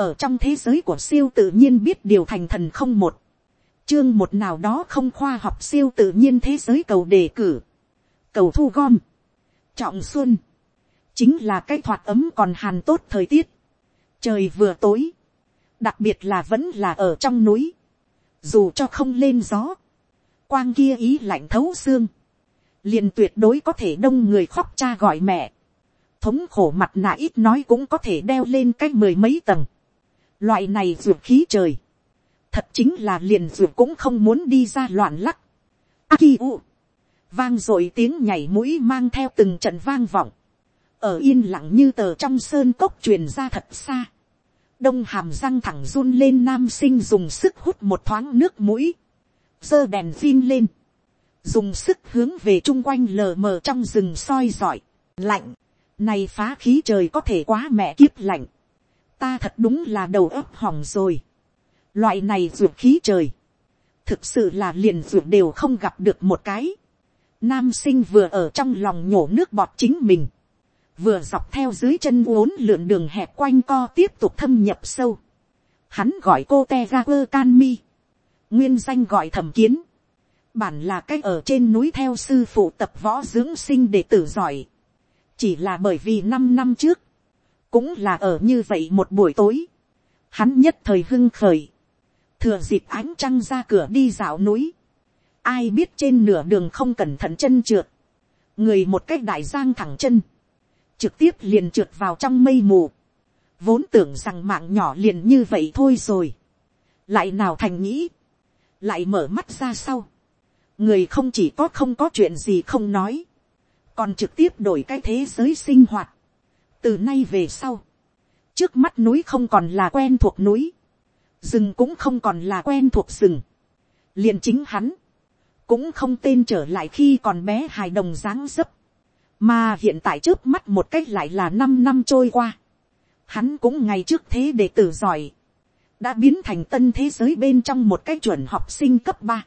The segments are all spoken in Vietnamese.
ở trong thế giới của siêu tự nhiên biết điều thành thần không một, chương một nào đó không khoa học siêu tự nhiên thế giới cầu đề cử, cầu thu gom, trọng xuân, chính là cái thoạt ấm còn hàn tốt thời tiết, trời vừa tối, đặc biệt là vẫn là ở trong núi, dù cho không lên gió, quang kia ý lạnh thấu xương, liền tuyệt đối có thể đông người khóc cha gọi mẹ, thống khổ mặt nạ ít nói cũng có thể đeo lên cái mười mấy tầng, loại này ruột khí trời, thật chính là liền ruột cũng không muốn đi ra loạn lắc. Aki u, vang r ộ i tiếng nhảy mũi mang theo từng trận vang vọng, ở yên lặng như tờ trong sơn cốc truyền ra thật xa, đông hàm răng thẳng run lên nam sinh dùng sức hút một thoáng nước mũi, giơ đèn pin lên, dùng sức hướng về chung quanh lờ mờ trong rừng soi giỏi, lạnh, này phá khí trời có thể quá mẹ kiếp lạnh, ta thật đúng là đầu óc hỏng rồi, loại này ruột khí trời, thực sự là liền ruột đều không gặp được một cái, nam sinh vừa ở trong lòng nhổ nước bọt chính mình, vừa dọc theo dưới chân uốn lượn đường hẹp quanh co tiếp tục thâm nhập sâu. Hắn gọi cô te ga quơ can mi, nguyên danh gọi thẩm kiến, bản là cách ở trên núi theo sư phụ tập võ dưỡng sinh để tử giỏi, chỉ là bởi vì năm năm trước, cũng là ở như vậy một buổi tối, hắn nhất thời hưng khởi, thừa dịp ánh trăng ra cửa đi dạo núi, ai biết trên nửa đường không cẩn thận chân trượt, người một cách đại giang thẳng chân, trực tiếp liền trượt vào trong mây mù, vốn tưởng rằng mạng nhỏ liền như vậy thôi rồi, lại nào thành nghĩ, lại mở mắt ra sau, người không chỉ có không có chuyện gì không nói, còn trực tiếp đổi cái thế giới sinh hoạt, từ nay về sau, trước mắt núi không còn là quen thuộc núi, rừng cũng không còn là quen thuộc rừng, liền chính hắn, cũng không tên trở lại khi còn bé hài đồng dáng dấp, mà hiện tại trước mắt một cách lại là năm năm trôi qua. Hắn cũng ngày trước thế để tử giỏi. Đã biến thành tân thế giới bên trong một cái chuẩn học sinh cấp ba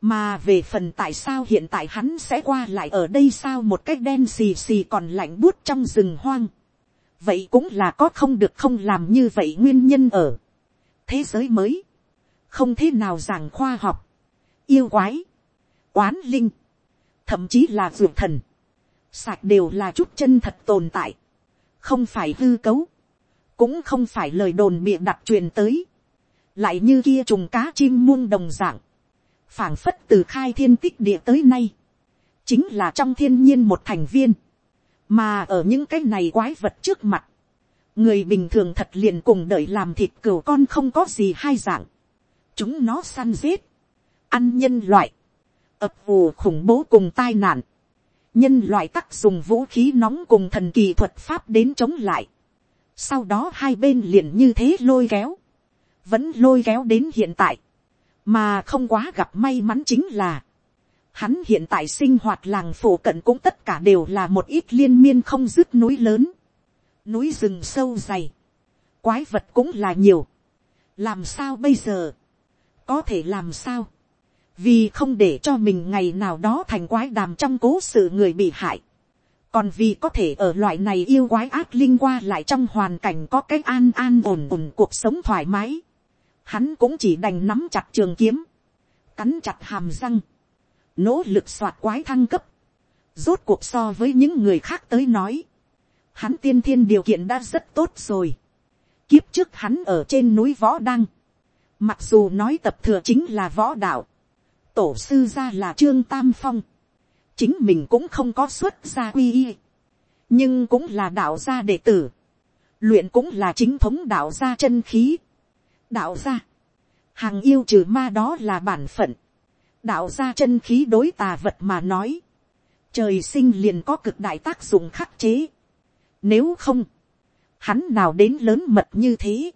Mà về phần tại sao hiện tại hắn sẽ qua lại ở đây sao một cách đen xì xì còn lạnh buốt trong rừng hoang. Vậy cũng là có không được không làm như vậy nguyên nhân ở. Thế giới mới. Không thế nào giảng khoa học. Yêu quái. Oán linh. Thậm chí là ruột thần sạc đều là chút chân thật tồn tại, không phải hư cấu, cũng không phải lời đồn bịa đặt truyền tới, lại như kia trùng cá chim muông đồng dạng, phảng phất từ khai thiên tích địa tới nay, chính là trong thiên nhiên một thành viên, mà ở những cái này quái vật trước mặt, người bình thường thật liền cùng đợi làm thịt cừu con không có gì hai dạng, chúng nó săn giết, ăn nhân loại, ập vù khủng bố cùng tai nạn, nhân loại tắc dùng vũ khí nóng cùng thần kỳ thuật pháp đến chống lại. Sau đó hai bên liền như thế lôi kéo. Vẫn lôi kéo đến hiện tại. Mà không quá gặp may mắn chính là. Hắn hiện tại sinh hoạt làng phổ cận cũng tất cả đều là một ít liên miên không dứt núi lớn. Núi rừng sâu dày. Quái vật cũng là nhiều. Làm sao bây giờ? Có thể làm sao? vì không để cho mình ngày nào đó thành quái đàm trong cố sự người bị hại, còn vì có thể ở loại này yêu quái ác linh qua lại trong hoàn cảnh có cái an an ổn ổn cuộc sống thoải mái, hắn cũng chỉ đành nắm chặt trường kiếm, cắn chặt hàm răng, nỗ lực soạt quái thăng cấp, rốt cuộc so với những người khác tới nói, hắn tiên thiên điều kiện đã rất tốt rồi, kiếp trước hắn ở trên núi võ đăng, mặc dù nói tập thừa chính là võ đạo, tổ sư gia là trương tam phong, chính mình cũng không có xuất gia quy y, nhưng cũng là đạo gia đệ tử, luyện cũng là chính thống đạo gia chân khí, đạo gia, hàng yêu trừ ma đó là bản phận, đạo gia chân khí đối tà vật mà nói, trời sinh liền có cực đại tác dụng khắc chế, nếu không, hắn nào đến lớn mật như thế,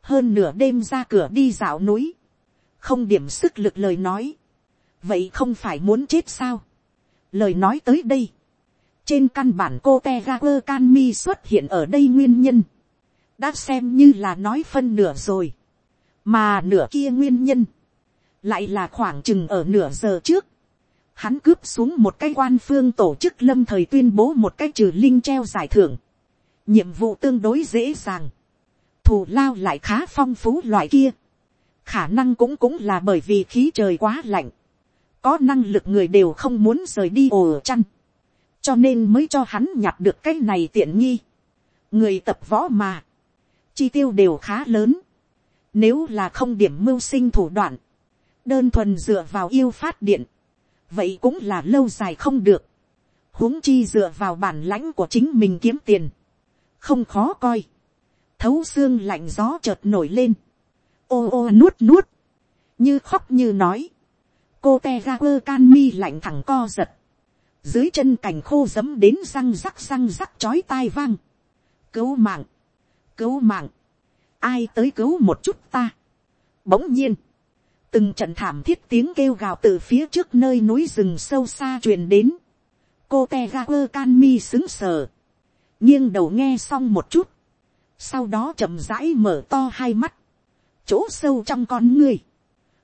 hơn nửa đêm ra cửa đi dạo núi, không điểm sức lực lời nói, vậy không phải muốn chết sao. lời nói tới đây, trên căn bản cô te ga quơ can mi xuất hiện ở đây nguyên nhân, đã xem như là nói phân nửa rồi, mà nửa kia nguyên nhân, lại là khoảng chừng ở nửa giờ trước, hắn cướp xuống một cái quan phương tổ chức lâm thời tuyên bố một cái trừ linh treo giải thưởng, nhiệm vụ tương đối dễ dàng, thù lao lại khá phong phú loại kia, khả năng cũng cũng là bởi vì khí trời quá lạnh, có năng lực người đều không muốn rời đi ồ chăn, cho nên mới cho hắn nhặt được cái này tiện nghi, người tập võ mà, chi tiêu đều khá lớn, nếu là không điểm mưu sinh thủ đoạn, đơn thuần dựa vào yêu phát điện, vậy cũng là lâu dài không được, huống chi dựa vào bản lãnh của chính mình kiếm tiền, không khó coi, thấu xương lạnh gió chợt nổi lên, ô ô nuốt nuốt, như khóc như nói, cô te ga quơ can mi lạnh thẳng co giật, dưới chân cành khô dấm đến răng rắc răng rắc chói tai vang, cứu mạng, cứu mạng, ai tới cứu một chút ta. Bỗng nhiên, từng trận thảm thiết tiếng kêu gào từ phía trước nơi núi rừng sâu xa truyền đến. cô te ga quơ can mi xứng sờ, nghiêng đầu nghe xong một chút, sau đó chậm rãi mở to hai mắt, chỗ sâu trong con ngươi,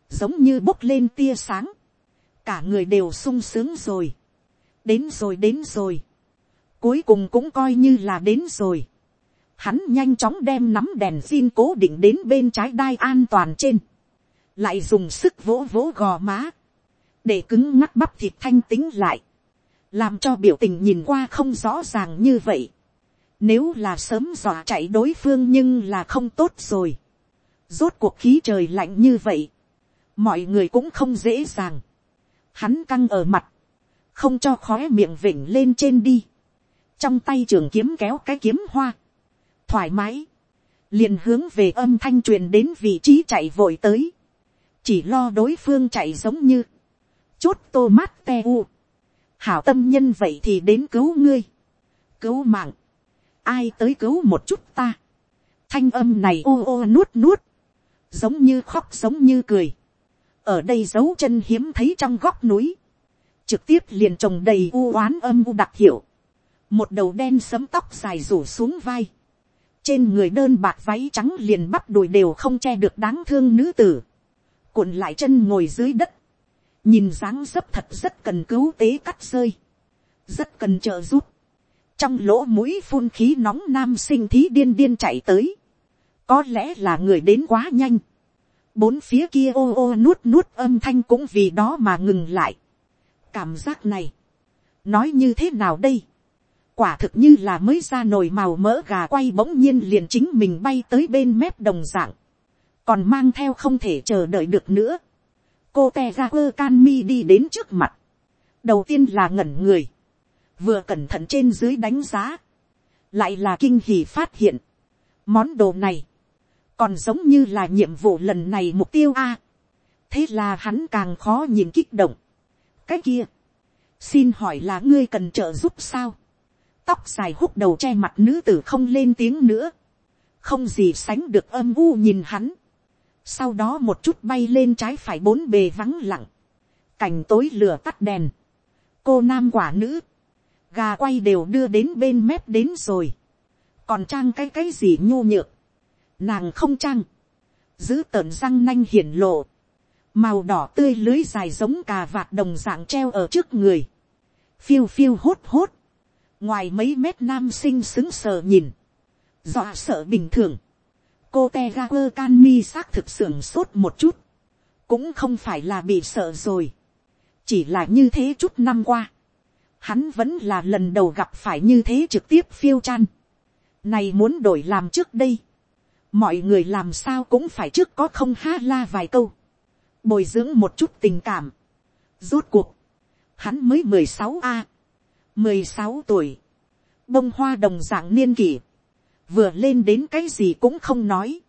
giống như bốc lên tia sáng, cả người đều sung sướng rồi, đến rồi đến rồi, cuối cùng cũng coi như là đến rồi, hắn nhanh chóng đem nắm đèn xin cố định đến bên trái đai an toàn trên, lại dùng sức vỗ vỗ gò má, để cứng ngắt bắp thịt thanh tính lại, làm cho biểu tình nhìn qua không rõ ràng như vậy. Nếu là sớm dọa chạy đối phương nhưng là không tốt rồi. Rốt cuộc khí trời lạnh như vậy. Mọi người cũng không dễ dàng. Hắn căng ở mặt. Không cho khóe miệng vỉnh lên trên đi. Trong tay trường kiếm kéo cái kiếm hoa. Thoải mái. Liền hướng về âm thanh truyền đến vị trí chạy vội tới. Chỉ lo đối phương chạy giống như. Chốt tô mát te u. Hảo tâm nhân vậy thì đến cứu ngươi. Cứu mạng ai tới cứu một chút ta. thanh âm này ô ô nuốt nuốt, giống như khóc giống như cười. ở đây dấu chân hiếm thấy trong góc núi, trực tiếp liền trồng đầy u oán âm u đặc hiệu, một đầu đen sấm tóc dài rủ xuống vai, trên người đơn bạc váy trắng liền bắp đùi đều không che được đáng thương nữ tử, cuộn lại chân ngồi dưới đất, nhìn dáng dấp thật rất cần cứu tế cắt rơi, rất cần trợ giúp, trong lỗ mũi phun khí nóng nam sinh thí điên điên chạy tới, có lẽ là người đến quá nhanh, bốn phía kia ô ô nuốt nuốt âm thanh cũng vì đó mà ngừng lại. cảm giác này, nói như thế nào đây, quả thực như là mới ra nồi màu mỡ gà quay bỗng nhiên liền chính mình bay tới bên mép đồng dạng, còn mang theo không thể chờ đợi được nữa. cô te ra quơ can mi đi đến trước mặt, đầu tiên là ngẩn người, vừa cẩn thận trên dưới đánh giá, lại là kinh hỉ phát hiện, món đồ này, còn giống như là nhiệm vụ lần này mục tiêu a. thế là hắn càng khó nhìn kích động. cái kia, xin hỏi là ngươi cần trợ giúp sao, tóc dài hút đầu che mặt nữ tử không lên tiếng nữa, không gì sánh được âm u nhìn hắn, sau đó một chút bay lên trái phải bốn bề vắng lặng, cảnh tối lửa tắt đèn, cô nam quả nữ, gà quay đều đưa đến bên mép đến rồi, còn trang cái cái gì nhô nhược, nàng không trang, giữ tợn răng nanh hiển lộ, màu đỏ tươi lưới dài giống cà vạt đồng dạng treo ở trước người, phiêu phiêu hốt hốt, ngoài mấy mét nam sinh xứng sờ nhìn, dọa sợ bình thường, cô te ga quơ can mi xác thực sưởng sốt một chút, cũng không phải là bị sợ rồi, chỉ là như thế chút năm qua, hắn vẫn là lần đầu gặp phải như thế trực tiếp phiêu chan. Này muốn đổi làm trước đây. Mọi người làm sao cũng phải trước có không ha la vài câu. Bồi dưỡng một chút tình cảm. Rốt cuộc. Hắn mới mười sáu a mười sáu tuổi. Bông hoa đồng dạng niên kỷ. Vừa lên đến cái gì cũng không nói.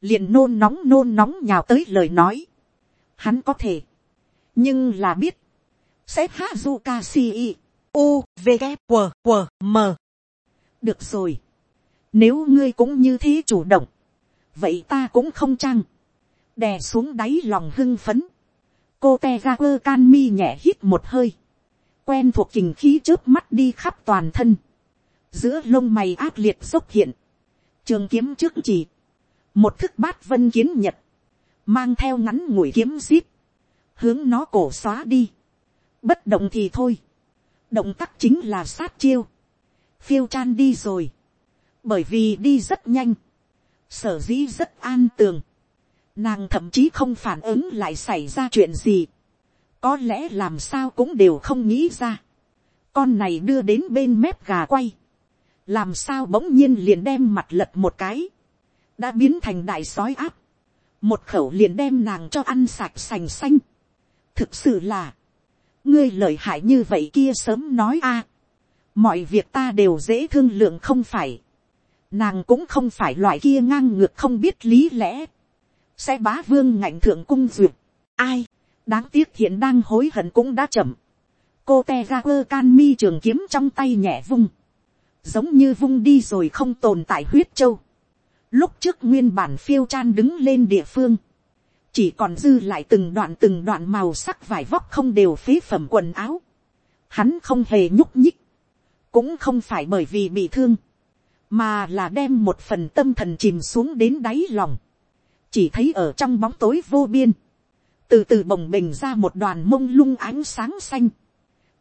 Liền nôn nóng nôn nóng nhào tới lời nói. Hắn có thể. Nhưng là biết sẽ Hazuka Shii. U, V, g W, W, M. Được rồi. Nếu ngươi cũng như thế chủ động. Vậy ta cũng không chăng. Đè xuống đáy lòng hưng phấn. Cô te ga quơ can mi nhẹ hít một hơi. Quen thuộc kình khí trước mắt đi khắp toàn thân. Giữa lông mày ác liệt xuất hiện. Trường kiếm trước chỉ. Một thức bát vân kiến nhật. Mang theo ngắn ngủi kiếm zip. Hướng nó cổ xóa đi Bất động thì thôi. Động tác chính là sát chiêu. Phiêu chan đi rồi. Bởi vì đi rất nhanh. sở dĩ rất an tường, nàng thậm chí không phản ứng lại xảy ra chuyện gì, có lẽ làm sao cũng đều không nghĩ ra, con này đưa đến bên mép gà quay, làm sao bỗng nhiên liền đem mặt lật một cái, đã biến thành đại sói áp, một khẩu liền đem nàng cho ăn sạch sành xanh. thực sự là, ngươi lợi hại như vậy kia sớm nói a, mọi việc ta đều dễ thương lượng không phải, nàng cũng không phải loại kia ngang ngược không biết lý lẽ, sẽ bá vương ngạnh thượng cung duyệt, ai, đáng tiếc hiện đang hối hận cũng đã chậm, cô te ga quơ can mi trường kiếm trong tay nhẹ vung, giống như vung đi rồi không tồn tại huyết châu, lúc trước nguyên bản phiêu chan đứng lên địa phương, chỉ còn dư lại từng đoạn từng đoạn màu sắc vải vóc không đều phế phẩm quần áo, hắn không hề nhúc nhích, cũng không phải bởi vì bị thương, mà là đem một phần tâm thần chìm xuống đến đáy lòng, chỉ thấy ở trong bóng tối vô biên, từ từ bồng bình ra một đoàn mông lung ánh sáng xanh,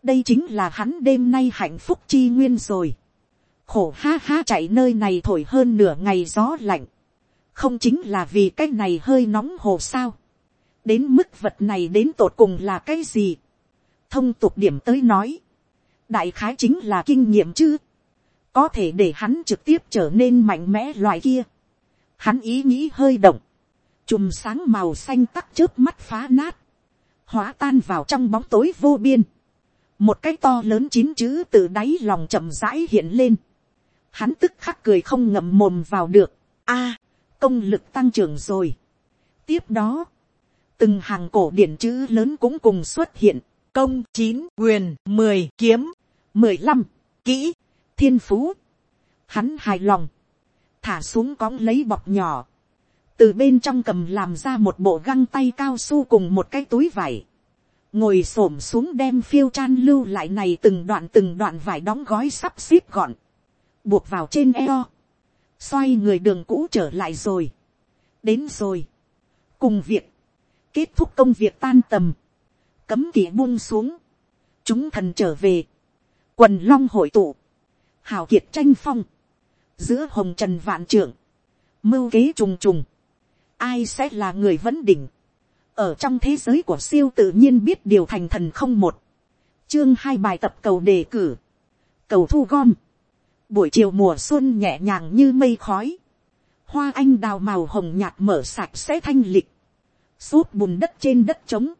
đây chính là hắn đêm nay hạnh phúc chi nguyên rồi, khổ ha ha chạy nơi này thổi hơn nửa ngày gió lạnh, không chính là vì cái này hơi nóng hồ sao, đến mức vật này đến tột cùng là cái gì, thông tục điểm tới nói, đại khái chính là kinh nghiệm chứ, có thể để hắn trực tiếp trở nên mạnh mẽ loại kia, hắn ý nghĩ hơi động, chùm sáng màu xanh tắc trước mắt phá nát, hóa tan vào trong bóng tối vô biên, một cái to lớn chín chữ từ đáy lòng chậm rãi hiện lên, hắn tức khắc cười không ngậm mồm vào được, a, công lực tăng trưởng rồi. tiếp đó, từng hàng cổ điển chữ lớn cũng cùng xuất hiện, công chín quyền mười kiếm mười lăm kỹ thiên phú. hắn hài lòng, thả xuống cõng lấy bọc nhỏ, từ bên trong cầm làm ra một bộ găng tay cao su cùng một cái túi vải, ngồi s ổ m xuống đem phiêu chan lưu lại này từng đoạn từng đoạn vải đóng gói sắp xếp gọn, buộc vào trên eo, xoay người đường cũ trở lại rồi, đến rồi, cùng việc, kết thúc công việc tan tầm, cấm kỵ buông xuống, chúng thần trở về, quần long hội tụ, hào kiệt tranh phong, giữa hồng trần vạn trưởng, mưu kế trùng trùng, ai sẽ là người vấn đỉnh, ở trong thế giới của siêu tự nhiên biết điều thành thần không một, chương hai bài tập cầu đề cử, cầu thu gom, buổi chiều mùa xuân nhẹ nhàng như mây khói, hoa anh đào màu hồng nhạt mở sạch sẽ thanh lịch, sốt bùn đất trên đất trống,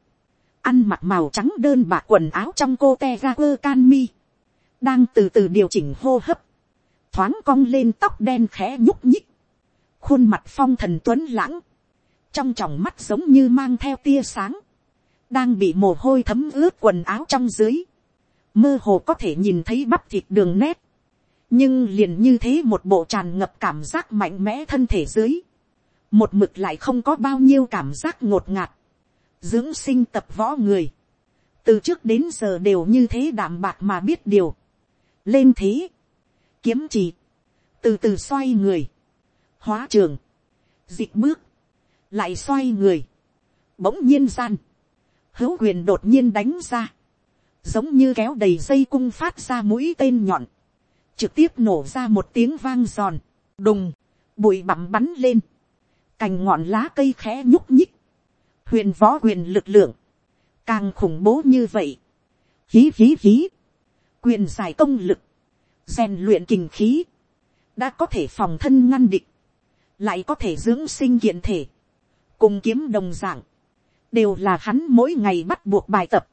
ăn mặc màu trắng đơn bạc quần áo trong cô te ra quơ can mi, đang từ từ điều chỉnh hô hấp, thoáng cong lên tóc đen khẽ nhúc nhích, khuôn mặt phong thần tuấn lãng, trong tròng mắt giống như mang theo tia sáng, đang bị mồ hôi thấm ướt quần áo trong dưới, mơ hồ có thể nhìn thấy bắp thịt đường nét, nhưng liền như thế một bộ tràn ngập cảm giác mạnh mẽ thân thể dưới, một mực lại không có bao nhiêu cảm giác ngột ngạt, dưỡng sinh tập võ người, từ trước đến giờ đều như thế đảm bạc mà biết điều, lên thế, kiếm chỉ, từ từ xoay người, hóa trường, dịch bước, lại xoay người, bỗng nhiên gian, hữu quyền đột nhiên đánh ra, giống như kéo đầy dây cung phát ra mũi tên nhọn, trực tiếp nổ ra một tiếng vang giòn, đùng, bụi bặm bắn lên, cành ngọn lá cây khẽ nhúc nhích, huyền võ quyền lực lượng, càng khủng bố như vậy, hí hí hí, quyền giải công lực, rèn luyện kinh khí, đã có thể phòng thân ngăn địch, lại có thể dưỡng sinh kiện thể, cùng kiếm đồng dạng, đều là hắn mỗi ngày bắt buộc bài tập,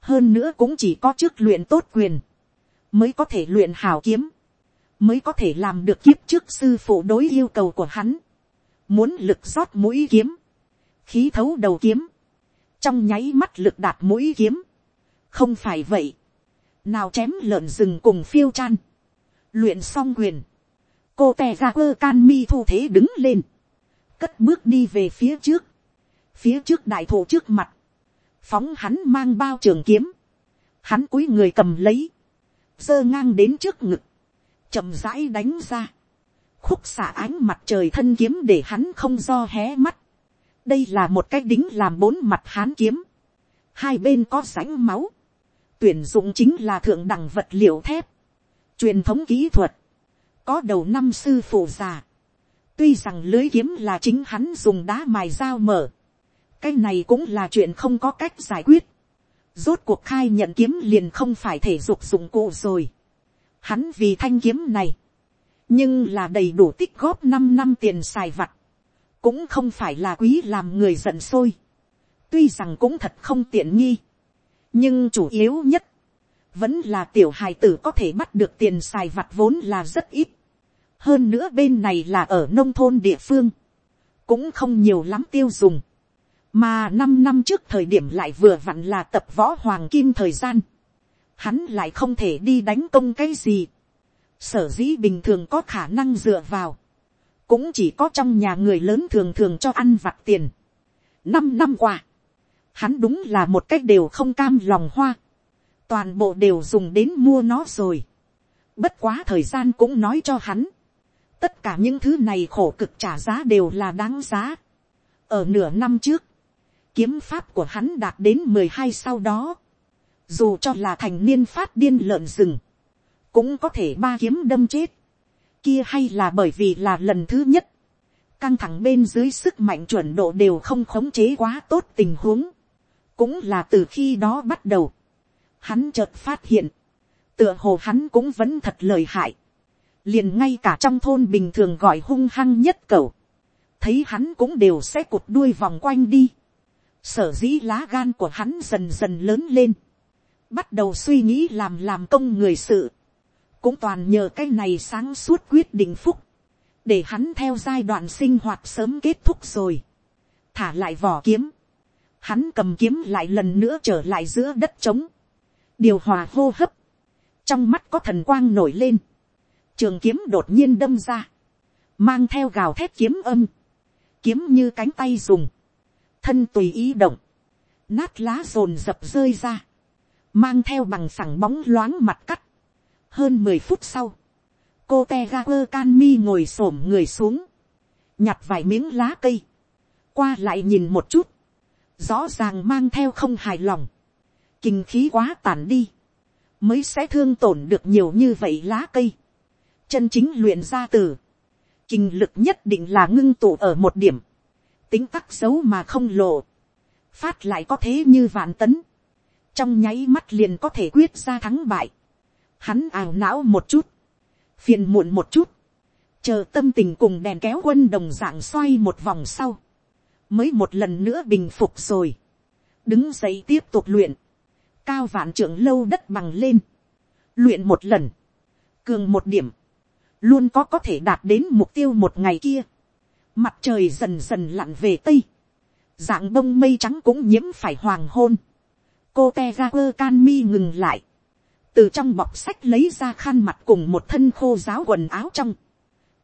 hơn nữa cũng chỉ có trước luyện tốt quyền, mới có thể luyện hào kiếm, mới có thể làm được kiếp trước sư phụ đối yêu cầu của hắn, muốn lực rót mũi kiếm, khí thấu đầu kiếm, trong nháy mắt lực đạt mũi kiếm, không phải vậy, nào chém lợn rừng cùng phiêu chan, luyện xong quyền, cô tè ra quơ can mi thu thế đứng lên, cất bước đi về phía trước, phía trước đại thụ trước mặt, phóng hắn mang bao trường kiếm, hắn cúi người cầm lấy, giơ ngang đến trước ngực, chậm rãi đánh ra, khúc xả ánh mặt trời thân kiếm để hắn không do hé mắt, đây là một cái đính làm bốn mặt hán kiếm, hai bên có rãnh máu, tuyển dụng chính là thượng đẳng vật liệu thép, truyền thống kỹ thuật, có đầu năm sư phụ già, Tuy rằng lưới kiếm là chính hắn dùng đá mài dao mở. Cái này cũng là chuyện không có cách giải quyết. Rốt cuộc khai nhận kiếm liền không phải thể dục dụng cụ rồi. Hắn vì thanh kiếm này. Nhưng là đầy đủ tích góp 5 năm tiền xài vặt. Cũng không phải là quý làm người giận sôi. Tuy rằng cũng thật không tiện nghi. Nhưng chủ yếu nhất. Vẫn là tiểu hài tử có thể bắt được tiền xài vặt vốn là rất ít hơn nữa bên này là ở nông thôn địa phương, cũng không nhiều lắm tiêu dùng, mà năm năm trước thời điểm lại vừa vặn là tập võ hoàng kim thời gian, hắn lại không thể đi đánh công cái gì, sở dĩ bình thường có khả năng dựa vào, cũng chỉ có trong nhà người lớn thường thường cho ăn vặt tiền. năm năm qua, hắn đúng là một cách đều không cam lòng hoa, toàn bộ đều dùng đến mua nó rồi. bất quá thời gian cũng nói cho hắn, tất cả những thứ này khổ cực trả giá đều là đáng giá. ở nửa năm trước, kiếm pháp của hắn đạt đến mười hai sau đó, dù cho là thành niên phát điên lợn rừng, cũng có thể ba kiếm đâm chết, kia hay là bởi vì là lần thứ nhất, căng thẳng bên dưới sức mạnh chuẩn độ đều không khống chế quá tốt tình huống, cũng là từ khi đó bắt đầu, hắn chợt phát hiện, tựa hồ hắn cũng vẫn thật lời hại, liền ngay cả trong thôn bình thường gọi hung hăng nhất cầu, thấy hắn cũng đều sẽ cụt đuôi vòng quanh đi, sở dĩ lá gan của hắn dần dần lớn lên, bắt đầu suy nghĩ làm làm công người sự, cũng toàn nhờ cái này sáng suốt quyết định phúc, để hắn theo giai đoạn sinh hoạt sớm kết thúc rồi, thả lại vỏ kiếm, hắn cầm kiếm lại lần nữa trở lại giữa đất trống, điều hòa hô hấp, trong mắt có thần quang nổi lên, trường kiếm đột nhiên đâm ra, mang theo gào thét kiếm âm, kiếm như cánh tay dùng, thân tùy ý động, nát lá rồn rập rơi ra, mang theo bằng sẳng bóng loáng mặt cắt. hơn mười phút sau, cô te ga quơ can mi ngồi s ổ m người xuống, nhặt vài miếng lá cây, qua lại nhìn một chút, rõ ràng mang theo không hài lòng, kinh khí quá tàn đi, mới sẽ thương tổn được nhiều như vậy lá cây. Chân chính luyện ra từ, kinh lực nhất định là ngưng tụ ở một điểm, tính tắc xấu mà không lộ, phát lại có thế như vạn tấn, trong nháy mắt liền có thể quyết ra thắng bại, hắn ảo não một chút, phiền muộn một chút, chờ tâm tình cùng đèn kéo quân đồng dạng xoay một vòng sau, mới một lần nữa bình phục rồi, đứng dậy tiếp tục luyện, cao vạn trưởng lâu đất bằng lên, luyện một lần, cường một điểm, luôn có có thể đạt đến mục tiêu một ngày kia. Mặt trời dần dần lặn về tây, dạng bông mây trắng cũng nhiễm phải hoàng hôn. cô te ra quơ can mi ngừng lại, từ trong bọc sách lấy ra khăn mặt cùng một thân khô giáo quần áo trong,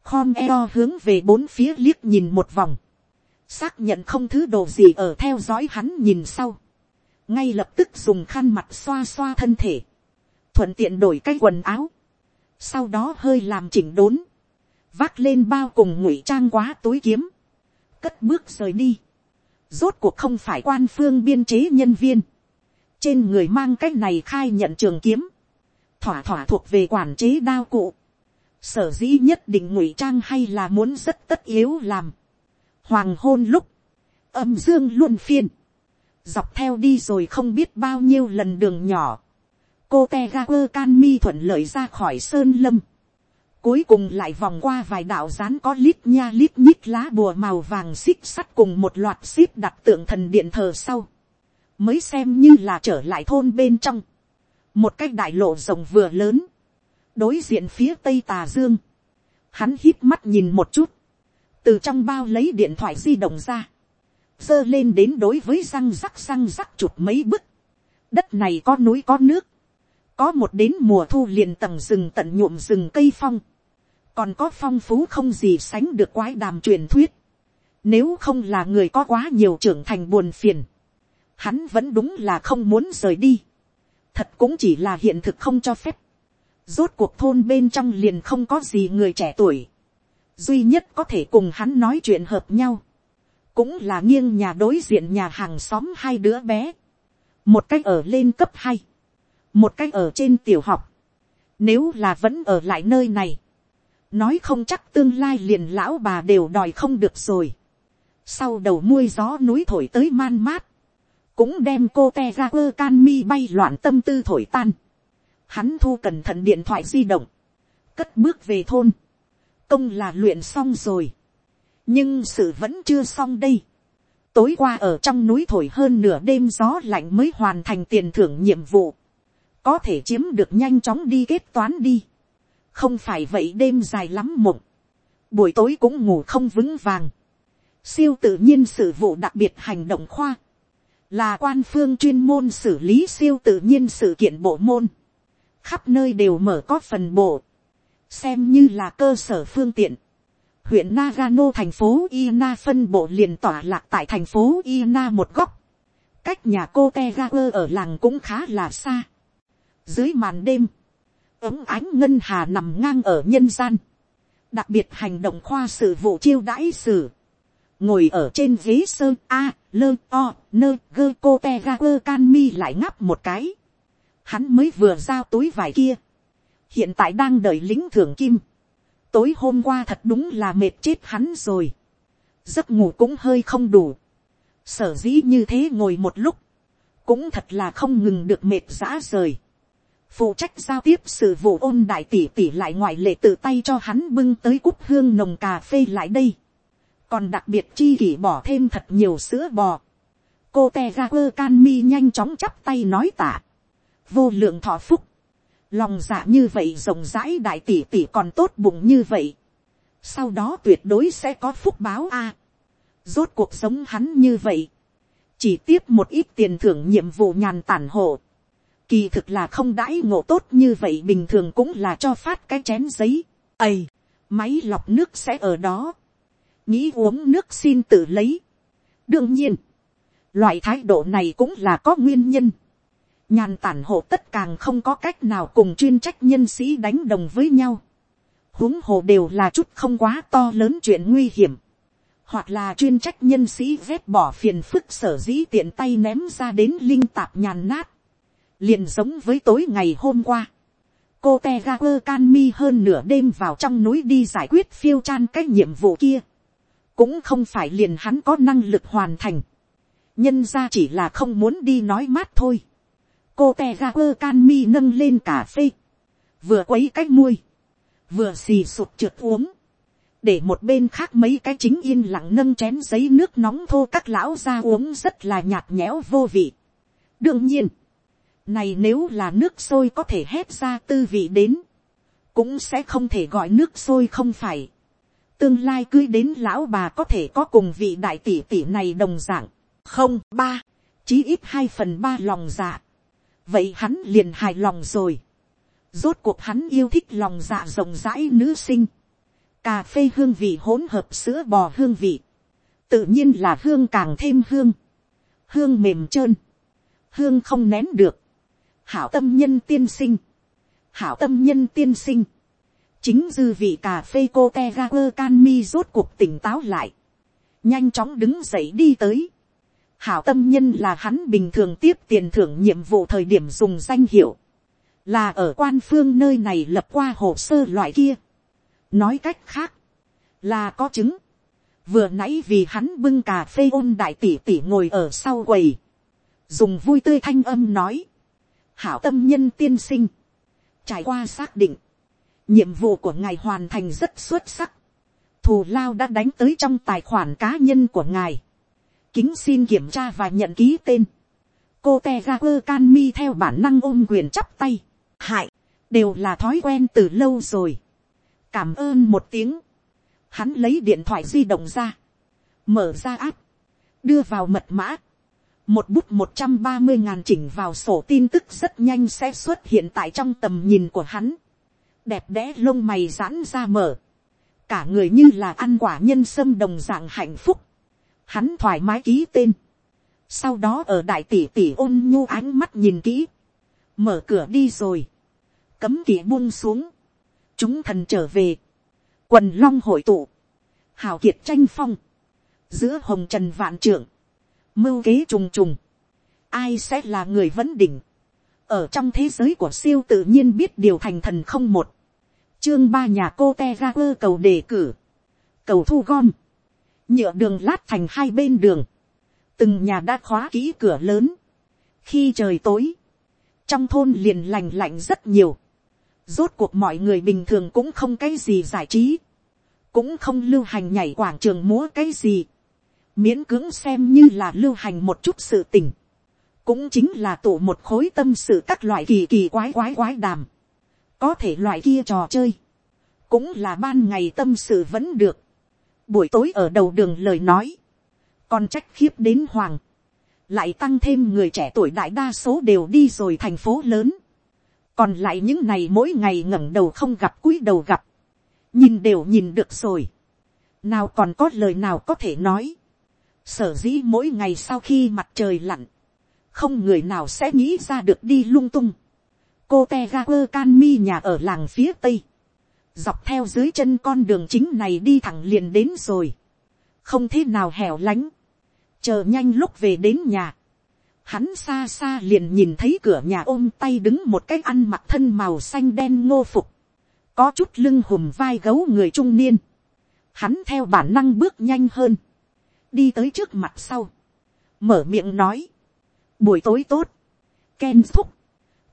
khom eo hướng về bốn phía liếc nhìn một vòng, xác nhận không thứ đồ gì ở theo dõi hắn nhìn sau, ngay lập tức dùng khăn mặt xoa xoa thân thể, thuận tiện đổi cái quần áo, sau đó hơi làm chỉnh đốn, vác lên bao cùng ngụy trang quá túi kiếm, cất bước rời đi, rốt cuộc không phải quan phương biên chế nhân viên, trên người mang cái này khai nhận trường kiếm, thỏa thỏa thuộc về quản chế đao cụ, sở dĩ nhất định ngụy trang hay là muốn rất tất yếu làm, hoàng hôn lúc, âm dương luôn phiên, dọc theo đi rồi không biết bao nhiêu lần đường nhỏ, cô te ga quơ can mi thuận lợi ra khỏi sơn lâm. Cuối cùng lại vòng qua vài đạo rán có lít nha lít nhít lá bùa màu vàng xích sắt cùng một loạt xíp đặt tượng thần điện thờ sau. Mới xem như là trở lại thôn bên trong. Một cái đại lộ rộng vừa lớn. Đối diện phía tây tà dương. Hắn hít mắt nhìn một chút. Từ trong bao lấy điện thoại di động ra. Dơ lên đến đối với răng rắc răng rắc chụp mấy bức. Đất này có núi có nước có một đến mùa thu liền tầng rừng tận nhuộm rừng cây phong, còn có phong phú không gì sánh được quái đàm truyền thuyết, nếu không là người có quá nhiều trưởng thành buồn phiền, hắn vẫn đúng là không muốn rời đi, thật cũng chỉ là hiện thực không cho phép, rốt cuộc thôn bên trong liền không có gì người trẻ tuổi, duy nhất có thể cùng hắn nói chuyện hợp nhau, cũng là nghiêng nhà đối diện nhà hàng xóm hai đứa bé, một cách ở lên cấp hai, một cách ở trên tiểu học, nếu là vẫn ở lại nơi này, nói không chắc tương lai liền lão bà đều đòi không được rồi. sau đầu muôi gió núi thổi tới man mát, cũng đem cô te ra quơ can mi bay loạn tâm tư thổi tan. hắn thu cẩn thận điện thoại di động, cất bước về thôn, công là luyện xong rồi, nhưng sự vẫn chưa xong đây. tối qua ở trong núi thổi hơn nửa đêm gió lạnh mới hoàn thành tiền thưởng nhiệm vụ, có thể chiếm được nhanh chóng đi kết toán đi không phải vậy đêm dài lắm mộng, buổi tối cũng ngủ không vững vàng, siêu tự nhiên sự vụ đặc biệt hành động khoa, là quan phương chuyên môn xử lý siêu tự nhiên sự kiện bộ môn, khắp nơi đều mở có phần bộ, xem như là cơ sở phương tiện. huyện Nagano thành phố Ina phân bộ liền tỏa lạc tại thành phố Ina một góc, cách nhà cô Tegaper ở làng cũng khá là xa. dưới màn đêm, ống ánh ngân hà nằm ngang ở nhân gian, đặc biệt hành động khoa sự vụ chiêu đãi sử, ngồi ở trên ghế sơn a, lơ o, nơ gơ cô te ga quơ can mi lại ngắp một cái, hắn mới vừa giao túi vải kia, hiện tại đang đợi lính thưởng kim, tối hôm qua thật đúng là mệt chết hắn rồi, giấc ngủ cũng hơi không đủ, sở dĩ như thế ngồi một lúc, cũng thật là không ngừng được mệt dã rời phụ trách giao tiếp sự vụ ôn đại tỷ tỷ lại ngoại lệ tự tay cho hắn bưng tới cúp hương nồng cà phê lại đây. còn đặc biệt chi kỷ bỏ thêm thật nhiều sữa bò. cô te ra quơ can mi nhanh chóng chắp tay nói tạ. vô lượng thọ phúc. lòng dạ như vậy rộng rãi đại tỷ tỷ còn tốt bụng như vậy. sau đó tuyệt đối sẽ có phúc báo a. rốt cuộc sống hắn như vậy. chỉ tiếp một ít tiền thưởng nhiệm vụ nhàn tản hộ kỳ thực là không đãi ngộ tốt như vậy bình thường cũng là cho phát cái chén giấy. ầy, máy lọc nước sẽ ở đó. nghĩ uống nước xin tự lấy. đương nhiên, loại thái độ này cũng là có nguyên nhân. nhàn tản hộ tất càng không có cách nào cùng chuyên trách nhân sĩ đánh đồng với nhau. huống hồ đều là chút không quá to lớn chuyện nguy hiểm. hoặc là chuyên trách nhân sĩ vét bỏ phiền phức sở dĩ tiện tay ném ra đến linh tạp nhàn nát liền giống với tối ngày hôm qua, cô te ga quơ can mi hơn nửa đêm vào trong núi đi giải quyết phiêu chan cái nhiệm vụ kia, cũng không phải liền hắn có năng lực hoàn thành, nhân ra chỉ là không muốn đi nói mát thôi. cô te ga quơ can mi nâng lên cà phê, vừa quấy cái muôi, vừa xì sụt trượt uống, để một bên khác mấy cái chính yên lặng nâng chén giấy nước nóng thô các lão ra uống rất là nhạt nhẽo vô vị. đương nhiên, này nếu là nước sôi có thể hét ra tư vị đến. Cũng sẽ không thể gọi nước sôi không phải. Tương lai cưới đến lão bà có thể có cùng vị đại tỷ tỷ này đồng dạng. Không, ba. Chí ít hai phần ba lòng dạ. Vậy hắn liền hài lòng rồi. Rốt cuộc hắn yêu thích lòng dạ rộng rãi nữ sinh. Cà phê hương vị hỗn hợp sữa bò hương vị. Tự nhiên là hương càng thêm hương. Hương mềm trơn. Hương không nén được hảo tâm nhân tiên sinh, hảo tâm nhân tiên sinh, chính dư vị cà phê cô te ga quơ can mi rốt cuộc tỉnh táo lại, nhanh chóng đứng dậy đi tới, hảo tâm nhân là hắn bình thường tiếp tiền thưởng nhiệm vụ thời điểm dùng danh hiệu, là ở quan phương nơi này lập qua hồ sơ loại kia, nói cách khác, là có chứng, vừa nãy vì hắn bưng cà phê ôn đại tỷ tỷ ngồi ở sau quầy, dùng vui tươi thanh âm nói, hảo tâm nhân tiên sinh, trải qua xác định, nhiệm vụ của ngài hoàn thành rất xuất sắc, thù lao đã đánh tới trong tài khoản cá nhân của ngài, kính xin kiểm tra và nhận ký tên, cô te ga quơ can mi theo bản năng ôm quyền chắp tay, hại, đều là thói quen từ lâu rồi, cảm ơn một tiếng, hắn lấy điện thoại di động ra, mở ra áp, đưa vào mật mã, một bút một trăm ba mươi ngàn chỉnh vào sổ tin tức rất nhanh sẽ xuất hiện tại trong tầm nhìn của hắn. đẹp đẽ lông mày giãn ra mở. cả người như là ăn quả nhân sâm đồng dạng hạnh phúc. hắn thoải mái ký tên. sau đó ở đại tỷ tỷ ôn nhu ánh mắt nhìn kỹ. mở cửa đi rồi. cấm kỵ buông xuống. chúng thần trở về. quần long hội tụ. hào kiệt tranh phong. giữa hồng trần vạn trưởng mưu kế trùng trùng, ai sẽ là người vấn đỉnh, ở trong thế giới của siêu tự nhiên biết điều thành thần không một, chương ba nhà cô te ra quơ cầu đề cử, cầu thu gom, nhựa đường lát thành hai bên đường, từng nhà đã khóa kỹ cửa lớn, khi trời tối, trong thôn liền lành lạnh rất nhiều, rốt cuộc mọi người bình thường cũng không cái gì giải trí, cũng không lưu hành nhảy quảng trường múa cái gì, miễn cưỡng xem như là lưu hành một chút sự tình, cũng chính là tụ một khối tâm sự các loại kỳ kỳ quái quái quái đàm, có thể loại kia trò chơi, cũng là ban ngày tâm sự vẫn được, buổi tối ở đầu đường lời nói, còn trách khiếp đến hoàng, lại tăng thêm người trẻ tuổi đại đa số đều đi rồi thành phố lớn, còn lại những này mỗi ngày ngẩng đầu không gặp cúi đầu gặp, nhìn đều nhìn được rồi, nào còn có lời nào có thể nói, sở dĩ mỗi ngày sau khi mặt trời lặn, không người nào sẽ nghĩ ra được đi lung tung, cô te ga quơ can mi nhà ở làng phía tây, dọc theo dưới chân con đường chính này đi thẳng liền đến rồi, không thế nào hẻo lánh, chờ nhanh lúc về đến nhà, hắn xa xa liền nhìn thấy cửa nhà ôm tay đứng một cái ăn mặc thân màu xanh đen ngô phục, có chút lưng hùm vai gấu người trung niên, hắn theo bản năng bước nhanh hơn, đi tới trước mặt sau, mở miệng nói, buổi tối tốt, Ken thúc,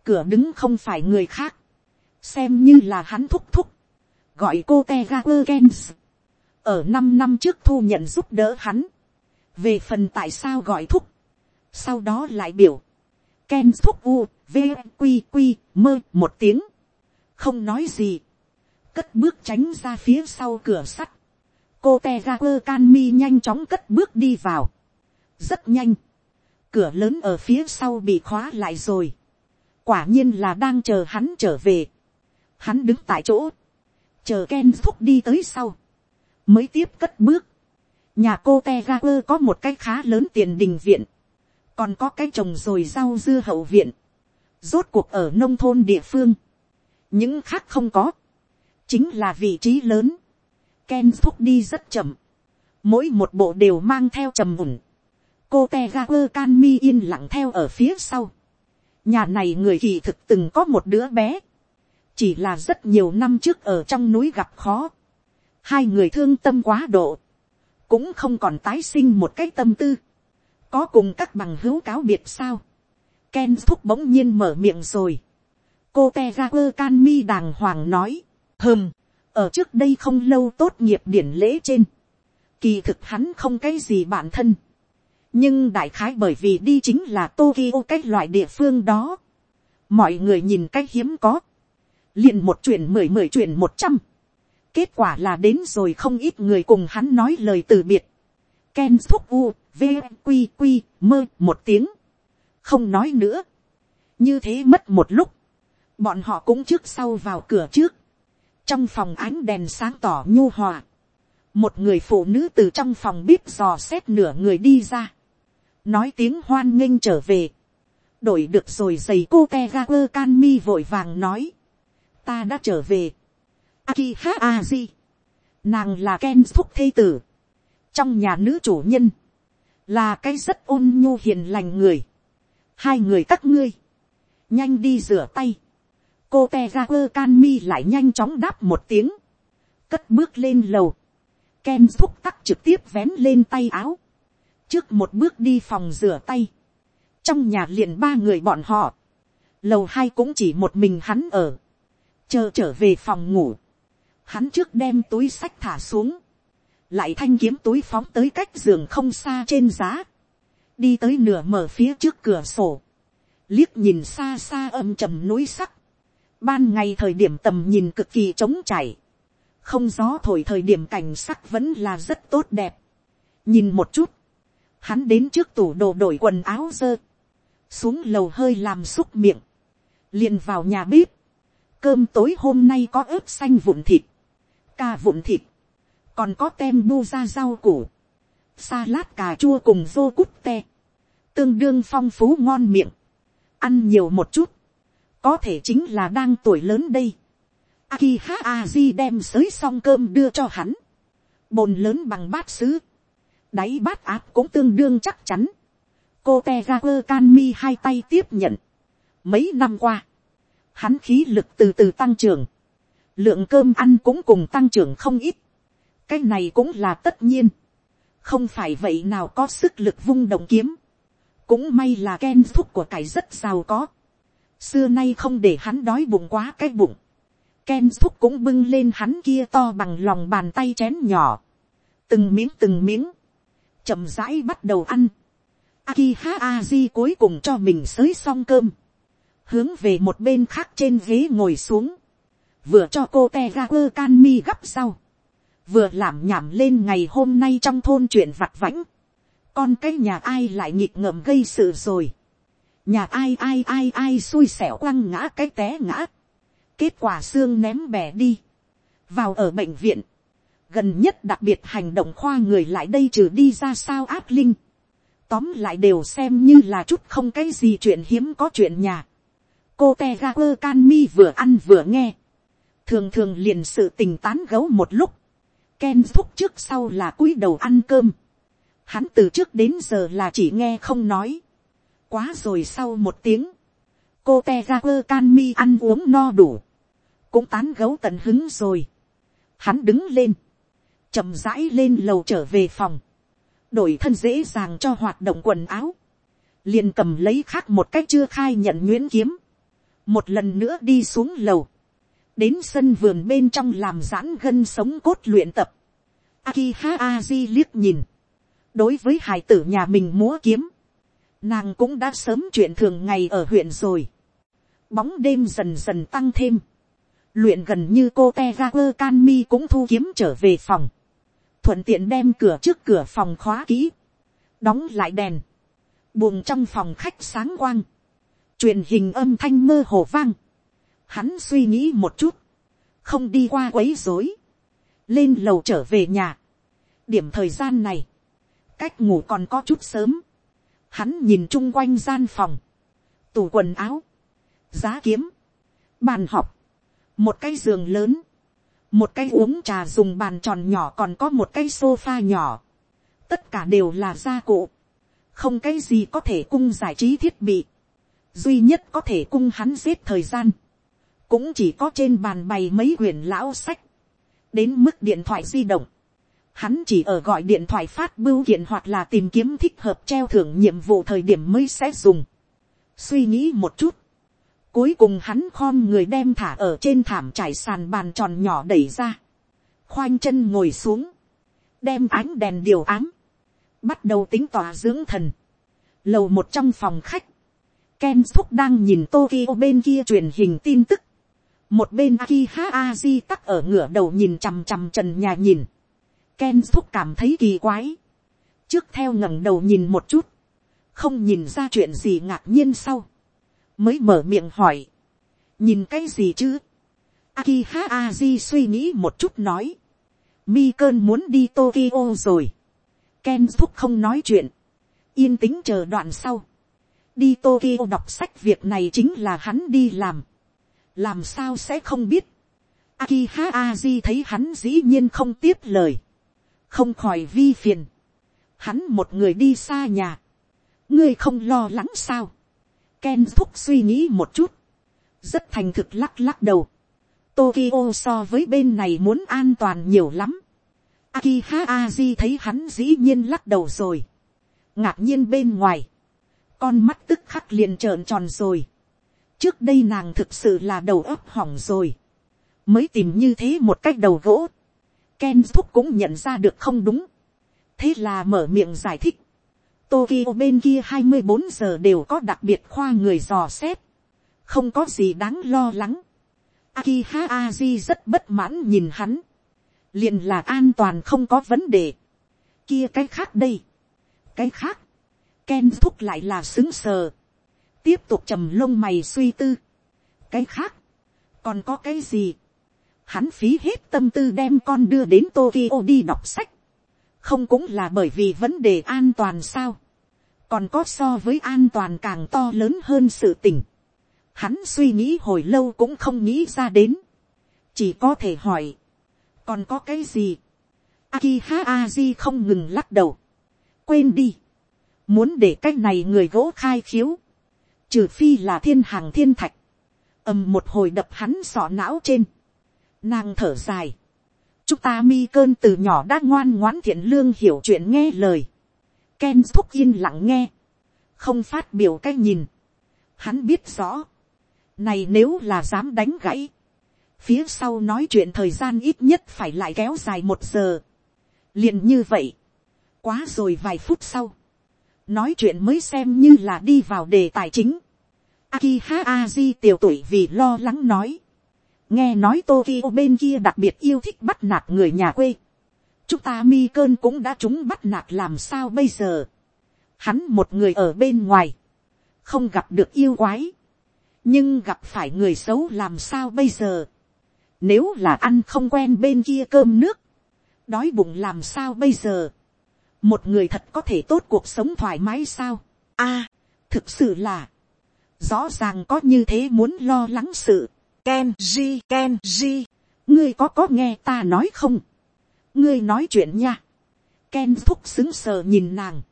cửa đứng không phải người khác, xem như là hắn thúc thúc, gọi cô te ga quơ ken. Ở năm năm trước thu nhận giúp đỡ hắn, về phần tại sao gọi thúc, sau đó lại biểu, Ken thúc u, v, q q mơ một tiếng, không nói gì, cất bước tránh ra phía sau cửa sắt, cô te ra quơ can mi nhanh chóng cất bước đi vào, rất nhanh, cửa lớn ở phía sau bị khóa lại rồi, quả nhiên là đang chờ hắn trở về, hắn đứng tại chỗ, chờ Ken thúc đi tới sau, mới tiếp cất bước. Nhà cô Tegaper có một cái khá lớn tiền đình viện, còn có cái trồng rồi rau dưa hậu viện, rốt cuộc ở nông thôn địa phương, những khác không có, chính là vị trí lớn, Ken thúc đi rất chậm, mỗi một bộ đều mang theo trầm ủng, cô Tegaper Canmi yên lặng theo ở phía sau, nhà này người kỳ thực từng có một đứa bé, chỉ là rất nhiều năm trước ở trong núi gặp khó, hai người thương tâm quá độ, cũng không còn tái sinh một cái tâm tư, có cùng các bằng hữu cáo biệt sao, Ken thúc bỗng nhiên mở miệng rồi, cô Tegaper Canmi đàng hoàng nói, hừm ở trước đây không lâu tốt nghiệp điển lễ trên, kỳ thực hắn không cái gì bản thân, nhưng đại khái bởi vì đi chính là Tokyo cái loại địa phương đó, mọi người nhìn cái hiếm có, liền một chuyện mười mười chuyện một trăm, kết quả là đến rồi không ít người cùng hắn nói lời từ biệt, Ken thúc u, v, q q mơ một tiếng, không nói nữa, như thế mất một lúc, bọn họ cũng trước sau vào cửa trước, trong phòng ánh đèn sáng tỏ nhu hòa, một người phụ nữ từ trong phòng bếp dò xét nửa người đi ra, nói tiếng hoan nghênh trở về, đổi được rồi giày cô te ga quơ can mi vội vàng nói, ta đã trở về, aki ha aji, nàng là ken thúc thê tử, trong nhà nữ chủ nhân, là cái rất ôn nhu hiền lành người, hai người các ngươi, nhanh đi rửa tay, cô te ra quơ can mi lại nhanh chóng đáp một tiếng, cất bước lên lầu, Ken thúc tắc trực tiếp vén lên tay áo, trước một bước đi phòng rửa tay, trong nhà liền ba người bọn họ, lầu hai cũng chỉ một mình hắn ở, chờ trở về phòng ngủ, hắn trước đem túi sách thả xuống, lại thanh kiếm túi phóng tới cách giường không xa trên giá, đi tới nửa mở phía trước cửa sổ, liếc nhìn xa xa âm trầm núi sắc, ban ngày thời điểm tầm nhìn cực kỳ trống chảy, không gió thổi thời điểm cảnh sắc vẫn là rất tốt đẹp, nhìn một chút, hắn đến trước tủ đồ đổi quần áo dơ, xuống lầu hơi làm xúc miệng, liền vào nhà bếp, cơm tối hôm nay có ớt xanh vụn thịt, ca vụn thịt, còn có tem bu ra rau củ, salad cà chua cùng vô cút te, tương đương phong phú ngon miệng, ăn nhiều một chút, có thể chính là đang tuổi lớn đây. Aki ha aji đem xới xong cơm đưa cho hắn, bồn lớn bằng bát sứ, đáy bát áp cũng tương đương chắc chắn. cô te Kanmi quơ can mi hai tay tiếp nhận. mấy năm qua, hắn khí lực từ từ tăng trưởng, lượng cơm ăn cũng cùng tăng trưởng không ít, cái này cũng là tất nhiên, không phải vậy nào có sức lực vung đồng kiếm, cũng may là Ken thúc của cải rất giàu có, xưa nay không để hắn đói bụng quá cái bụng, Ken thúc cũng bưng lên hắn kia to bằng lòng bàn tay chén nhỏ, từng miếng từng miếng, chậm rãi bắt đầu ăn, Akiha Aji cuối cùng cho mình xới xong cơm. Hướng về một bên khác trên ghế ngồi xuống. Vừa cho cô Tegaku Kanmi gắp sau, Vừa làm nhảm lên ngày hôm nay trong thôn chuyện vặt vãnh. Con cái nhà ai lại nghịch ngợm gây sự rồi. Nhà ai ai ai ai xui xẻo quăng ngã cái té ngã. Kết quả xương ném bè đi. Vào ở bệnh viện. Gần nhất đặc biệt hành động khoa người lại đây trừ đi ra sao áp linh tóm lại đều xem như là chút không cái gì chuyện hiếm có chuyện nhà. cô te ga quơ can mi vừa ăn vừa nghe. thường thường liền sự tình tán gấu một lúc. ken thúc trước sau là cúi đầu ăn cơm. hắn từ trước đến giờ là chỉ nghe không nói quá rồi sau một tiếng. cô te ra quơ can mi ăn uống no đủ. cũng tán gấu tận hứng rồi. hắn đứng lên. chậm rãi lên lầu trở về phòng đổi thân dễ dàng cho hoạt động quần áo, liền cầm lấy khác một cách chưa khai nhận nguyễn kiếm, một lần nữa đi xuống lầu, đến sân vườn bên trong làm giãn gân sống cốt luyện tập, Akiha Aji liếc nhìn, đối với hải tử nhà mình múa kiếm, nàng cũng đã sớm chuyện thường ngày ở huyện rồi, bóng đêm dần dần tăng thêm, luyện gần như cô te ga quơ can mi cũng thu kiếm trở về phòng, thuận tiện đem cửa trước cửa phòng khóa kỹ, đóng lại đèn, buồng trong phòng khách sáng quang, truyền hình âm thanh mơ hồ vang, hắn suy nghĩ một chút, không đi qua quấy dối, lên lầu trở về nhà, điểm thời gian này, cách ngủ còn có chút sớm, hắn nhìn chung quanh gian phòng, tủ quần áo, giá kiếm, bàn học, một cái giường lớn, một cái uống trà dùng bàn tròn nhỏ còn có một cái sofa nhỏ, tất cả đều là gia cụ, không cái gì có thể cung giải trí thiết bị, duy nhất có thể cung hắn giết thời gian, cũng chỉ có trên bàn bày mấy quyển lão sách, đến mức điện thoại di động, hắn chỉ ở gọi điện thoại phát bưu kiện hoặc là tìm kiếm thích hợp treo thưởng nhiệm vụ thời điểm mới sẽ dùng. suy nghĩ một chút, Cuối cùng hắn khom người đem thả ở trên thảm trải sàn bàn tròn nhỏ đẩy ra. Khoanh chân ngồi xuống. Đem ánh đèn điều ám. Bắt đầu tính tỏa dưỡng thần. Lầu một trong phòng khách. Ken Phúc đang nhìn Tokyo bên kia truyền hình tin tức. Một bên Akiha Aji tắc ở ngửa đầu nhìn chằm chằm trần nhà nhìn. Ken Phúc cảm thấy kỳ quái. Trước theo ngẩng đầu nhìn một chút. Không nhìn ra chuyện gì ngạc nhiên sau. Mới mở miệng hỏi, nhìn cái gì chứ, Akiha Aji suy nghĩ một chút nói, mi cơn muốn đi Tokyo rồi, Ken thúc không nói chuyện, yên tĩnh chờ đoạn sau, đi Tokyo đọc sách việc này chính là hắn đi làm, làm sao sẽ không biết, Akiha Aji thấy hắn dĩ nhiên không tiếp lời, không khỏi vi phiền, hắn một người đi xa nhà, ngươi không lo lắng sao, Ken thúc suy nghĩ một chút. Rất thành thực lắc lắc đầu. Tokyo so với bên này muốn an toàn nhiều lắm. Akiha Aji thấy hắn dĩ nhiên lắc đầu rồi. Ngạc nhiên bên ngoài. Con mắt tức khắc liền trợn tròn rồi. Trước đây nàng thực sự là đầu óc hỏng rồi. Mới tìm như thế một cách đầu gỗ. Ken thúc cũng nhận ra được không đúng. Thế là mở miệng giải thích. Tokyo bên kia 24 giờ đều có đặc biệt khoa người dò xét. Không có gì đáng lo lắng. Akiha Aji rất bất mãn nhìn hắn. liền là an toàn không có vấn đề. Kia cái khác đây. Cái khác. Ken thúc lại là xứng sờ. Tiếp tục trầm lông mày suy tư. Cái khác. Còn có cái gì? Hắn phí hết tâm tư đem con đưa đến Tokyo đi đọc sách. Không cũng là bởi vì vấn đề an toàn sao, còn có so với an toàn càng to lớn hơn sự tình. Hắn suy nghĩ hồi lâu cũng không nghĩ ra đến, chỉ có thể hỏi, còn có cái gì, Akiha Aji không ngừng lắc đầu, quên đi, muốn để cách này người gỗ khai khiếu, trừ phi là thiên hàng thiên thạch, ầm một hồi đập hắn sọ não trên, Nàng thở dài. Chúng ta mi cơn từ nhỏ đã ngoan ngoãn thiện lương hiểu chuyện nghe lời. Ken thúc yên lặng nghe. Không phát biểu cái nhìn. Hắn biết rõ. Này nếu là dám đánh gãy. Phía sau nói chuyện thời gian ít nhất phải lại kéo dài một giờ. liền như vậy. Quá rồi vài phút sau. Nói chuyện mới xem như là đi vào đề tài chính. Akiha Aji tiểu tuổi vì lo lắng nói. Nghe nói Tokyo bên kia đặc biệt yêu thích bắt nạt người nhà quê. Chúng ta mi cơn cũng đã chúng bắt nạt làm sao bây giờ. Hắn một người ở bên ngoài. Không gặp được yêu quái. Nhưng gặp phải người xấu làm sao bây giờ. Nếu là ăn không quen bên kia cơm nước. Đói bụng làm sao bây giờ. Một người thật có thể tốt cuộc sống thoải mái sao. a, thực sự là. Rõ ràng có như thế muốn lo lắng sự. Kenji, Kenji. Ngươi có có nghe ta nói không? Ngươi nói chuyện nha. Ken thúc xứng sờ nhìn nàng.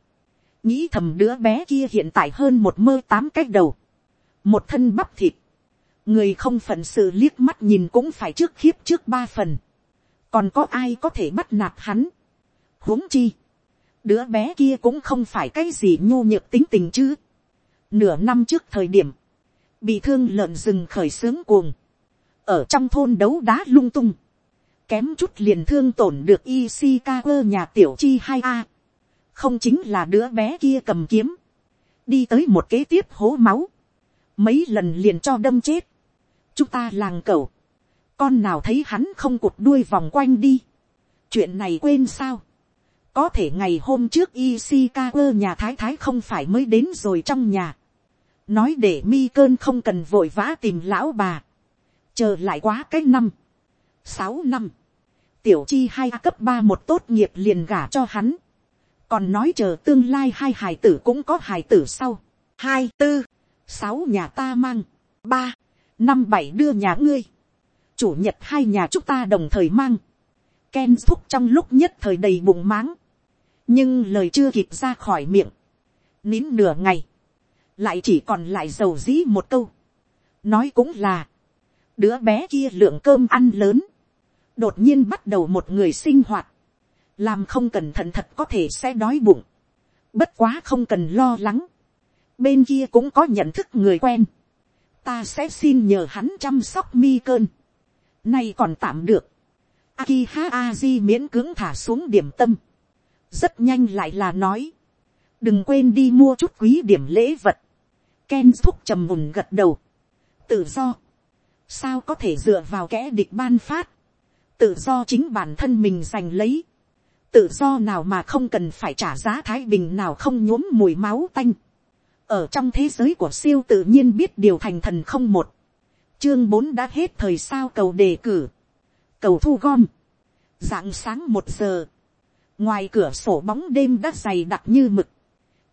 Nghĩ thầm đứa bé kia hiện tại hơn một mơ tám cách đầu. Một thân bắp thịt. Người không phận sự liếc mắt nhìn cũng phải trước khiếp trước ba phần. Còn có ai có thể bắt nạt hắn? huống chi. Đứa bé kia cũng không phải cái gì nhu nhược tính tình chứ. Nửa năm trước thời điểm. Bị thương lợn rừng khởi sướng cuồng. Ở trong thôn đấu đá lung tung kém chút liền thương tổn được Ishikawa nhà tiểu chi hai a Không chính là đứa bé kia cầm kiếm. Đi tới một kế tiếp hố máu. Mấy lần liền cho đâm chết. Chúng ta làng cẩu. Con nào thấy hắn không cụt đuôi vòng quanh đi. Chuyện này quên sao. Có thể ngày hôm trước Ishikawa nhà thái thái không phải mới đến rồi trong nhà. Nói để mi cơn không cần vội vã tìm lão bà. Chờ lại quá cái năm. Sáu năm tiểu chi hai cấp ba một tốt nghiệp liền gả cho hắn. còn nói chờ tương lai hai hài tử cũng có hài tử sau. hai tư, sáu nhà ta mang, ba, năm bảy đưa nhà ngươi. chủ nhật hai nhà chúng ta đồng thời mang. Ken thúc trong lúc nhất thời đầy bụng máng. nhưng lời chưa kịp ra khỏi miệng. nín nửa ngày lại chỉ còn lại dầu dĩ một câu. nói cũng là, đứa bé kia lượng cơm ăn lớn đột nhiên bắt đầu một người sinh hoạt, làm không cẩn thận thật có thể sẽ đói bụng, bất quá không cần lo lắng, bên kia cũng có nhận thức người quen, ta sẽ xin nhờ hắn chăm sóc mi cơn, nay còn tạm được, Akiha Aji miễn cưỡng thả xuống điểm tâm, rất nhanh lại là nói, đừng quên đi mua chút quý điểm lễ vật, Ken thúc trầm mùng gật đầu, tự do, sao có thể dựa vào kẽ địch ban phát, tự do chính bản thân mình giành lấy, tự do nào mà không cần phải trả giá thái bình nào không nhuốm mùi máu tanh, ở trong thế giới của siêu tự nhiên biết điều thành thần không một, chương bốn đã hết thời sao cầu đề cử, cầu thu gom, dạng sáng một giờ, ngoài cửa sổ bóng đêm đã dày đặc như mực,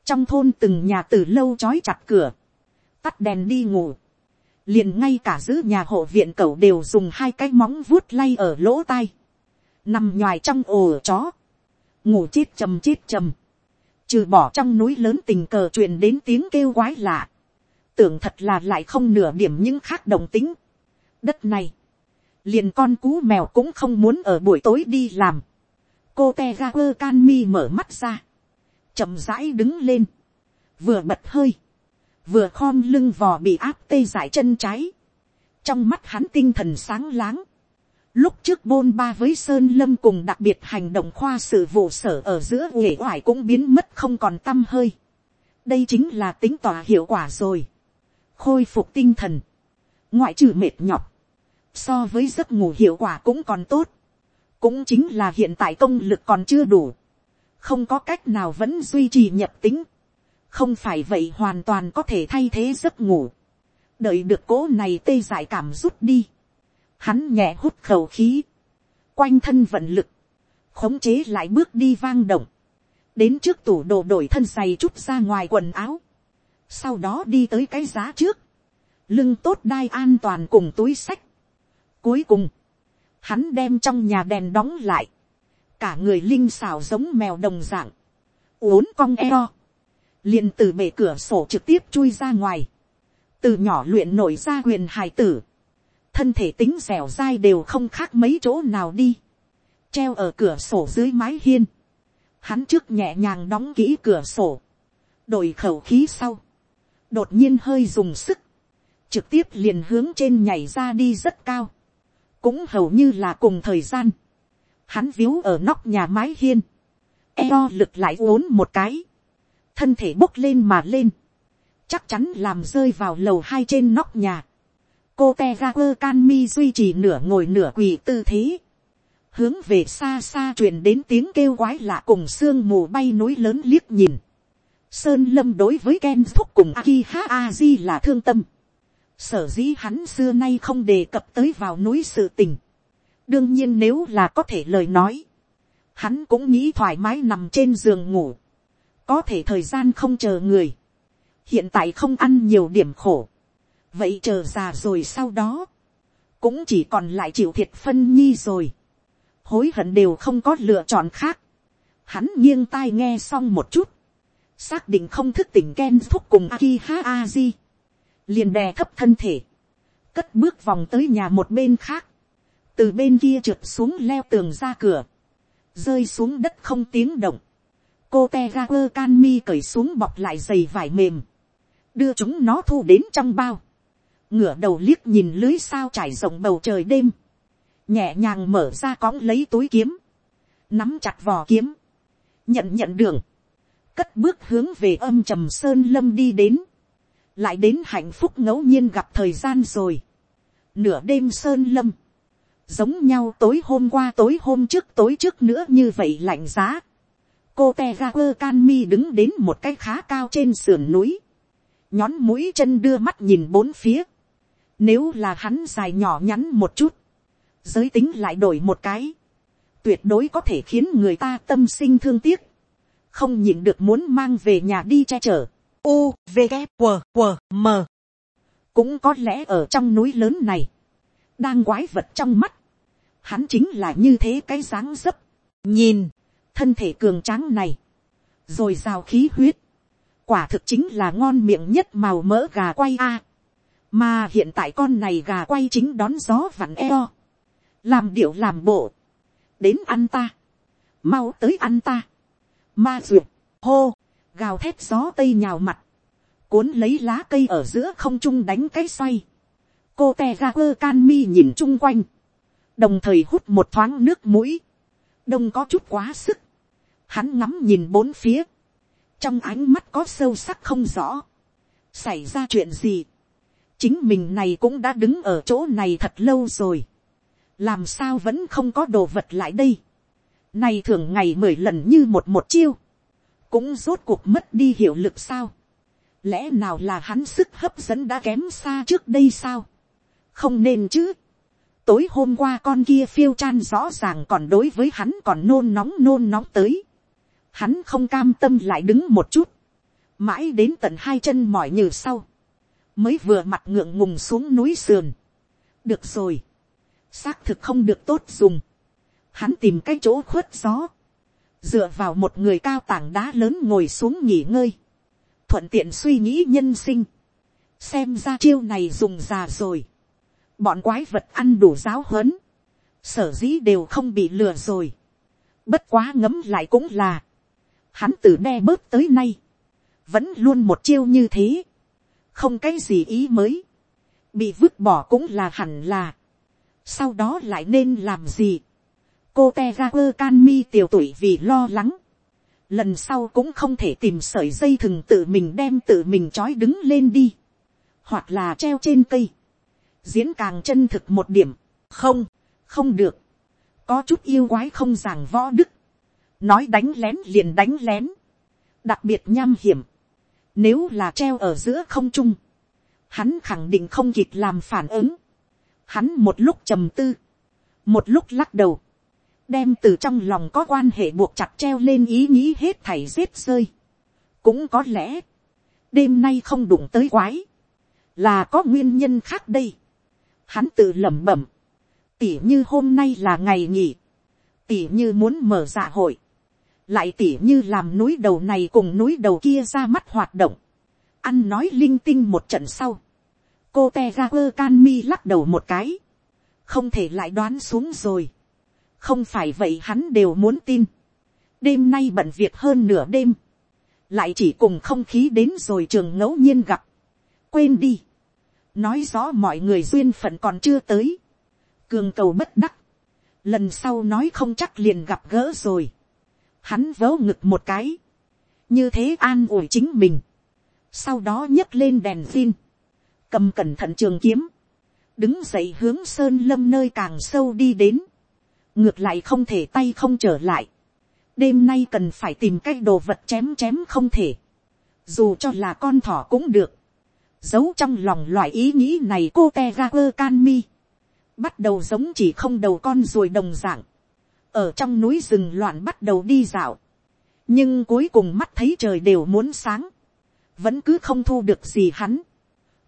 trong thôn từng nhà từ lâu trói chặt cửa, tắt đèn đi ngủ, liền ngay cả giữ nhà hộ viện cậu đều dùng hai cái móng vuốt lay ở lỗ tai, nằm nhoài trong ồ chó, ngủ chết chầm chết chầm, trừ bỏ trong núi lớn tình cờ truyền đến tiếng kêu quái lạ, tưởng thật là lại không nửa điểm những khác đồng tính. đất này, liền con cú mèo cũng không muốn ở buổi tối đi làm, cô te ga can mi mở mắt ra, chậm rãi đứng lên, vừa bật hơi, vừa khom lưng vò bị áp tê dại chân trái, trong mắt hắn tinh thần sáng láng, lúc trước bôn ba với sơn lâm cùng đặc biệt hành động khoa sự vụ sở ở giữa uể oải cũng biến mất không còn t â m hơi, đây chính là tính tỏa hiệu quả rồi, khôi phục tinh thần, ngoại trừ mệt nhọc, so với giấc ngủ hiệu quả cũng còn tốt, cũng chính là hiện tại công lực còn chưa đủ, không có cách nào vẫn duy trì nhập tính, không phải vậy hoàn toàn có thể thay thế giấc ngủ, đợi được cố này tê dại cảm rút đi, hắn nhẹ hút khẩu khí, quanh thân vận lực, khống chế lại bước đi vang động, đến trước tủ đồ đổi thân giày chút ra ngoài quần áo, sau đó đi tới cái giá trước, lưng tốt đai an toàn cùng túi sách. Cuối cùng, hắn đem trong nhà đèn đóng lại, cả người linh xào giống mèo đồng dạng, uốn cong eo, liền từ bể cửa sổ trực tiếp chui ra ngoài, từ nhỏ luyện nổi ra quyền hài tử, thân thể tính dẻo dai đều không khác mấy chỗ nào đi, treo ở cửa sổ dưới mái hiên, hắn trước nhẹ nhàng đóng kỹ cửa sổ, đổi khẩu khí sau, đột nhiên hơi dùng sức, trực tiếp liền hướng trên nhảy ra đi rất cao, cũng hầu như là cùng thời gian, hắn víu ở nóc nhà mái hiên, eo lực lại uốn một cái, thân thể bốc lên mà lên, chắc chắn làm rơi vào lầu hai trên nóc nhà. cô te ga quơ can mi duy trì nửa ngồi nửa quỳ tư thế, hướng về xa xa truyền đến tiếng kêu quái lạ cùng sương mù bay núi lớn liếc nhìn. Sơn lâm đối với Ken thúc cùng Akiha Aji là thương tâm. Sở dĩ hắn xưa nay không đề cập tới vào núi sự tình. đương nhiên nếu là có thể lời nói, hắn cũng nghĩ thoải mái nằm trên giường ngủ có thể thời gian không chờ người. hiện tại không ăn nhiều điểm khổ. vậy chờ già rồi sau đó, cũng chỉ còn lại chịu thiệt phân nhi rồi. hối hận đều không có lựa chọn khác. hắn nghiêng tai nghe xong một chút. xác định không thức tỉnh ken thúc cùng Akiha Aji liền đè thấp thân thể, cất bước vòng tới nhà một bên khác, từ bên kia trượt xuống leo tường ra cửa, rơi xuống đất không tiếng động, cô te ga quơ can mi cởi xuống bọc lại giày vải mềm, đưa chúng nó thu đến trong bao, ngửa đầu liếc nhìn lưới sao trải rộng bầu trời đêm, nhẹ nhàng mở ra cõng lấy túi kiếm, nắm chặt vò kiếm, nhận nhận đường, cất bước hướng về âm trầm sơn lâm đi đến, lại đến hạnh phúc ngẫu nhiên gặp thời gian rồi. nửa đêm sơn lâm, giống nhau tối hôm qua tối hôm trước tối trước nữa như vậy lạnh giá cô te ga quơ can mi đứng đến một cái khá cao trên sườn núi, nhón mũi chân đưa mắt nhìn bốn phía. nếu là hắn dài nhỏ nhắn một chút, giới tính lại đổi một cái, tuyệt đối có thể khiến người ta tâm sinh thương tiếc, không nhìn được muốn mang về nhà đi che chở. U v g q q m. Cũng có lẽ ở trong núi lớn này đang quái vật trong mắt. Hắn chính là như thế cái dáng dấp. Nhìn thân thể cường tráng này rồi rào khí huyết quả thực chính là ngon miệng nhất màu mỡ gà quay a. Mà hiện tại con này gà quay chính đón gió vặn eo. Làm điệu làm bộ đến ăn ta mau tới ăn ta. Ma duyệt hô gào thét gió tây nhào mặt, cuốn lấy lá cây ở giữa không trung đánh cái xoay, cô te ga quơ can mi nhìn chung quanh, đồng thời hút một thoáng nước mũi, đông có chút quá sức, hắn ngắm nhìn bốn phía, trong ánh mắt có sâu sắc không rõ, xảy ra chuyện gì, chính mình này cũng đã đứng ở chỗ này thật lâu rồi, làm sao vẫn không có đồ vật lại đây, này thường ngày mười lần như một một chiêu, cũng rốt cuộc mất đi hiệu lực sao. lẽ nào là hắn sức hấp dẫn đã kém xa trước đây sao. không nên chứ. tối hôm qua con kia phiêu chan rõ ràng còn đối với hắn còn nôn nóng nôn nóng tới hắn không cam tâm lại đứng một chút. mãi đến tận hai chân mỏi như sau. mới vừa mặt ngượng ngùng xuống núi sườn. được rồi. xác thực không được tốt dùng. hắn tìm cái chỗ khuất gió dựa vào một người cao tảng đá lớn ngồi xuống nghỉ ngơi, thuận tiện suy nghĩ nhân sinh, xem ra chiêu này dùng già rồi, bọn quái vật ăn đủ giáo huấn, sở dĩ đều không bị lừa rồi, bất quá ngấm lại cũng là, hắn từ đe bớt tới nay, vẫn luôn một chiêu như thế, không cái gì ý mới, bị vứt bỏ cũng là hẳn là, sau đó lại nên làm gì, cô te ra quơ can mi tiều tuổi vì lo lắng. lần sau cũng không thể tìm sợi dây thừng tự mình đem tự mình trói đứng lên đi. hoặc là treo trên cây. diễn càng chân thực một điểm. không, không được. có chút yêu quái không giảng võ đức nói đánh lén liền đánh lén. đặc biệt nham hiểm. nếu là treo ở giữa không trung. hắn khẳng định không kịp làm phản ứng. hắn một lúc trầm tư. một lúc lắc đầu đem từ trong lòng có quan hệ buộc chặt treo lên ý nghĩ hết thảy rết rơi. cũng có lẽ, đêm nay không đụng tới quái, là có nguyên nhân khác đây. hắn tự lẩm bẩm, tỉ như hôm nay là ngày nghỉ, tỉ như muốn mở dạ hội, lại tỉ như làm núi đầu này cùng núi đầu kia ra mắt hoạt động, ăn nói linh tinh một trận sau, cô te ga quơ can mi lắc đầu một cái, không thể lại đoán xuống rồi, không phải vậy hắn đều muốn tin, đêm nay bận việc hơn nửa đêm, lại chỉ cùng không khí đến rồi trường ngẫu nhiên gặp, quên đi, nói rõ mọi người duyên phận còn chưa tới, cường cầu bất đắc, lần sau nói không chắc liền gặp gỡ rồi, hắn vớ ngực một cái, như thế an ủi chính mình, sau đó nhấc lên đèn phin, cầm cẩn thận trường kiếm, đứng dậy hướng sơn lâm nơi càng sâu đi đến, ngược lại không thể tay không trở lại, đêm nay cần phải tìm cái đồ vật chém chém không thể, dù cho là con thỏ cũng được, giấu trong lòng loại ý nghĩ này cô te ra quơ can mi, bắt đầu giống chỉ không đầu con ruồi đồng dạng, ở trong núi rừng loạn bắt đầu đi dạo, nhưng cuối cùng mắt thấy trời đều muốn sáng, vẫn cứ không thu được gì hắn,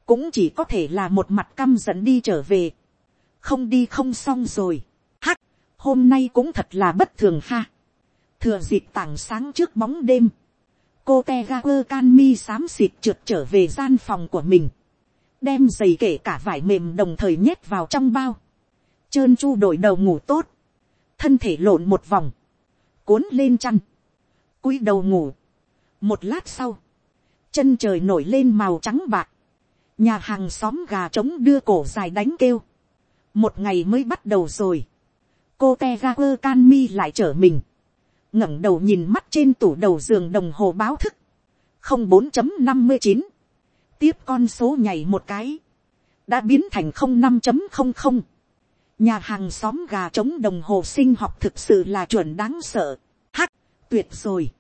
cũng chỉ có thể là một mặt căm giận đi trở về, không đi không xong rồi, hắc, hôm nay cũng thật là bất thường ha, thừa dịp tảng sáng trước bóng đêm, cô te ga quơ can mi xám xịt trượt trở về gian phòng của mình, đem giày kể cả vải mềm đồng thời nhét vào trong bao, trơn chu đổi đầu ngủ tốt, thân thể lộn một vòng, cuốn lên chăn, cúi đầu ngủ. một lát sau, chân trời nổi lên màu trắng bạc, nhà hàng xóm gà trống đưa cổ dài đánh kêu, một ngày mới bắt đầu rồi, cô te ga quơ can mi lại trở mình, ngẩng đầu nhìn mắt trên tủ đầu giường đồng hồ báo thức, không bốn chấm năm mươi chín, tiếp con số nhảy một cái, đã biến thành không năm chấm không không, nhà hàng xóm gà trống đồng hồ sinh học thực sự là chuẩn đáng sợ, hắc, tuyệt rồi,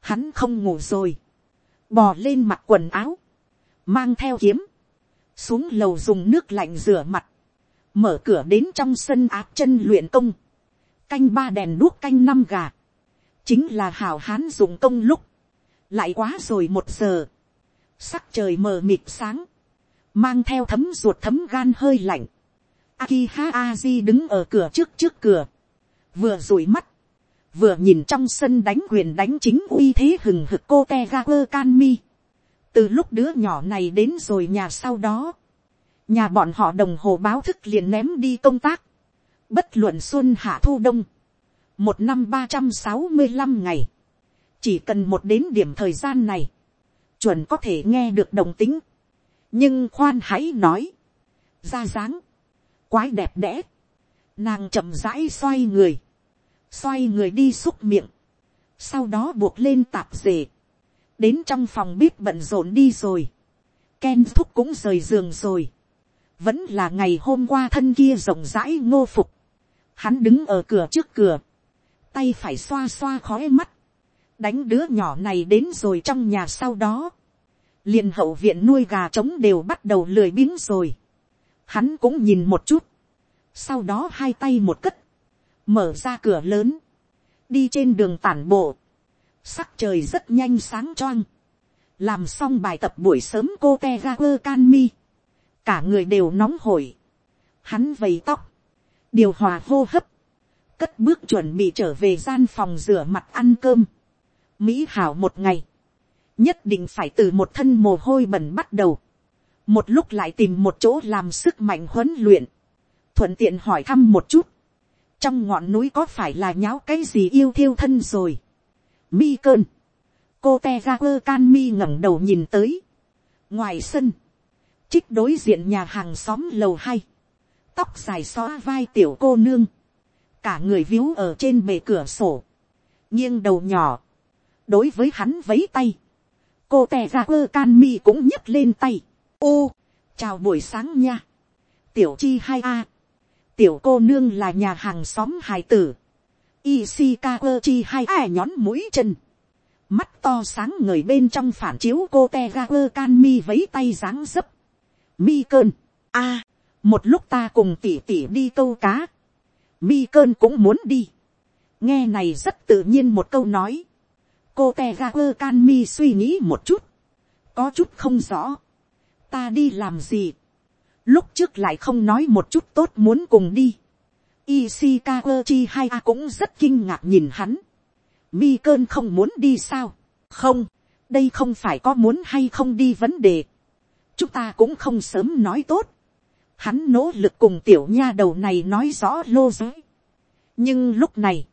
hắn không ngủ rồi, bò lên mặt quần áo, mang theo kiếm, xuống lầu dùng nước lạnh rửa mặt, mở cửa đến trong sân áp chân luyện công, canh ba đèn đuốc canh năm gà, chính là hào hán dùng công lúc, lại quá rồi một giờ, sắc trời mờ mịt sáng, mang theo thấm ruột thấm gan hơi lạnh, Akiha Aji đứng ở cửa trước trước cửa, vừa rủi mắt, vừa nhìn trong sân đánh quyền đánh chính uy thế hừng hực cô te Kanmi. từ lúc đứa nhỏ này đến rồi nhà sau đó, nhà bọn họ đồng hồ báo thức liền ném đi công tác, bất luận xuân hạ thu đông, một năm ba trăm sáu mươi năm ngày, chỉ cần một đến điểm thời gian này, chuẩn có thể nghe được đồng tính, nhưng khoan hãy nói, ra dáng, quái đẹp đẽ, nàng chậm rãi xoay người, xoay người đi xúc miệng, sau đó buộc lên tạp dề, đến trong phòng bếp bận rộn đi rồi, Ken thúc cũng rời giường rồi, vẫn là ngày hôm qua thân kia rộng rãi ngô phục, hắn đứng ở cửa trước cửa, tay phải xoa xoa khói mắt, đánh đứa nhỏ này đến rồi trong nhà sau đó, liền hậu viện nuôi gà trống đều bắt đầu lười biếng rồi, hắn cũng nhìn một chút, sau đó hai tay một cất, mở ra cửa lớn, đi trên đường tản bộ, sắc trời rất nhanh sáng choang, làm xong bài tập buổi sớm cô te ga quơ can mi, cả người đều nóng hổi, hắn vầy tóc, điều hòa hô hấp, cất bước chuẩn bị trở về gian phòng rửa mặt ăn cơm, mỹ hảo một ngày, nhất định phải từ một thân mồ hôi bẩn bắt đầu, một lúc lại tìm một chỗ làm sức mạnh huấn luyện, thuận tiện hỏi thăm một chút, trong ngọn núi có phải là nháo cái gì yêu thiêu thân rồi. mi cơn, cô te ra quơ can mi ngẩng đầu nhìn tới, ngoài sân, trích đối diện nhà hàng xóm lầu hai, tóc dài xóa vai tiểu cô nương, cả người víu ở trên bề cửa sổ, nghiêng đầu nhỏ, đối với hắn vấy tay, cô tè ra quơ can mi cũng nhấc lên tay, ô, chào buổi sáng nha, tiểu chi hai a, tiểu cô nương là nhà hàng xóm hài tử, Ishikawa chi hai A nhón mũi chân, mắt to sáng người bên trong phản chiếu cô te ga quơ can mi vấy tay dáng dấp, mi cơn, a, một lúc ta cùng tỉ tỉ đi câu cá, mi cơn cũng muốn đi, nghe này rất tự nhiên một câu nói, cô te ga quơ can mi suy nghĩ một chút, có chút không rõ, ta đi làm gì, lúc trước lại không nói một chút tốt muốn cùng đi. Ishikawa chi hai a cũng rất kinh ngạc nhìn hắn. Mi cơn không muốn đi sao? Không, đây không phải có muốn hay không đi vấn đề. Chúng ta cũng không sớm nói tốt. Hắn nỗ lực cùng tiểu nha đầu này nói rõ lô giới. Nhưng lúc này,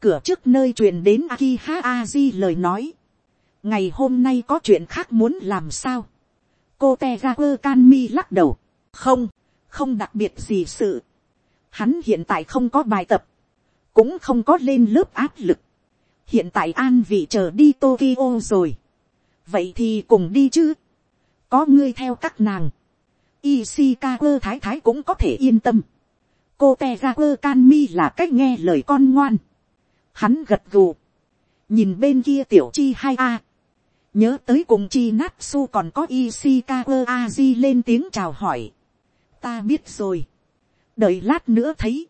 cửa trước nơi truyền đến Akiha Aji lời nói. Ngày hôm nay có chuyện khác muốn làm sao? Cô Tegraver can mi lắc đầu. Không, không đặc biệt gì sự. Hắn hiện tại không có bài tập. Cũng không có lên lớp áp lực. Hiện tại an vị chờ đi Tokyo rồi. Vậy thì cùng đi chứ. Có ngươi theo các nàng. Ishikawa thái thái cũng có thể yên tâm. Cô Tegraver can mi là cách nghe lời con ngoan. Hắn gật gù. Nhìn bên kia tiểu chi hai a nhớ tới cùng chi nát su còn có Ishikawa Aji lên tiếng chào hỏi. ta biết rồi. đợi lát nữa thấy.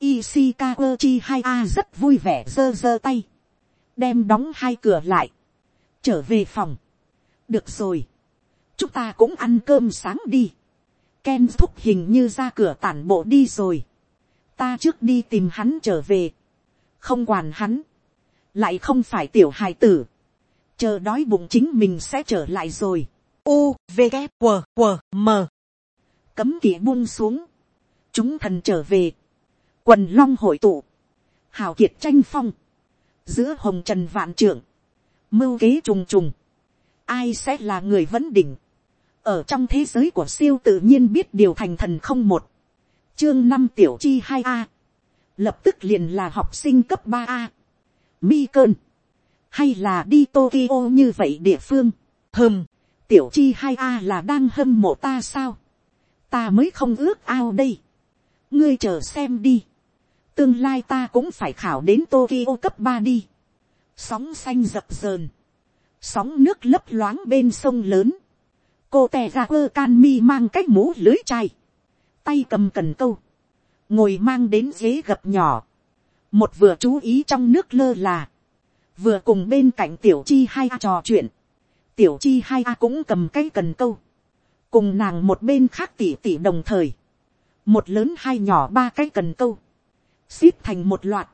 Ishikawa chi hai a rất vui vẻ giơ giơ tay. đem đóng hai cửa lại. trở về phòng. được rồi. chúng ta cũng ăn cơm sáng đi. Ken thúc hình như ra cửa tản bộ đi rồi. ta trước đi tìm hắn trở về. không quản hắn. lại không phải tiểu hài tử chờ đói bụng chính mình sẽ trở lại rồi. U, V, K, W, W, M. Cấm kỵ buông xuống. Chúng thần trở về. Quần long hội tụ. Hào kiệt tranh phong. Giữa hồng trần vạn trưởng. Mưu kế trùng trùng. Ai sẽ là người vấn đỉnh. Ở trong thế giới của siêu tự nhiên biết điều thành thần không một. Chương năm tiểu chi hai a Lập tức liền là học sinh cấp ba a Mi cơn hay là đi Tokyo như vậy địa phương, Hừm, tiểu chi hai a là đang hâm mộ ta sao, ta mới không ước ao đây, ngươi chờ xem đi, tương lai ta cũng phải khảo đến Tokyo cấp ba đi, sóng xanh dập dờn, sóng nước lấp loáng bên sông lớn, cô tè ra quơ can mi mang cách mũ lưới chai, tay cầm cần câu, ngồi mang đến ghế gập nhỏ, một vừa chú ý trong nước lơ là, vừa cùng bên cạnh tiểu chi hai a trò chuyện, tiểu chi hai a cũng cầm cái cần câu, cùng nàng một bên khác tỉ tỉ đồng thời, một lớn hai nhỏ ba cái cần câu, xít thành một loạt,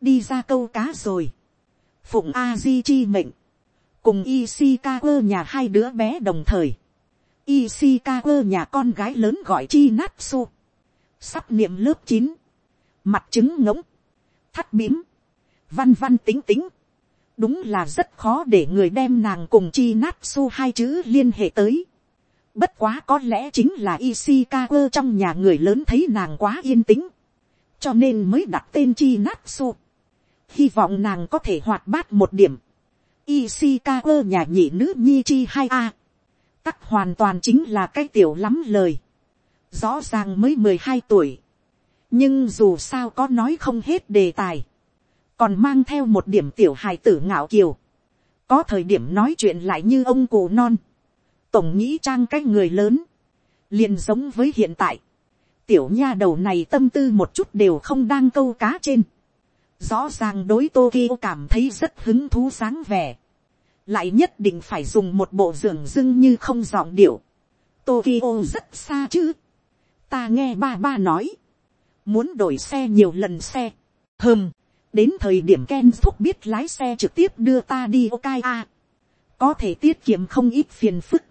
đi ra câu cá rồi, phụng a di chi mệnh, cùng Ishikawa nhà hai đứa bé đồng thời, Ishikawa nhà con gái lớn gọi chi Natsu, sắp niệm lớp chín, mặt trứng ngỗng, thắt bím, văn văn tính tính, đúng là rất khó để người đem nàng cùng chi nát su hai chữ liên hệ tới. Bất quá có lẽ chính là Ishikawa trong nhà người lớn thấy nàng quá yên tĩnh. Cho nên mới đặt tên chi nát su. Hy vọng nàng có thể hoạt bát một điểm. Ishikawa nhà nhị nữ nhi chi hai a Tắc hoàn toàn chính là cái tiểu lắm lời. Rõ ràng mới mười hai tuổi. Nhưng dù sao có nói không hết đề tài còn mang theo một điểm tiểu hài tử ngạo kiều, có thời điểm nói chuyện lại như ông cụ non, tổng nghĩ trang cái người lớn, liền giống với hiện tại, tiểu nha đầu này tâm tư một chút đều không đang câu cá trên, rõ ràng đối Tokyo cảm thấy rất hứng thú sáng vẻ, lại nhất định phải dùng một bộ giường dưng như không giọng điệu, Tokyo rất xa chứ, ta nghe ba ba nói, muốn đổi xe nhiều lần xe, hơm, đến thời điểm Ken thúc biết lái xe trực tiếp đưa ta đi Okaya. Có thể tiết kiệm không ít phiền phức.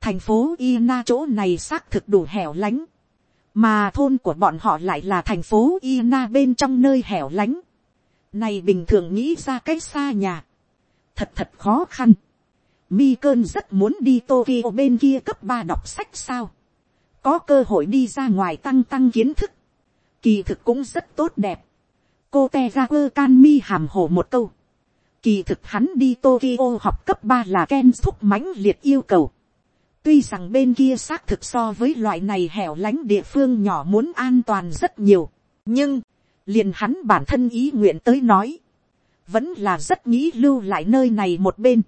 Thành phố Ina chỗ này xác thực đủ hẻo lánh. Mà thôn của bọn họ lại là thành phố Ina bên trong nơi hẻo lánh. Này bình thường nghĩ ra cách xa nhà. Thật thật khó khăn. Mi cơn rất muốn đi Tokyo bên kia cấp ba đọc sách sao. Có cơ hội đi ra ngoài tăng tăng kiến thức. Kỳ thực cũng rất tốt đẹp cô te ra quơ can mi hàm hồ một câu. Kỳ thực hắn đi Tokyo học cấp ba là Ken thúc mãnh liệt yêu cầu. Tuy rằng bên kia xác thực so với loại này hẻo lánh địa phương nhỏ muốn an toàn rất nhiều. Nhưng, liền hắn bản thân ý nguyện tới nói. Vẫn là rất nghĩ lưu lại nơi này một bên.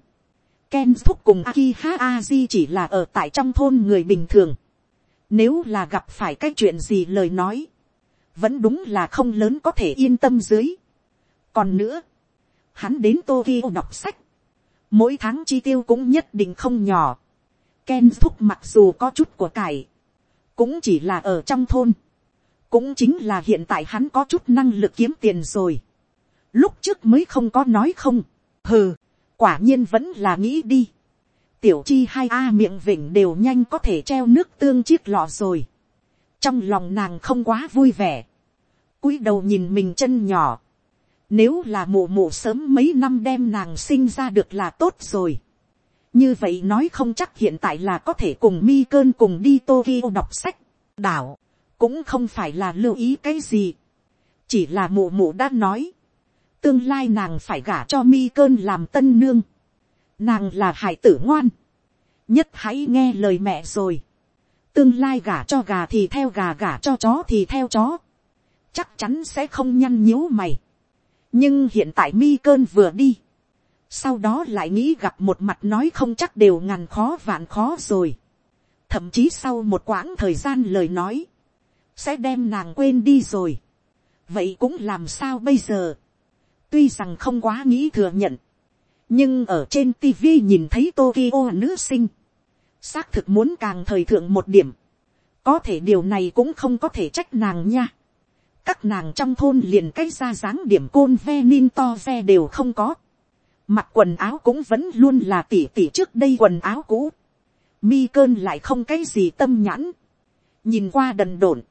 Ken thúc cùng Akiha Aji chỉ là ở tại trong thôn người bình thường. Nếu là gặp phải cái chuyện gì lời nói vẫn đúng là không lớn có thể yên tâm dưới. còn nữa, hắn đến Tokyo đọc sách, mỗi tháng chi tiêu cũng nhất định không nhỏ. Ken thúc mặc dù có chút của cải, cũng chỉ là ở trong thôn, cũng chính là hiện tại hắn có chút năng lực kiếm tiền rồi. lúc trước mới không có nói không, hừ, quả nhiên vẫn là nghĩ đi. tiểu chi hai a miệng vịnh đều nhanh có thể treo nước tương chiếc lọ rồi trong lòng nàng không quá vui vẻ, cúi đầu nhìn mình chân nhỏ, nếu là mụ mụ sớm mấy năm đem nàng sinh ra được là tốt rồi. Như vậy nói không chắc hiện tại là có thể cùng mi cơn cùng đi Tokyo đọc sách. Đảo, cũng không phải là lưu ý cái gì. Chỉ là mụ mụ đã nói. Tương lai nàng phải gả cho mi cơn làm tân nương. Nàng là hải tử ngoan. Nhất hãy nghe lời mẹ rồi. Tương lai gả cho gà thì theo gà gả cho chó thì theo chó. Chắc chắn sẽ không nhăn nhíu mày nhưng hiện tại mi cơn vừa đi, sau đó lại nghĩ gặp một mặt nói không chắc đều ngàn khó vạn khó rồi. thậm chí sau một quãng thời gian lời nói, sẽ đem nàng quên đi rồi. vậy cũng làm sao bây giờ. tuy rằng không quá nghĩ thừa nhận, nhưng ở trên tv nhìn thấy tokyo nữ sinh, xác thực muốn càng thời thượng một điểm, có thể điều này cũng không có thể trách nàng nha các nàng trong thôn liền cái ra dáng điểm côn ve nin to ve đều không có. Mặc quần áo cũng vẫn luôn là tỉ tỉ trước đây quần áo cũ. Mi cơn lại không cái gì tâm nhãn. Nhìn qua đần độn.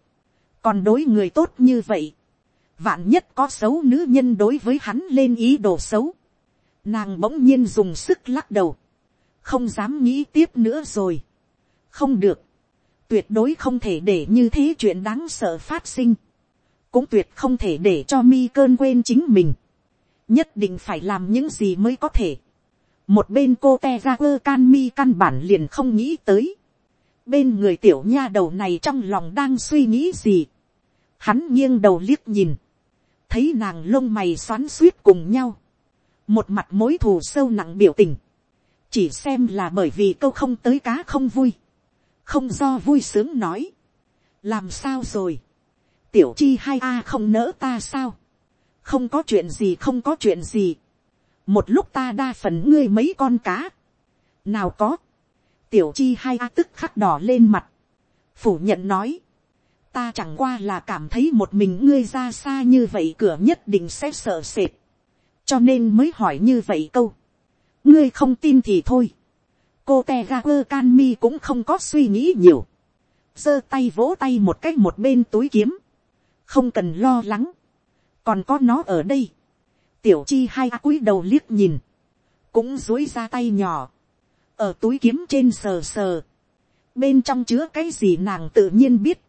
Còn đối người tốt như vậy. Vạn nhất có xấu nữ nhân đối với hắn lên ý đồ xấu. Nàng bỗng nhiên dùng sức lắc đầu. Không dám nghĩ tiếp nữa rồi. Không được. Tuyệt đối không thể để như thế chuyện đáng sợ phát sinh. Cũng tuyệt không thể để cho mi cơn quên chính mình, nhất định phải làm những gì mới có thể. một bên cô te ra quơ can mi căn bản liền không nghĩ tới, bên người tiểu nha đầu này trong lòng đang suy nghĩ gì, hắn nghiêng đầu liếc nhìn, thấy nàng lông mày xoắn suýt cùng nhau, một mặt mối thù sâu nặng biểu tình, chỉ xem là bởi vì câu không tới cá không vui, không do vui sướng nói, làm sao rồi, tiểu chi hai a không nỡ ta sao, không có chuyện gì không có chuyện gì, một lúc ta đa phần ngươi mấy con cá, nào có, tiểu chi hai a tức khắc đỏ lên mặt, phủ nhận nói, ta chẳng qua là cảm thấy một mình ngươi ra xa như vậy cửa nhất định sẽ sợ sệt, cho nên mới hỏi như vậy câu, ngươi không tin thì thôi, cô te ga quơ can mi cũng không có suy nghĩ nhiều, giơ tay vỗ tay một cách một bên túi kiếm, không cần lo lắng, còn có nó ở đây, tiểu chi hai cúi đầu liếc nhìn, cũng dối ra tay nhỏ, ở túi kiếm trên sờ sờ, bên trong chứa cái gì nàng tự nhiên biết,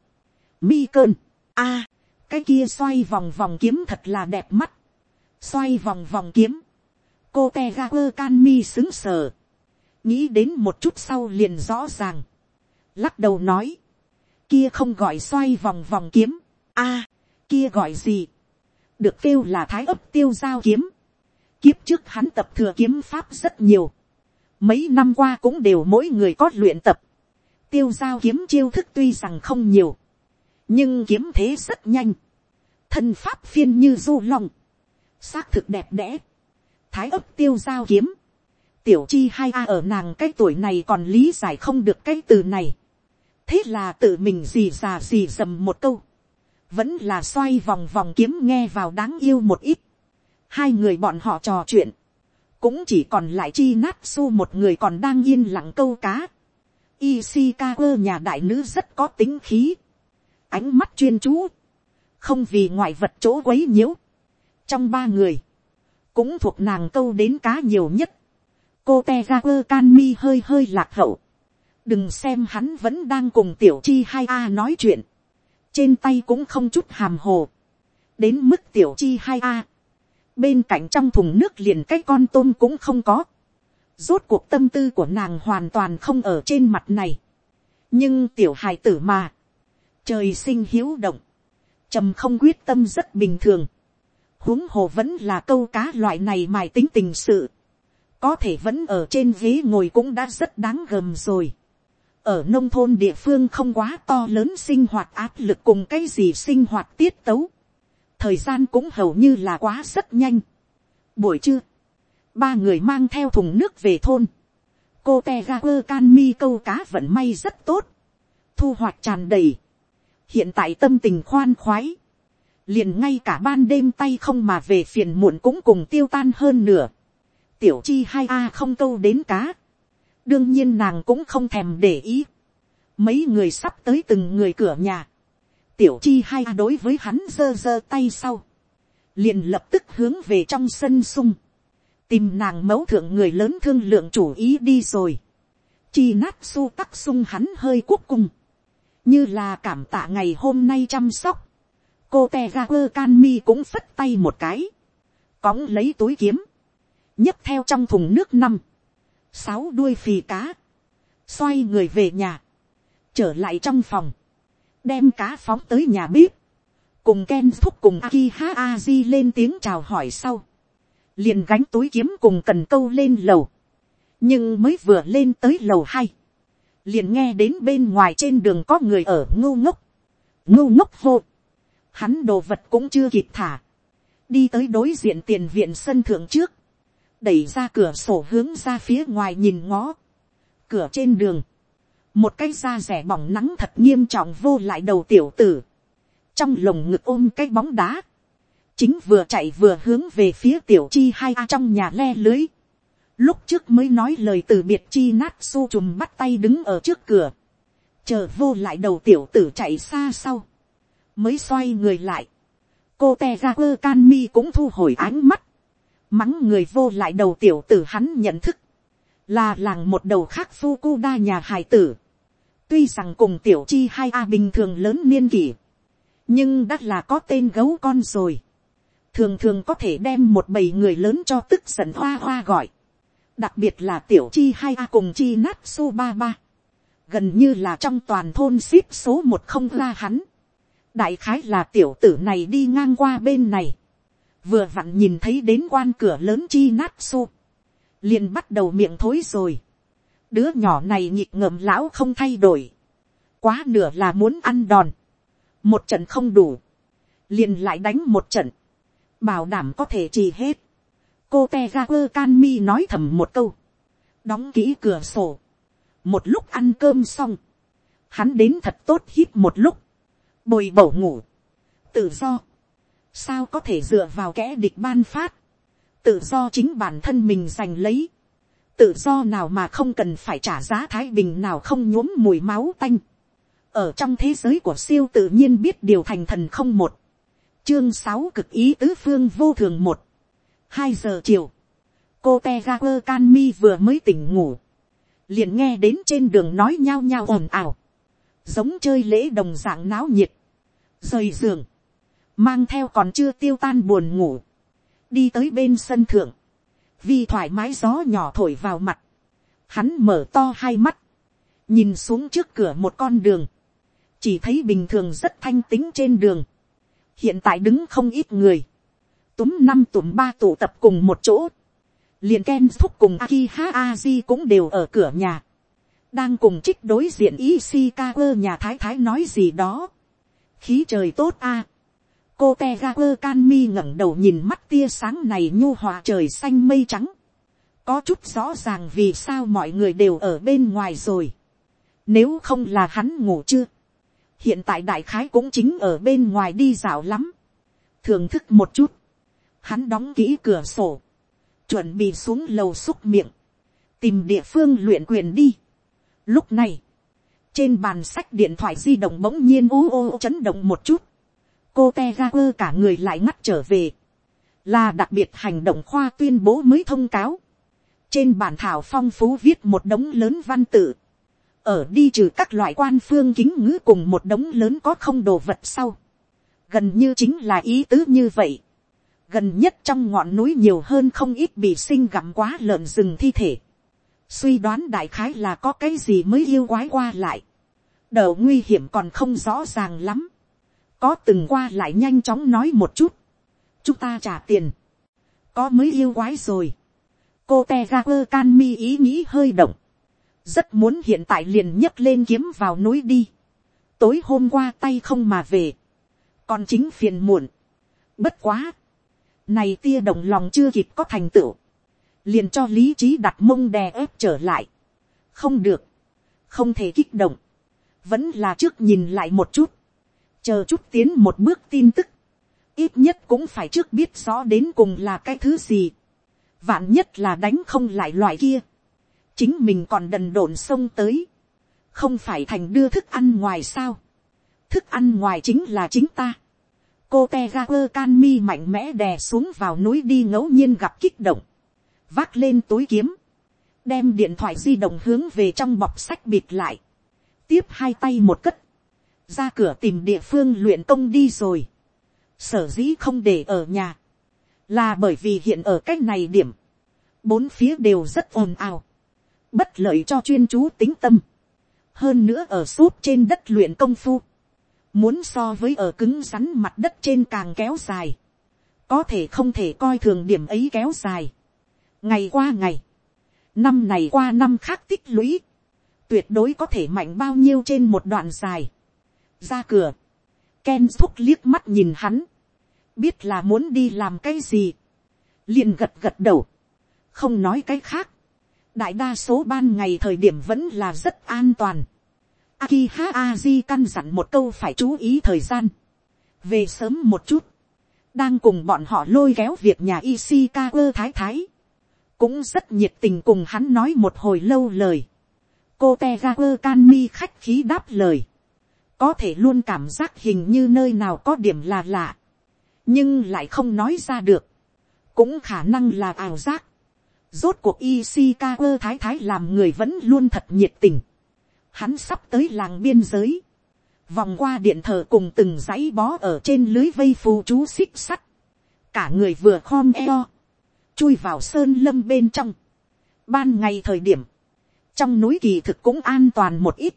mi cơn, a, cái kia xoay vòng vòng kiếm thật là đẹp mắt, xoay vòng vòng kiếm, cô te ga quơ can mi xứng sờ, nghĩ đến một chút sau liền rõ ràng, lắc đầu nói, kia không gọi xoay vòng vòng kiếm, a, kia gọi gì, được kêu là thái ấp tiêu giao kiếm, kiếp trước hắn tập thừa kiếm pháp rất nhiều, mấy năm qua cũng đều mỗi người có luyện tập, tiêu giao kiếm chiêu thức tuy rằng không nhiều, nhưng kiếm thế rất nhanh, thân pháp phiên như du long, xác thực đẹp đẽ, thái ấp tiêu giao kiếm, tiểu chi hai a ở nàng cái tuổi này còn lý giải không được cái từ này, thế là tự mình gì già gì dầm một câu, vẫn là xoay vòng vòng kiếm nghe vào đáng yêu một ít. hai người bọn họ trò chuyện, cũng chỉ còn lại chi nát su một người còn đang yên lặng câu cá. Ishikawa nhà đại nữ rất có tính khí, ánh mắt chuyên chú, không vì ngoại vật chỗ quấy nhiễu. trong ba người, cũng thuộc nàng câu đến cá nhiều nhất. cô te ra quơ can mi hơi hơi lạc hậu. đừng xem hắn vẫn đang cùng tiểu chi hai a nói chuyện. Trên tay cũng không chút hàm hồ, đến mức tiểu chi hai a, bên cạnh trong thùng nước liền cái con tôm cũng không có, rốt cuộc tâm tư của nàng hoàn toàn không ở trên mặt này, nhưng tiểu hài tử mà, trời sinh hiếu động, trầm không quyết tâm rất bình thường, huống hồ vẫn là câu cá loại này mài tính tình sự, có thể vẫn ở trên ghế ngồi cũng đã rất đáng gờm rồi ở nông thôn địa phương không quá to lớn sinh hoạt áp lực cùng cái gì sinh hoạt tiết tấu. thời gian cũng hầu như là quá rất nhanh. buổi trưa, ba người mang theo thùng nước về thôn. cô te ga quơ can mi câu cá vận may rất tốt. thu hoạch tràn đầy. hiện tại tâm tình khoan khoái liền ngay cả ban đêm tay không mà về phiền muộn cũng cùng tiêu tan hơn nửa. tiểu chi hai a không câu đến cá. Đương nhiên nàng cũng không thèm để ý. mấy người sắp tới từng người cửa nhà, tiểu chi hai a đối với hắn giơ giơ tay sau, liền lập tức hướng về trong sân sung, tìm nàng mẫu thượng người lớn thương lượng chủ ý đi rồi, chi nát su tắc sung hắn hơi quốc cung, như là cảm tạ ngày hôm nay chăm sóc, cô te ga quơ can mi cũng phất tay một cái, cóng lấy túi kiếm, nhấc theo trong thùng nước năm, sáu đuôi phì cá, xoay người về nhà, trở lại trong phòng, đem cá phóng tới nhà bếp, cùng Ken thúc cùng Akiha Aji lên tiếng chào hỏi sau, liền gánh túi kiếm cùng cần câu lên lầu, nhưng mới vừa lên tới lầu hai, liền nghe đến bên ngoài trên đường có người ở ngô ngốc, ngô ngốc hô, hắn đồ vật cũng chưa kịp thả, đi tới đối diện tiền viện sân thượng trước, đẩy ra cửa sổ hướng ra phía ngoài nhìn ngó, cửa trên đường, một cái da rẻ bỏng nắng thật nghiêm trọng vô lại đầu tiểu tử, trong lồng ngực ôm cái bóng đá, chính vừa chạy vừa hướng về phía tiểu chi hai a trong nhà le lưới, lúc trước mới nói lời từ biệt chi nát su chùm bắt tay đứng ở trước cửa, chờ vô lại đầu tiểu tử chạy xa sau, mới xoay người lại, cô te ra quơ can mi cũng thu hồi ánh mắt, mắng người vô lại đầu tiểu tử hắn nhận thức, là làng một đầu khác phu đa nhà hài tử, tuy rằng cùng tiểu chi hai a bình thường lớn niên kỷ, nhưng đã là có tên gấu con rồi, thường thường có thể đem một bầy người lớn cho tức giận hoa hoa gọi, đặc biệt là tiểu chi hai a cùng chi nát su ba ba, gần như là trong toàn thôn ship số một không ra hắn, đại khái là tiểu tử này đi ngang qua bên này, vừa vặn nhìn thấy đến quan cửa lớn chi nát su, liền bắt đầu miệng thối rồi, đứa nhỏ này nhịp ngợm lão không thay đổi, quá nửa là muốn ăn đòn, một trận không đủ, liền lại đánh một trận, bảo đảm có thể trì hết, cô te ga quơ can mi nói thầm một câu, đóng kỹ cửa sổ, một lúc ăn cơm xong, hắn đến thật tốt hít một lúc, bồi bổ ngủ, tự do, sao có thể dựa vào kẽ địch ban phát, tự do chính bản thân mình giành lấy, tự do nào mà không cần phải trả giá thái bình nào không nhuốm mùi máu tanh, ở trong thế giới của siêu tự nhiên biết điều thành thần không một, chương sáu cực ý tứ phương vô thường một, hai giờ chiều, cô te ga quơ can mi vừa mới tỉnh ngủ, liền nghe đến trên đường nói nhao nhao ồn ào, giống chơi lễ đồng dạng náo nhiệt, rời giường, mang theo còn chưa tiêu tan buồn ngủ, đi tới bên sân thượng, vì thoải mái gió nhỏ thổi vào mặt, hắn mở to hai mắt, nhìn xuống trước cửa một con đường, chỉ thấy bình thường rất thanh tính trên đường, hiện tại đứng không ít người, túm năm túm ba tụ tập cùng một chỗ, liền ken thúc cùng aki ha aji cũng đều ở cửa nhà, đang cùng trích đối diện Ishikawa nhà thái thái nói gì đó. khí trời tốt a. cô te ga quơ can mi ngẩng đầu nhìn mắt tia sáng này nhu hòa trời xanh mây trắng. có chút rõ ràng vì sao mọi người đều ở bên ngoài rồi. nếu không là hắn ngủ chưa. hiện tại đại khái cũng chính ở bên ngoài đi dạo lắm. thưởng thức một chút. hắn đóng kỹ cửa sổ. chuẩn bị xuống lầu xúc miệng. tìm địa phương luyện quyền đi Lúc này, trên bàn sách điện thoại di động bỗng nhiên ô ô chấn động một chút. Cô te ra quơ cả người lại ngắt trở về. Là đặc biệt hành động khoa tuyên bố mới thông cáo. Trên bản thảo phong phú viết một đống lớn văn tự. Ở đi trừ các loại quan phương kính ngữ cùng một đống lớn có không đồ vật sau. Gần như chính là ý tứ như vậy. Gần nhất trong ngọn núi nhiều hơn không ít bị sinh gặm quá lợn rừng thi thể suy đoán đại khái là có cái gì mới yêu quái qua lại, đỡ nguy hiểm còn không rõ ràng lắm, có từng qua lại nhanh chóng nói một chút, chúng ta trả tiền, có mới yêu quái rồi, cô te ga quơ can mi ý nghĩ hơi động, rất muốn hiện tại liền nhấc lên kiếm vào núi đi, tối hôm qua tay không mà về, còn chính phiền muộn, bất quá, này tia động lòng chưa kịp có thành tựu, liền cho lý trí đặt mông đè ép trở lại. không được, không thể kích động, vẫn là trước nhìn lại một chút, chờ chút tiến một bước tin tức, ít nhất cũng phải trước biết rõ đến cùng là cái thứ gì, vạn nhất là đánh không lại loại kia, chính mình còn đần độn xông tới, không phải thành đưa thức ăn ngoài sao, thức ăn ngoài chính là chính ta. cô te ga quơ can mi mạnh mẽ đè xuống vào núi đi ngẫu nhiên gặp kích động, vác lên túi kiếm, đem điện thoại di động hướng về trong bọc sách bịt lại, tiếp hai tay một cất, ra cửa tìm địa phương luyện công đi rồi, sở dĩ không để ở nhà, là bởi vì hiện ở c á c h này điểm, bốn phía đều rất ồn ào, bất lợi cho chuyên chú tính tâm, hơn nữa ở suốt trên đất luyện công phu, muốn so với ở cứng rắn mặt đất trên càng kéo dài, có thể không thể coi thường điểm ấy kéo dài, ngày qua ngày, năm này qua năm khác tích lũy, tuyệt đối có thể mạnh bao nhiêu trên một đoạn dài, ra cửa, Ken thúc liếc mắt nhìn hắn, biết là muốn đi làm cái gì, liền gật gật đầu, không nói cái khác, đại đa số ban ngày thời điểm vẫn là rất an toàn. Akiha Aji căn dặn một câu phải chú ý thời gian, về sớm một chút, đang cùng bọn họ lôi kéo việc nhà Ishikawa thái thái, cũng rất nhiệt tình cùng hắn nói một hồi lâu lời. cô te ga quơ can mi khách khí đáp lời, có thể luôn cảm giác hình như nơi nào có điểm là lạ nhưng lại không nói ra được, cũng khả năng là ảo giác. Rốt cuộc Ishikawa thái thái làm người vẫn luôn thật nhiệt tình. Hắn sắp tới làng biên giới. Vòng qua điện thờ cùng từng dãy bó ở trên lưới vây phù chú xích sắt. Cả người vừa khom eo. Chui vào sơn lâm bên trong. Ban ngày thời điểm. Trong núi kỳ thực cũng an toàn một ít.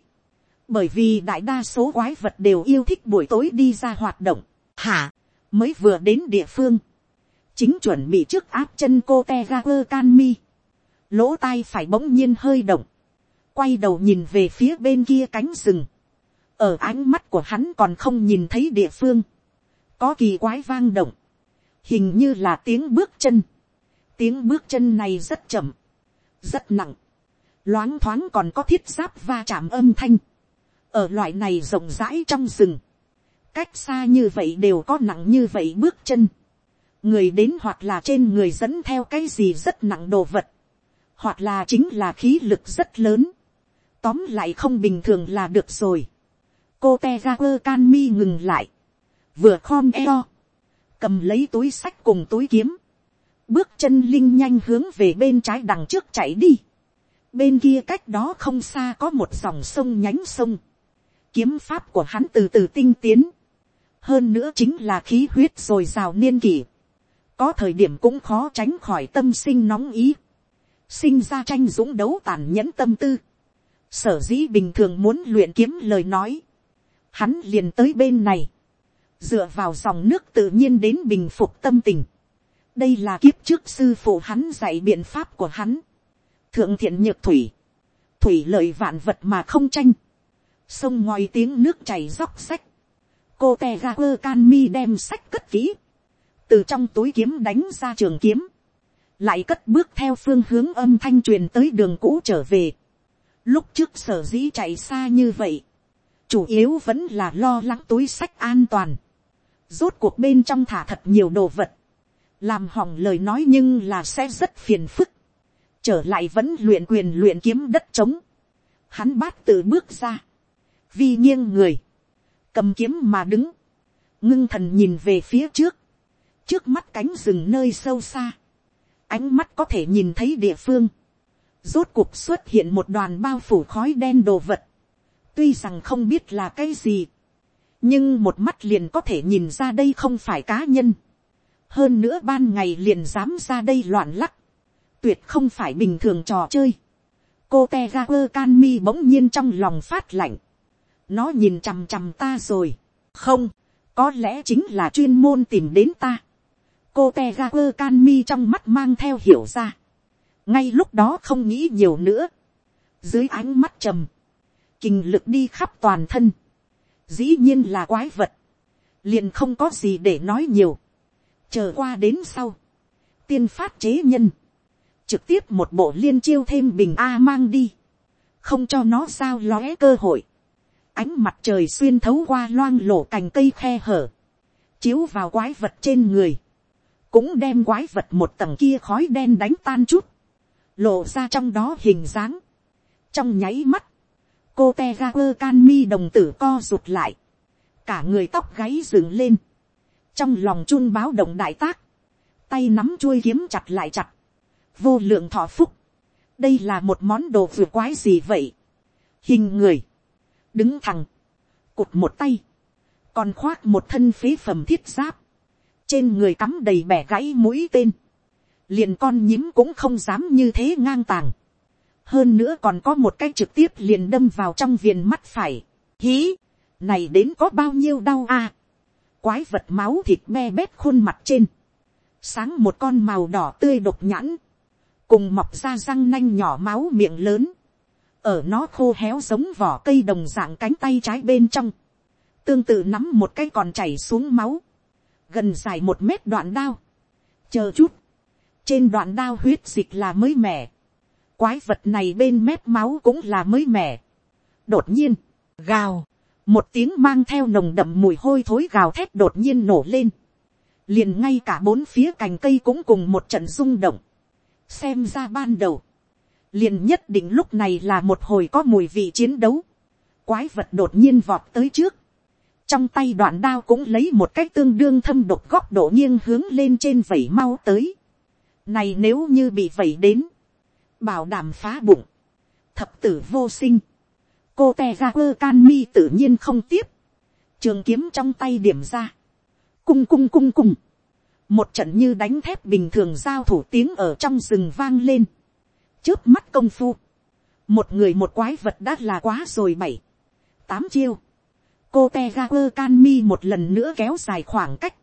Bởi vì đại đa số quái vật đều yêu thích buổi tối đi ra hoạt động. Hả? mới vừa đến địa phương, chính chuẩn bị trước áp chân cô te ga quơ can mi, lỗ tai phải bỗng nhiên hơi động, quay đầu nhìn về phía bên kia cánh rừng, ở ánh mắt của hắn còn không nhìn thấy địa phương, có kỳ quái vang động, hình như là tiếng bước chân, tiếng bước chân này rất chậm, rất nặng, loáng thoáng còn có thiết giáp va chạm âm thanh, ở loại này rộng rãi trong rừng, cách xa như vậy đều có nặng như vậy bước chân. người đến hoặc là trên người dẫn theo cái gì rất nặng đồ vật, hoặc là chính là khí lực rất lớn. tóm lại không bình thường là được rồi. cô te ra quơ can mi ngừng lại, vừa khom eo, cầm lấy túi sách cùng túi kiếm, bước chân linh nhanh hướng về bên trái đằng trước chạy đi. bên kia cách đó không xa có một dòng sông nhánh sông. kiếm pháp của hắn từ từ tinh tiến. Hơn nữa chính là khí huyết rồi rào niên kỷ, có thời điểm cũng khó tránh khỏi tâm sinh nóng ý, sinh ra tranh dũng đấu tàn nhẫn tâm tư, sở dĩ bình thường muốn luyện kiếm lời nói, hắn liền tới bên này, dựa vào dòng nước tự nhiên đến bình phục tâm tình, đây là kiếp trước sư phụ hắn dạy biện pháp của hắn, thượng thiện nhược thủy, thủy lợi vạn vật mà không tranh, sông ngoài tiếng nước chảy róc sách, cô te ga quơ can mi đem sách cất kỹ, từ trong túi kiếm đánh ra trường kiếm, lại cất bước theo phương hướng âm thanh truyền tới đường cũ trở về. Lúc trước sở dĩ chạy xa như vậy, chủ yếu vẫn là lo lắng túi sách an toàn. Rốt cuộc bên trong thả thật nhiều đồ vật, làm hỏng lời nói nhưng là sẽ rất phiền phức. Trở lại vẫn luyện quyền luyện kiếm đất trống. Hắn bát từ bước ra, vi nghiêng người, cầm kiếm mà đứng, ngưng thần nhìn về phía trước, trước mắt cánh rừng nơi sâu xa, ánh mắt có thể nhìn thấy địa phương, rốt cuộc xuất hiện một đoàn bao phủ khói đen đồ vật, tuy rằng không biết là cái gì, nhưng một mắt liền có thể nhìn ra đây không phải cá nhân, hơn nữa ban ngày liền dám ra đây loạn lắc, tuyệt không phải bình thường trò chơi, cô te ga quơ can mi bỗng nhiên trong lòng phát lạnh, nó nhìn chằm chằm ta rồi, không, có lẽ chính là chuyên môn tìm đến ta. cô te ga quơ can mi trong mắt mang theo hiểu ra, ngay lúc đó không nghĩ nhiều nữa, dưới ánh mắt trầm, kinh lực đi khắp toàn thân, dĩ nhiên là quái vật, liền không có gì để nói nhiều, chờ qua đến sau, tiên phát chế nhân, trực tiếp một bộ liên chiêu thêm bình a mang đi, không cho nó sao lóe cơ hội, ánh mặt trời xuyên thấu qua loang lổ cành cây khe hở, chiếu vào quái vật trên người, cũng đem quái vật một tầng kia khói đen đánh tan chút, lộ ra trong đó hình dáng. trong nháy mắt, cô te ga quơ can mi đồng tử co rụt lại, cả người tóc gáy dựng lên, trong lòng chun báo động đại tác, tay nắm chuôi kiếm chặt lại chặt, vô lượng thọ phúc, đây là một món đồ vừa quái gì vậy, hình người, đứng thẳng, cụt một tay, còn khoác một thân phế phẩm thiết giáp, trên người cắm đầy bẻ gãy mũi tên, liền con nhím cũng không dám như thế ngang tàng, hơn nữa còn có một cái trực tiếp liền đâm vào trong viền mắt phải, hí, này đến có bao nhiêu đau a, quái vật máu thịt me bét khuôn mặt trên, sáng một con màu đỏ tươi độc nhãn, cùng mọc ra răng nanh nhỏ máu miệng lớn, ở nó khô héo giống vỏ cây đồng dạng cánh tay trái bên trong, tương tự nắm một cái còn chảy xuống máu, gần dài một mét đoạn đao, chờ chút, trên đoạn đao huyết dịch là mới mẻ, quái vật này bên mép máu cũng là mới mẻ. đột nhiên, gào, một tiếng mang theo nồng đậm mùi hôi thối gào thét đột nhiên nổ lên, liền ngay cả bốn phía cành cây cũng cùng một trận rung động, xem ra ban đầu, liền nhất định lúc này là một hồi có mùi vị chiến đấu, quái vật đột nhiên vọt tới trước, trong tay đoạn đao cũng lấy một cách tương đương thâm độc góc độ nghiêng hướng lên trên vẩy mau tới. Này nếu như bị vẩy đến, bảo đảm phá bụng, thập tử vô sinh, cô te ra quơ can mi tự nhiên không tiếp, trường kiếm trong tay điểm ra, cung cung cung cung, một trận như đánh thép bình thường giao thủ tiếng ở trong rừng vang lên, trước mắt công phu, một người một quái vật đã là quá rồi bảy, tám chiêu, cô te ga quơ can mi một lần nữa kéo dài khoảng cách,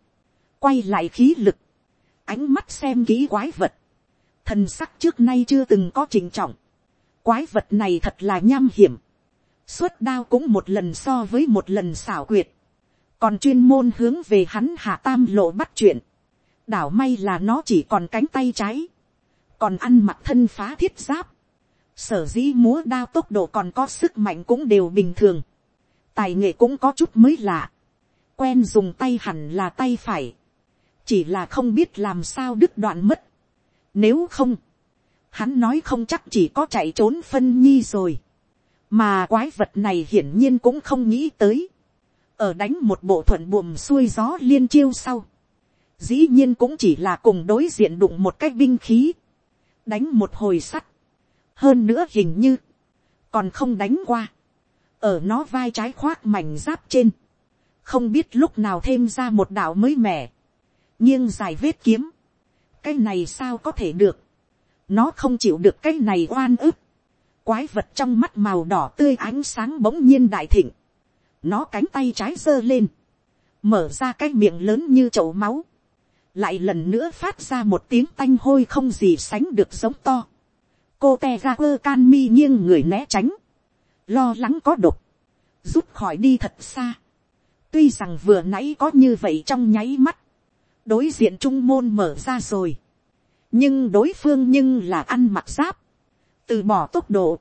quay lại khí lực, ánh mắt xem kỹ quái vật, thần sắc trước nay chưa từng có trình trọng, quái vật này thật là nham hiểm, suốt đao cũng một lần so với một lần xảo quyệt, còn chuyên môn hướng về hắn hạ tam lộ bắt chuyện, đảo may là nó chỉ còn cánh tay trái, còn ăn mặc thân phá thiết giáp, sở dĩ múa đao tốc độ còn có sức mạnh cũng đều bình thường, tài nghệ cũng có chút mới lạ, quen dùng tay hẳn là tay phải, chỉ là không biết làm sao đứt đoạn mất, nếu không, hắn nói không chắc chỉ có chạy trốn phân nhi rồi. Mà quái vật này hiển nhiên cũng không nghĩ tới. Ở đánh một bộ thuận buồm xuôi gió liên chiêu sau. Dĩ nhiên cũng chỉ là cùng đối diện đụng một cái binh khí. Đánh một hồi sắt. Hơn nữa hình như. Còn không đánh qua. Ở nó vai trái khoác mảnh giáp trên. Không biết lúc nào thêm ra một đạo mới mẻ. nghiêng dài vết kiếm cái này sao có thể được, nó không chịu được cái này oan ức, quái vật trong mắt màu đỏ tươi ánh sáng bỗng nhiên đại thịnh, nó cánh tay trái giơ lên, mở ra cái miệng lớn như chậu máu, lại lần nữa phát ra một tiếng tanh hôi không gì sánh được giống to. cô te ga quơ can mi nghiêng người né tránh, lo lắng có độc, rút khỏi đi thật xa. tuy rằng vừa nãy có như vậy trong nháy mắt, đối diện trung môn mở ra rồi, nhưng đối phương nhưng là ăn mặc giáp, từ bỏ tốc độ,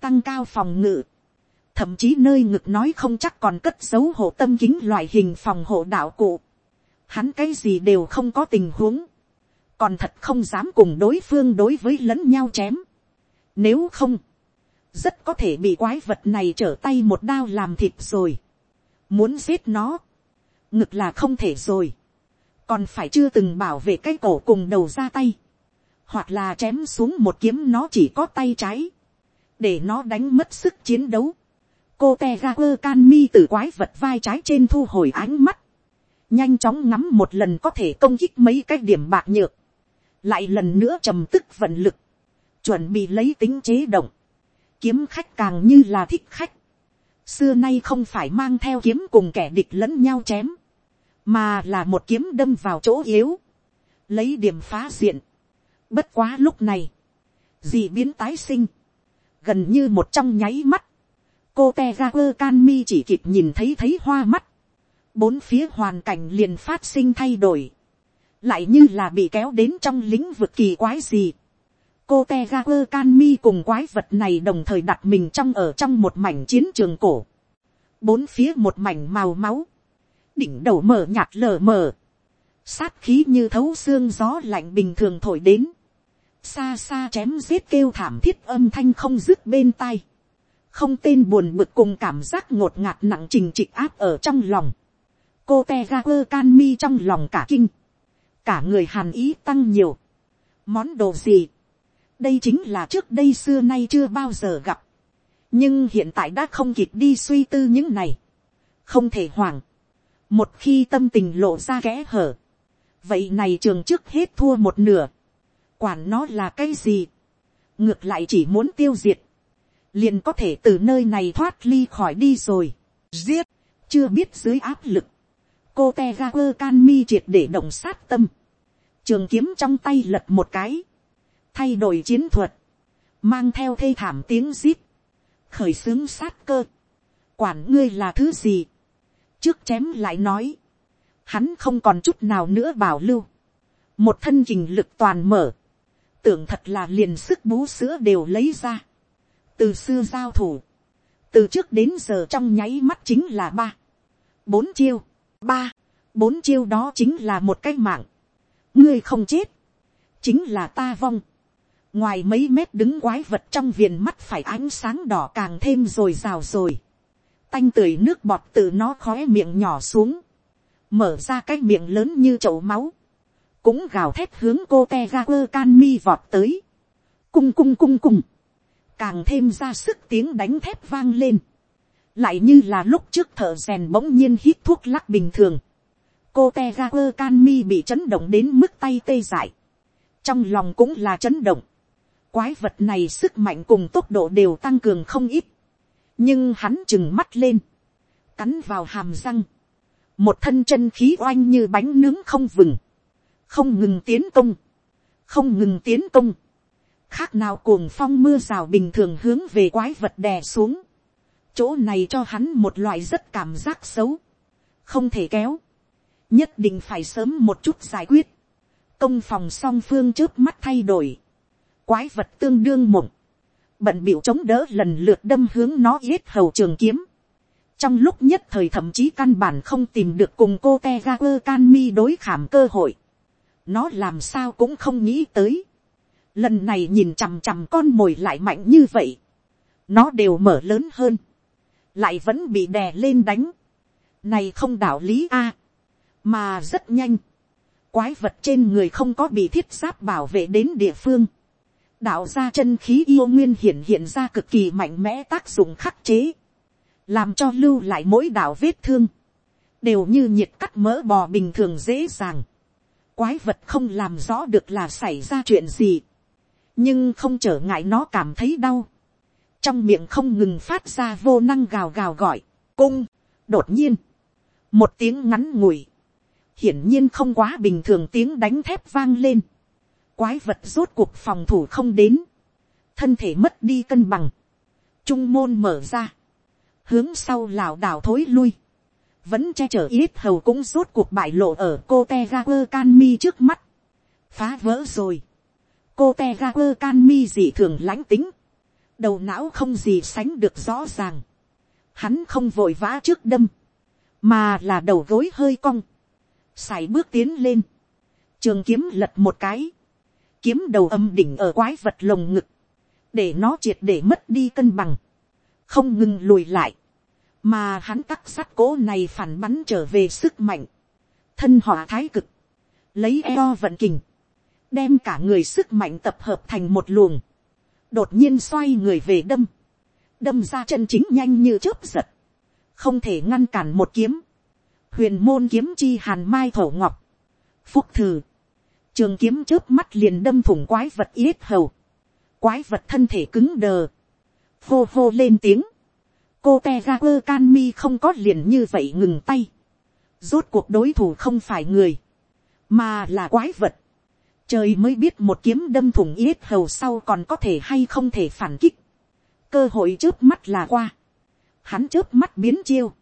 tăng cao phòng ngự, thậm chí nơi ngực nói không chắc còn cất dấu hộ tâm kính loại hình phòng hộ đạo cụ, hắn cái gì đều không có tình huống, còn thật không dám cùng đối phương đối với lẫn nhau chém, nếu không, rất có thể bị quái vật này trở tay một đao làm thịt rồi, muốn giết nó, ngực là không thể rồi, còn phải chưa từng bảo vệ cái cổ cùng đầu ra tay, hoặc là chém xuống một kiếm nó chỉ có tay trái, để nó đánh mất sức chiến đấu. cô te ga quơ can mi từ quái vật vai trái trên thu hồi ánh mắt, nhanh chóng ngắm một lần có thể công kích mấy cái điểm bạc nhược, lại lần nữa trầm tức vận lực, chuẩn bị lấy tính chế động, kiếm khách càng như là thích khách, xưa nay không phải mang theo kiếm cùng kẻ địch lẫn nhau chém, mà là một kiếm đâm vào chỗ yếu, lấy điểm phá diện. Bất quá lúc này, dị biến tái sinh, gần như một trong nháy mắt, cô te ra quơ can mi chỉ kịp nhìn thấy thấy hoa mắt, bốn phía hoàn cảnh liền phát sinh thay đổi, lại như là bị kéo đến trong lĩnh vực kỳ quái gì. cô te ga quơ can mi cùng quái vật này đồng thời đặt mình trong ở trong một mảnh chiến trường cổ, bốn phía một mảnh màu máu, đỉnh đầu mở nhạt lờ mờ, sát khí như thấu xương gió lạnh bình thường thổi đến, xa xa chém giết kêu thảm thiết âm thanh không dứt bên tai, không tên buồn bực cùng cảm giác ngột ngạt nặng trình trịch áp ở trong lòng, cô te ga quơ can mi trong lòng cả kinh, cả người hàn ý tăng nhiều, món đồ gì, đây chính là trước đây xưa nay chưa bao giờ gặp, nhưng hiện tại đã không kịp đi suy tư những này, không thể hoảng, một khi tâm tình lộ ra kẽ hở, vậy này trường trước hết thua một nửa, quản nó là cái gì, ngược lại chỉ muốn tiêu diệt, liền có thể từ nơi này thoát ly khỏi đi rồi, giết, chưa biết dưới áp lực, cô te ga quơ can mi triệt để động sát tâm, trường kiếm trong tay lật một cái, thay đổi chiến thuật, mang theo thê thảm tiếng zip, khởi xướng sát cơ, quản ngươi là thứ gì, trước chém lại nói, hắn không còn chút nào nữa bảo lưu, một thân trình lực toàn mở, tưởng thật là liền sức bú sữa đều lấy ra, từ xưa giao thủ, từ trước đến giờ trong nháy mắt chính là ba, bốn chiêu, ba, bốn chiêu đó chính là một cái mạng, ngươi không chết, chính là ta vong, ngoài mấy mét đứng quái vật trong viền mắt phải ánh sáng đỏ càng thêm rồi rào rồi, tanh tưởi nước bọt từ nó khóe miệng nhỏ xuống, mở ra cái miệng lớn như chậu máu, cũng gào thét hướng cô te ga quơ can mi vọt tới, cung cung cung cung, càng thêm ra sức tiếng đánh thép vang lên, lại như là lúc trước thợ rèn bỗng nhiên hít thuốc lắc bình thường, cô te ga quơ can mi bị chấn động đến mức tay tê dại, trong lòng cũng là chấn động, quái vật này sức mạnh cùng tốc độ đều tăng cường không ít, nhưng hắn chừng mắt lên, cắn vào hàm răng, một thân chân khí oanh như bánh nướng không vừng, không ngừng tiến công, không ngừng tiến công, khác nào cuồng phong mưa rào bình thường hướng về quái vật đè xuống, chỗ này cho hắn một loại rất cảm giác xấu, không thể kéo, nhất định phải sớm một chút giải quyết, công phòng song phương trước mắt thay đổi, quái vật tương đương mộng, bận biểu chống đỡ lần lượt đâm hướng nó yết hầu trường kiếm, trong lúc nhất thời thậm chí căn bản không tìm được cùng cô te ga quơ can mi đối khảm cơ hội, nó làm sao cũng không nghĩ tới, lần này nhìn chằm chằm con mồi lại mạnh như vậy, nó đều mở lớn hơn, lại vẫn bị đè lên đánh, này không đạo lý a, mà rất nhanh, quái vật trên người không có bị thiết giáp bảo vệ đến địa phương, đạo ra chân khí yêu nguyên hiện hiện ra cực kỳ mạnh mẽ tác dụng khắc chế, làm cho lưu lại mỗi đạo vết thương, đều như nhiệt cắt mỡ bò bình thường dễ dàng. Quái vật không làm rõ được là xảy ra chuyện gì, nhưng không trở ngại nó cảm thấy đau. Trong miệng không ngừng phát ra vô năng gào gào gọi, cung, đột nhiên, một tiếng ngắn ngủi, hiển nhiên không quá bình thường tiếng đánh thép vang lên. Quái vật rốt cuộc phòng thủ không đến, thân thể mất đi cân bằng, trung môn mở ra, hướng sau lảo đảo thối lui, vẫn che chở ít hầu cũng rốt cuộc bại lộ ở cô te ga quơ can mi trước mắt, phá vỡ rồi, cô te ga quơ can mi dị thường lãnh tính, đầu não không gì sánh được rõ ràng, hắn không vội vã trước đâm, mà là đầu gối hơi cong, sải bước tiến lên, trường kiếm lật một cái, kiếm đầu âm đỉnh ở quái vật lồng ngực, để nó triệt để mất đi cân bằng, không ngừng lùi lại, mà hắn tắc sắt cố này phản bắn trở về sức mạnh, thân họa thái cực, lấy eo vận kình, đem cả người sức mạnh tập hợp thành một luồng, đột nhiên xoay người về đâm, đâm ra chân chính nhanh như chớp giật, không thể ngăn cản một kiếm, huyền môn kiếm chi hàn mai thổ ngọc, phúc thử, trường kiếm chớp mắt liền đâm thủng quái vật yết hầu, quái vật thân thể cứng đờ, hô hô lên tiếng, cô te ra quơ can mi không có liền như vậy ngừng tay, rốt cuộc đối thủ không phải người, mà là quái vật, trời mới biết một kiếm đâm thủng yết hầu sau còn có thể hay không thể phản kích, cơ hội trước mắt là qua, hắn trước mắt biến chiêu,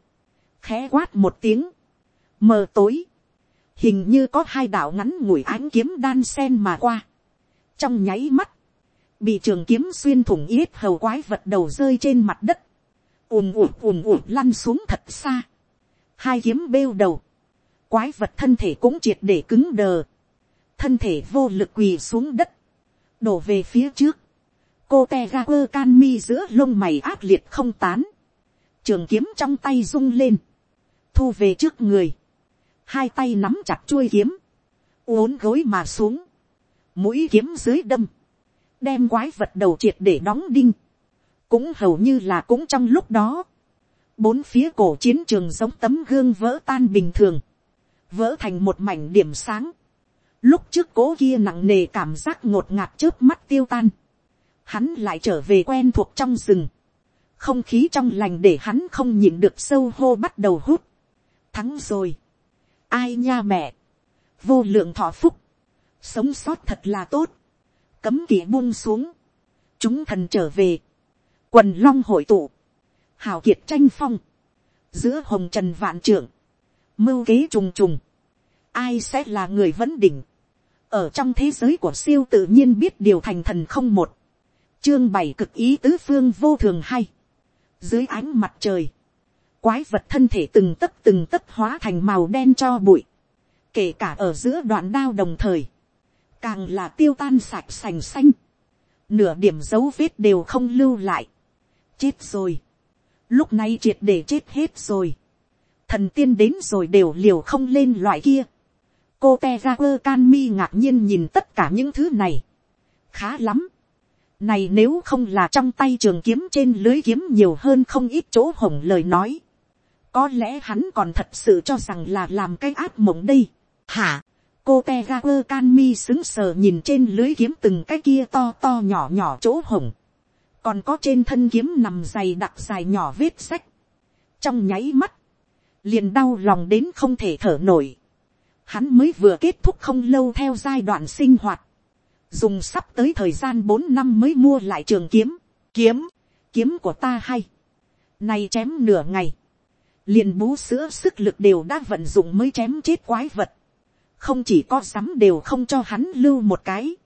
khẽ quát một tiếng, mờ tối, hình như có hai đạo ngắn ngủi ánh kiếm đan sen mà qua, trong nháy mắt, bị trường kiếm xuyên thủng yết hầu quái vật đầu rơi trên mặt đất, ùm ùm ùm ùm lăn xuống thật xa, hai kiếm bêu đầu, quái vật thân thể cũng triệt để cứng đờ, thân thể vô lực quỳ xuống đất, đổ về phía trước, cô te ga quơ can mi giữa lông mày ác liệt không tán, trường kiếm trong tay rung lên, thu về trước người, hai tay nắm chặt chuôi kiếm, uốn gối mà xuống, mũi kiếm dưới đâm, đem quái vật đầu triệt để đóng đinh, cũng hầu như là cũng trong lúc đó, bốn phía cổ chiến trường giống tấm gương vỡ tan bình thường, vỡ thành một mảnh điểm sáng, lúc trước cố kia nặng nề cảm giác ngột ngạt trước mắt tiêu tan, hắn lại trở về quen thuộc trong rừng, không khí trong lành để hắn không nhịn được sâu hô bắt đầu hút, thắng rồi, ai nha mẹ, vô lượng thọ phúc, sống sót thật là tốt, cấm kỵ buông xuống, chúng thần trở về, quần long hội tụ, hào kiệt tranh phong, giữa hồng trần vạn trưởng, mưu kế trùng trùng, ai sẽ là người vấn đỉnh, ở trong thế giới của siêu tự nhiên biết điều thành thần không một, chương bảy cực ý tứ phương vô thường hay, dưới ánh mặt trời, quái vật thân thể từng tấc từng tấc hóa thành màu đen cho bụi, kể cả ở giữa đoạn đao đồng thời, càng là tiêu tan sạch sành xanh, nửa điểm dấu vết đều không lưu lại, chết rồi, lúc này triệt để chết hết rồi, thần tiên đến rồi đều liều không lên loại kia, cô te ra quơ can mi ngạc nhiên nhìn tất cả những thứ này, khá lắm, này nếu không là trong tay trường kiếm trên lưới kiếm nhiều hơn không ít chỗ hồng lời nói, có lẽ hắn còn thật sự cho rằng là làm cái áp mộng đây. Hả, cô te ga quơ can mi xứng sờ nhìn trên lưới kiếm từng cái kia to to nhỏ nhỏ chỗ hồng còn có trên thân kiếm nằm dày đặc dài nhỏ vết sách. trong nháy mắt, liền đau lòng đến không thể thở nổi. hắn mới vừa kết thúc không lâu theo giai đoạn sinh hoạt. dùng sắp tới thời gian bốn năm mới mua lại trường kiếm. kiếm, kiếm của ta hay. nay chém nửa ngày. liền bú sữa sức lực đều đã vận dụng mới chém chết quái vật không chỉ có sắm đều không cho hắn lưu một cái,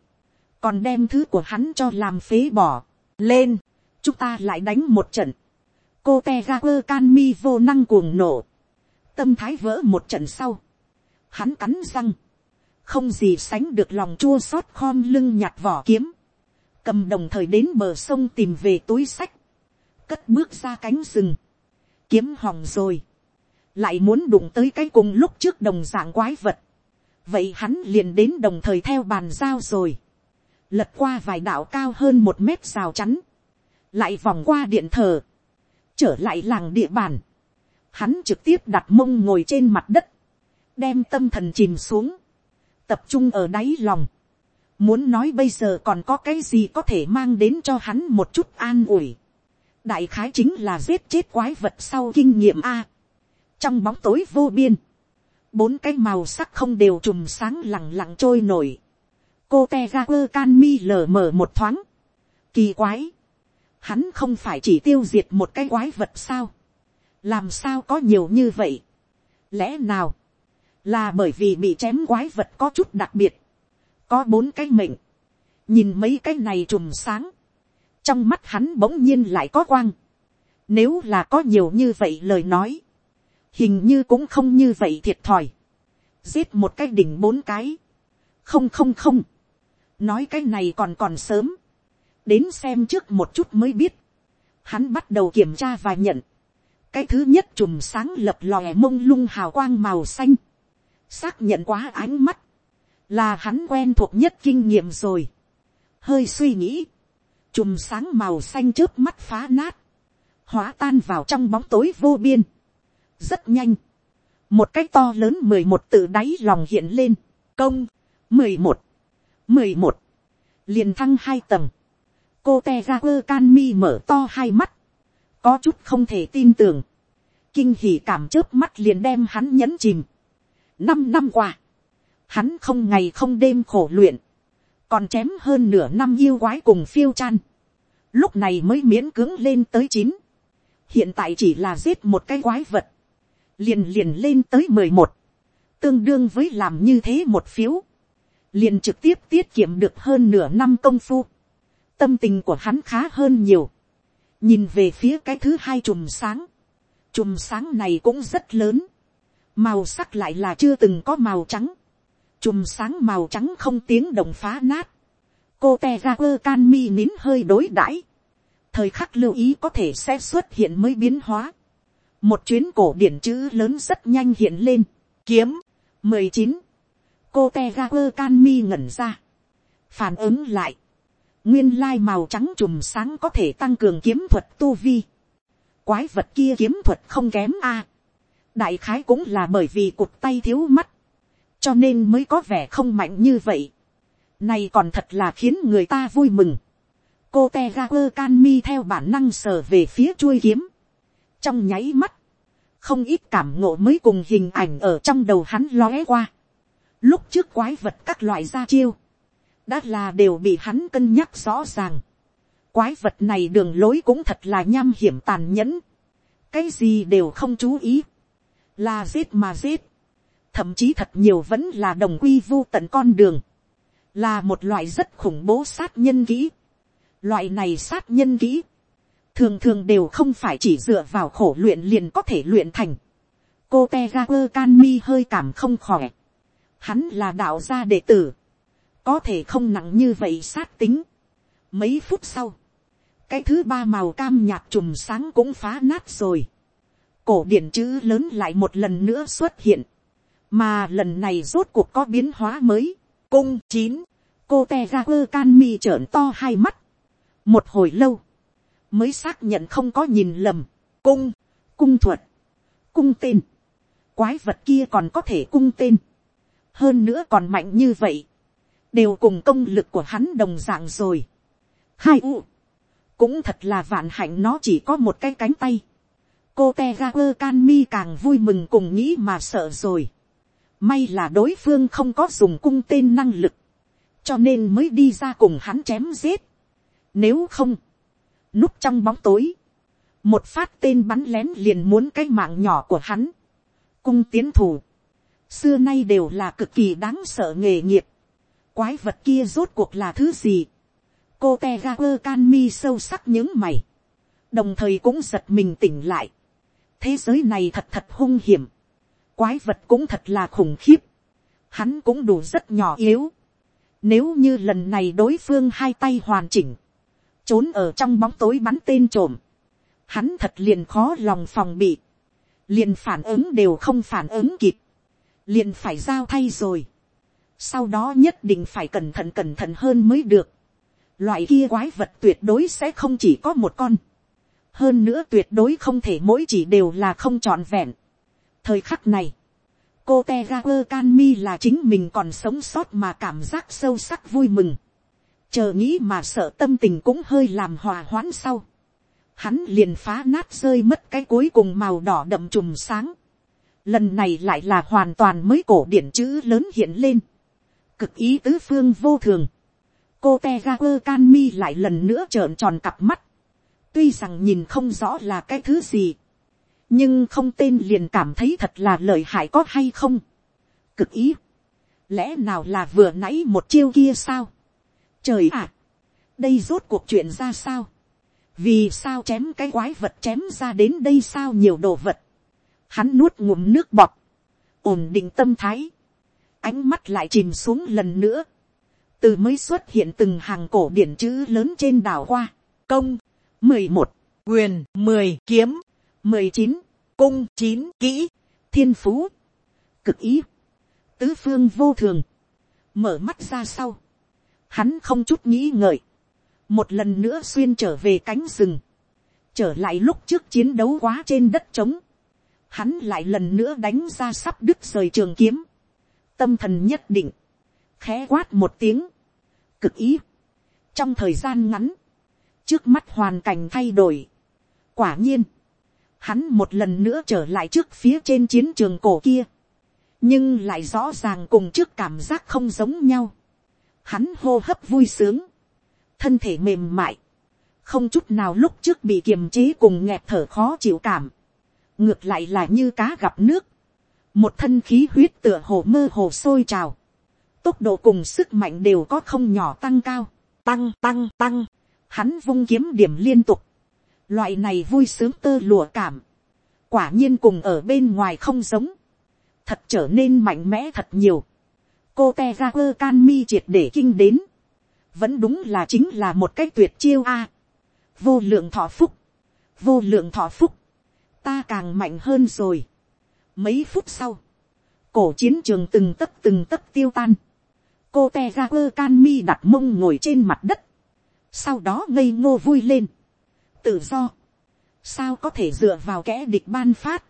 còn đem thứ của hắn cho làm phế bỏ, lên, chúng ta lại đánh một trận, cô te ga quơ can mi vô năng cuồng nổ, tâm thái vỡ một trận sau, hắn cắn răng, không gì sánh được lòng chua xót khom lưng nhặt vỏ kiếm, cầm đồng thời đến bờ sông tìm về túi sách, cất bước ra cánh rừng, kiếm hòng rồi, lại muốn đụng tới cái cùng lúc trước đồng dạng quái vật, vậy hắn liền đến đồng thời theo bàn giao rồi, lật qua vài đạo cao hơn một mét rào chắn, lại vòng qua điện thờ, trở lại làng địa bàn, hắn trực tiếp đặt mông ngồi trên mặt đất, đem tâm thần chìm xuống, tập trung ở đáy lòng, muốn nói bây giờ còn có cái gì có thể mang đến cho hắn một chút an ủi, đại khái chính là giết chết quái vật sau kinh nghiệm a, trong bóng tối vô biên, bốn cái màu sắc không đều trùm sáng lẳng lặng trôi nổi cô te ga quơ can mi lờ mờ một thoáng. kỳ quái. hắn không phải chỉ tiêu diệt một cái quái vật sao. làm sao có nhiều như vậy. lẽ nào, là bởi vì bị chém quái vật có chút đặc biệt. có bốn cái mệnh. nhìn mấy cái này trùm sáng. trong mắt hắn bỗng nhiên lại có quang. nếu là có nhiều như vậy lời nói hình như cũng không như vậy thiệt thòi, giết một cái đỉnh bốn cái, không không không, nói cái này còn còn sớm, đến xem trước một chút mới biết, hắn bắt đầu kiểm tra và nhận, cái thứ nhất chùm sáng lập lòe mông lung hào quang màu xanh, xác nhận quá ánh mắt, là hắn quen thuộc nhất kinh nghiệm rồi, hơi suy nghĩ, chùm sáng màu xanh trước mắt phá nát, hóa tan vào trong bóng tối vô biên, rất nhanh, một cái to lớn mười một tự đáy lòng hiện lên, công, mười một, mười một, liền thăng hai tầng, cô te ra quơ can mi mở to hai mắt, có chút không thể tin tưởng, kinh hỉ cảm chớp mắt liền đem hắn nhấn chìm. năm năm qua, hắn không ngày không đêm khổ luyện, còn chém hơn nửa năm yêu quái cùng phiêu chan, lúc này mới miễn cưỡng lên tới chín, hiện tại chỉ là giết một cái quái vật, liền liền lên tới mười một, tương đương với làm như thế một phiếu, liền trực tiếp tiết kiệm được hơn nửa năm công phu, tâm tình của hắn khá hơn nhiều, nhìn về phía cái thứ hai chùm sáng, chùm sáng này cũng rất lớn, màu sắc lại là chưa từng có màu trắng, chùm sáng màu trắng không tiếng động phá nát, cô te ra quơ can mi nín hơi đối đãi, thời khắc lưu ý có thể sẽ xuất hiện mới biến hóa, một chuyến cổ điển chữ lớn rất nhanh hiện lên, kiếm, mười chín, cô te ga quơ can mi ngẩn ra, phản ứng lại, nguyên lai màu trắng chùm sáng có thể tăng cường kiếm thuật tu vi, quái vật kia kiếm thuật không kém a, đại khái cũng là bởi vì cụt tay thiếu mắt, cho nên mới có vẻ không mạnh như vậy. Này còn thật là khiến người ta vui mừng. cô te ga quơ can mi theo bản năng sờ về phía chuôi kiếm. trong nháy mắt, không ít cảm ngộ mới cùng hình ảnh ở trong đầu hắn lóe qua lúc trước quái vật các loại ra chiêu, đã là đều bị hắn cân nhắc rõ ràng. quái vật này đường lối cũng thật là nham hiểm tàn nhẫn. cái gì đều không chú ý. là giết mà giết. thậm chí thật nhiều vẫn là đồng quy vu tận con đường. là một loại rất khủng bố sát nhân kỹ. loại này sát nhân kỹ thường thường đều không phải chỉ dựa vào khổ luyện liền có thể luyện thành. cô te ga quơ can mi hơi cảm không khỏe hắn là đạo gia đệ tử. có thể không nặng như vậy sát tính. mấy phút sau, cái thứ ba màu cam nhạt chùm sáng cũng phá nát rồi. cổ điển chữ lớn lại một lần nữa xuất hiện. mà lần này rốt cuộc có biến hóa mới. cung chín, cô te ra quơ can mi trợn to hai mắt. một hồi lâu, mới xác nhận không có nhìn lầm, cung, cung thuật, cung tên, quái vật kia còn có thể cung tên, hơn nữa còn mạnh như vậy, đều cùng công lực của hắn đồng dạng rồi. hai u, cũng thật là vạn hạnh nó chỉ có một cái cánh tay, cô te ga quơ can mi càng vui mừng cùng nghĩ mà sợ rồi. may là đối phương không có dùng cung tên năng lực, cho nên mới đi ra cùng hắn chém giết. nếu không, núp trong bóng tối, một phát tên bắn lén liền muốn cái mạng nhỏ của hắn, cung tiến thủ, xưa nay đều là cực kỳ đáng sợ nghề nghiệp, quái vật kia rốt cuộc là thứ gì, cô Tegaper Canmi can mi sâu sắc những mày, đồng thời cũng giật mình tỉnh lại, thế giới này thật thật hung hiểm, quái vật cũng thật là khủng khiếp, hắn cũng đủ rất nhỏ yếu, nếu như lần này đối phương hai tay hoàn chỉnh, trốn ở trong bóng tối bắn tên trộm, hắn thật liền khó lòng phòng bị, liền phản ứng đều không phản ứng kịp, liền phải giao thay rồi, sau đó nhất định phải cẩn thận cẩn thận hơn mới được, loại kia quái vật tuyệt đối sẽ không chỉ có một con, hơn nữa tuyệt đối không thể mỗi chỉ đều là không trọn vẹn. thời khắc này, cô te canmi là chính mình còn sống sót mà cảm giác sâu sắc vui mừng chờ nghĩ mà sợ tâm tình cũng hơi làm hòa hoãn sau. Hắn liền phá nát rơi mất cái cuối cùng màu đỏ đậm trùm sáng. Lần này lại là hoàn toàn mới cổ điển chữ lớn hiện lên. Cực ý tứ phương vô thường. Cô Tegaku Kanmi lại lần nữa trợn tròn cặp mắt. Tuy rằng nhìn không rõ là cái thứ gì. Nhưng không tên liền cảm thấy thật là lợi hại có hay không. Cực ý. Lẽ nào là vừa nãy một chiêu kia sao? Trời ạ! đây rốt cuộc chuyện ra sao? Vì sao chém cái quái vật chém ra đến đây sao nhiều đồ vật? Hắn nuốt ngụm nước bọt. Ổn định tâm thái. Ánh mắt lại chìm xuống lần nữa. Từ mới xuất hiện từng hàng cổ điển chữ lớn trên đảo qua. Công. mười một Quyền. mười Kiếm. mười chín Cung. chín Kỹ. Thiên phú. Cực ý. Tứ phương vô thường. Mở mắt ra sau hắn không chút nghĩ ngợi, một lần nữa xuyên trở về cánh rừng, trở lại lúc trước chiến đấu quá trên đất trống, hắn lại lần nữa đánh ra sắp đứt rời trường kiếm, tâm thần nhất định, khẽ quát một tiếng, cực ý, trong thời gian ngắn, trước mắt hoàn cảnh thay đổi, quả nhiên, hắn một lần nữa trở lại trước phía trên chiến trường cổ kia, nhưng lại rõ ràng cùng trước cảm giác không giống nhau, hắn hô hấp vui sướng, thân thể mềm mại, không chút nào lúc trước bị kiềm chế cùng nghẹt thở khó chịu cảm, ngược lại là như cá gặp nước, một thân khí huyết tựa hồ mơ hồ sôi trào, tốc độ cùng sức mạnh đều có không nhỏ tăng cao, tăng tăng tăng, hắn vung kiếm điểm liên tục, loại này vui sướng tơ lùa cảm, quả nhiên cùng ở bên ngoài không giống, thật trở nên mạnh mẽ thật nhiều, cô te ra quơ can mi triệt để kinh đến, vẫn đúng là chính là một cái tuyệt chiêu a. vô lượng thọ phúc, vô lượng thọ phúc, ta càng mạnh hơn rồi. mấy phút sau, cổ chiến trường từng tấc từng tấc tiêu tan, cô te ra quơ can mi đặt mông ngồi trên mặt đất, sau đó ngây ngô vui lên, tự do, sao có thể dựa vào kẻ địch ban phát,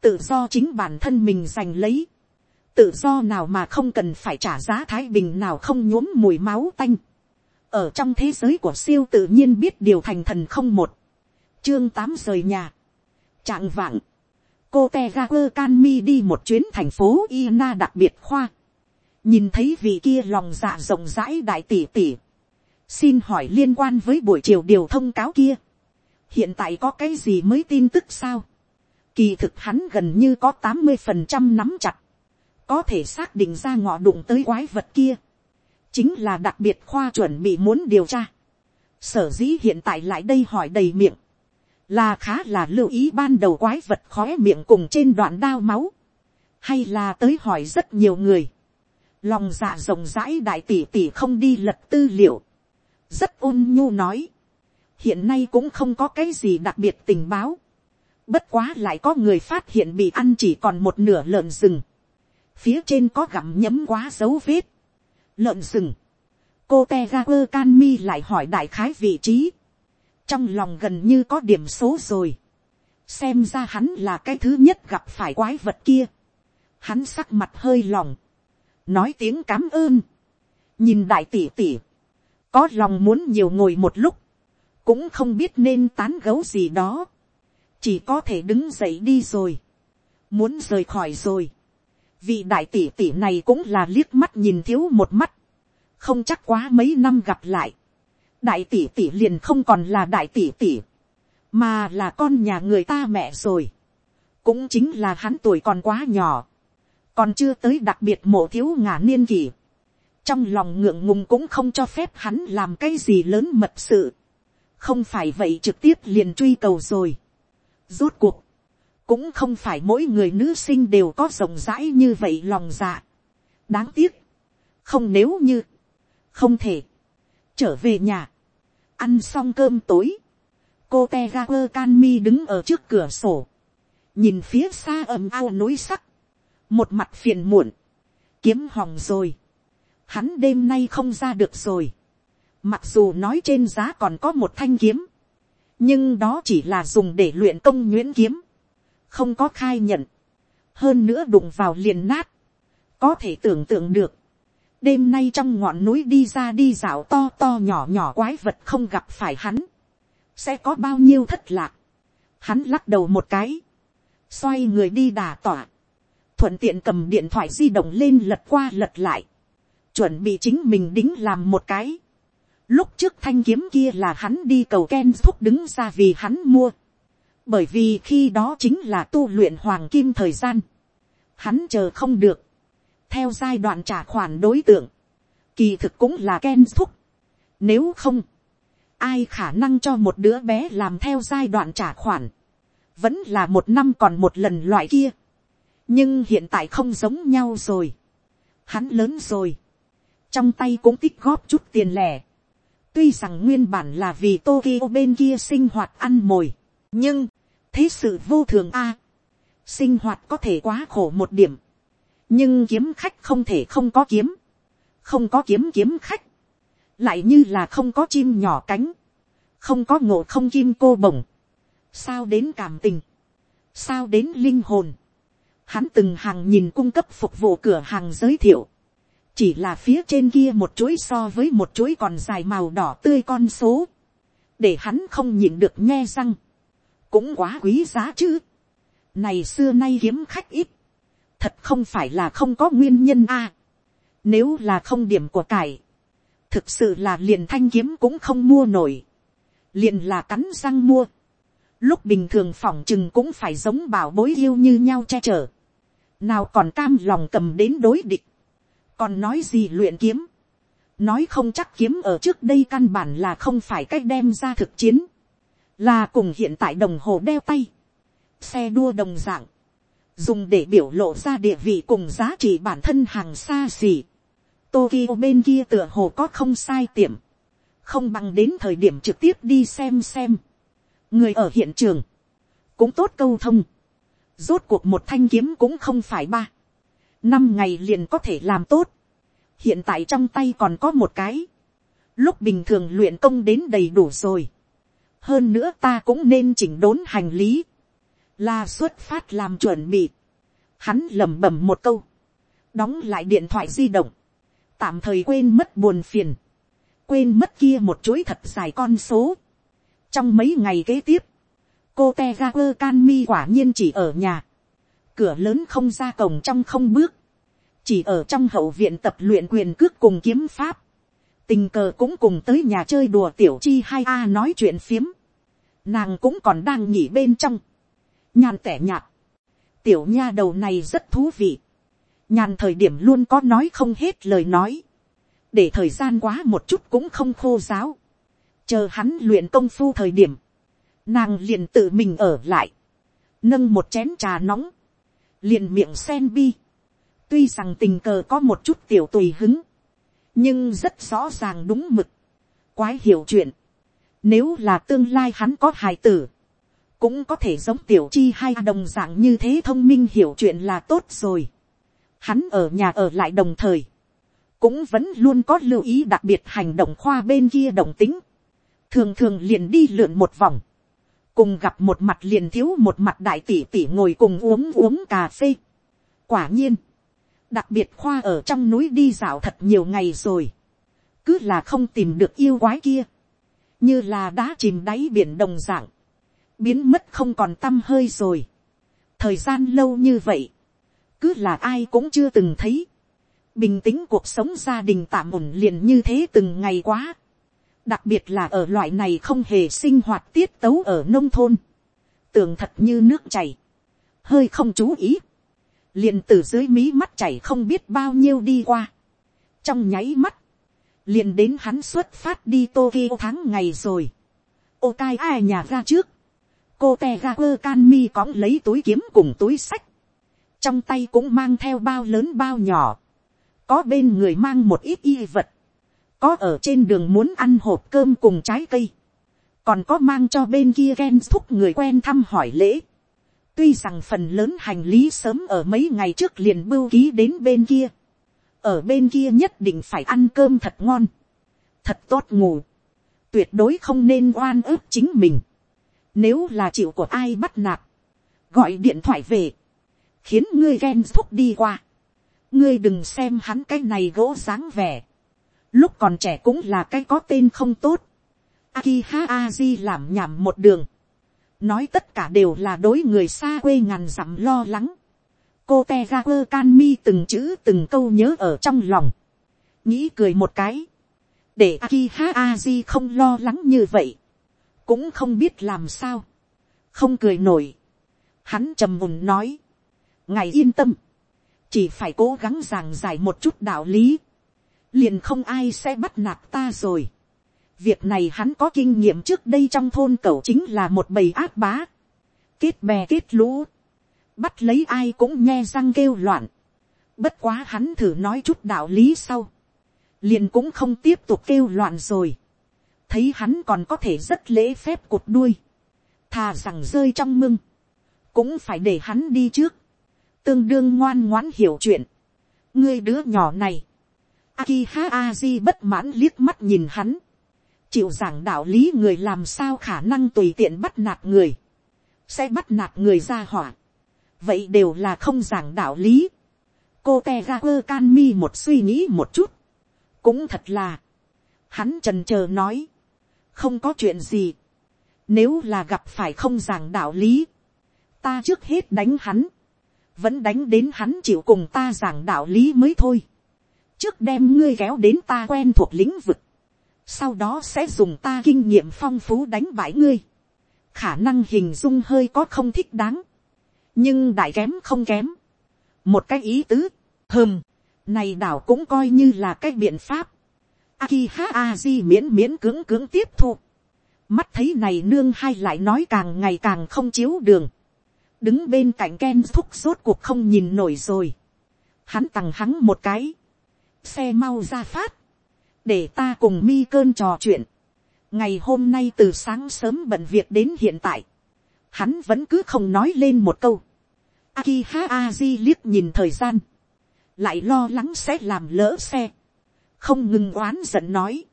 tự do chính bản thân mình giành lấy, tự do nào mà không cần phải trả giá thái bình nào không nhuốm mùi máu tanh, ở trong thế giới của siêu tự nhiên biết điều thành thần không một, chương tám rời nhà, trạng vạng, cô te ga quơ can mi đi một chuyến thành phố Ina đặc biệt khoa, nhìn thấy vị kia lòng dạ rộng rãi đại tỷ tỷ, xin hỏi liên quan với buổi chiều điều thông cáo kia, hiện tại có cái gì mới tin tức sao, kỳ thực hắn gần như có tám mươi phần trăm nắm chặt, có thể xác định ra ngọ đụng tới quái vật kia, chính là đặc biệt khoa chuẩn bị muốn điều tra, sở dĩ hiện tại lại đây hỏi đầy miệng, là khá là lưu ý ban đầu quái vật khói miệng cùng trên đoạn đao máu, hay là tới hỏi rất nhiều người, lòng dạ rộng rãi đại tỷ tỷ không đi lật tư liệu, rất ôn nhu nói, hiện nay cũng không có cái gì đặc biệt tình báo, bất quá lại có người phát hiện bị ăn chỉ còn một nửa lợn rừng, phía trên có gặm nhấm quá dấu vết, lợn rừng, cô te ga quơ can mi lại hỏi đại khái vị trí, trong lòng gần như có điểm số rồi, xem ra hắn là cái thứ nhất gặp phải quái vật kia, hắn sắc mặt hơi lòng, nói tiếng cám ơn, nhìn đại tỷ tỷ, có lòng muốn nhiều ngồi một lúc, cũng không biết nên tán gấu gì đó, chỉ có thể đứng dậy đi rồi, muốn rời khỏi rồi, vị đại tỷ tỷ này cũng là liếc mắt nhìn thiếu một mắt, không chắc quá mấy năm gặp lại, đại tỷ tỷ liền không còn là đại tỷ tỷ, mà là con nhà người ta mẹ rồi, cũng chính là hắn tuổi còn quá nhỏ, còn chưa tới đặc biệt mộ thiếu ngả niên kỷ, trong lòng ngượng ngùng cũng không cho phép hắn làm cái gì lớn mật sự, không phải vậy trực tiếp liền truy cầu rồi. Rốt cuộc, cũng không phải mỗi người nữ sinh đều có rộng rãi như vậy lòng dạ. đáng tiếc, không nếu như, không thể, trở về nhà, ăn xong cơm tối, cô te ga quơ can mi đứng ở trước cửa sổ, nhìn phía xa ầm ao núi sắc, một mặt phiền muộn, kiếm hòng rồi, hắn đêm nay không ra được rồi, mặc dù nói trên giá còn có một thanh kiếm, nhưng đó chỉ là dùng để luyện công nhuyễn kiếm, không có khai nhận, hơn nữa đụng vào liền nát, có thể tưởng tượng được, đêm nay trong ngọn núi đi ra đi dạo to to nhỏ nhỏ quái vật không gặp phải hắn, sẽ có bao nhiêu thất lạc. Hắn lắc đầu một cái, xoay người đi đà tỏa, thuận tiện cầm điện thoại di động lên lật qua lật lại, chuẩn bị chính mình đính làm một cái. Lúc trước thanh kiếm kia là hắn đi cầu Ken thúc đứng ra vì hắn mua. Bởi vì khi đó chính là tu luyện hoàng kim thời gian. Hắn chờ không được theo giai đoạn trả khoản đối tượng, kỳ thực cũng là Ken thúc. Nếu không, ai khả năng cho một đứa bé làm theo giai đoạn trả khoản, vẫn là một năm còn một lần loại kia. nhưng hiện tại không giống nhau rồi. hắn lớn rồi, trong tay cũng tích góp chút tiền lẻ. tuy rằng nguyên bản là vì Tokyo bên kia sinh hoạt ăn mồi, nhưng, thế sự vô thường a. sinh hoạt có thể quá khổ một điểm, nhưng kiếm khách không thể không có kiếm, không có kiếm kiếm khách, lại như là không có chim nhỏ cánh, không có ngộ không kim cô bồng, sao đến cảm tình, sao đến linh hồn, hắn từng hàng nhìn cung cấp phục vụ cửa hàng giới thiệu, chỉ là phía trên kia một chuỗi so với một chuỗi còn dài màu đỏ tươi con số, để hắn không nhìn được nghe răng, cũng quá quý giá chứ, này xưa nay kiếm khách ít, thật không phải là không có nguyên nhân a. nếu là không điểm của cải, thực sự là liền thanh kiếm cũng không mua nổi, liền là cắn răng mua. lúc bình thường phỏng chừng cũng phải giống bảo bối yêu như nhau che chở, nào còn cam lòng cầm đến đối địch, còn nói gì luyện kiếm, nói không chắc kiếm ở trước đây căn bản là không phải cách đem ra thực chiến, là cùng hiện tại đồng hồ đeo tay, xe đua đồng dạng, dùng để biểu lộ ra địa vị cùng giá trị bản thân hàng xa xỉ, Tokyo bên kia tựa hồ có không sai tiệm. Không bằng đến thời điểm trực tiếp đi xem xem. Người ở hiện trường. Cũng tốt câu thông. Rốt cuộc một thanh kiếm cũng không phải ba. Năm ngày liền có thể làm tốt. Hiện tại trong tay còn có một cái. Lúc bình thường luyện công đến đầy đủ rồi. Hơn nữa ta cũng nên chỉnh đốn hành lý. Là xuất phát làm chuẩn bị. Hắn lẩm bẩm một câu. Đóng lại điện thoại di động. Tạm thời quên mất buồn phiền, quên mất kia một chuỗi thật dài con số. trong mấy ngày kế tiếp, cô te ga quơ can mi quả nhiên chỉ ở nhà, cửa lớn không ra cổng trong không bước, chỉ ở trong hậu viện tập luyện quyền cước cùng kiếm pháp, tình cờ cũng cùng tới nhà chơi đùa tiểu chi hai a nói chuyện phiếm, nàng cũng còn đang nhỉ bên trong, nhàn tẻ nhạt, tiểu nha đầu này rất thú vị, nhàn thời điểm luôn có nói không hết lời nói, để thời gian quá một chút cũng không khô giáo, chờ hắn luyện công phu thời điểm, nàng liền tự mình ở lại, nâng một chén trà nóng, liền miệng sen bi, tuy rằng tình cờ có một chút tiểu tùy hứng, nhưng rất rõ ràng đúng mực, quái hiểu chuyện, nếu là tương lai hắn có hài tử, cũng có thể giống tiểu chi hay đồng dạng như thế thông minh hiểu chuyện là tốt rồi. Hắn ở nhà ở lại đồng thời, cũng vẫn luôn có lưu ý đặc biệt hành động khoa bên kia đồng tính, thường thường liền đi lượn một vòng, cùng gặp một mặt liền thiếu một mặt đại tỷ tỷ ngồi cùng uống uống cà phê. quả nhiên, đặc biệt khoa ở trong núi đi dạo thật nhiều ngày rồi, cứ là không tìm được yêu quái kia, như là đá chìm đáy biển đồng dạng, biến mất không còn t â m hơi rồi. thời gian lâu như vậy, cứ là ai cũng chưa từng thấy. Bình tĩnh cuộc sống gia đình tạm ổn liền như thế từng ngày quá. Đặc biệt là ở loại này không hề sinh hoạt tiết tấu ở nông thôn. Tưởng thật như nước chảy. Hơi không chú ý. Liền từ dưới mí mắt chảy không biết bao nhiêu đi qua. Trong nháy mắt. Liền đến hắn xuất phát đi Tokyo tháng ngày rồi. Ô cai ai nhà ra trước. Cô te ga quơ can mi cõng lấy túi kiếm cùng túi sách. Trong tay cũng mang theo bao lớn bao nhỏ, có bên người mang một ít y vật, có ở trên đường muốn ăn hộp cơm cùng trái cây, còn có mang cho bên kia ghen thúc người quen thăm hỏi lễ. tuy rằng phần lớn hành lý sớm ở mấy ngày trước liền bưu ký đến bên kia, ở bên kia nhất định phải ăn cơm thật ngon, thật tốt ngủ, tuyệt đối không nên oan ức chính mình, nếu là chịu của ai bắt nạt, gọi điện thoại về, khiến ngươi ghen thúc đi qua. ngươi đừng xem hắn cái này gỗ dáng vẻ. lúc còn trẻ cũng là cái có tên không tốt. Akiha Aji làm nhảm một đường. nói tất cả đều là đối người xa quê ngàn dặm lo lắng. cô te ga quơ can mi từng chữ từng câu nhớ ở trong lòng. nghĩ cười một cái. để Akiha Aji không lo lắng như vậy cũng không biết làm sao. không cười nổi. hắn trầm mùn nói. Ngài yên tâm, chỉ phải cố gắng giảng giải một chút đạo lý, liền không ai sẽ bắt nạt ta rồi. việc này hắn có kinh nghiệm trước đây trong thôn cậu chính là một bầy ác bá, kết bè kết lũ, bắt lấy ai cũng nghe răng kêu loạn, bất quá hắn thử nói chút đạo lý sau, liền cũng không tiếp tục kêu loạn rồi, thấy hắn còn có thể rất lễ phép cột đuôi, thà rằng rơi trong mưng, cũng phải để hắn đi trước, tương đương ngoan ngoãn hiểu chuyện. ngươi đứa nhỏ này, Akiha Aji bất mãn liếc mắt nhìn hắn. Chịu giảng đạo lý người làm sao khả năng tùy tiện bắt nạt người. Sẽ bắt nạt người ra hỏa. Vậy đều là không giảng đạo lý. Cô Tegaku Kanmi một suy nghĩ một chút. Cũng thật là. Hắn trần chờ nói. Không có chuyện gì. Nếu là gặp phải không giảng đạo lý. Ta trước hết đánh hắn vẫn đánh đến hắn chịu cùng ta giảng đạo lý mới thôi. trước đem ngươi kéo đến ta quen thuộc lĩnh vực. sau đó sẽ dùng ta kinh nghiệm phong phú đánh bại ngươi. khả năng hình dung hơi có không thích đáng. nhưng đại kém không kém. một cái ý tứ, hờm, này đảo cũng coi như là cái biện pháp. Akiha Aji miễn miễn cưỡng cưỡng tiếp thu. Mắt thấy này nương hai lại nói càng ngày càng không chiếu đường đứng bên cạnh Ken thúc suốt cuộc không nhìn nổi rồi. Hắn tặng hắn một cái. xe mau ra phát, để ta cùng mi cơn trò chuyện. ngày hôm nay từ sáng sớm bận việc đến hiện tại, hắn vẫn cứ không nói lên một câu. Akiha Aji liếc nhìn thời gian, lại lo lắng sẽ làm lỡ xe, không ngừng oán giận nói,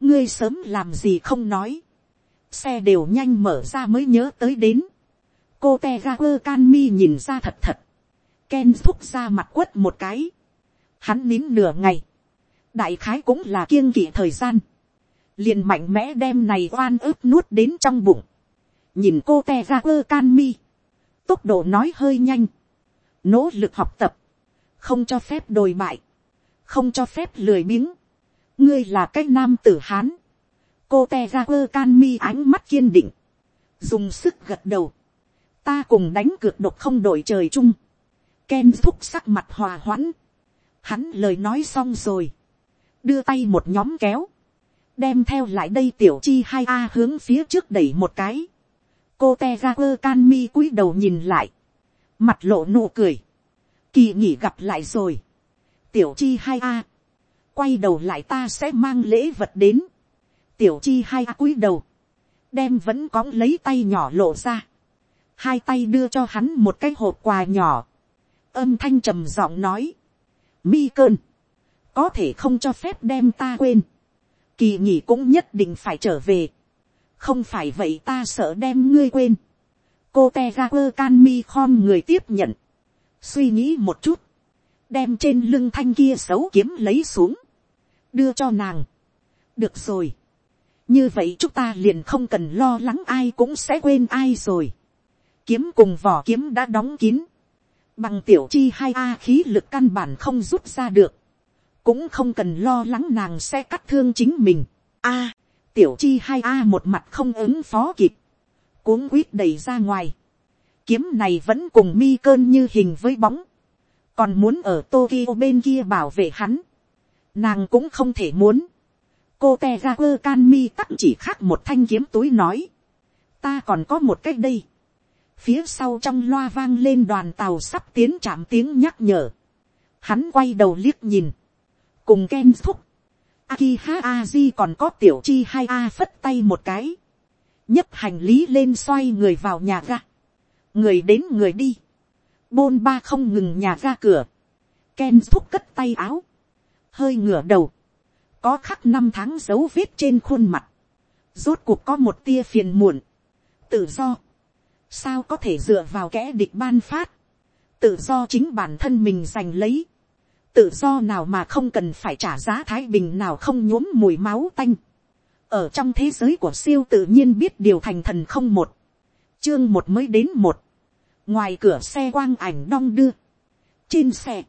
ngươi sớm làm gì không nói, xe đều nhanh mở ra mới nhớ tới đến, cô te ga quơ can mi nhìn ra thật thật, Ken thúc ra mặt quất một cái, hắn nín nửa ngày, đại khái cũng là kiêng kỵ thời gian, liền mạnh mẽ đem này oan ướp nuốt đến trong bụng, nhìn cô te ga quơ can mi, tốc độ nói hơi nhanh, nỗ lực học tập, không cho phép đồi bại, không cho phép lười biếng, ngươi là cái nam tử hán, cô te ra quơ can mi ánh mắt kiên định, dùng sức gật đầu, ta cùng đánh cược độc không đổi trời chung, Ken thúc sắc mặt hòa hoãn, hắn lời nói xong rồi, đưa tay một nhóm kéo, đem theo lại đây tiểu chi hai a hướng phía trước đẩy một cái, cô te ra quơ can mi cúi đầu nhìn lại, mặt lộ nụ cười, kỳ nghỉ gặp lại rồi, tiểu chi hai a, quay đầu lại ta sẽ mang lễ vật đến, tiểu chi hai a cúi đầu, đem vẫn cóng lấy tay nhỏ lộ ra, hai tay đưa cho hắn một cái hộp quà nhỏ, âm thanh trầm giọng nói, mi cơn, có thể không cho phép đem ta quên, kỳ nghỉ cũng nhất định phải trở về, không phải vậy ta sợ đem ngươi quên, cô te ga quơ can mi khom người tiếp nhận, suy nghĩ một chút, đem trên lưng thanh kia xấu kiếm lấy xuống, đưa cho nàng. được rồi, như vậy chúng ta liền không cần lo lắng ai cũng sẽ quên ai rồi. kiếm cùng vỏ kiếm đã đóng kín, bằng tiểu chi hai a khí lực căn bản không rút ra được, cũng không cần lo lắng nàng sẽ cắt thương chính mình. a, tiểu chi hai a một mặt không ứng phó kịp, cuống quýt đẩy ra ngoài, kiếm này vẫn cùng mi cơn như hình với bóng, còn muốn ở Tokyo bên kia bảo vệ hắn, nàng cũng không thể muốn, cô te ra quơ can mi tắc chỉ khác một thanh kiếm túi nói, ta còn có một cách đây, phía sau trong loa vang lên đoàn tàu sắp tiến chạm tiếng nhắc nhở, hắn quay đầu liếc nhìn, cùng ken thúc, Akiha Aji còn có tiểu chi hai A phất tay một cái. nhấc hành lý lên xoay người vào nhà ra người đến người đi, bôn ba không ngừng nhà ra cửa, Ken thúc cất tay áo, hơi ngửa đầu, có khắc năm tháng dấu vết trên khuôn mặt, rốt cuộc có một tia phiền muộn, tự do, sao có thể dựa vào kẽ địch ban phát, tự do chính bản thân mình giành lấy, tự do nào mà không cần phải trả giá thái bình nào không nhuốm mùi máu tanh, ở trong thế giới của siêu tự nhiên biết điều thành thần không một, chương một mới đến một, ngoài cửa xe quang ảnh đong đưa, trên xe,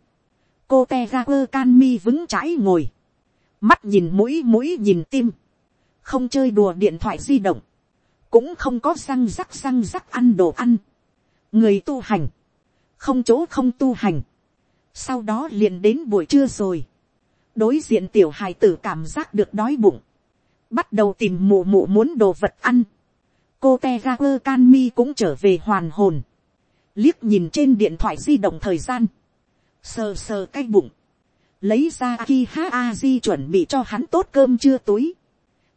cô te ra quơ can mi vững trái ngồi, mắt nhìn mũi mũi nhìn tim, không chơi đùa điện thoại di động, cũng không có răng rắc răng rắc ăn đồ ăn, người tu hành, không chỗ không tu hành, sau đó liền đến buổi trưa rồi, đối diện tiểu hài tử cảm giác được đói bụng, bắt đầu tìm mụ mụ muốn đồ vật ăn, cô te ra quơ can mi cũng trở về hoàn hồn, liếc nhìn trên điện thoại di động thời gian, sờ sờ cái bụng, lấy ra khi ha a di chuẩn bị cho hắn tốt cơm chưa túi,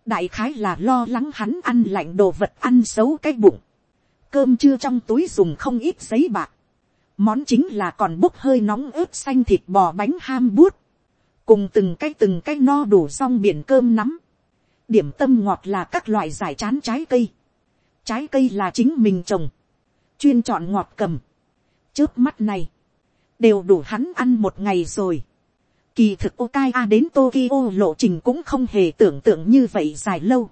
đại khái là lo lắng hắn ăn lạnh đồ vật ăn xấu cái bụng, cơm chưa trong túi dùng không ít giấy bạc, món chính là còn bốc hơi nóng ướp xanh thịt bò bánh ham bút, cùng từng cái từng cái no đủ xong biển cơm nắm, điểm tâm ngọt là các loại giải chán trái cây, trái cây là chính mình trồng, chuyên chọn ngọt cầm, trước mắt này, đều đủ hắn ăn một ngày rồi. Kỳ thực Okaya đến Tokyo lộ trình cũng không hề tưởng tượng như vậy dài lâu.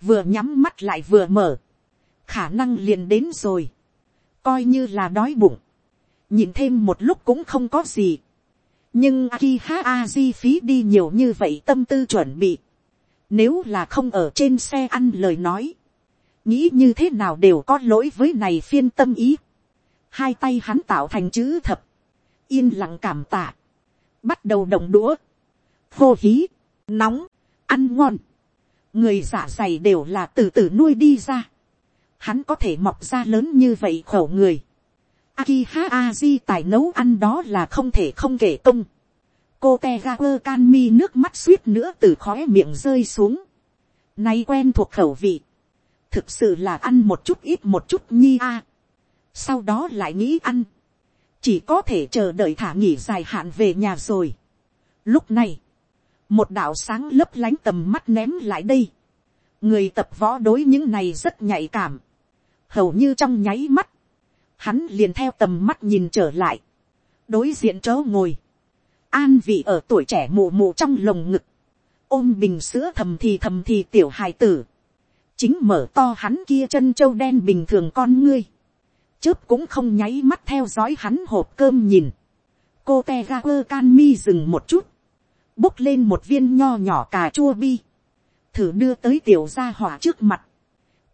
Vừa nhắm mắt lại vừa mở. Khả năng liền đến rồi. Coi như là đói bụng. Nhìn thêm một lúc cũng không có gì. Nhưng Akiha Aji phí đi nhiều như vậy tâm tư chuẩn bị. Nếu là không ở trên xe ăn lời nói nghĩ như thế nào đều có lỗi với này phiên tâm ý. hai tay hắn tạo thành chữ thập, yên lặng cảm tạ, bắt đầu động đũa, khô hí, nóng, ăn ngon, người giả dày đều là từ từ nuôi đi ra, hắn có thể mọc ra lớn như vậy khẩu người, Akiha Aji tài nấu ăn đó là không thể không kể công. cô Tegaku Kanmi nước mắt suýt nữa từ khóe miệng rơi xuống. Nay quen thuộc khẩu vị. Thực sự là ăn một chút ít một chút nhi a. Sau đó lại nghĩ ăn. Chỉ có thể chờ đợi thả nghỉ dài hạn về nhà rồi. Lúc này. Một đạo sáng lấp lánh tầm mắt ném lại đây. Người tập võ đối những này rất nhạy cảm. Hầu như trong nháy mắt. Hắn liền theo tầm mắt nhìn trở lại. Đối diện chớ ngồi an vị ở tuổi trẻ mù mù trong lồng ngực, ôm bình sữa thầm thì thầm thì tiểu hài tử, chính mở to hắn kia chân trâu đen bình thường con ngươi, chớp cũng không nháy mắt theo dõi hắn hộp cơm nhìn, cô te ga quơ can mi dừng một chút, bốc lên một viên nho nhỏ cà chua bi, thử đưa tới tiểu gia hỏa trước mặt,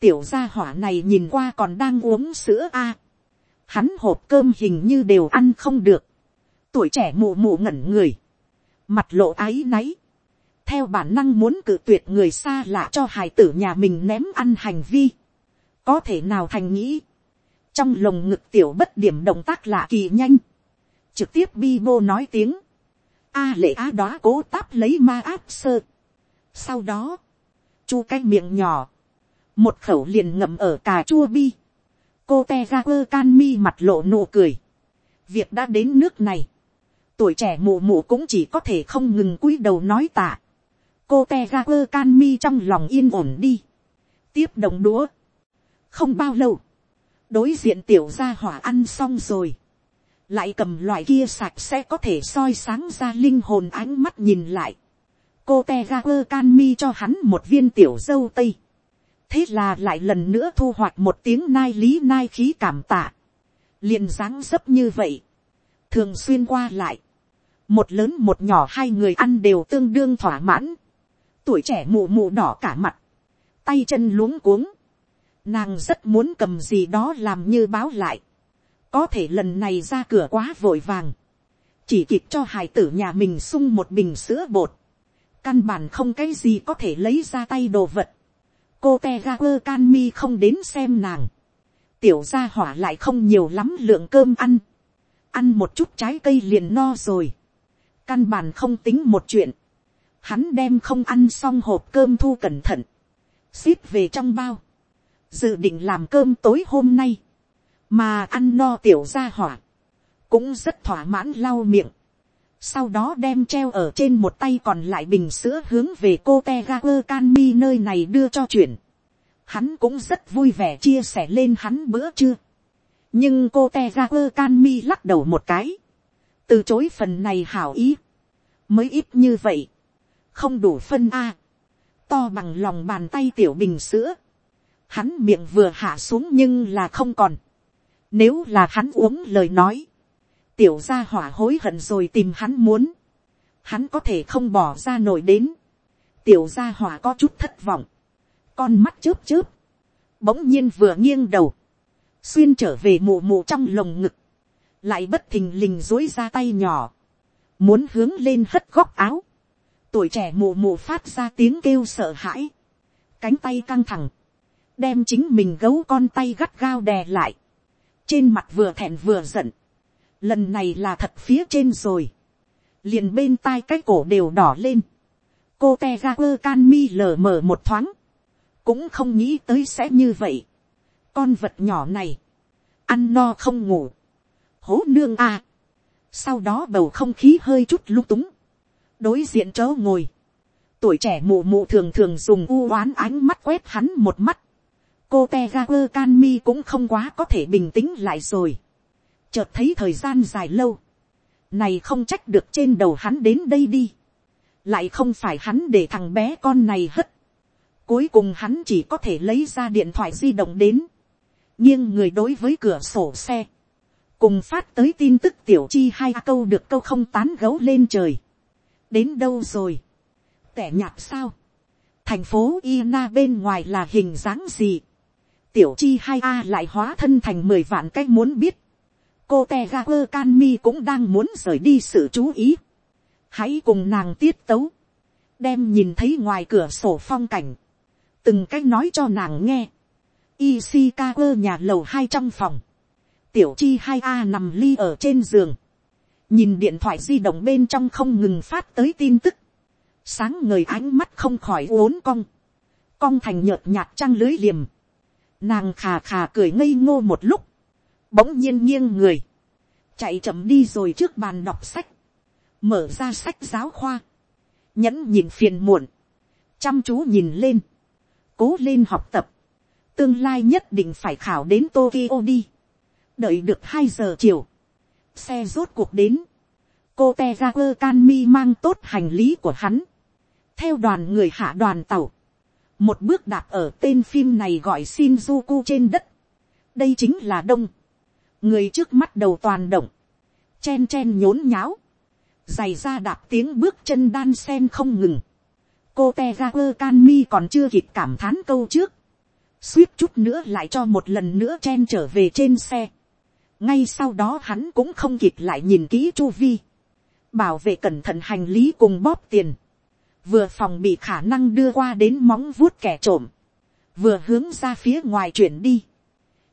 tiểu gia hỏa này nhìn qua còn đang uống sữa a, hắn hộp cơm hình như đều ăn không được, tuổi trẻ mụ mụ ngẩn người, mặt lộ áy náy, theo bản năng muốn cự tuyệt người xa lạ cho hài tử nhà mình ném ăn hành vi, có thể nào thành nghĩ, trong lồng ngực tiểu bất điểm động tác lạ kỳ nhanh, trực tiếp bi bô nói tiếng, a lệ á đó cố táp lấy ma áp sơ. sau đó, chu cái miệng nhỏ, một khẩu liền ngậm ở cà chua bi, cô te ga quơ can mi mặt lộ nụ cười, việc đã đến nước này, tuổi trẻ mù mù cũng chỉ có thể không ngừng cúi đầu nói tạ cô te ga quơ can mi trong lòng yên ổn đi. tiếp đồng đũa. không bao lâu, đối diện tiểu gia hỏa ăn xong rồi. lại cầm loại kia sạch sẽ có thể soi sáng ra linh hồn ánh mắt nhìn lại. cô te ga quơ can mi cho hắn một viên tiểu dâu tây. thế là lại lần nữa thu hoạch một tiếng nai lý nai khí cảm tạ. liền dáng dấp như vậy thường xuyên qua lại, một lớn một nhỏ hai người ăn đều tương đương thỏa mãn, tuổi trẻ mù mù đỏ cả mặt, tay chân luống cuống, nàng rất muốn cầm gì đó làm như báo lại, có thể lần này ra cửa quá vội vàng, chỉ kịp cho hải tử nhà mình sung một bình sữa bột, căn bản không cái gì có thể lấy ra tay đồ vật, cô te ga quơ can mi không đến xem nàng, tiểu gia hỏa lại không nhiều lắm lượng cơm ăn, ăn một chút trái cây liền no rồi, căn bản không tính một chuyện, hắn đem không ăn xong hộp cơm thu cẩn thận, ship về trong bao, dự định làm cơm tối hôm nay, mà ăn no tiểu ra hỏa, cũng rất thỏa mãn lau miệng, sau đó đem treo ở trên một tay còn lại bình sữa hướng về cô te ga quơ can mi nơi này đưa cho chuyển, hắn cũng rất vui vẻ chia sẻ lên hắn bữa trưa, nhưng cô te ga quơ can mi lắc đầu một cái, từ chối phần này hảo ý, mới ít như vậy, không đủ phân a, to bằng lòng bàn tay tiểu bình sữa, hắn miệng vừa hạ xuống nhưng là không còn, nếu là hắn uống lời nói, tiểu gia hỏa hối hận rồi tìm hắn muốn, hắn có thể không bỏ ra nổi đến, tiểu gia hỏa có chút thất vọng, con mắt chớp chớp, bỗng nhiên vừa nghiêng đầu, xuyên trở về mù mù trong lồng ngực, lại bất thình lình dối ra tay nhỏ, muốn hướng lên hất góc áo, tuổi trẻ mù mù phát ra tiếng kêu sợ hãi, cánh tay căng thẳng, đem chính mình gấu con tay gắt gao đè lại, trên mặt vừa thẹn vừa giận, lần này là thật phía trên rồi, liền bên tai cái cổ đều đỏ lên, cô te ga quơ can mi lờ mờ một thoáng, cũng không nghĩ tới sẽ như vậy, con vật nhỏ này, ăn no không ngủ, hố nương à. sau đó bầu không khí hơi chút lung túng, đối diện chỗ ngồi, tuổi trẻ mụ mụ thường thường dùng u oán ánh mắt quét hắn một mắt, cô te ga can mi cũng không quá có thể bình tĩnh lại rồi, chợt thấy thời gian dài lâu, này không trách được trên đầu hắn đến đây đi, lại không phải hắn để thằng bé con này hất, cuối cùng hắn chỉ có thể lấy ra điện thoại di động đến, nghiêng người đối với cửa sổ xe, cùng phát tới tin tức tiểu chi hai câu được câu không tán gấu lên trời đến đâu rồi, tẻ nhạt sao, thành phố Ina bên ngoài là hình dáng gì, tiểu chi hai a lại hóa thân thành mười vạn cách muốn biết, cô te ga quơ can mi cũng đang muốn rời đi sự chú ý, hãy cùng nàng tiết tấu, đem nhìn thấy ngoài cửa sổ phong cảnh, từng cách nói cho nàng nghe, Ishikawa nhà lầu hai trong phòng. Tiểu chi hai A nằm ly ở trên giường nhìn điện thoại di động bên trong không ngừng phát tới tin tức, sáng ngời ánh mắt không khỏi uốn cong, cong thành nhợt nhạt trăng lưới liềm, nàng khà khà cười ngây ngô một lúc, bỗng nhiên nghiêng người, chạy chậm đi rồi trước bàn đọc sách, mở ra sách giáo khoa, nhẫn nhìn phiền muộn, chăm chú nhìn lên, cố lên học tập, tương lai nhất định phải khảo đến Tokyo đi, đợi được hai giờ chiều, xe rốt cuộc đến, cô te ra quơ can mi mang tốt hành lý của hắn, theo đoàn người hạ đoàn tàu, một bước đạp ở tên phim này gọi Shinjuku trên đất, đây chính là đông, người trước mắt đầu toàn động, chen chen nhốn nháo, giày ra đạp tiếng bước chân đan sen không ngừng, cô te ra quơ can mi còn chưa kịp cảm thán câu trước, suýt chút nữa lại cho một lần nữa chen trở về trên xe, ngay sau đó hắn cũng không kịp lại nhìn kỹ chu vi, bảo vệ cẩn thận hành lý cùng bóp tiền, vừa phòng bị khả năng đưa qua đến móng vuốt kẻ trộm, vừa hướng ra phía ngoài chuyển đi,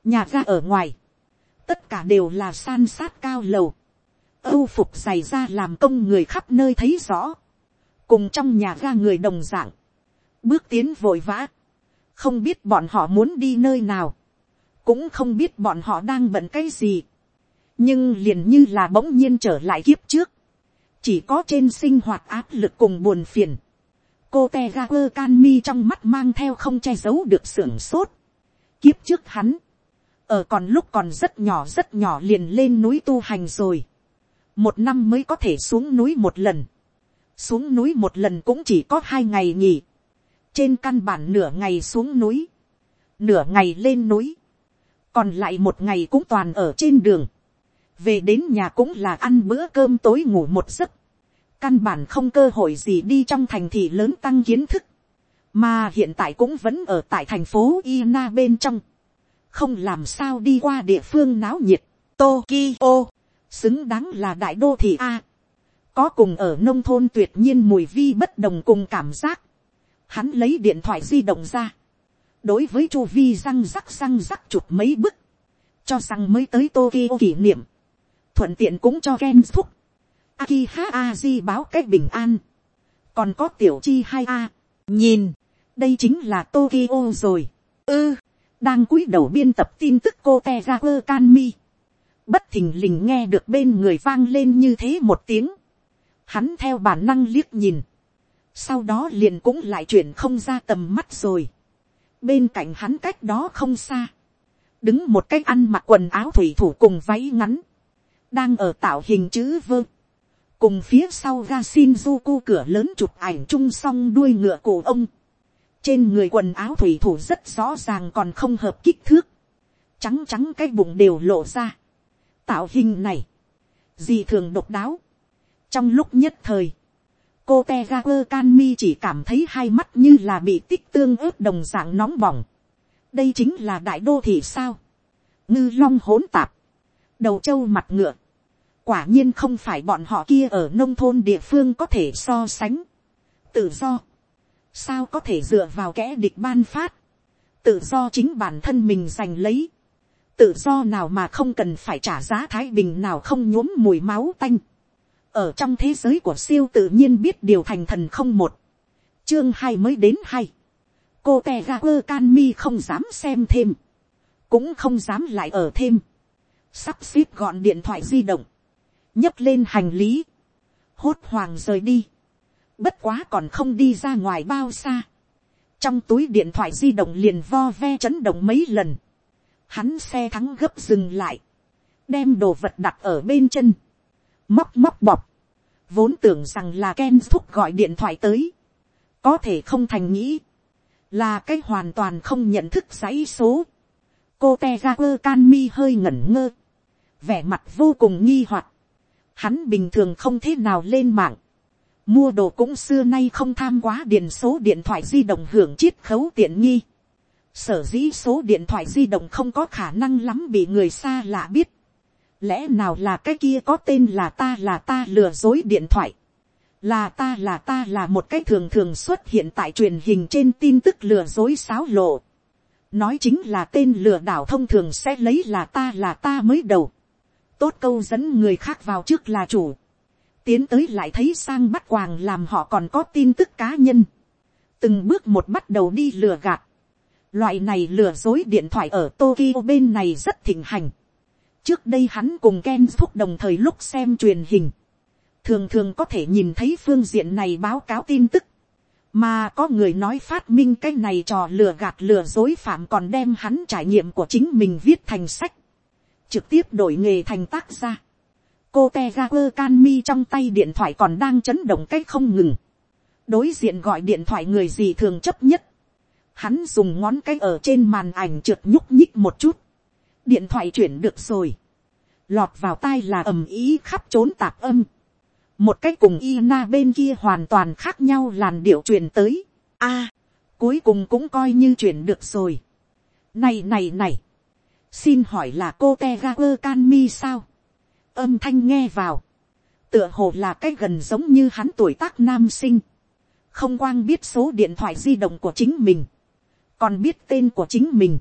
nhà ra ở ngoài, tất cả đều là san sát cao lầu, âu phục dày ra làm công người khắp nơi thấy rõ, cùng trong nhà ra người đồng d ạ n g bước tiến vội vã, không biết bọn họ muốn đi nơi nào, cũng không biết bọn họ đang bận cái gì, nhưng liền như là bỗng nhiên trở lại kiếp trước, chỉ có trên sinh hoạt áp lực cùng buồn phiền, cô te ga quơ can mi trong mắt mang theo không che giấu được sưởng sốt, kiếp trước hắn, ở còn lúc còn rất nhỏ rất nhỏ liền lên núi tu hành rồi, một năm mới có thể xuống núi một lần, xuống núi một lần cũng chỉ có hai ngày nghỉ, trên căn bản nửa ngày xuống núi, nửa ngày lên núi, còn lại một ngày cũng toàn ở trên đường, về đến nhà cũng là ăn bữa cơm tối ngủ một giấc, căn bản không cơ hội gì đi trong thành thị lớn tăng kiến thức, mà hiện tại cũng vẫn ở tại thành phố Ina bên trong, không làm sao đi qua địa phương náo nhiệt, Tokyo, xứng đáng là đại đô thị a, có cùng ở nông thôn tuyệt nhiên mùi vi bất đồng cùng cảm giác, hắn lấy điện thoại di động ra, đối với chu vi răng rắc răng rắc chụp mấy bức, cho rằng mới tới Tokyo kỷ niệm, thuận tiện cũng cho Ken thúc, Akiha Aji báo cách bình an, còn có tiểu chi hai a, nhìn, đây chính là Tokyo rồi, ư, đang cúi đầu biên tập tin tức cô te ra quơ can mi, bất thình lình nghe được bên người vang lên như thế một tiếng, hắn theo bản năng liếc nhìn, sau đó liền cũng lại chuyển không ra tầm mắt rồi, bên cạnh hắn cách đó không xa, đứng một cách ăn mặc quần áo thủy thủ cùng váy ngắn, đang ở tạo hình chữ vơ, cùng phía sau ga Shinjuku cửa lớn chụp ảnh chung song đuôi ngựa cổ ông, trên người quần áo thủy thủ rất rõ ràng còn không hợp kích thước, trắng trắng cái bụng đều lộ ra, tạo hình này, gì thường độc đáo. trong lúc nhất thời, cô te ga quơ can mi chỉ cảm thấy hai mắt như là bị tích tương ướp đồng dạng nóng bỏng. đây chính là đại đô thị sao. ngư long hỗn tạp, đầu trâu mặt ngựa. quả nhiên không phải bọn họ kia ở nông thôn địa phương có thể so sánh. tự do, sao có thể dựa vào kẻ địch ban phát. tự do chính bản thân mình giành lấy tự do nào mà không cần phải trả giá thái bình nào không nhuốm mùi máu tanh ở trong thế giới của siêu tự nhiên biết điều thành thần không một. chương hai mới đến hay. cô te ga quơ can mi không dám xem thêm. cũng không dám lại ở thêm. sắp xếp gọn điện thoại di động. nhấc lên hành lý. hốt hoàng rời đi. bất quá còn không đi ra ngoài bao xa. trong túi điện thoại di động liền vo ve chấn động mấy lần hắn xe thắng gấp dừng lại, đem đồ vật đặt ở bên chân, móc móc bọc, vốn tưởng rằng là Ken thúc gọi điện thoại tới, có thể không thành nghĩ, là cái hoàn toàn không nhận thức giấy số. cô te ra quơ can mi hơi ngẩn ngơ, vẻ mặt vô cùng nghi hoặc, hắn bình thường không thế nào lên mạng, mua đồ cũng xưa nay không tham quá điền số điện thoại di động hưởng chiết khấu tiện nghi, sở dĩ số điện thoại di động không có khả năng lắm bị người xa lạ biết lẽ nào là cái kia có tên là ta là ta lừa dối điện thoại. là ta là ta là một cái thường thường xuất hiện tại truyền hình trên tin tức lừa dối xáo lộ. nói chính là tên lừa đảo thông thường sẽ lấy là ta là ta mới đầu. tốt câu dẫn người khác vào trước là chủ, tiến tới lại thấy sang bắt quàng làm họ còn có tin tức cá nhân, từng bước một bắt đầu đi lừa gạt, loại này lừa dối điện thoại ở Tokyo bên này rất thịnh hành, trước đây hắn cùng Ken thúc đồng thời lúc xem truyền hình, thường thường có thể nhìn thấy phương diện này báo cáo tin tức, mà có người nói phát minh cái này trò lừa gạt lừa dối phạm còn đem hắn trải nghiệm của chính mình viết thành sách, trực tiếp đổi nghề thành tác gia. cô te ga quơ can mi trong tay điện thoại còn đang chấn động cách không ngừng. đối diện gọi điện thoại người gì thường chấp nhất. hắn dùng ngón cái ở trên màn ảnh trượt nhúc nhích một chút điện thoại chuyển được rồi. lọt vào tai là ầm ý khắp trốn tạp âm một cách cùng Ina bên kia hoàn toàn khác nhau làn điệu truyền tới. A, cuối cùng cũng coi như chuyển được rồi. Này này này, xin hỏi là cô Tegaper Canmi sao? Âm thanh nghe vào, tựa hồ là cái gần giống như hắn tuổi tác nam sinh. Không quang biết số điện thoại di động của chính mình, còn biết tên của chính mình.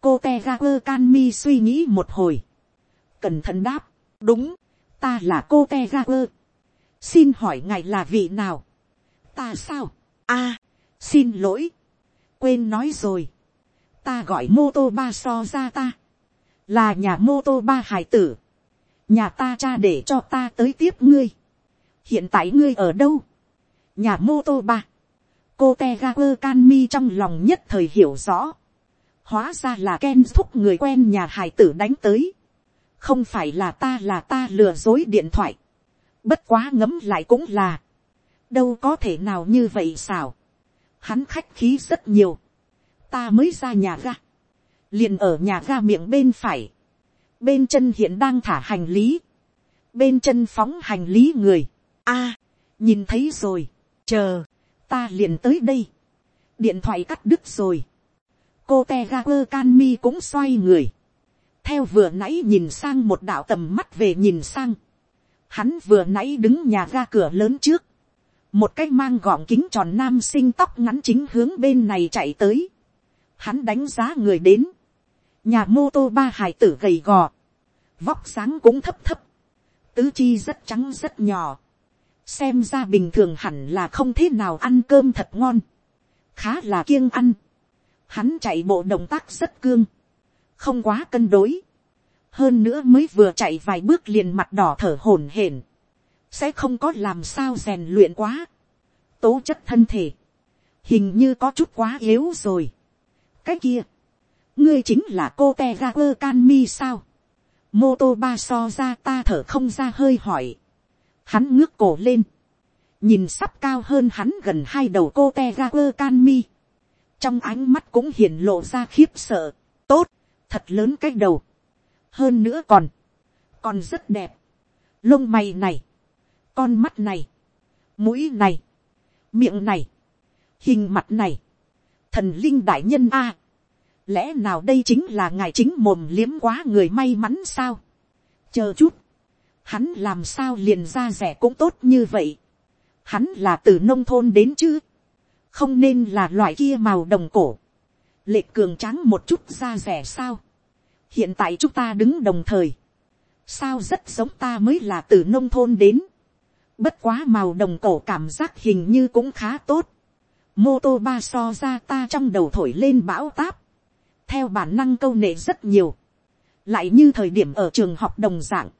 Cô Tegaper Canmi suy nghĩ một hồi. Cẩn thận đáp, đúng, ta là cô Tegaper xin hỏi ngài là vị nào, ta sao, a, xin lỗi, quên nói rồi, ta gọi mô tô ba so ra ta, là nhà mô tô ba hải tử, nhà ta cha để cho ta tới tiếp ngươi, hiện tại ngươi ở đâu, nhà mô tô ba, cô te ga quơ can mi trong lòng nhất thời hiểu rõ, hóa ra là ken thúc người quen nhà hải tử đánh tới, không phải là ta là ta lừa dối điện thoại, Bất quá ngấm lại cũng là. Đâu có thể nào như vậy xảo. Hắn khách khí rất nhiều. Ta mới ra nhà ga. Liền ở nhà ga miệng bên phải. Bên chân hiện đang thả hành lý. Bên chân phóng hành lý người. a nhìn thấy rồi. Chờ. Ta liền tới đây. Điện thoại cắt đứt rồi. Cô Tegaper Canmi cũng xoay người. Theo vừa nãy nhìn sang một đạo tầm mắt về nhìn sang Hắn vừa nãy đứng nhà ga cửa lớn trước. Một cái mang gọn kính tròn nam sinh tóc ngắn chính hướng bên này chạy tới. Hắn đánh giá người đến. Nhà mô tô ba hải tử gầy gò. Vóc sáng cũng thấp thấp. Tứ chi rất trắng rất nhỏ. Xem ra bình thường hẳn là không thế nào ăn cơm thật ngon. Khá là kiêng ăn. Hắn chạy bộ động tác rất cương. Không quá cân đối. Hơn nữa mới vừa chạy vài bước liền mặt đỏ thở hổn hển, sẽ không có làm sao rèn luyện quá, tố chất thân thể, hình như có chút quá yếu rồi. cái kia, ngươi chính là cô te ga quơ can mi sao, mô tô ba so ra ta thở không ra hơi hỏi, hắn ngước cổ lên, nhìn sắp cao hơn hắn gần hai đầu cô te ga quơ can mi, trong ánh mắt cũng hiển lộ ra khiếp sợ, tốt, thật lớn cái đầu, hơn nữa còn, còn rất đẹp, lông mày này, con mắt này, mũi này, miệng này, hình mặt này, thần linh đại nhân a, lẽ nào đây chính là ngài chính mồm liếm quá người may mắn sao, chờ chút, hắn làm sao liền ra rẻ cũng tốt như vậy, hắn là từ nông thôn đến chứ, không nên là loại kia màu đồng cổ, lệ cường trắng một chút da rẻ sao, hiện tại chúng ta đứng đồng thời, sao rất giống ta mới là từ nông thôn đến, bất quá màu đồng cổ cảm giác hình như cũng khá tốt, mô tô ba so ra ta trong đầu thổi lên bão táp, theo bản năng câu nệ rất nhiều, lại như thời điểm ở trường học đồng dạng,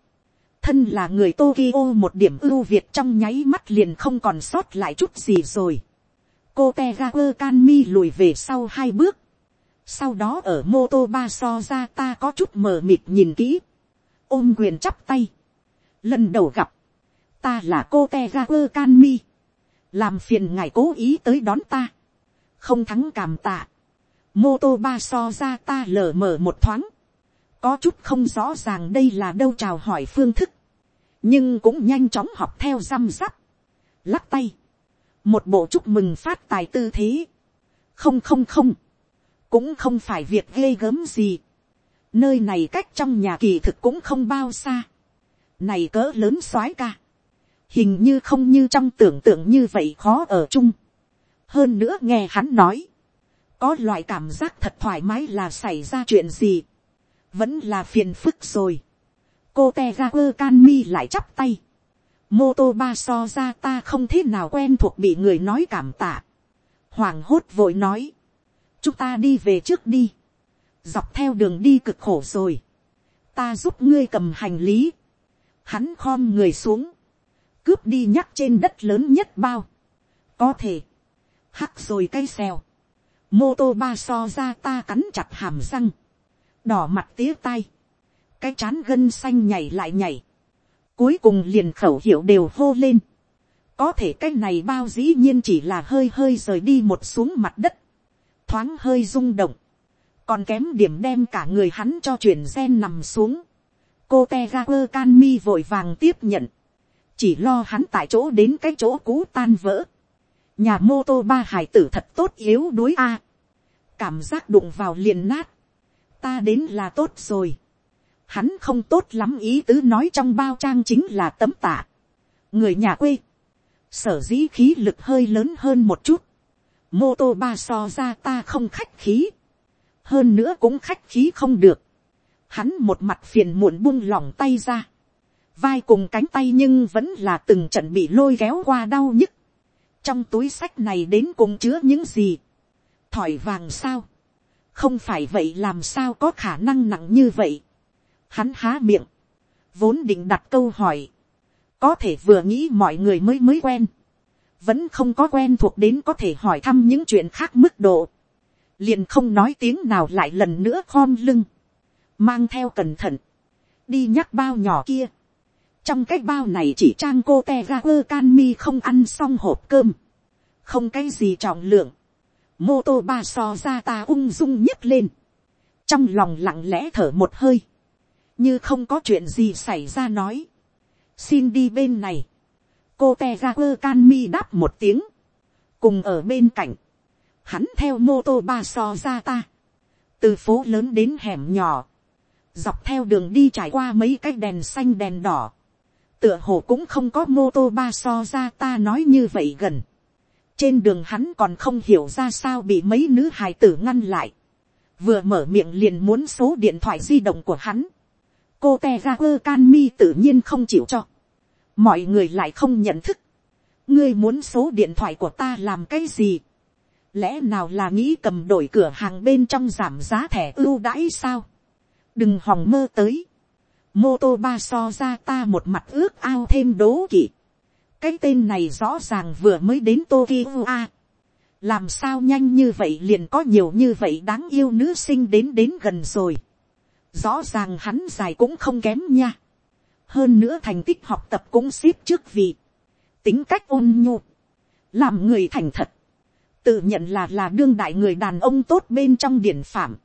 thân là người Tokyo một điểm ưu việt trong nháy mắt liền không còn sót lại chút gì rồi cô te ga quơ can mi lùi về sau hai bước, sau đó ở mô tô ba so ra ta có chút mờ mịt nhìn kỹ, ôm quyền chắp tay, lần đầu gặp, ta là cô te ga quơ can mi, làm phiền ngài cố ý tới đón ta, không thắng cảm tạ, mô tô ba so ra ta lờ mờ một thoáng, có chút không rõ ràng đây là đâu chào hỏi phương thức, nhưng cũng nhanh chóng học theo răm rắp, lắc tay, một bộ chúc mừng phát tài tư thế, không không không, cũng không phải việc ghê gớm gì. nơi này cách trong nhà kỳ thực cũng không bao xa. này cỡ lớn soái ca. hình như không như trong tưởng tượng như vậy khó ở chung. hơn nữa nghe hắn nói. có loại cảm giác thật thoải mái là xảy ra chuyện gì. vẫn là phiền phức rồi. cô te ra quơ can mi lại chắp tay mô tô ba so ra ta không thế nào quen thuộc bị người nói cảm tạ. hoàng hốt vội nói. chúng ta đi về trước đi. dọc theo đường đi cực khổ rồi. ta giúp ngươi cầm hành lý. hắn khom người xuống. cướp đi nhắc trên đất lớn nhất bao. có thể. hắc rồi cây xèo. mô tô ba so ra ta cắn chặt hàm răng. đỏ mặt tía tay cái chán gân xanh nhảy lại nhảy, cuối cùng liền khẩu hiệu đều hô lên, có thể cái này bao dĩ nhiên chỉ là hơi hơi rời đi một xuống mặt đất, thoáng hơi rung động, còn kém điểm đem cả người hắn cho chuyển gen nằm xuống, cô te ga quơ can mi vội vàng tiếp nhận, chỉ lo hắn tại chỗ đến cái chỗ cũ tan vỡ, nhà mô tô ba hải tử thật tốt yếu đuối a, cảm giác đụng vào liền nát, ta đến là tốt rồi, hắn không tốt lắm ý tứ nói trong bao trang chính là tấm tạ. người nhà quê, sở dĩ khí lực hơi lớn hơn một chút, mô tô ba so ra ta không khách khí, hơn nữa cũng khách khí không được, hắn một mặt phiền muộn buông lỏng tay ra, vai cùng cánh tay nhưng vẫn là từng trận bị lôi kéo qua đau nhức, trong túi sách này đến cùng chứa những gì, thỏi vàng sao, không phải vậy làm sao có khả năng nặng như vậy, Hắn há miệng. Vốn định đặt câu hỏi. Có thể vừa nghĩ mọi người mới mới quen. Vẫn không có quen thuộc đến có thể hỏi thăm những chuyện khác mức độ. Liền không nói tiếng nào lại lần nữa khom lưng. Mang theo cẩn thận. Đi nhắc bao nhỏ kia. Trong cái bao này chỉ trang cô te ra quơ can mi không ăn xong hộp cơm. Không cái gì trọng lượng. Mô tô ba so ra ta ung dung nhấc lên. Trong lòng lặng lẽ thở một hơi như không có chuyện gì xảy ra nói, xin đi bên này, cô te ra quơ can mi đáp một tiếng, cùng ở bên cạnh, hắn theo mô tô ba so ra ta, từ phố lớn đến hẻm nhỏ, dọc theo đường đi trải qua mấy cái đèn xanh đèn đỏ, tựa hồ cũng không có mô tô ba so ra ta nói như vậy gần, trên đường hắn còn không hiểu ra sao bị mấy nữ hài tử ngăn lại, vừa mở miệng liền muốn số điện thoại di động của hắn, cô te ga quơ can mi tự nhiên không chịu cho. mọi người lại không nhận thức. ngươi muốn số điện thoại của ta làm cái gì. lẽ nào là nghĩ cầm đổi cửa hàng bên trong giảm giá thẻ ưu đãi sao. đừng hòng mơ tới. mô tô ba so ra ta một mặt ước ao thêm đố kỵ. cái tên này rõ ràng vừa mới đến tokyo a. làm sao nhanh như vậy liền có nhiều như vậy đáng yêu nữ sinh đến đến gần rồi rõ ràng hắn dài cũng không kém nha. hơn nữa thành tích học tập cũng xếp trước vị. tính cách ôn nhu. làm người thành thật. tự nhận là là đương đại người đàn ông tốt bên trong điển phạm.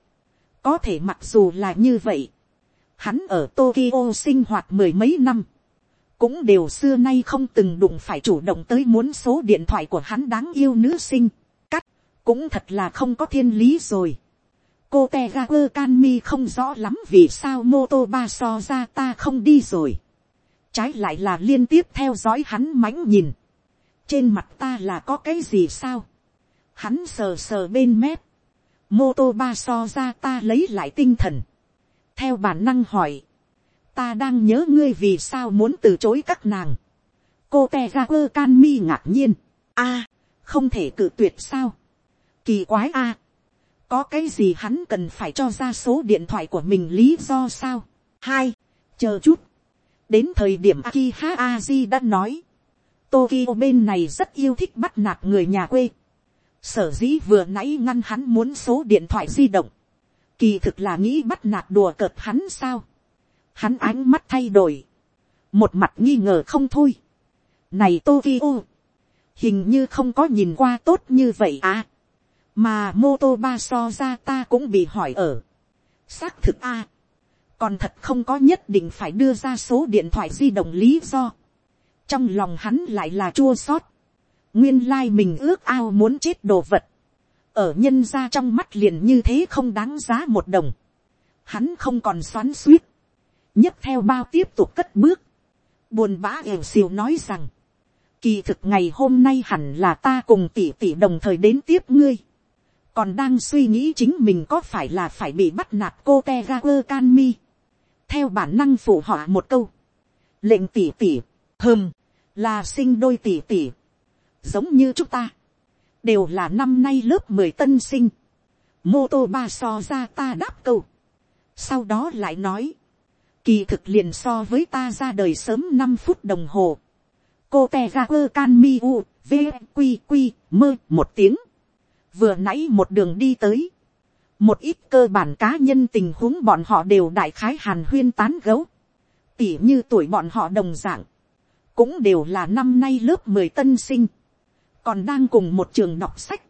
có thể mặc dù là như vậy. hắn ở tokyo sinh hoạt mười mấy năm. cũng đều xưa nay không từng đụng phải chủ động tới muốn số điện thoại của hắn đáng yêu nữ sinh. cắt, cũng thật là không có thiên lý rồi cô te ga quơ can mi không rõ lắm vì sao mô tô ba so ra ta không đi rồi. trái lại là liên tiếp theo dõi hắn mánh nhìn. trên mặt ta là có cái gì sao. hắn sờ sờ bên mép. mô tô ba so ra ta lấy lại tinh thần. theo bản năng hỏi. ta đang nhớ ngươi vì sao muốn từ chối các nàng. cô te ga quơ can mi ngạc nhiên. a, không thể cự tuyệt sao. kỳ quái a có cái gì hắn cần phải cho ra số điện thoại của mình lý do sao. hai, chờ chút. đến thời điểm Akiha Aji đã nói, Tokyo bên này rất yêu thích bắt nạt người nhà quê. sở dĩ vừa nãy ngăn hắn muốn số điện thoại di động. kỳ thực là nghĩ bắt nạt đùa cợt hắn sao. hắn ánh mắt thay đổi. một mặt nghi ngờ không thôi. này Tokyo, hình như không có nhìn qua tốt như vậy à mà mô tô ba so ra ta cũng bị hỏi ở. xác thực a, còn thật không có nhất định phải đưa ra số điện thoại di động lý do. trong lòng hắn lại là chua sót. nguyên lai、like、mình ước ao muốn chết đồ vật. ở nhân ra trong mắt liền như thế không đáng giá một đồng. hắn không còn xoắn suýt. nhấc theo bao tiếp tục cất bước. buồn bã ẻo xìu nói rằng, kỳ thực ngày hôm nay hẳn là ta cùng tỷ tỷ đồng thời đến tiếp ngươi còn đang suy nghĩ chính mình có phải là phải bị bắt nạt cô te ga quơ can mi. theo bản năng phụ họ một câu, lệnh tỉ tỉ, hơm, là sinh đôi tỉ tỉ, giống như chúng ta, đều là năm nay lớp mười tân sinh, mô tô ba so ra ta đáp câu, sau đó lại nói, kỳ thực liền so với ta ra đời sớm năm phút đồng hồ, cô te ra quơ can mi u, v q q mơ một tiếng, vừa nãy một đường đi tới, một ít cơ bản cá nhân tình huống bọn họ đều đại khái hàn huyên tán gấu, tỉ như tuổi bọn họ đồng dạng, cũng đều là năm nay lớp mười tân sinh, còn đang cùng một trường đọc sách,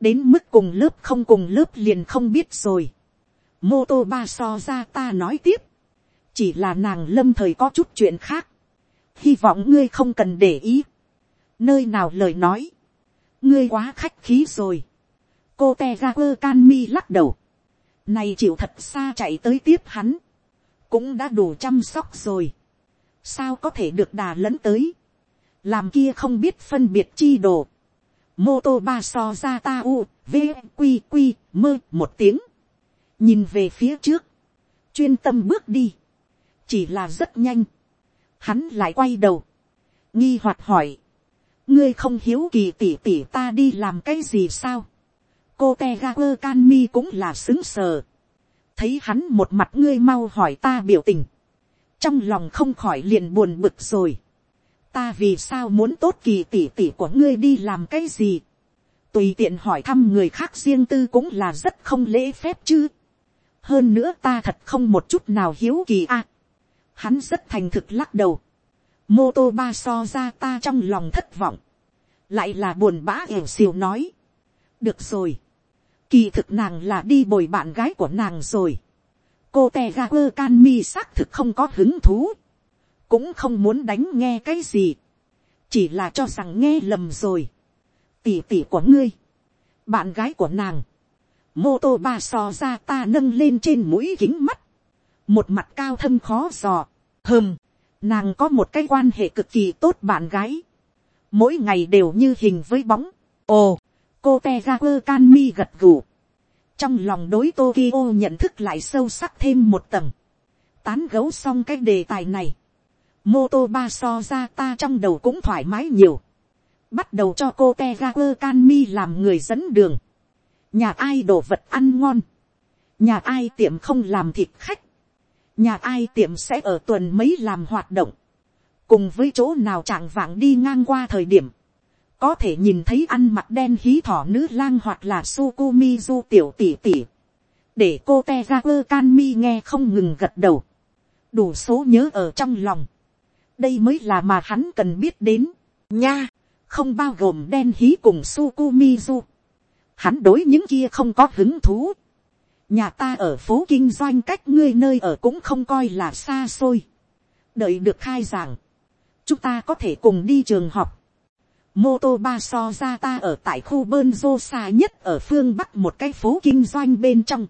đến mức cùng lớp không cùng lớp liền không biết rồi. mô tô ba so ra ta nói tiếp, chỉ là nàng lâm thời có chút chuyện khác, hy vọng ngươi không cần để ý, nơi nào lời nói, ngươi quá khách khí rồi, cô te ra quơ can mi lắc đầu, này chịu thật xa chạy tới tiếp hắn, cũng đã đủ chăm sóc rồi, sao có thể được đà lẫn tới, làm kia không biết phân biệt chi đồ, mô tô ba so ra ta u, v, quy quy mơ một tiếng, nhìn về phía trước, chuyên tâm bước đi, chỉ là rất nhanh, hắn lại quay đầu, nghi hoạt hỏi, ngươi không hiếu kỳ tỉ tỉ ta đi làm cái gì sao, cô te ga quơ can mi cũng là xứng sờ, thấy hắn một mặt ngươi mau hỏi ta biểu tình, trong lòng không khỏi liền buồn bực rồi, ta vì sao muốn tốt kỳ tỉ tỉ của ngươi đi làm cái gì, tùy tiện hỏi thăm người khác riêng tư cũng là rất không lễ phép chứ, hơn nữa ta thật không một chút nào hiếu kỳ a, à, hắn rất thành thực lắc đầu, mô tô ba so ra ta trong lòng thất vọng, lại là buồn bã ỉu xìu nói, được rồi, kỳ thực nàng là đi bồi bạn gái của nàng rồi, cô tè ra quơ can mi xác thực không có hứng thú, cũng không muốn đánh nghe cái gì, chỉ là cho rằng nghe lầm rồi, tỷ tỷ của ngươi, bạn gái của nàng, mô tô ba so ra ta nâng lên trên mũi kính mắt, một mặt cao thâm khó dò, hơm, nàng có một cái quan hệ cực kỳ tốt bạn gái, mỗi ngày đều như hình với bóng, ồ, cô te ga quơ can mi gật gù, trong lòng đối Tokyo nhận thức lại sâu sắc thêm một tầng, tán gấu xong cái đề tài này, mô tô ba so ra ta trong đầu cũng thoải mái nhiều, bắt đầu cho cô te ga quơ can mi làm người dẫn đường, nhà ai đồ vật ăn ngon, nhà ai tiệm không làm thịt khách, nhà ai tiệm sẽ ở tuần mấy làm hoạt động, cùng với chỗ nào chẳng vạng đi ngang qua thời điểm, có thể nhìn thấy ăn mặc đen hí thỏ nữ lang hoặc là sukumizu tiểu tỷ tỷ, để cô te ra quơ can mi nghe không ngừng gật đầu, đủ số nhớ ở trong lòng, đây mới là mà hắn cần biết đến, nha, không bao gồm đen hí cùng sukumizu, hắn đối những kia không có hứng thú, nhà ta ở phố kinh doanh cách ngươi nơi ở cũng không coi là xa xôi, đợi được khai giảng, chúng ta có thể cùng đi trường học, mô tô ba so ra ta ở tại khu bơn dô xa nhất ở phương bắc một cái phố kinh doanh bên trong,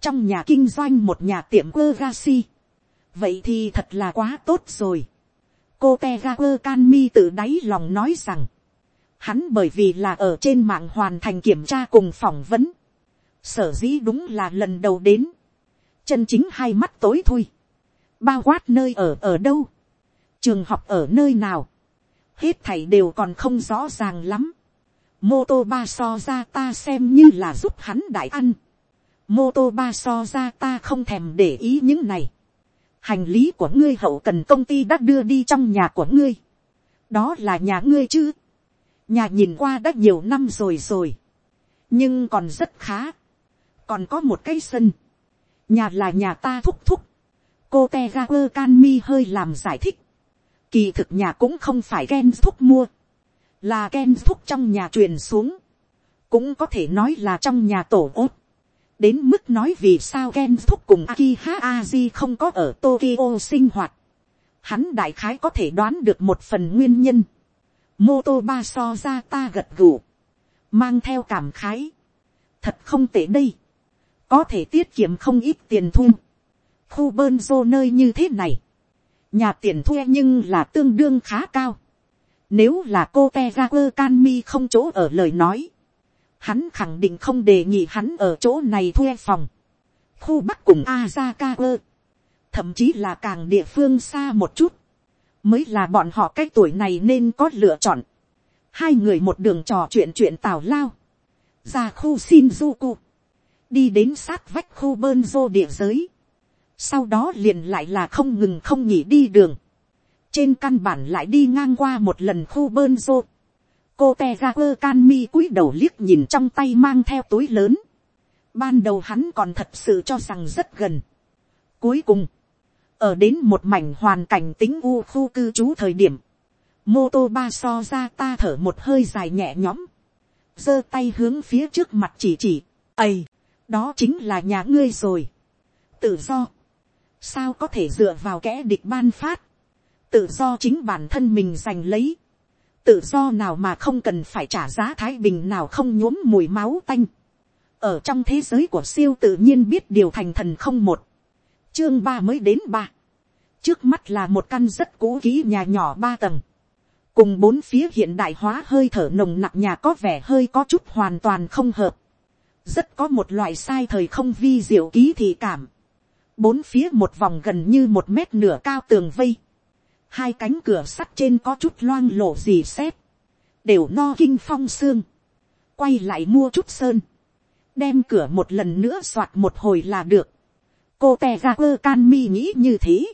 trong nhà kinh doanh một nhà tiệm quơ ga si, vậy thì thật là quá tốt rồi, cô te ga quơ can mi tự đáy lòng nói rằng, hắn bởi vì là ở trên mạng hoàn thành kiểm tra cùng phỏng vấn, sở dĩ đúng là lần đầu đến, chân chính hai mắt tối thui, bao quát nơi ở ở đâu, trường học ở nơi nào, hết thảy đều còn không rõ ràng lắm. mô tô ba so ra ta xem như là giúp hắn đại ăn. mô tô ba so ra ta không thèm để ý những này. hành lý của ngươi hậu cần công ty đã đưa đi trong nhà của ngươi. đó là nhà ngươi chứ. nhà nhìn qua đã nhiều năm rồi rồi. nhưng còn rất khá. còn có một cái sân. nhà là nhà ta thúc thúc. cô te ga quơ can mi hơi làm giải thích Kỳ thực nhà cũng không phải Ken thúc mua. Là Ken thúc trong nhà truyền xuống. Cũng có thể nói là trong nhà tổ ốt. Đến mức nói vì sao Ken thúc cùng Akiha Aji không có ở Tokyo sinh hoạt. Hắn đại khái có thể đoán được một phần nguyên nhân. Mô tô ba so ra ta gật gù. Mang theo cảm khái. Thật không tệ đây. Có thể tiết kiệm không ít tiền thu. Khu bơn dô nơi như thế này nhà tiền thuê nhưng là tương đương khá cao. Nếu là cô te ra quơ can mi không chỗ ở lời nói, hắn khẳng định không đề nghị hắn ở chỗ này thuê phòng. Khu bắc cùng Azaka quơ. thậm chí là càng địa phương xa một chút, mới là bọn họ cái tuổi này nên có lựa chọn. hai người một đường trò chuyện chuyện tào lao, ra khu Shinjuku, đi đến sát vách khu bơn dô địa giới, sau đó liền lại là không ngừng không nghỉ đi đường, trên căn bản lại đi ngang qua một lần khu bơn rô, cô te ga quơ can mi cúi đầu liếc nhìn trong tay mang theo túi lớn, ban đầu hắn còn thật sự cho rằng rất gần, cuối cùng, ở đến một mảnh hoàn cảnh tính u khu cư trú thời điểm, mô tô ba so ra ta thở một hơi dài nhẹ nhõm, giơ tay hướng phía trước mặt chỉ chỉ, ầy, đó chính là nhà ngươi rồi. tự do, sao có thể dựa vào kẻ địch ban phát, tự do chính bản thân mình giành lấy, tự do nào mà không cần phải trả giá thái bình nào không nhuốm mùi máu tanh, ở trong thế giới của siêu tự nhiên biết điều thành thần không một, chương ba mới đến ba, trước mắt là một căn rất cũ kỹ nhà nhỏ ba tầng, cùng bốn phía hiện đại hóa hơi thở nồng nặc nhà có vẻ hơi có chút hoàn toàn không hợp, rất có một loại sai thời không vi diệu ký thị cảm, bốn phía một vòng gần như một mét nửa cao tường vây, hai cánh cửa sắt trên có chút loang lộ gì xét, đều no kinh phong xương, quay lại mua chút sơn, đem cửa một lần nữa soạt một hồi là được, cô tè ra quơ can mi nghĩ như thế,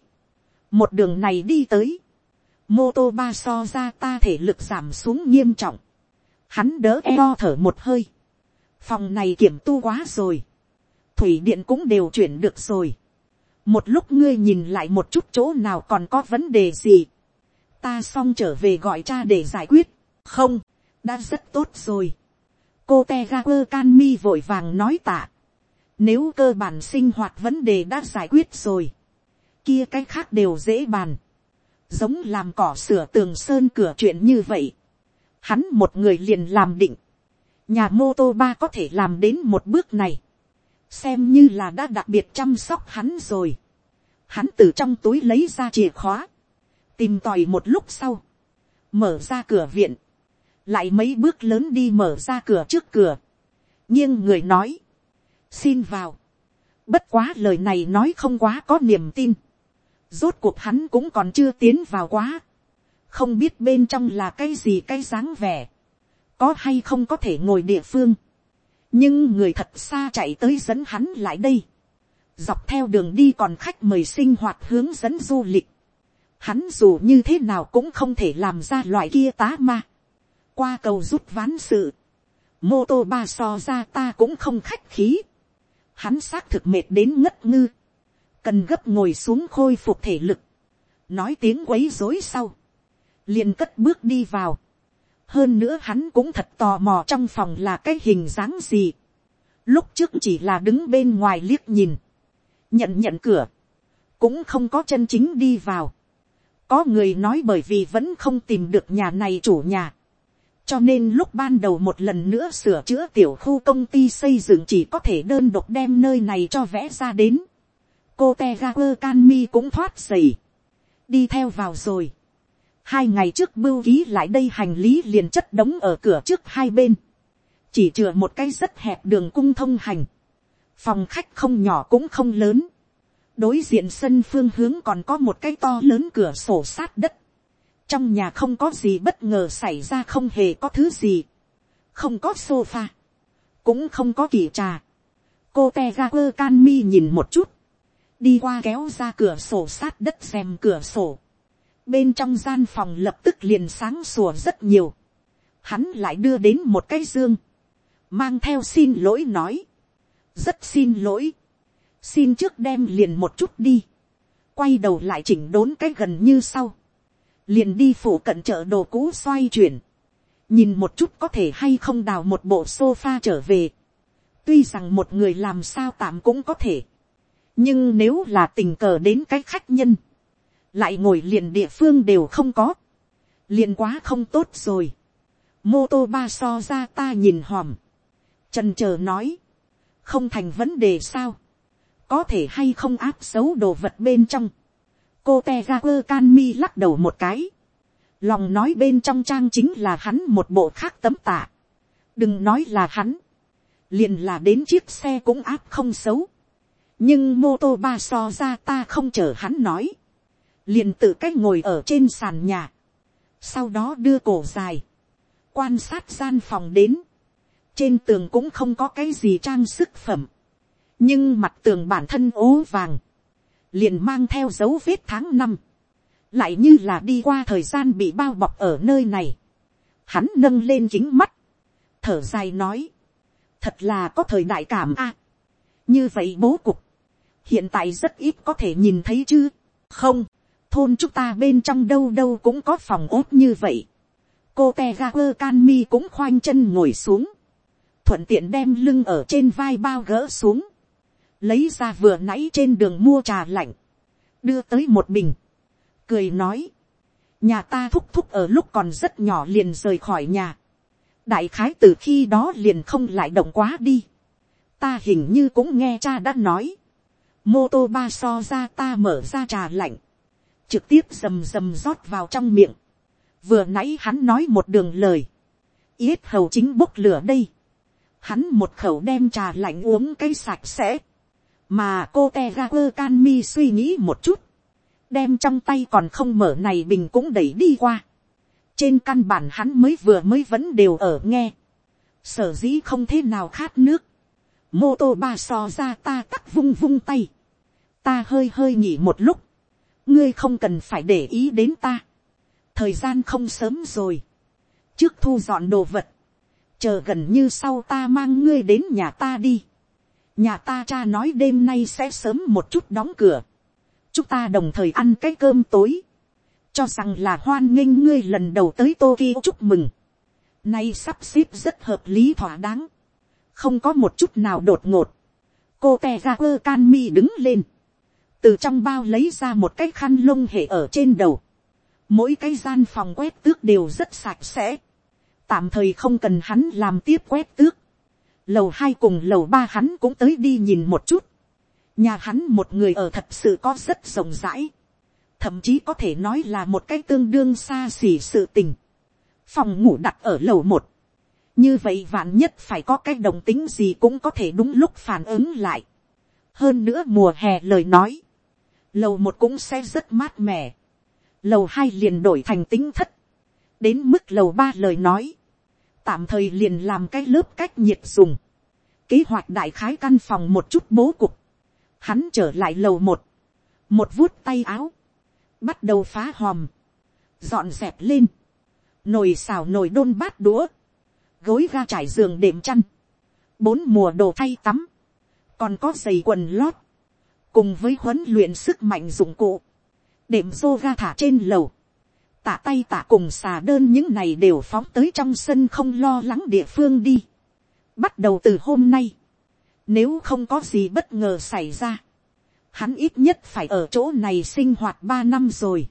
một đường này đi tới, mô tô ba so ra ta thể lực giảm xuống nghiêm trọng, hắn đỡ eo thở một hơi, phòng này kiểm tu quá rồi, thủy điện cũng đều chuyển được rồi, một lúc ngươi nhìn lại một chút chỗ nào còn có vấn đề gì, ta xong trở về gọi cha để giải quyết, không, đã rất tốt rồi. cô te ga quơ can mi vội vàng nói tạ, nếu cơ bản sinh hoạt vấn đề đã giải quyết rồi, kia cái khác đều dễ bàn, giống làm cỏ sửa tường sơn cửa chuyện như vậy, hắn một người liền làm định, nhà mô tô ba có thể làm đến một bước này, xem như là đã đặc biệt chăm sóc hắn rồi. Hắn từ trong túi lấy ra chìa khóa, tìm tòi một lúc sau, mở ra cửa viện, lại mấy bước lớn đi mở ra cửa trước cửa, nhưng người nói, xin vào, bất quá lời này nói không quá có niềm tin, rốt cuộc hắn cũng còn chưa tiến vào quá, không biết bên trong là cái gì cái dáng vẻ, có hay không có thể ngồi địa phương, nhưng người thật xa chạy tới dẫn hắn lại đây, dọc theo đường đi còn khách mời sinh hoạt hướng dẫn du lịch, hắn dù như thế nào cũng không thể làm ra loại kia tá ma, qua cầu rút ván sự, mô tô ba so ra ta cũng không khách khí, hắn xác thực mệt đến ngất ngư, cần gấp ngồi xuống khôi phục thể lực, nói tiếng quấy dối sau, liền cất bước đi vào, hơn nữa hắn cũng thật tò mò trong phòng là cái hình dáng gì. lúc trước chỉ là đứng bên ngoài liếc nhìn, nhận nhận cửa, cũng không có chân chính đi vào. có người nói bởi vì vẫn không tìm được nhà này chủ nhà. cho nên lúc ban đầu một lần nữa sửa chữa tiểu khu công ty xây dựng chỉ có thể đơn độc đem nơi này cho vẽ ra đến. cô tegakur canmi can mi cũng thoát giày, đi theo vào rồi Hai ngày trước bưu ký lại đây hành lý liền chất đống ở cửa trước hai bên. Chỉ chừa một cái rất hẹp đường cung thông hành. Phòng khách không nhỏ cũng không lớn. Đối diện sân phương hướng còn có một cái to lớn cửa sổ sát đất. Trong nhà không có gì bất ngờ xảy ra không hề có thứ gì. Không có sofa. Cũng không có kỳ trà. Cô Tegaper Canmi nhìn một chút. Đi qua kéo ra cửa sổ sát đất xem cửa sổ bên trong gian phòng lập tức liền sáng sủa rất nhiều. Hắn lại đưa đến một cái dương, mang theo xin lỗi nói, rất xin lỗi, xin trước đem liền một chút đi, quay đầu lại chỉnh đốn cái gần như sau, liền đi phủ cận chợ đồ cũ xoay chuyển, nhìn một chút có thể hay không đào một bộ sofa trở về, tuy rằng một người làm sao tạm cũng có thể, nhưng nếu là tình cờ đến cái khách nhân, lại ngồi liền địa phương đều không có, liền quá không tốt rồi. mô tô ba so ra ta nhìn hòm, trần chờ nói, không thành vấn đề sao, có thể hay không áp xấu đồ vật bên trong, cô te ga quơ can mi lắc đầu một cái, lòng nói bên trong trang chính là hắn một bộ khác tấm tạ, đừng nói là hắn, liền là đến chiếc xe cũng áp không xấu, nhưng mô tô ba so ra ta không chờ hắn nói, liền tự cách ngồi ở trên sàn nhà, sau đó đưa cổ dài, quan sát gian phòng đến, trên tường cũng không có cái gì trang sức phẩm, nhưng mặt tường bản thân ố vàng, liền mang theo dấu vết tháng năm, lại như là đi qua thời gian bị bao bọc ở nơi này, hắn nâng lên kính mắt, thở dài nói, thật là có thời đại cảm a, như vậy bố cục, hiện tại rất ít có thể nhìn thấy chứ, không, thôn chúng ta bên trong đâu đâu cũng có phòng ốt như vậy, cô te ga quơ can mi cũng khoanh chân ngồi xuống, thuận tiện đem lưng ở trên vai bao gỡ xuống, lấy ra vừa nãy trên đường mua trà lạnh, đưa tới một bình, cười nói, nhà ta thúc thúc ở lúc còn rất nhỏ liền rời khỏi nhà, đại khái từ khi đó liền không lại động quá đi, ta hình như cũng nghe cha đã nói, mô tô ba so ra ta mở ra trà lạnh, trực tiếp rầm rầm rót vào trong miệng, vừa nãy hắn nói một đường lời, yết hầu chính bốc lửa đây, hắn một khẩu đem trà lạnh uống cái sạch sẽ, mà cô te canmi can mi suy nghĩ một chút, đem trong tay còn không mở này bình cũng đẩy đi qua. trên căn bản hắn mới vừa mới vẫn đều ở nghe. sở dĩ không thế nào khát nước. mô tô ba so ra ta tắt vung vung tay. ta hơi hơi nghỉ một lúc ngươi không cần phải để ý đến ta. thời gian không sớm rồi. trước thu dọn đồ vật. chờ gần như sau ta mang ngươi đến nhà ta đi. nhà ta cha nói đêm nay sẽ sớm một chút đóng cửa chúng ta đồng thời ăn cái cơm tối, cho rằng là hoan nghênh ngươi lần đầu tới Tokyo chúc mừng. Nay sắp xếp rất hợp lý thỏa đáng, không có một chút nào đột ngột. cô te ra quơ can mi đứng lên, từ trong bao lấy ra một cái khăn lông hệ ở trên đầu. mỗi cái gian phòng quét tước đều rất sạch sẽ, tạm thời không cần hắn làm tiếp quét tước. lầu hai cùng lầu ba hắn cũng tới đi nhìn một chút nhà hắn một người ở thật sự có rất rộng rãi, thậm chí có thể nói là một cái tương đương xa xỉ sự tình. phòng ngủ đặt ở lầu một, như vậy vạn nhất phải có cái đồng tính gì cũng có thể đúng lúc phản ứng lại. hơn nữa mùa hè lời nói, lầu một cũng sẽ rất mát mẻ, lầu hai liền đổi thành tính thất, đến mức lầu ba lời nói, tạm thời liền làm cái lớp cách nhiệt dùng, kế hoạch đại khái căn phòng một chút bố cục, hắn trở lại lầu một, một vuốt tay áo, bắt đầu phá hòm, dọn dẹp lên, nồi xào nồi đôn bát đũa, gối ga trải giường đệm chăn, bốn mùa đồ thay tắm, còn có giày quần lót, cùng với huấn luyện sức mạnh dụng cụ, đệm xô ga thả trên lầu, tả tay tả cùng xà đơn những này đều phóng tới trong sân không lo lắng địa phương đi. Bắt đầu từ hôm nay, nếu không có gì bất ngờ xảy ra. Hắn ít nhất phải ở chỗ này sinh hoạt ba năm rồi.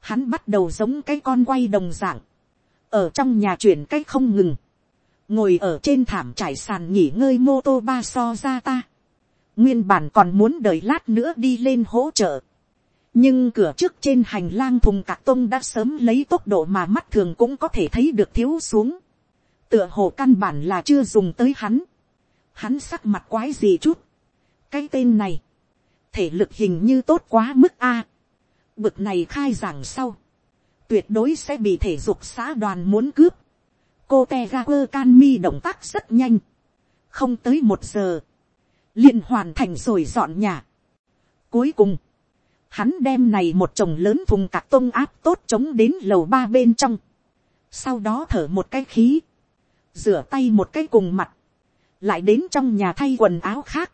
Hắn bắt đầu giống cái con quay đồng dạng. Ở trong nhà chuyển cái không ngừng. Ngồi ở trên thảm trải sàn nghỉ ngơi mô tô ba so ra ta. Nguyên bản còn muốn đợi lát nữa đi lên hỗ trợ. Nhưng cửa trước trên hành lang thùng cạc tông đã sớm lấy tốc độ mà mắt thường cũng có thể thấy được thiếu xuống. Tựa hồ căn bản là chưa dùng tới hắn hắn sắc mặt quái gì chút. cái tên này, thể lực hình như tốt quá mức a. bực này khai giảng sau, tuyệt đối sẽ bị thể dục xã đoàn muốn cướp. cô te ga quơ can mi động tác rất nhanh, không tới một giờ, liền hoàn thành rồi dọn nhà. cuối cùng, hắn đem này một chồng lớn thùng cạc tông áp tốt chống đến lầu ba bên trong. sau đó thở một cái khí, rửa tay một cái cùng mặt, lại đến trong nhà thay quần áo khác,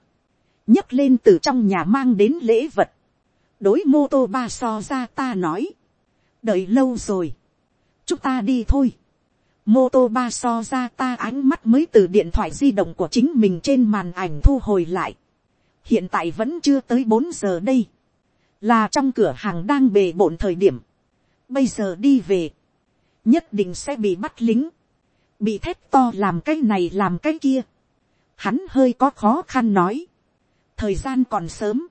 nhấc lên từ trong nhà mang đến lễ vật, đối mô tô ba so ra ta nói, đợi lâu rồi, chúng ta đi thôi, mô tô ba so ra ta ánh mắt mới từ điện thoại di động của chính mình trên màn ảnh thu hồi lại, hiện tại vẫn chưa tới bốn giờ đây, là trong cửa hàng đang bề bộn thời điểm, bây giờ đi về, nhất định sẽ bị bắt lính, bị thét to làm cái này làm cái kia, hắn hơi có khó khăn nói, thời gian còn sớm,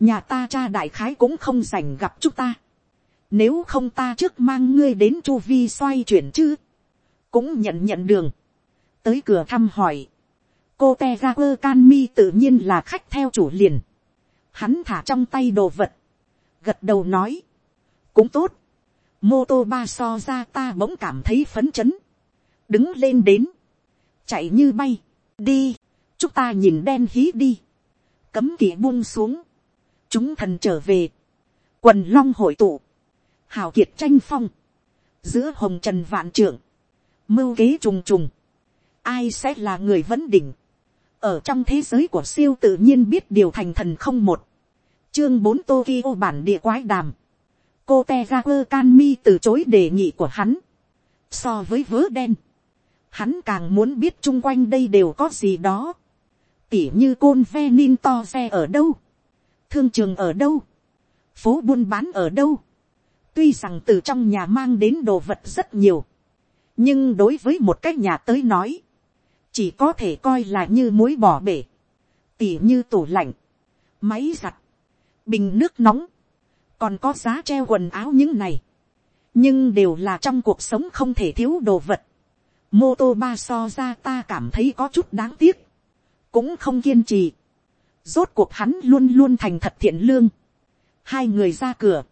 nhà ta cha đại khái cũng không dành gặp chúng ta, nếu không ta trước mang ngươi đến chu vi xoay chuyển chứ, cũng nhận nhận đường, tới cửa thăm hỏi, cô te ga quơ can mi tự nhiên là khách theo chủ liền. hắn thả trong tay đồ vật, gật đầu nói, cũng tốt, mô tô ba so ra ta bỗng cảm thấy phấn chấn, đứng lên đến, chạy như bay, đi, chúng ta nhìn đen hí đi, cấm kỵ buông xuống, chúng thần trở về, quần long hội tụ, hào kiệt tranh phong, giữa hồng trần vạn trưởng, mưu kế trùng trùng, ai sẽ là người vấn đỉnh, ở trong thế giới của siêu tự nhiên biết điều thành thần không một, chương bốn Tokyo bản địa quái đàm, cô te ga quơ can mi từ chối đề nghị của hắn, so với vớ đen, hắn càng muốn biết chung quanh đây đều có gì đó, tỉ như côn ve nin to xe ở đâu, thương trường ở đâu, phố buôn bán ở đâu, tuy rằng từ trong nhà mang đến đồ vật rất nhiều, nhưng đối với một cái nhà tới nói, chỉ có thể coi là như muối bỏ bể, tỉ như tủ lạnh, máy giặt, bình nước nóng, còn có giá treo quần áo những này, nhưng đều là trong cuộc sống không thể thiếu đồ vật. Mô tô ba so ra ta cảm thấy có chút đáng tiếc, cũng không kiên trì. Rốt cuộc hắn luôn luôn thành thật thiện lương. Hai người ra cửa,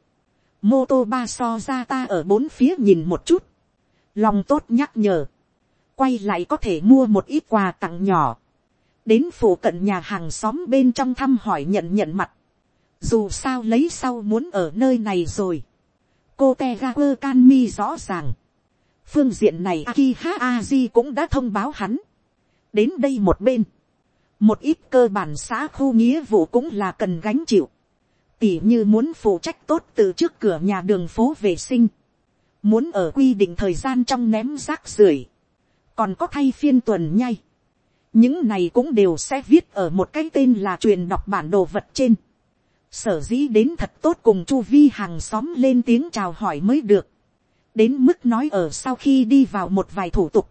mô tô ba so ra ta ở bốn phía nhìn một chút, lòng tốt nhắc nhở, quay lại có thể mua một ít quà tặng nhỏ, đến phủ cận nhà hàng xóm bên trong thăm hỏi nhận nhận mặt, dù sao lấy sau muốn ở nơi này rồi, cô te ga quơ can mi rõ ràng, phương diện này Akiha Aji cũng đã thông báo hắn, đến đây một bên, một ít cơ bản xã khu nghĩa vụ cũng là cần gánh chịu, tỉ như muốn phụ trách tốt từ trước cửa nhà đường phố vệ sinh, muốn ở quy định thời gian trong ném rác rưởi, còn có thay phiên tuần nhay, những này cũng đều sẽ viết ở một cái tên là truyền đọc bản đồ vật trên, sở dĩ đến thật tốt cùng chu vi hàng xóm lên tiếng chào hỏi mới được, đến mức nói ở sau khi đi vào một vài thủ tục,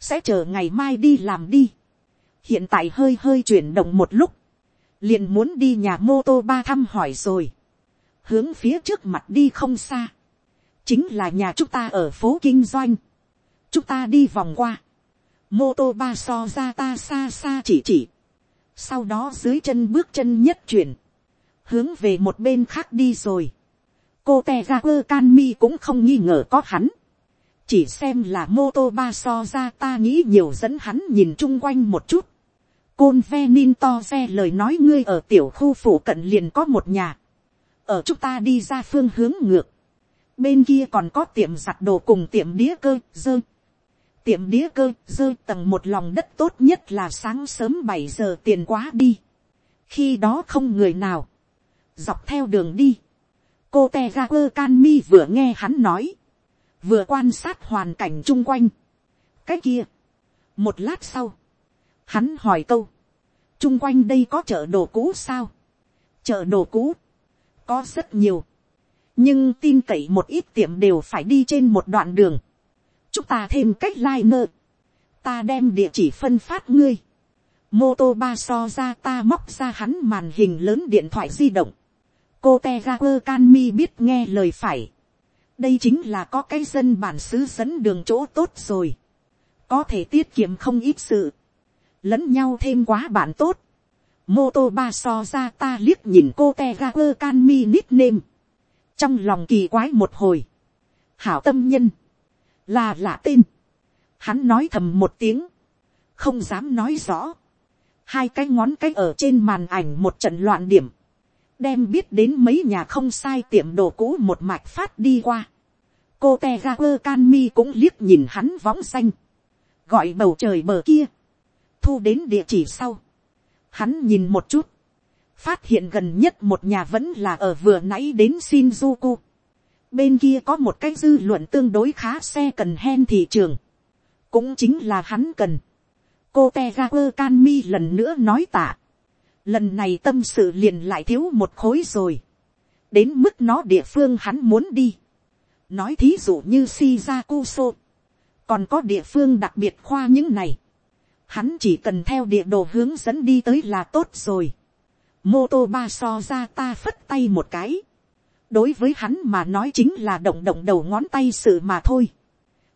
sẽ chờ ngày mai đi làm đi, hiện tại hơi hơi chuyển động một lúc, liền muốn đi nhà mô tô ba thăm hỏi rồi, hướng phía trước mặt đi không xa, chính là nhà chúng ta ở phố kinh doanh, chúng ta đi vòng qua, mô tô ba so ra ta xa xa chỉ chỉ, sau đó dưới chân bước chân nhất chuyển, hướng về một bên khác đi rồi, cô te ra quơ can mi cũng không nghi ngờ có hắn, chỉ xem là mô tô ba so ra ta nghĩ nhiều dẫn hắn nhìn chung quanh một chút, côn ve nin to xe lời nói ngươi ở tiểu khu phủ cận liền có một nhà, ở chúng ta đi ra phương hướng ngược, bên kia còn có tiệm giặt đồ cùng tiệm đĩa cơ dơ, tiệm đĩa cơ dơ tầng một lòng đất tốt nhất là sáng sớm bảy giờ tiền quá đi, khi đó không người nào, dọc theo đường đi, cô te ga quơ can mi vừa nghe hắn nói, vừa quan sát hoàn cảnh chung quanh, cái kia, một lát sau, Hắn hỏi câu. chung quanh đây có chợ đồ cũ sao? Chợ đồ cũ. Có rất nhiều. Nhưng tin cậy một ít tiệm đều phải đi trên một đoạn đường. Chúng ta thêm cách like Ta đem địa chỉ phân phát ngươi. Mô tô ba so ra ta móc ra hắn màn hình lớn điện thoại di động. Cô Tegaper Canmi biết nghe lời phải. Đây chính là có cái dân bản xứ dẫn đường chỗ tốt rồi. Có thể tiết kiệm không ít sự lẫn nhau thêm quá bạn tốt. Mô tô ba so ra ta liếc nhìn cô te ga quơ can mi nít nêm. Trong lòng kỳ quái một hồi. Hảo tâm nhân. Là lạ tên. Hắn nói thầm một tiếng. Không dám nói rõ. Hai cái ngón cái ở trên màn ảnh một trận loạn điểm. Đem biết đến mấy nhà không sai tiệm đồ cũ một mạch phát đi qua. Cô te ga quơ can mi cũng liếc nhìn hắn võng xanh. Gọi bầu trời bờ kia thu đến địa chỉ sau, hắn nhìn một chút, phát hiện gần nhất một nhà vẫn là ở vừa nãy đến Shinjuku. Bên kia có một cái dư luận tương đối khá xe cần hen thị trường. Cũng chính là hắn cần. Cô Tegaper Kanmi lần nữa nói tạ. Lần này tâm sự liền lại thiếu một khối rồi. Đến mức nó địa phương hắn muốn đi. Nói thí dụ như Shizakuso. Còn có địa phương đặc biệt khoa những này hắn chỉ cần theo địa đồ hướng dẫn đi tới là tốt rồi mô tô ba so ra ta phất tay một cái. đối với hắn mà nói chính là động động đầu ngón tay sự mà thôi.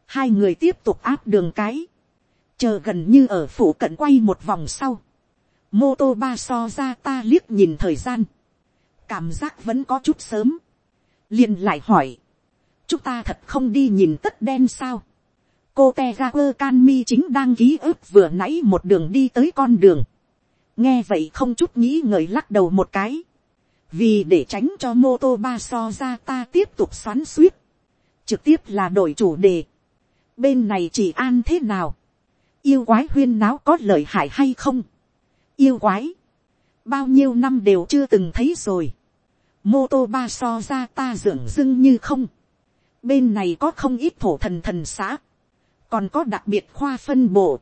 hai người tiếp tục áp đường cái. chờ gần như ở phủ cận quay một vòng sau, mô tô ba so ra ta liếc nhìn thời gian, cảm giác vẫn có chút sớm, liền lại hỏi, chúng ta thật không đi nhìn tất đen sao, cô te ga quơ can mi chính đang ký ức vừa nãy một đường đi tới con đường, nghe vậy không chút nghĩ ngợi lắc đầu một cái, vì để tránh cho mô tô ba so ra ta tiếp tục xoắn suýt, trực tiếp là đổi chủ đề, bên này chỉ an thế nào, yêu quái huyên náo có lợi hại hay không, yêu quái, bao nhiêu năm đều chưa từng thấy rồi, mô tô ba so ra ta dường dưng như không, bên này có không ít thổ thần thần xã, còn có đặc biệt khoa phân bộ,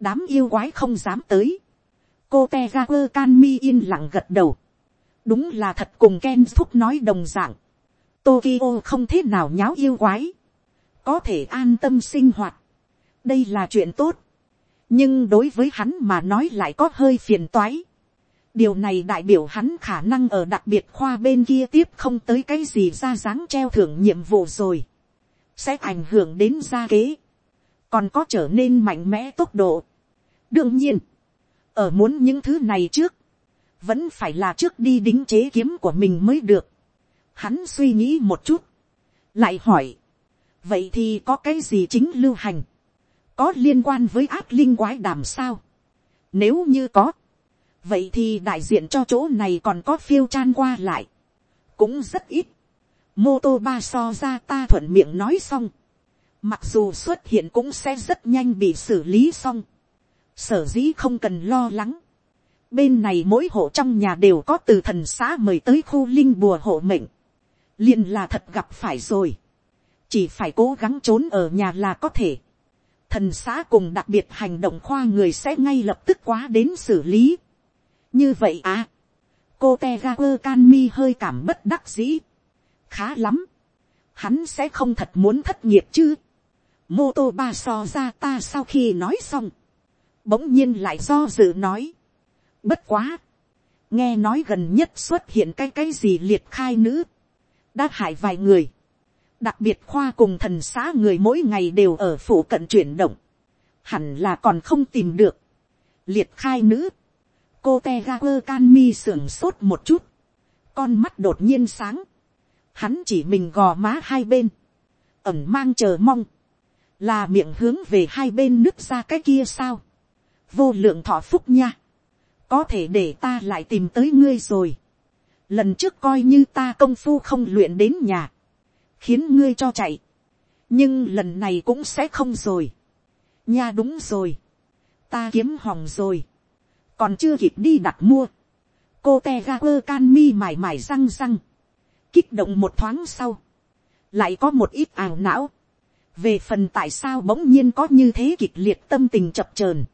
đám yêu quái không dám tới, cô te ra quơ can mi yên lặng gật đầu, đúng là thật cùng Ken phúc nói đồng dạng, Tokyo không thế nào nháo yêu quái, có thể an tâm sinh hoạt, đây là chuyện tốt, nhưng đối với hắn mà nói lại có hơi phiền toái. điều này đại biểu hắn khả năng ở đặc biệt khoa bên kia tiếp không tới cái gì ra dáng treo thưởng nhiệm vụ rồi, sẽ ảnh hưởng đến gia kế, còn có trở nên mạnh mẽ tốc độ. đương nhiên, ở muốn những thứ này trước, vẫn phải là trước đi đính chế kiếm của mình mới được. Hắn suy nghĩ một chút, lại hỏi, vậy thì có cái gì chính lưu hành, có liên quan với ác linh quái đàm sao. Nếu như có, vậy thì đại diện cho chỗ này còn có phiêu chan qua lại, cũng rất ít. Mô tô ba so ra ta thuận miệng nói xong, mặc dù xuất hiện cũng sẽ rất nhanh bị xử lý xong, sở dĩ không cần lo lắng. Bên này mỗi hộ trong nhà đều có từ thần xã mời tới khu linh bùa hộ mệnh. liền là thật gặp phải rồi. Chỉ phải cố gắng trốn ở nhà là có thể thần xã cùng đặc biệt hành động khoa người sẽ ngay lập tức quá đến xử lý. như vậy à, cô te canmi hơi cảm bất đắc dĩ. khá lắm, hắn sẽ không thật muốn thất nghiệp chứ. mô tô ba so ra ta sau khi nói xong, bỗng nhiên lại do dự nói. bất quá, nghe nói gần nhất xuất hiện cái cái gì liệt khai nữ, đã hại vài người. Đặc biệt khoa cùng thần xã người mỗi ngày đều ở phủ cận chuyển động, hẳn là còn không tìm được, liệt khai nữ, cô te ga quơ can mi sưởng sốt một chút, con mắt đột nhiên sáng, hắn chỉ mình gò má hai bên, ẩm mang chờ mong, là miệng hướng về hai bên nứt ra cái kia sao, vô lượng thọ phúc nha, có thể để ta lại tìm tới ngươi rồi, lần trước coi như ta công phu không luyện đến nhà, khiến ngươi cho chạy, nhưng lần này cũng sẽ không rồi. nha đúng rồi, ta kiếm hỏng rồi, còn chưa kịp đi đặt mua, cô te ga quơ can mi mải mải răng răng, kích động một thoáng sau, lại có một ít ảo não, về phần tại sao bỗng nhiên có như thế kịch liệt tâm tình chập chờn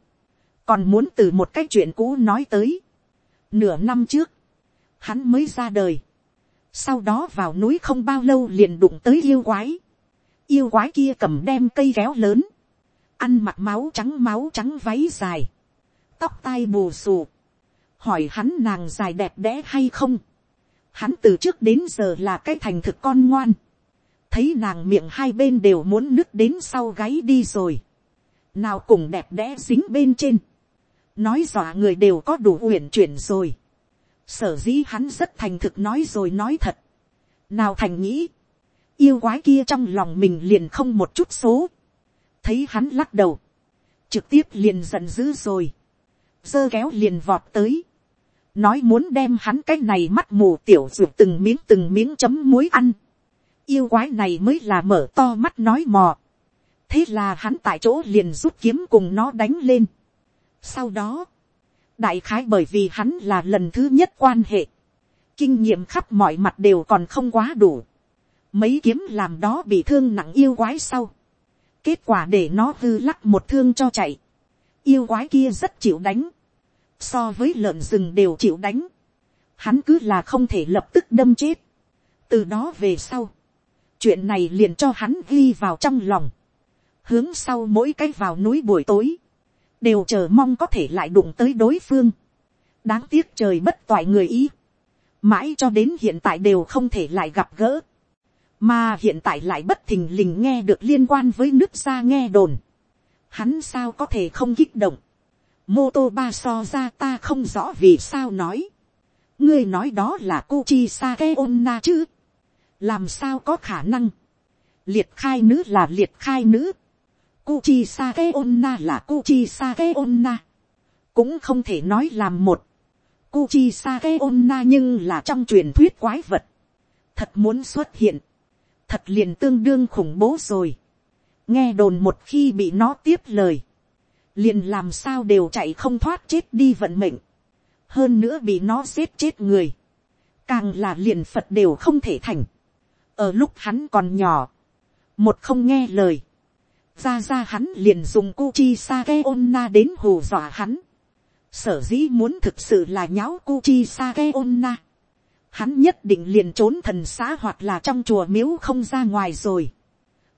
còn muốn từ một cái chuyện cũ nói tới. Nửa năm trước, hắn mới ra đời, sau đó vào núi không bao lâu liền đụng tới yêu quái. yêu quái kia cầm đem cây kéo lớn, ăn mặc máu trắng máu trắng váy dài, tóc tai bù xù, hỏi hắn nàng dài đẹp đẽ hay không. hắn từ trước đến giờ là cái thành thực con ngoan, thấy nàng miệng hai bên đều muốn nứt đến sau gáy đi rồi, nào cùng đẹp đẽ dính bên trên, nói dọa người đều có đủ uyển chuyển rồi sở dĩ hắn rất thành thực nói rồi nói thật. nào thành nghĩ, yêu quái kia trong lòng mình liền không một chút số. thấy hắn lắc đầu, trực tiếp liền giận dữ rồi, dơ kéo liền vọt tới, nói muốn đem hắn cái này mắt mù tiểu ruột từng miếng từng miếng chấm muối ăn. yêu quái này mới là mở to mắt nói mò. thế là hắn tại chỗ liền rút kiếm cùng nó đánh lên sau đó, đại khái bởi vì hắn là lần thứ nhất quan hệ, kinh nghiệm khắp mọi mặt đều còn không quá đủ, mấy kiếm làm đó bị thương nặng yêu quái sau, kết quả để nó hư lắc một thương cho chạy, yêu quái kia rất chịu đánh, so với lợn rừng đều chịu đánh, hắn cứ là không thể lập tức đâm chết, từ đó về sau, chuyện này liền cho hắn ghi vào trong lòng, hướng sau mỗi cái vào núi buổi tối, đều chờ mong có thể lại đụng tới đối phương. đáng tiếc trời bất toại người ý. mãi cho đến hiện tại đều không thể lại gặp gỡ. mà hiện tại lại bất thình lình nghe được liên quan với nước xa nghe đồn. hắn sao có thể không kích động, mô tô ba so ra ta không rõ vì sao nói, ngươi nói đó là Kuchi Sake Onna chứ, làm sao có khả năng, liệt khai nữ là liệt khai nữ, Kuchi Sake Onna là Kuchi Sake Onna, cũng không thể nói làm một, Kuchi Sake Onna nhưng là trong truyền thuyết quái vật, thật muốn xuất hiện, thật liền tương đương khủng bố rồi, nghe đồn một khi bị nó tiếp lời, liền làm sao đều chạy không thoát chết đi vận mệnh, hơn nữa bị nó giết chết người, càng là liền phật đều không thể thành, ở lúc hắn còn nhỏ, một không nghe lời, ra ra hắn liền dùng Kuchi Sake Onna đến hù dọa hắn. Sở dĩ muốn thực sự là nháo Kuchi Sake Onna. Hắn nhất định liền trốn thần xã hoặc là trong chùa miếu không ra ngoài rồi.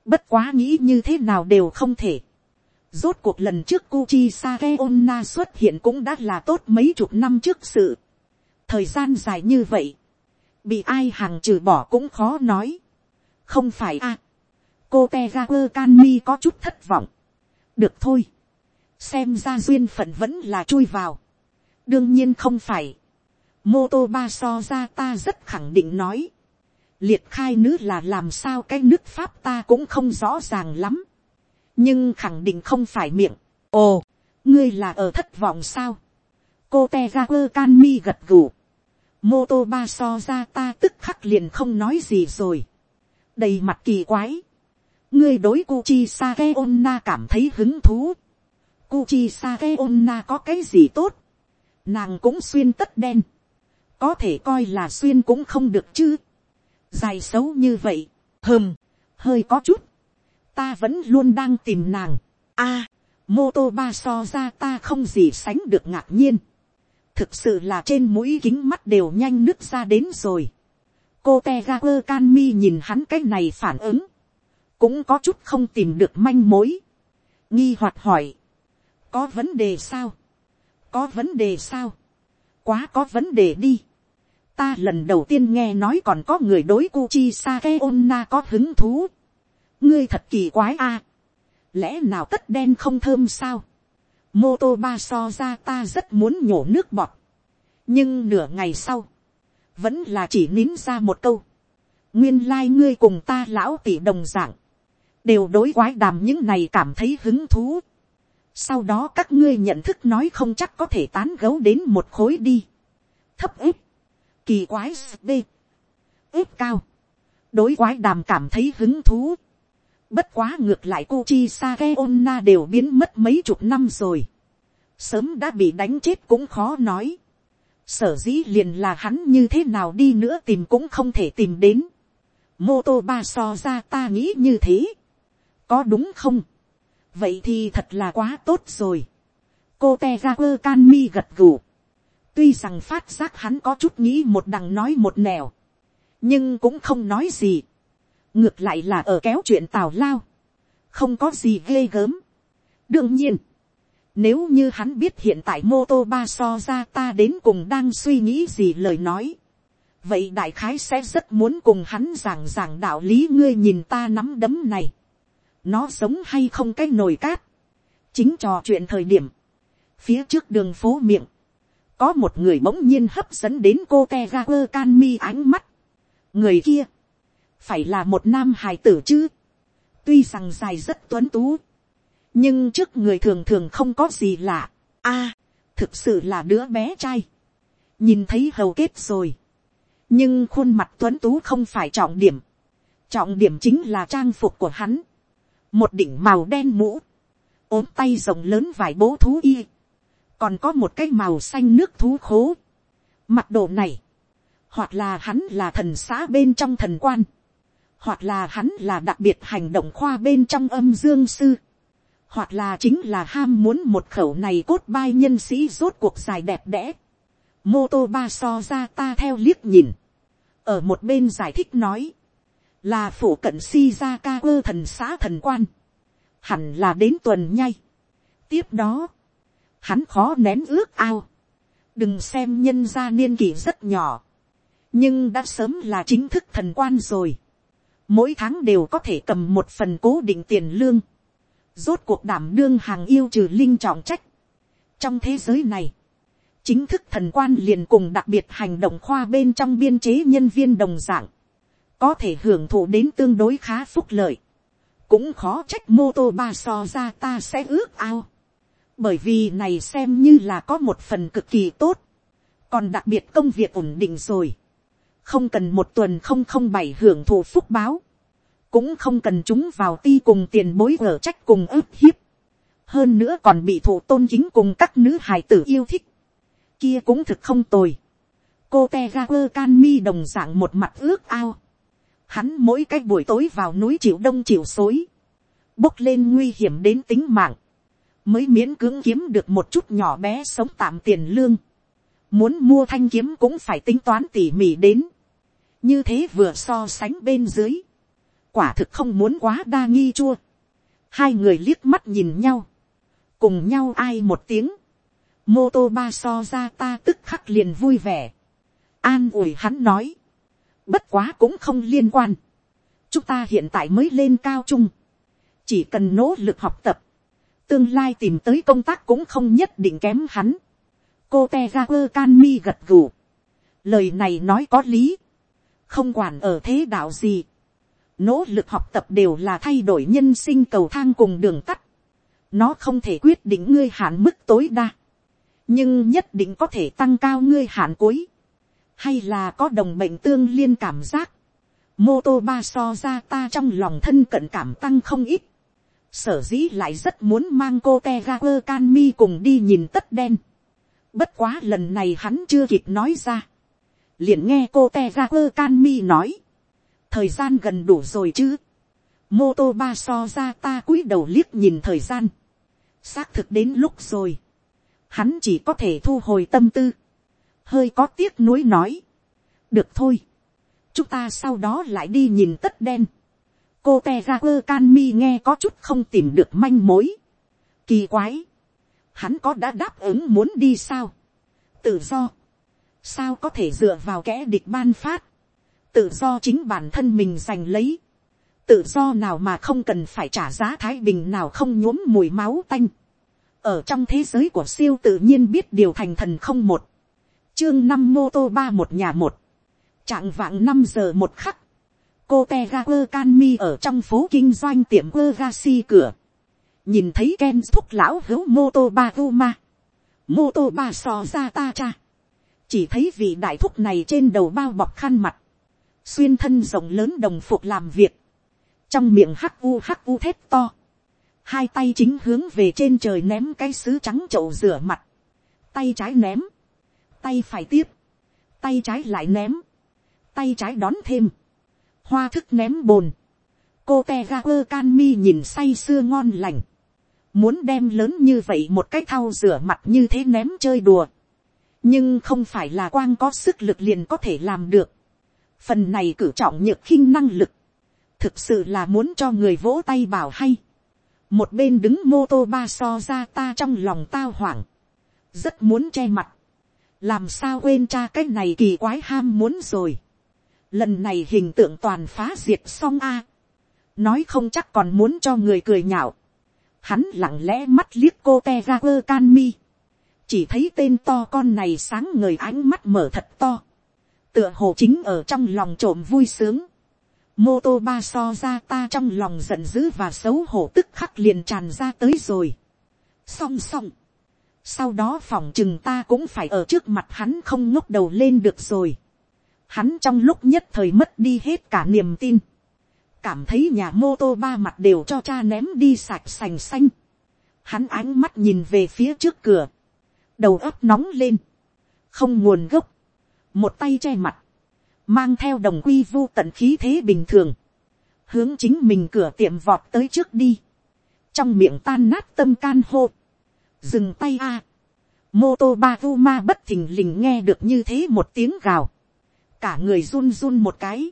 Bất quá nghĩ như thế nào đều không thể. Rốt cuộc lần trước Kuchi Sake Onna xuất hiện cũng đã là tốt mấy chục năm trước sự. Thời gian dài như vậy. Bị ai hàng trừ bỏ cũng khó nói. Không phải a cô te ra quơ can mi có chút thất vọng. được thôi. xem ra duyên phận vẫn là chui vào. đương nhiên không phải. mô tô ba so ra ta rất khẳng định nói. liệt khai nữ là làm sao cái nước pháp ta cũng không rõ ràng lắm. nhưng khẳng định không phải miệng. ồ, ngươi là ở thất vọng sao. cô te ra quơ can mi gật gù. mô tô ba so ra ta tức khắc liền không nói gì rồi. đầy mặt kỳ quái ngươi đối Kuchi Sake Onna cảm thấy hứng thú. Kuchi Sake Onna có cái gì tốt. Nàng cũng xuyên tất đen. Có thể coi là xuyên cũng không được chứ. Dài xấu như vậy. Hừm, hơi có chút. Ta vẫn luôn đang tìm nàng. a mô tô ba so ra ta không gì sánh được ngạc nhiên. Thực sự là trên mũi kính mắt đều nhanh nước ra đến rồi. Cô Tegaper Canmi nhìn hắn cái này phản ứng cũng có chút không tìm được manh mối, nghi hoạt hỏi, có vấn đề sao, có vấn đề sao, quá có vấn đề đi, ta lần đầu tiên nghe nói còn có người đối Kuchi Sake Onna có hứng thú, ngươi thật kỳ quái a, lẽ nào tất đen không thơm sao, mô tô ba so ra ta rất muốn nhổ nước bọt, nhưng nửa ngày sau, vẫn là chỉ nín ra một câu, nguyên lai ngươi cùng ta lão tỷ đồng dạng, đều đối quái đàm những này cảm thấy hứng thú. sau đó các ngươi nhận thức nói không chắc có thể tán gấu đến một khối đi. thấp ếp, kỳ quái b, ếp cao, đối quái đàm cảm thấy hứng thú. bất quá ngược lại cô chi sa ke onna đều biến mất mấy chục năm rồi. sớm đã bị đánh chết cũng khó nói. sở dĩ liền là hắn như thế nào đi nữa tìm cũng không thể tìm đến. mô tô ba so ra ta nghĩ như thế có đúng không, vậy thì thật là quá tốt rồi. cô te ra quơ can mi gật gù. tuy rằng phát giác hắn có chút nghĩ một đằng nói một nẻo, nhưng cũng không nói gì. ngược lại là ở kéo chuyện tào lao, không có gì ghê gớm. đương nhiên, nếu như hắn biết hiện tại mô tô ba so ra ta đến cùng đang suy nghĩ gì lời nói. Vậy đại khái sẽ rất muốn cùng hắn giảng giảng đạo lý ngươi nhìn ta nắm đấm này nó giống hay không cái nồi cát, chính trò chuyện thời điểm, phía trước đường phố miệng, có một người bỗng nhiên hấp dẫn đến cô te ga quơ can mi ánh mắt, người kia, phải là một nam hài tử chứ, tuy rằng dài rất tuấn tú, nhưng trước người thường thường không có gì lạ, a, thực sự là đứa bé trai, nhìn thấy hầu kết rồi, nhưng khuôn mặt tuấn tú không phải trọng điểm, trọng điểm chính là trang phục của hắn, một đỉnh màu đen mũ, ốm tay rộng lớn vài bố thú y, còn có một cái màu xanh nước thú khố. Mặt đồ này, hoặc là hắn là thần xã bên trong thần quan, hoặc là hắn là đặc biệt hành động khoa bên trong âm dương sư, hoặc là chính là ham muốn một khẩu này cốt bai nhân sĩ rốt cuộc dài đẹp đẽ. Mô tô ba so ra ta theo liếc nhìn, ở một bên giải thích nói, là phủ cận si gia quơ thần xã thần quan, hẳn là đến tuần nhay. tiếp đó, hắn khó nén ước ao, đừng xem nhân gia niên kỷ rất nhỏ, nhưng đã sớm là chính thức thần quan rồi, mỗi tháng đều có thể cầm một phần cố định tiền lương, rốt cuộc đảm đương hàng yêu trừ linh trọng trách. trong thế giới này, chính thức thần quan liền cùng đặc biệt hành động khoa bên trong biên chế nhân viên đồng dạng, có thể hưởng thụ đến tương đối khá phúc lợi, cũng khó trách mô tô ba so ra ta sẽ ước ao, bởi vì này xem như là có một phần cực kỳ tốt, còn đặc biệt công việc ổn định rồi, không cần một tuần không không bảy hưởng thụ phúc báo, cũng không cần chúng vào ti cùng tiền bối ở trách cùng ức hiếp, hơn nữa còn bị thủ tôn chính cùng các nữ hài tử yêu thích, kia cũng thực không tồi, cô te ga quơ can mi đồng d ạ n g một mặt ước ao, hắn mỗi cái buổi tối vào núi chịu đông chịu xối, bốc lên nguy hiểm đến tính mạng, mới miễn cưỡng kiếm được một chút nhỏ bé sống tạm tiền lương, muốn mua thanh kiếm cũng phải tính toán tỉ mỉ đến, như thế vừa so sánh bên dưới, quả thực không muốn quá đa nghi chua. hai người liếc mắt nhìn nhau, cùng nhau ai một tiếng, mô tô ba so ra ta tức khắc liền vui vẻ, an ủi hắn nói, bất quá cũng không liên quan, chúng ta hiện tại mới lên cao trung, chỉ cần nỗ lực học tập, tương lai tìm tới công tác cũng không nhất định kém hắn. cô te ra quơ can mi gật gù, lời này nói có lý, không quản ở thế đạo gì, nỗ lực học tập đều là thay đổi nhân sinh cầu thang cùng đường tắt. nó không thể quyết định ngươi hạn mức tối đa, nhưng nhất định có thể tăng cao ngươi hạn cuối, hay là có đồng bệnh tương liên cảm giác. mô tô ba so ra ta trong lòng thân cận cảm tăng không ít, sở dĩ lại rất muốn mang cô te ga quơ can mi cùng đi nhìn tất đen. bất quá lần này hắn chưa kịp nói ra, liền nghe cô te ga quơ can mi nói, thời gian gần đủ rồi chứ. mô tô ba so ra ta cúi đầu liếc nhìn thời gian. xác thực đến lúc rồi. hắn chỉ có thể thu hồi tâm tư hơi có tiếc nuối nói. được thôi. chúng ta sau đó lại đi nhìn tất đen. cô te ra quơ can mi nghe có chút không tìm được manh mối. kỳ quái. hắn có đã đáp ứng muốn đi sao. tự do. sao có thể dựa vào kẻ địch ban phát tự do chính bản thân mình giành lấy, tự do nào mà không cần phải trả giá thái bình nào không nhuốm mùi máu tanh, ở trong thế giới của siêu tự nhiên biết điều thành thần không một, chương năm mô tô ba một nhà một, trạng vạng năm giờ một khắc, cô te ga quơ can mi ở trong phố kinh doanh tiệm quơ ga si cửa, nhìn thấy ken thúc lão hữu mô tô ba gu ma, mô tô ba so ra ta cha, chỉ thấy vị đại thúc này trên đầu bao bọc khăn mặt, xuyên thân rộng lớn đồng phục làm việc, trong miệng hắc u hắc u thét to, hai tay chính hướng về trên trời ném cái sứ trắng chậu rửa mặt, tay trái ném, tay phải tiếp, tay trái lại ném, tay trái đón thêm, hoa thức ném bồn, cô te ga quơ can mi nhìn say sưa ngon lành, muốn đem lớn như vậy một cái thau rửa mặt như thế ném chơi đùa, nhưng không phải là quang có sức lực liền có thể làm được, phần này cử trọng nhược khinh năng lực, thực sự là muốn cho người vỗ tay bảo hay. một bên đứng mô tô ba so ra ta trong lòng tao hoảng, rất muốn che mặt, làm sao quên cha cái này kỳ quái ham muốn rồi. lần này hình tượng toàn phá diệt xong a, nói không chắc còn muốn cho người cười nhạo, hắn lặng lẽ mắt liếc cô te ra quơ can mi, chỉ thấy tên to con này sáng ngời ánh mắt mở thật to, tựa hồ chính ở trong lòng trộm vui sướng. mô tô ba so ra ta trong lòng giận dữ và xấu hổ tức khắc liền tràn ra tới rồi. song song sau đó phòng chừng ta cũng phải ở trước mặt hắn không ngốc đầu lên được rồi. hắn trong lúc nhất thời mất đi hết cả niềm tin. cảm thấy nhà mô tô ba mặt đều cho cha ném đi sạch sành xanh. hắn ánh mắt nhìn về phía trước cửa. đầu óc nóng lên. không nguồn gốc một tay che mặt, mang theo đồng quy vu tận khí thế bình thường, hướng chính mình cửa tiệm vọt tới trước đi, trong miệng tan nát tâm can hô, dừng tay a, mô tô ba vu ma bất thình lình nghe được như thế một tiếng gào, cả người run run một cái,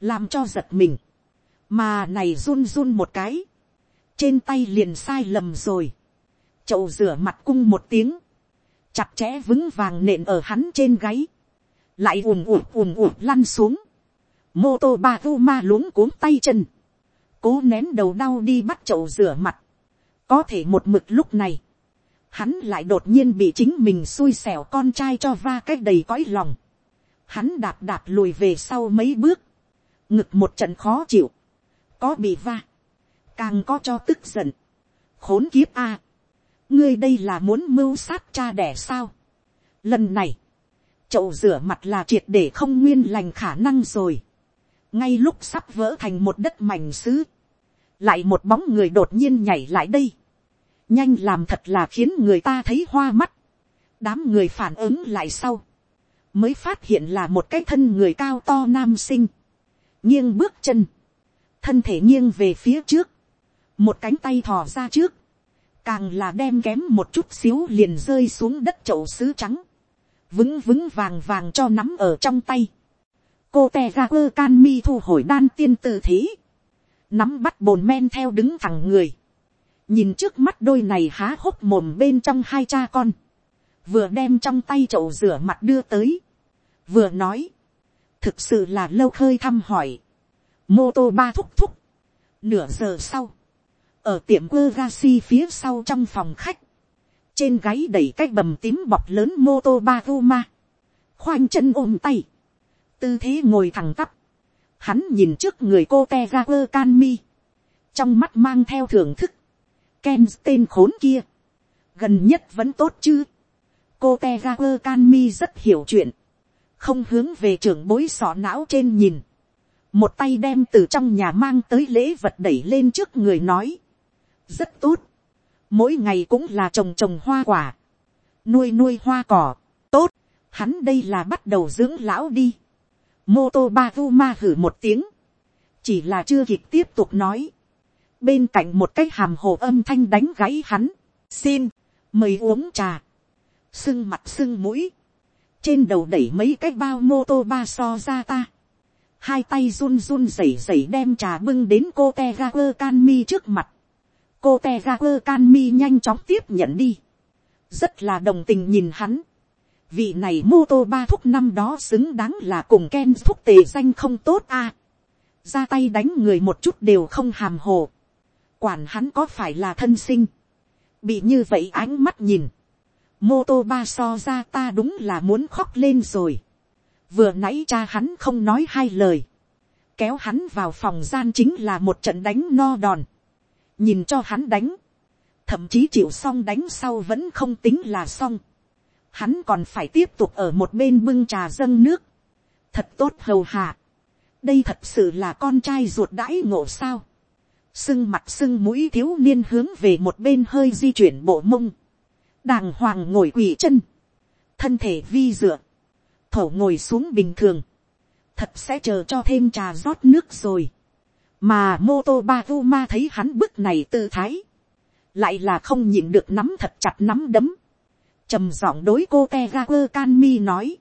làm cho giật mình, mà này run run một cái, trên tay liền sai lầm rồi, chậu rửa mặt cung một tiếng, chặt chẽ vững vàng nện ở hắn trên gáy, lại ùm ùm ùm ùm lăn xuống, mô tô ba vu ma luống cuống tay chân, cố nén đầu đau đi bắt chậu rửa mặt, có thể một mực lúc này, hắn lại đột nhiên bị chính mình xui xẻo con trai cho va cách đầy cõi lòng. Hắn đạp đạp lùi về sau mấy bước, ngực một trận khó chịu, có bị va, càng có cho tức giận, khốn kiếp a, ngươi đây là muốn mưu sát cha đẻ sao. Lần này, chậu rửa mặt là triệt để không nguyên lành khả năng rồi. ngay lúc sắp vỡ thành một đất mảnh sứ, lại một bóng người đột nhiên nhảy lại đây, nhanh làm thật là khiến người ta thấy hoa mắt, đám người phản ứng lại sau, mới phát hiện là một cái thân người cao to nam sinh, nghiêng bước chân, thân thể nghiêng về phía trước, một cánh tay thò ra trước, càng là đem kém một chút xíu liền rơi xuống đất chậu sứ trắng, vững vững vàng vàng cho nắm ở trong tay. cô te ra quơ can mi thu hồi đan tiên tư thế, nắm bắt bồn men theo đứng thẳng người, nhìn trước mắt đôi này há hốc mồm bên trong hai cha con, vừa đem trong tay chậu rửa mặt đưa tới, vừa nói, thực sự là lâu khơi thăm hỏi, mô tô ba thúc thúc, nửa giờ sau, ở tiệm quơ ga si phía sau trong phòng khách, trên gáy đẩy cái bầm tím bọc lớn mô tô ba ma, khoanh chân ôm tay, tư thế ngồi thẳng tắp, hắn nhìn trước người cô te ra quơ can mi, trong mắt mang theo thưởng thức, Ken tên khốn kia. Gần nhất vẫn tốt chứ. Cô Tegaper Canmi rất hiểu chuyện. Không hướng về trưởng bối sọ não trên nhìn. Một tay đem từ trong nhà mang tới lễ vật đẩy lên trước người nói. Rất tốt. Mỗi ngày cũng là trồng trồng hoa quả. Nuôi nuôi hoa cỏ. Tốt. Hắn đây là bắt đầu dưỡng lão đi. Mô tô ba vu ma hử một tiếng. Chỉ là chưa kịp tiếp tục nói bên cạnh một cái hàm hồ âm thanh đánh gáy hắn, xin, mời uống trà, sưng mặt sưng mũi, trên đầu đẩy mấy cái bao mô tô ba so ra ta, hai tay run run rẩy rẩy đem trà bưng đến cô te ga quơ can mi trước mặt, cô te ga quơ can mi nhanh chóng tiếp nhận đi, rất là đồng tình nhìn hắn, vị này mô tô ba thúc năm đó xứng đáng là cùng ken thúc tề danh không tốt a, ra tay đánh người một chút đều không hàm hồ, quản hắn có phải là thân sinh, bị như vậy ánh mắt nhìn, mô tô ba so ra ta đúng là muốn khóc lên rồi, vừa nãy cha hắn không nói hai lời, kéo hắn vào phòng gian chính là một trận đánh no đòn, nhìn cho hắn đánh, thậm chí chịu xong đánh sau vẫn không tính là xong, hắn còn phải tiếp tục ở một bên bưng trà dâng nước, thật tốt hầu hạ, đây thật sự là con trai ruột đãi ngộ sao, sưng mặt sưng mũi thiếu niên hướng về một bên hơi di chuyển bộ mông, đàng hoàng ngồi quỳ chân, thân thể vi dựa, thổ ngồi xuống bình thường, thật sẽ chờ cho thêm trà rót nước rồi, mà mô tô ba vu ma thấy hắn bức này tư thái, lại là không nhịn được nắm thật chặt nắm đấm, trầm giọng đối cô te ga quơ can mi nói,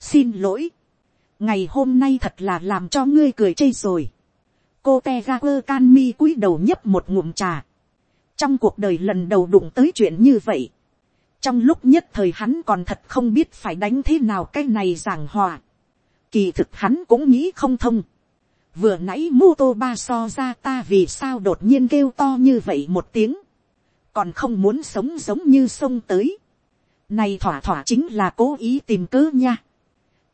xin lỗi, ngày hôm nay thật là làm cho ngươi cười chê rồi, cô te ga quơ can mi cúi đầu nhấp một ngụm trà. trong cuộc đời lần đầu đụng tới chuyện như vậy. trong lúc nhất thời hắn còn thật không biết phải đánh thế nào cái này giảng hòa. kỳ thực hắn cũng nghĩ không thông. vừa nãy mô tô ba so ra ta vì sao đột nhiên kêu to như vậy một tiếng. còn không muốn sống giống như sông tới. này thỏa thỏa chính là cố ý tìm cớ nha.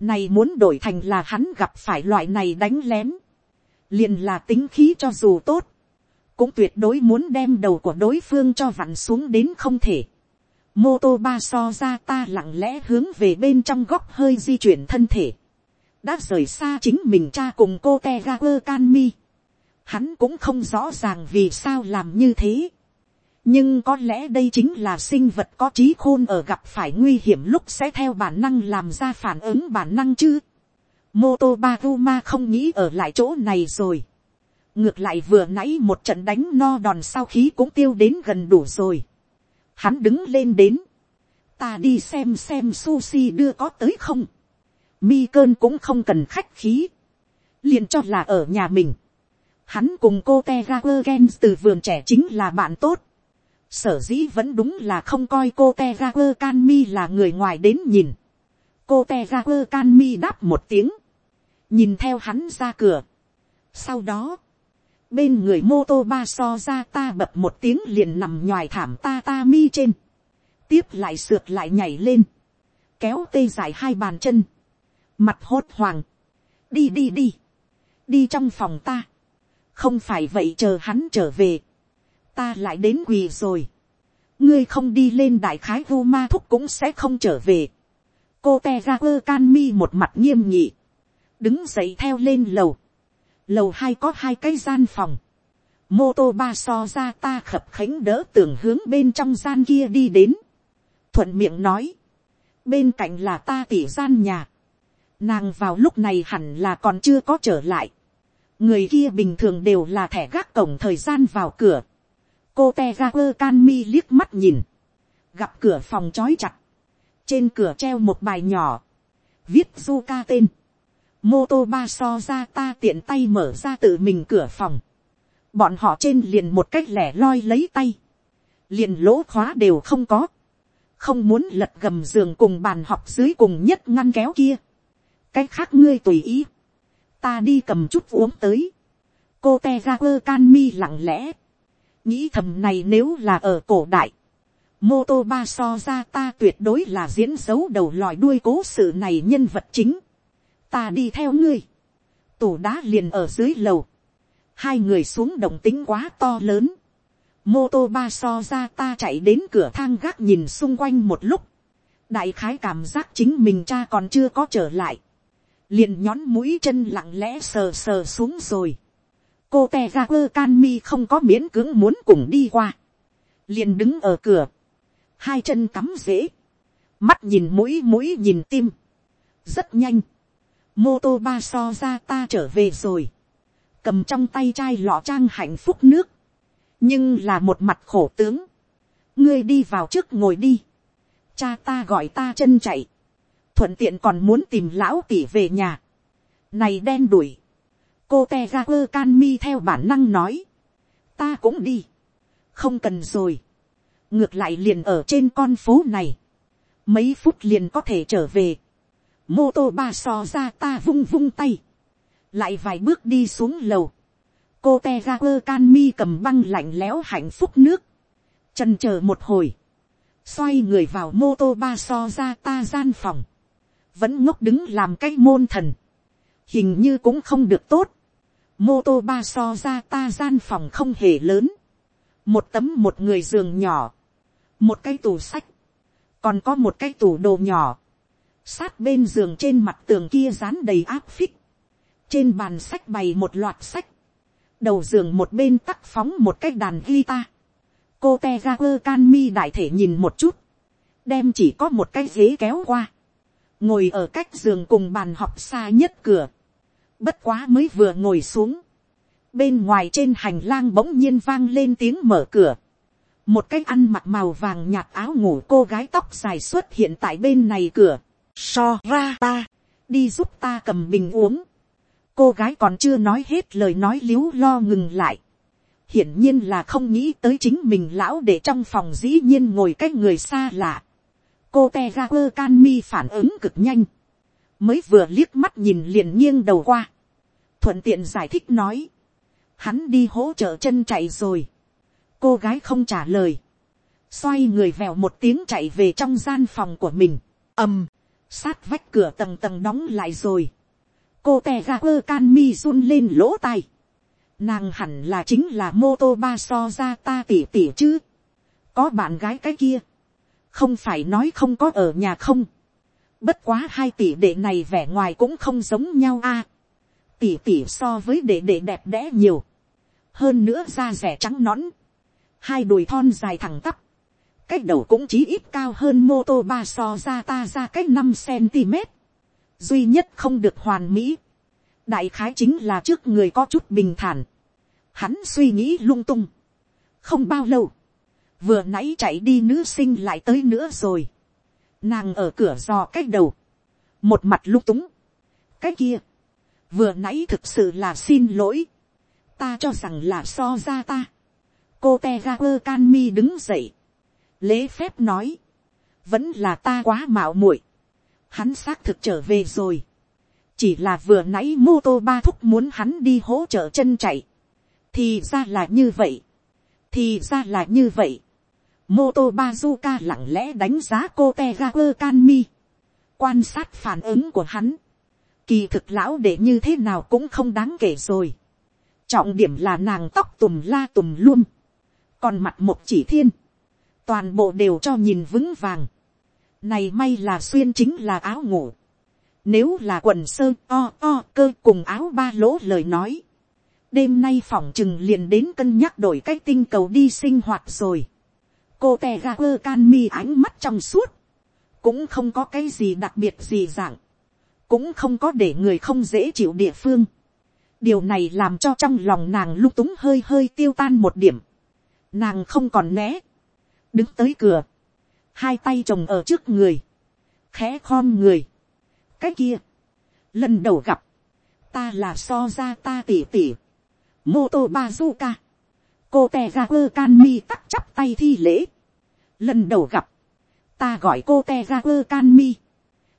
này muốn đổi thành là hắn gặp phải loại này đánh lén liền là tính khí cho dù tốt, cũng tuyệt đối muốn đem đầu của đối phương cho vặn xuống đến không thể. Mô tô ba so ra ta lặng lẽ hướng về bên trong góc hơi di chuyển thân thể. đã rời xa chính mình cha cùng cô te ga quơ can mi. Hắn cũng không rõ ràng vì sao làm như thế. nhưng có lẽ đây chính là sinh vật có trí khôn ở gặp phải nguy hiểm lúc sẽ theo bản năng làm ra phản ứng bản năng chứ mô tô ba ma không nghĩ ở lại chỗ này rồi. ngược lại vừa nãy một trận đánh no đòn sau khí cũng tiêu đến gần đủ rồi. hắn đứng lên đến. ta đi xem xem sushi đưa có tới không. mi cơn cũng không cần khách khí. liền cho là ở nhà mình. hắn cùng cô te quơ gen từ vườn trẻ chính là bạn tốt. sở dĩ vẫn đúng là không coi cô te ga quơ can mi là người ngoài đến nhìn cô te ga quơ can mi đáp một tiếng nhìn theo hắn ra cửa. Sau đó, bên người mô tô ba so ra ta bập một tiếng liền nằm nhoài thảm ta ta mi trên, tiếp lại sượt lại nhảy lên, kéo tê dài hai bàn chân, mặt hốt hoàng, đi đi đi, đi trong phòng ta, không phải vậy chờ hắn trở về, ta lại đến quỳ rồi, ngươi không đi lên đại khái vô ma thúc cũng sẽ không trở về, cô te ra quơ can mi một mặt nghiêm nhị, đứng dậy theo lên lầu, lầu hai có hai cái gian phòng, mô tô ba so ra ta khập khánh đỡ tưởng hướng bên trong gian kia đi đến, thuận miệng nói, bên cạnh là ta tỉ gian nhà, nàng vào lúc này hẳn là còn chưa có trở lại, người kia bình thường đều là thẻ gác cổng thời gian vào cửa, cô te ga quơ can mi liếc mắt nhìn, gặp cửa phòng trói chặt, trên cửa treo một bài nhỏ, viết du ca tên, mô tô ba so ra ta tiện tay mở ra tự mình cửa phòng, bọn họ trên liền một cách lẻ loi lấy tay, liền lỗ khóa đều không có, không muốn lật gầm giường cùng bàn học dưới cùng nhất ngăn kéo kia, cái khác ngươi tùy ý, ta đi cầm chút uống tới, cô te ra quơ can mi lặng lẽ, nghĩ thầm này nếu là ở cổ đại, mô tô ba so ra ta tuyệt đối là diễn dấu đầu lòi đuôi cố sự này nhân vật chính, ta đi theo ngươi, tủ đá liền ở dưới lầu, hai người xuống động tính quá to lớn, mô tô ba so ra ta chạy đến cửa thang gác nhìn xung quanh một lúc, đại khái cảm giác chính mình cha còn chưa có trở lại, liền nhón mũi chân lặng lẽ sờ sờ xuống rồi, cô te ra quơ can mi không có miễn cưỡng muốn cùng đi qua, liền đứng ở cửa, hai chân cắm rễ, mắt nhìn mũi mũi nhìn tim, rất nhanh, mô tô ba so ra ta trở về rồi, cầm trong tay chai lọ trang hạnh phúc nước, nhưng là một mặt khổ tướng, ngươi đi vào trước ngồi đi, cha ta gọi ta chân chạy, thuận tiện còn muốn tìm lão tỉ về nhà, này đen đuổi, cô te ga quơ can mi theo bản năng nói, ta cũng đi, không cần rồi, ngược lại liền ở trên con phố này, mấy phút liền có thể trở về, mô tô ba so ra ta vung vung tay, lại vài bước đi xuống lầu, cô te ra quơ can mi cầm băng lạnh lẽo hạnh phúc nước, trần c h ờ một hồi, xoay người vào mô tô ba so ra ta gian phòng, vẫn ngốc đứng làm cái môn thần, hình như cũng không được tốt, mô tô ba so ra ta gian phòng không hề lớn, một tấm một người giường nhỏ, một cái tủ sách, còn có một cái tủ đồ nhỏ, sát bên giường trên mặt tường kia dán đầy áp phích, trên bàn sách bày một loạt sách, đầu giường một bên tắt phóng một cái đàn guitar. cô te ga quơ can mi đại thể nhìn một chút, đem chỉ có một cái ghế kéo qua, ngồi ở cách giường cùng bàn học xa nhất cửa, bất quá mới vừa ngồi xuống, bên ngoài trên hành lang bỗng nhiên vang lên tiếng mở cửa, một cái ăn mặc màu vàng nhạt áo ngủ cô gái tóc dài xuất hiện tại bên này cửa, so ra ta, đi giúp ta cầm bình uống, cô gái còn chưa nói hết lời nói l i ế u lo ngừng lại. hiển nhiên là không nghĩ tới chính mình lão để trong phòng dĩ nhiên ngồi cái người xa lạ. cô te ga quơ can mi phản ứng cực nhanh. mới vừa liếc mắt nhìn liền nghiêng đầu qua. thuận tiện giải thích nói. hắn đi hỗ trợ chân chạy rồi. cô gái không trả lời. xoay người vèo một tiếng chạy về trong gian phòng của mình. ầm, sát vách cửa tầng tầng đóng lại rồi cô tè ra quơ can mi run lên lỗ tai. Nàng hẳn là chính là mô tô ba so ra ta tỉ tỉ chứ. Có bạn gái cái kia. Không phải nói không có ở nhà không. Bất quá hai tỷ đệ này vẻ ngoài cũng không giống nhau a. tỷ tỷ so với đệ đệ đẹp đẽ nhiều. Hơn nữa da rẻ trắng nõn. Hai đùi thon dài thẳng tắp. Cách đầu cũng chí ít cao hơn mô tô ba so ra ta ra cách năm cm. Duy nhất không được hoàn mỹ, đại khái chính là trước người có chút bình thản, hắn suy nghĩ lung tung, không bao lâu, vừa nãy chạy đi nữ sinh lại tới nữa rồi, nàng ở cửa dò cách đầu, một mặt lung túng, cái kia, vừa nãy thực sự là xin lỗi, ta cho rằng là so ra ta, cô te ga quơ can mi đứng dậy, lễ phép nói, vẫn là ta quá mạo muội, hắn xác thực trở về rồi. chỉ là vừa nãy mô tô ba thúc muốn hắn đi hỗ trợ chân chạy. thì ra là như vậy, thì ra là như vậy, mô tô ca lặng lẽ đánh giá cô te ga quơ can mi, quan sát phản ứng của hắn, kỳ thực lão để như thế nào cũng không đáng kể rồi, trọng điểm là nàng tóc tùm la tùm luôn, còn mặt một chỉ thiên, toàn bộ đều cho nhìn vững vàng, này may là xuyên chính là áo ngủ, nếu là quần sơ o o cơ cùng áo ba lỗ lời nói, đêm nay phỏng chừng liền đến cân nhắc đổi cách tinh cầu đi sinh hoạt rồi. cô tè ga quơ can mi ánh mắt trong suốt, cũng không có cái gì đặc biệt gì dạng, cũng không có để người không dễ chịu địa phương. điều này làm cho trong lòng nàng lung túng hơi hơi tiêu tan một điểm. nàng không còn né, đứng tới cửa, hai tay chồng ở trước người, khẽ khom người. cái kia, lần đầu gặp, ta là so ra ta tỉ tỉ, mô tô bazuka, cô tè ra quơ can mi tắt chắp tay thi lễ, lần đầu gặp, ta gọi cô te ra quơ can mi,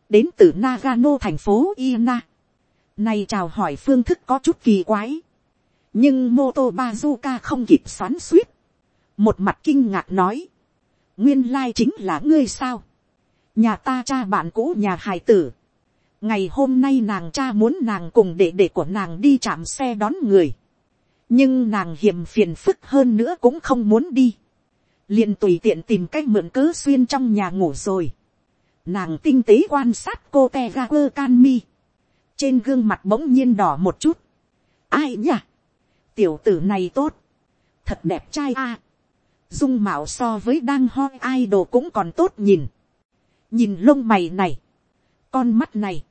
đến từ Nagano thành phố Ina. Này chào hỏi phương thức có chút kỳ quái, nhưng Moto Bazuka không kịp xoắn suýt, một mặt kinh ngạc nói, nguyên lai chính là ngươi sao, nhà ta cha bạn cũ nhà hài tử, ngày hôm nay nàng cha muốn nàng cùng đệ đệ của nàng đi chạm xe đón người, nhưng nàng hiểm phiền phức hơn nữa cũng không muốn đi, liền tùy tiện tìm cách mượn cớ xuyên trong nhà ngủ rồi, nàng tinh tế quan sát cô te ga quơ can mi, trên gương mặt bỗng nhiên đỏ một chút, ai nhỉ, tiểu tử này tốt, thật đẹp trai a, dung mạo so với đang ho ai đồ cũng còn tốt nhìn, nhìn lông mày này, con mắt này,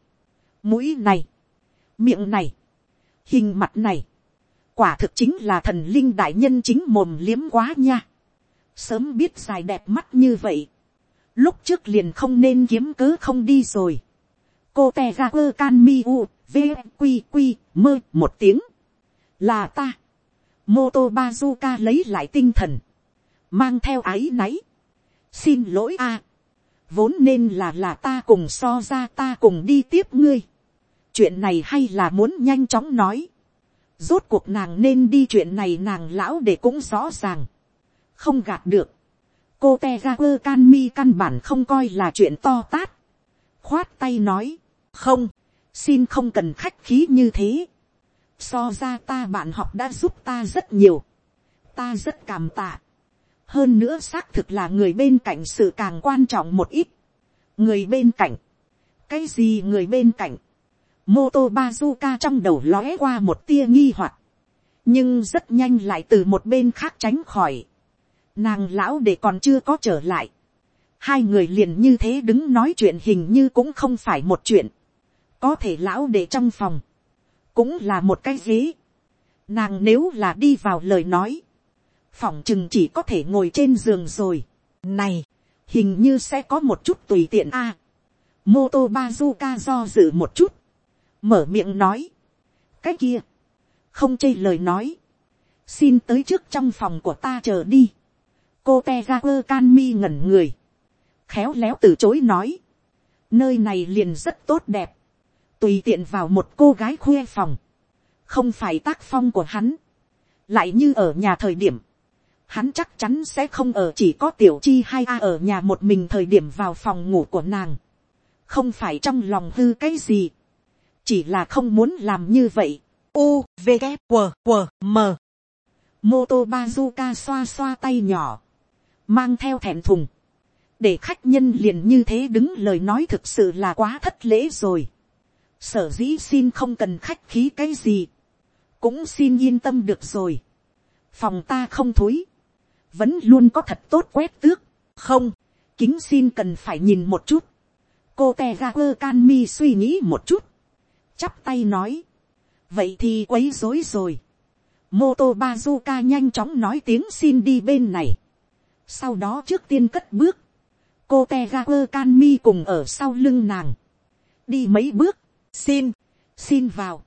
mũi này, miệng này, hình mặt này, quả thực chính là thần linh đại nhân chính mồm liếm quá nha, sớm biết dài đẹp mắt như vậy, lúc trước liền không nên kiếm cớ không đi rồi, cô te ra quơ can mi u vqq mơ một tiếng, là ta, mô tô bazuka lấy lại tinh thần, mang theo áy náy, xin lỗi a, vốn nên là là ta cùng so ra ta cùng đi tiếp ngươi, chuyện này hay là muốn nhanh chóng nói, rốt cuộc nàng nên đi chuyện này nàng lão để cũng rõ ràng, không gạt được, cô te ga quơ can mi căn bản không coi là chuyện to tát, khoát tay nói, không, xin không cần khách khí như thế, so ra ta bạn học đã giúp ta rất nhiều, ta rất cảm tạ, hơn nữa xác thực là người bên cạnh sự càng quan trọng một ít, người bên cạnh, cái gì người bên cạnh, mô tô bazuka trong đầu lóe qua một tia nghi hoặc, nhưng rất nhanh lại từ một bên khác tránh khỏi, nàng lão để còn chưa có trở lại, hai người liền như thế đứng nói chuyện hình như cũng không phải một chuyện, có thể lão để trong phòng, cũng là một cái ghế, nàng nếu là đi vào lời nói, phòng chừng chỉ có thể ngồi trên giường rồi, này, hình như sẽ có một chút tùy tiện a, à, mô tô bazuka do dự một chút, mở miệng nói, cái kia, không chê lời nói, xin tới trước trong phòng của ta chờ đi, cô te ra quơ can mi ngẩn người, khéo léo từ chối nói, nơi này liền rất tốt đẹp, tùy tiện vào một cô gái khuê phòng, không phải tác phong của hắn, lại như ở nhà thời điểm, hắn chắc chắn sẽ không ở chỉ có tiểu chi hay a ở nhà một mình thời điểm vào phòng ngủ của nàng, không phải trong lòng hư cái gì, chỉ là không muốn làm như vậy. U, V, K, W, W, M. moto Bazuka xoa xoa tay nhỏ, mang theo thẹn thùng, để khách nhân liền như thế đứng lời nói thực sự là quá thất lễ rồi. sở dĩ xin không cần khách khí cái gì, cũng xin yên tâm được rồi. phòng ta không thối, vẫn luôn có thật tốt quét tước, không, kính xin cần phải nhìn một chút. cô te ga quơ can mi suy nghĩ một chút, chắp tay nói, vậy thì quấy rối rồi. mô tô bazuka nhanh chóng nói tiếng xin đi bên này. Sau đó trước tiên cất bước, cô te ga quơ can mi cùng ở sau lưng nàng, đi mấy bước, xin, xin vào,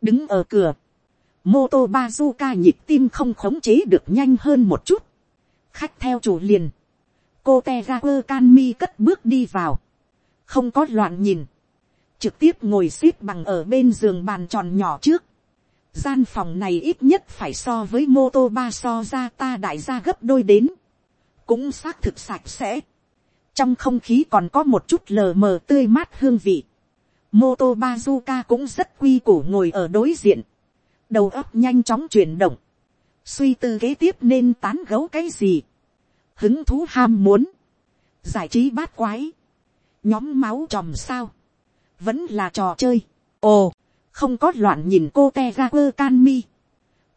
đứng ở cửa, mô tô bazuka nhịp tim không khống chế được nhanh hơn một chút, khách theo chủ liền, cô te ra quơ can mi cất bước đi vào, không có loạn nhìn, trực tiếp ngồi x ế p bằng ở bên giường bàn tròn nhỏ trước, gian phòng này ít nhất phải so với mô tô ba so ra ta đại gia gấp đôi đến, cũng xác thực sạch sẽ, trong không khí còn có một chút lờ mờ tươi mát hương vị, mô tô bazuka cũng rất quy củ ngồi ở đối diện, đầu óc nhanh chóng chuyển động, suy tư kế tiếp nên tán gấu cái gì, hứng thú ham muốn, giải trí bát quái, nhóm máu tròm sao, vẫn là trò chơi, ồ, không có loạn nhìn cô te ga quơ can mi,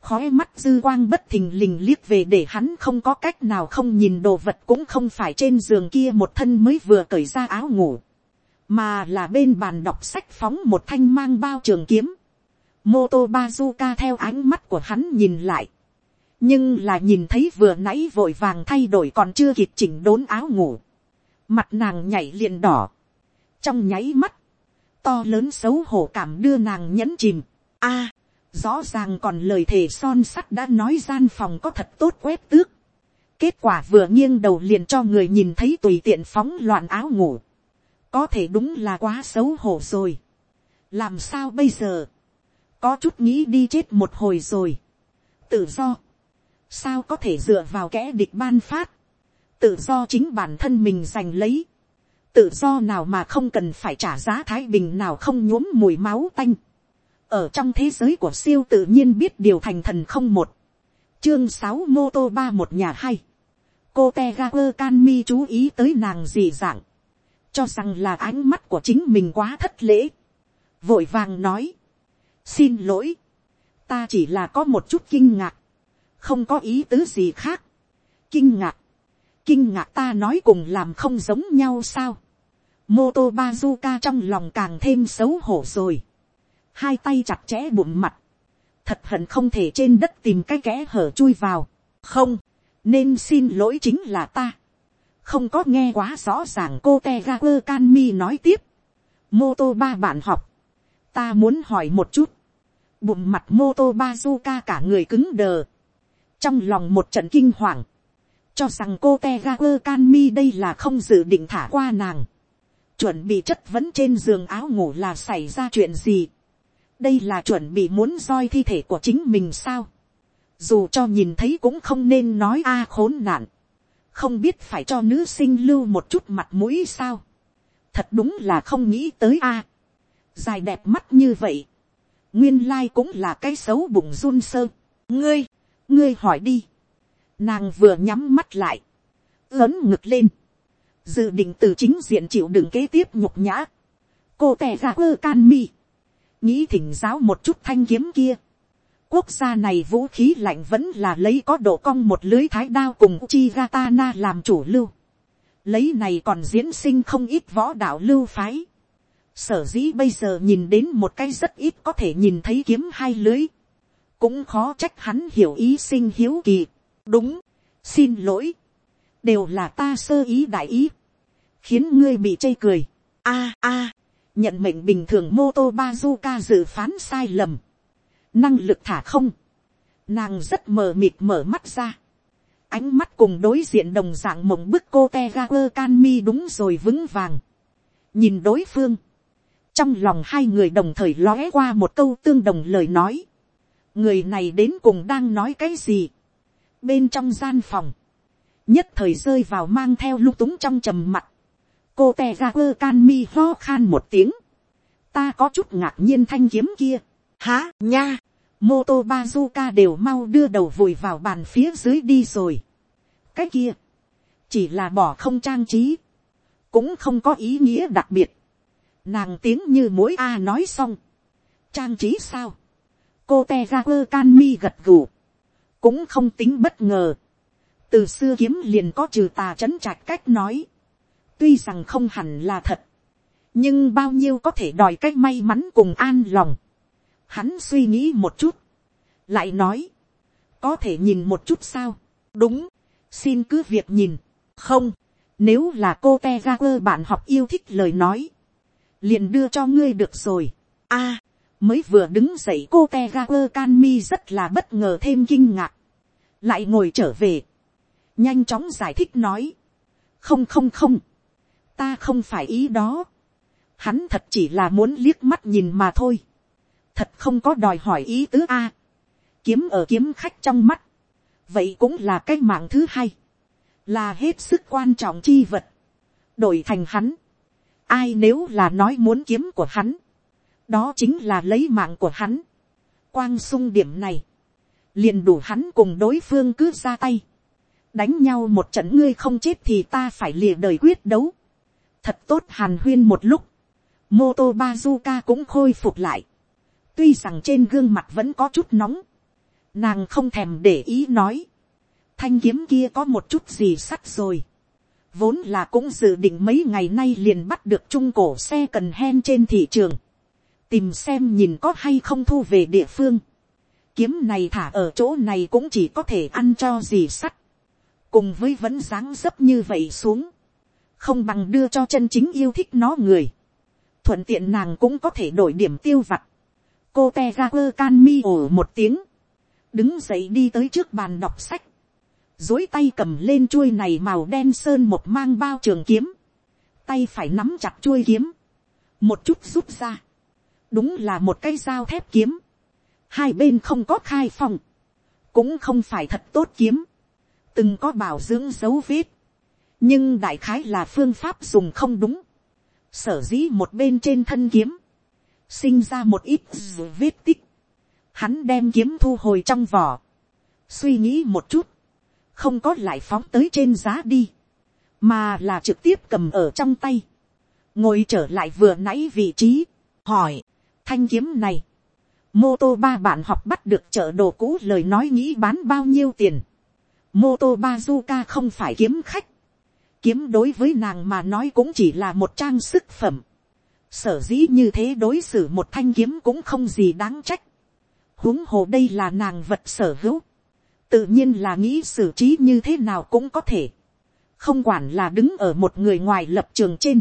khói mắt dư quang bất thình lình liếc về để hắn không có cách nào không nhìn đồ vật cũng không phải trên giường kia một thân mới vừa cởi ra áo ngủ, mà là bên bàn đọc sách phóng một thanh mang bao trường kiếm, mô tô bazuka theo ánh mắt của hắn nhìn lại, nhưng là nhìn thấy vừa nãy vội vàng thay đổi còn chưa kịp chỉnh đốn áo ngủ, mặt nàng nhảy liền đỏ, trong nháy mắt, to lớn xấu hổ cảm đưa nàng nhẫn chìm, a, rõ ràng còn lời thề son sắt đã nói gian phòng có thật tốt quét tước, kết quả vừa nghiêng đầu liền cho người nhìn thấy tùy tiện phóng loạn áo ngủ, có thể đúng là quá xấu hổ rồi, làm sao bây giờ, có chút nghĩ đi chết một hồi rồi, tự do, sao có thể dựa vào kẽ địch ban phát, tự do chính bản thân mình giành lấy, tự do nào mà không cần phải trả giá thái bình nào không nhuốm mùi máu tanh, ở trong thế giới của siêu tự nhiên biết điều thành thần không một, chương sáu mô tô ba một nhà hay, cô te ga quơ can mi chú ý tới nàng gì dạng, cho rằng là ánh mắt của chính mình quá thất lễ, vội vàng nói, xin lỗi, ta chỉ là có một chút kinh ngạc, không có ý tứ gì khác, kinh ngạc, kinh ngạc ta nói cùng làm không giống nhau sao, mô tô bazuka trong lòng càng thêm xấu hổ rồi, hai tay chặt chẽ bụng mặt, thật hận không thể trên đất tìm cái kẽ hở chui vào, không, nên xin lỗi chính là ta, không có nghe quá rõ ràng cô te ga quơ can mi nói tiếp, mô tô ba bạn học, ta muốn hỏi một chút, bụng mặt mô tô cả người cứng đờ, trong lòng một trận kinh hoàng, cho rằng cô te ga quơ can mi đây là không dự định thả qua nàng, chuẩn bị chất vấn trên giường áo ngủ là xảy ra chuyện gì, đây là chuẩn bị muốn roi thi thể của chính mình sao, dù cho nhìn thấy cũng không nên nói a à khốn nạn, không biết phải cho nữ sinh lưu một chút mặt mũi sao, thật đúng là không nghĩ tới a, à. dài đẹp mắt như vậy, nguyên lai cũng là cái xấu bụng run sơ, ngươi, ngươi hỏi đi, nàng vừa nhắm mắt lại, lớn ngực lên, dự định từ chính diện chịu đựng kế tiếp nhục nhã, cô tè ra ơ can mi, nghĩ thỉnh giáo một chút thanh kiếm kia, quốc gia này vũ khí lạnh vẫn là lấy có độ cong một lưới thái đao cùng chi gatana làm chủ lưu, lấy này còn diễn sinh không ít võ đạo lưu phái, sở dĩ bây giờ nhìn đến một cái rất ít có thể nhìn thấy kiếm hai lưới, cũng khó trách hắn hiểu ý sinh hiếu kỳ. đúng, xin lỗi, đều là ta sơ ý đại ý, khiến ngươi bị chê cười. a a, nhận mệnh bình thường mô tô bazuka dự phán sai lầm, năng lực thả không, nàng rất mờ mịt mở mắt ra, ánh mắt cùng đối diện đồng dạng mộng bức cô te ga quơ can mi đúng rồi vững vàng, nhìn đối phương, trong lòng hai người đồng thời lóe qua một câu tương đồng lời nói, người này đến cùng đang nói cái gì, bên trong gian phòng, nhất thời rơi vào mang theo lung túng trong trầm mặt, cô tè ra quơ can mi ho khan một tiếng, ta có chút ngạc nhiên thanh kiếm kia, há nha, mô tô bazuka đều mau đưa đầu vùi vào bàn phía dưới đi rồi, cái kia, chỉ là bỏ không trang trí, cũng không có ý nghĩa đặc biệt, nàng tiếng như mối a nói xong, trang trí sao, cô te ra quơ can mi gật gù, cũng không tính bất ngờ, từ xưa kiếm liền có trừ tà c h ấ n trạch cách nói, tuy rằng không hẳn là thật, nhưng bao nhiêu có thể đòi cách may mắn cùng an lòng, hắn suy nghĩ một chút, lại nói, có thể nhìn một chút sao, đúng, xin cứ việc nhìn, không, nếu là cô te ra quơ bạn học yêu thích lời nói, liền đưa cho ngươi được rồi, a, mới vừa đứng dậy cô te ga quơ can mi rất là bất ngờ thêm kinh ngạc, lại ngồi trở về, nhanh chóng giải thích nói, không không không, ta không phải ý đó, hắn thật chỉ là muốn liếc mắt nhìn mà thôi, thật không có đòi hỏi ý tứ a, kiếm ở kiếm khách trong mắt, vậy cũng là cái mạng thứ hai, là hết sức quan trọng chi vật, đổi thành hắn, ai nếu là nói muốn kiếm của hắn, đó chính là lấy mạng của hắn, quang sung điểm này, liền đủ hắn cùng đối phương cứ ra tay, đánh nhau một trận ngươi không chết thì ta phải lìa đời quyết đấu, thật tốt hàn huyên một lúc, mô tô bazuka cũng khôi phục lại, tuy rằng trên gương mặt vẫn có chút nóng, nàng không thèm để ý nói, thanh kiếm kia có một chút gì sắt rồi, vốn là cũng dự định mấy ngày nay liền bắt được trung cổ xe cần hen trên thị trường, tìm xem nhìn có hay không thu về địa phương, kiếm này thả ở chỗ này cũng chỉ có thể ăn cho gì sắt, cùng với vẫn dáng dấp như vậy xuống, không bằng đưa cho chân chính yêu thích nó người, thuận tiện nàng cũng có thể đổi điểm tiêu vặt, cô te ga quơ can mi ổ một tiếng, đứng dậy đi tới trước bàn đọc sách, dối tay cầm lên chuôi này màu đen sơn một mang bao trường kiếm, tay phải nắm chặt chuôi kiếm, một chút rút ra, đúng là một cây dao thép kiếm, hai bên không có khai phòng, cũng không phải thật tốt kiếm, từng có bảo dưỡng dấu vết, nhưng đại khái là phương pháp dùng không đúng, sở dĩ một bên trên thân kiếm, sinh ra một ít vết tích, hắn đem kiếm thu hồi trong vỏ, suy nghĩ một chút, không có lại phóng tới trên giá đi, mà là trực tiếp cầm ở trong tay, ngồi trở lại vừa nãy vị trí, hỏi, thanh kiếm này, mô tô ba bạn học bắt được chợ đồ cũ lời nói nghĩ bán bao nhiêu tiền, mô tô ca không phải kiếm khách, kiếm đối với nàng mà nói cũng chỉ là một trang sức phẩm, sở dĩ như thế đối xử một thanh kiếm cũng không gì đáng trách, huống hồ đây là nàng vật sở hữu, tự nhiên là nghĩ xử trí như thế nào cũng có thể, không quản là đứng ở một người ngoài lập trường trên,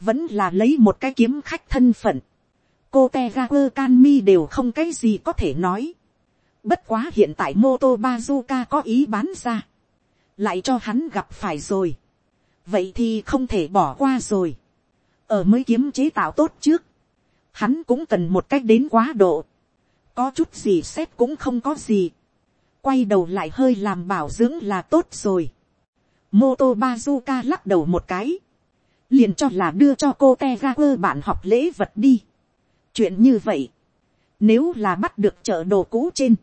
vẫn là lấy một cái kiếm khách thân phận, cô te ga quơ can mi đều không cái gì có thể nói, bất quá hiện tại mô tô bazuka có ý bán ra, lại cho hắn gặp phải rồi, vậy thì không thể bỏ qua rồi, ở mới kiếm chế tạo tốt trước, hắn cũng cần một cách đến quá độ, có chút gì xét cũng không có gì, quay đầu lại hơi làm bảo dưỡng là tốt rồi. Mô tô Bazuka lắc đầu một cái. Liền cho là đưa cho cô Tegaper bạn học lễ vật đi. Chuyện như vậy. Nếu là bắt được chợ đồ cũ trên.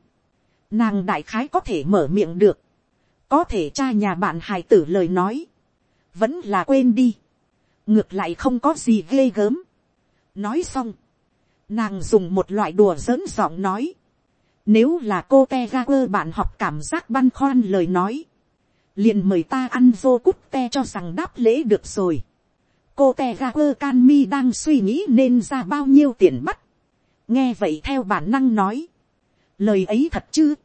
Nàng đại khái có thể mở miệng được. Có thể cha nhà bạn hài tử lời nói. Vẫn là quên đi. Ngược lại không có gì ghê gớm. Nói xong. Nàng dùng một loại đùa giỡn giọng nói nếu là cô te ga quơ bạn học cảm giác băn khoăn lời nói. Liền mời ta ăn vô cút te cho rằng đáp lễ được rồi. Cô te ga quơ can mi đang suy nghĩ nên ra bao nhiêu tiền bắt. Nghe vậy theo bản năng nói. Lời ấy thật chứ.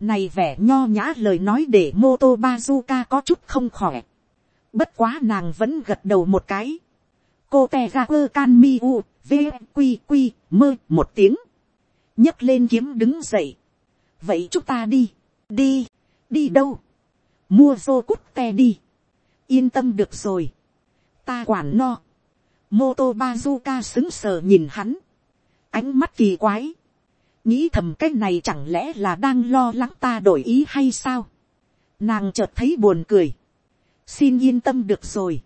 Này vẻ nho nhã lời nói để mô tô bazuka có chút không khỏe. Bất quá nàng vẫn gật đầu một cái. Cô te ga quơ can mi u, v, mơ một tiếng nhấc lên kiếm đứng dậy. vậy chúng ta đi, đi, đi đâu, mua vô cút te đi, yên tâm được rồi, ta quản no, mô tô bazuka xứng sờ nhìn hắn, ánh mắt kỳ quái, nghĩ thầm cái này chẳng lẽ là đang lo lắng ta đổi ý hay sao, nàng chợt thấy buồn cười, xin yên tâm được rồi,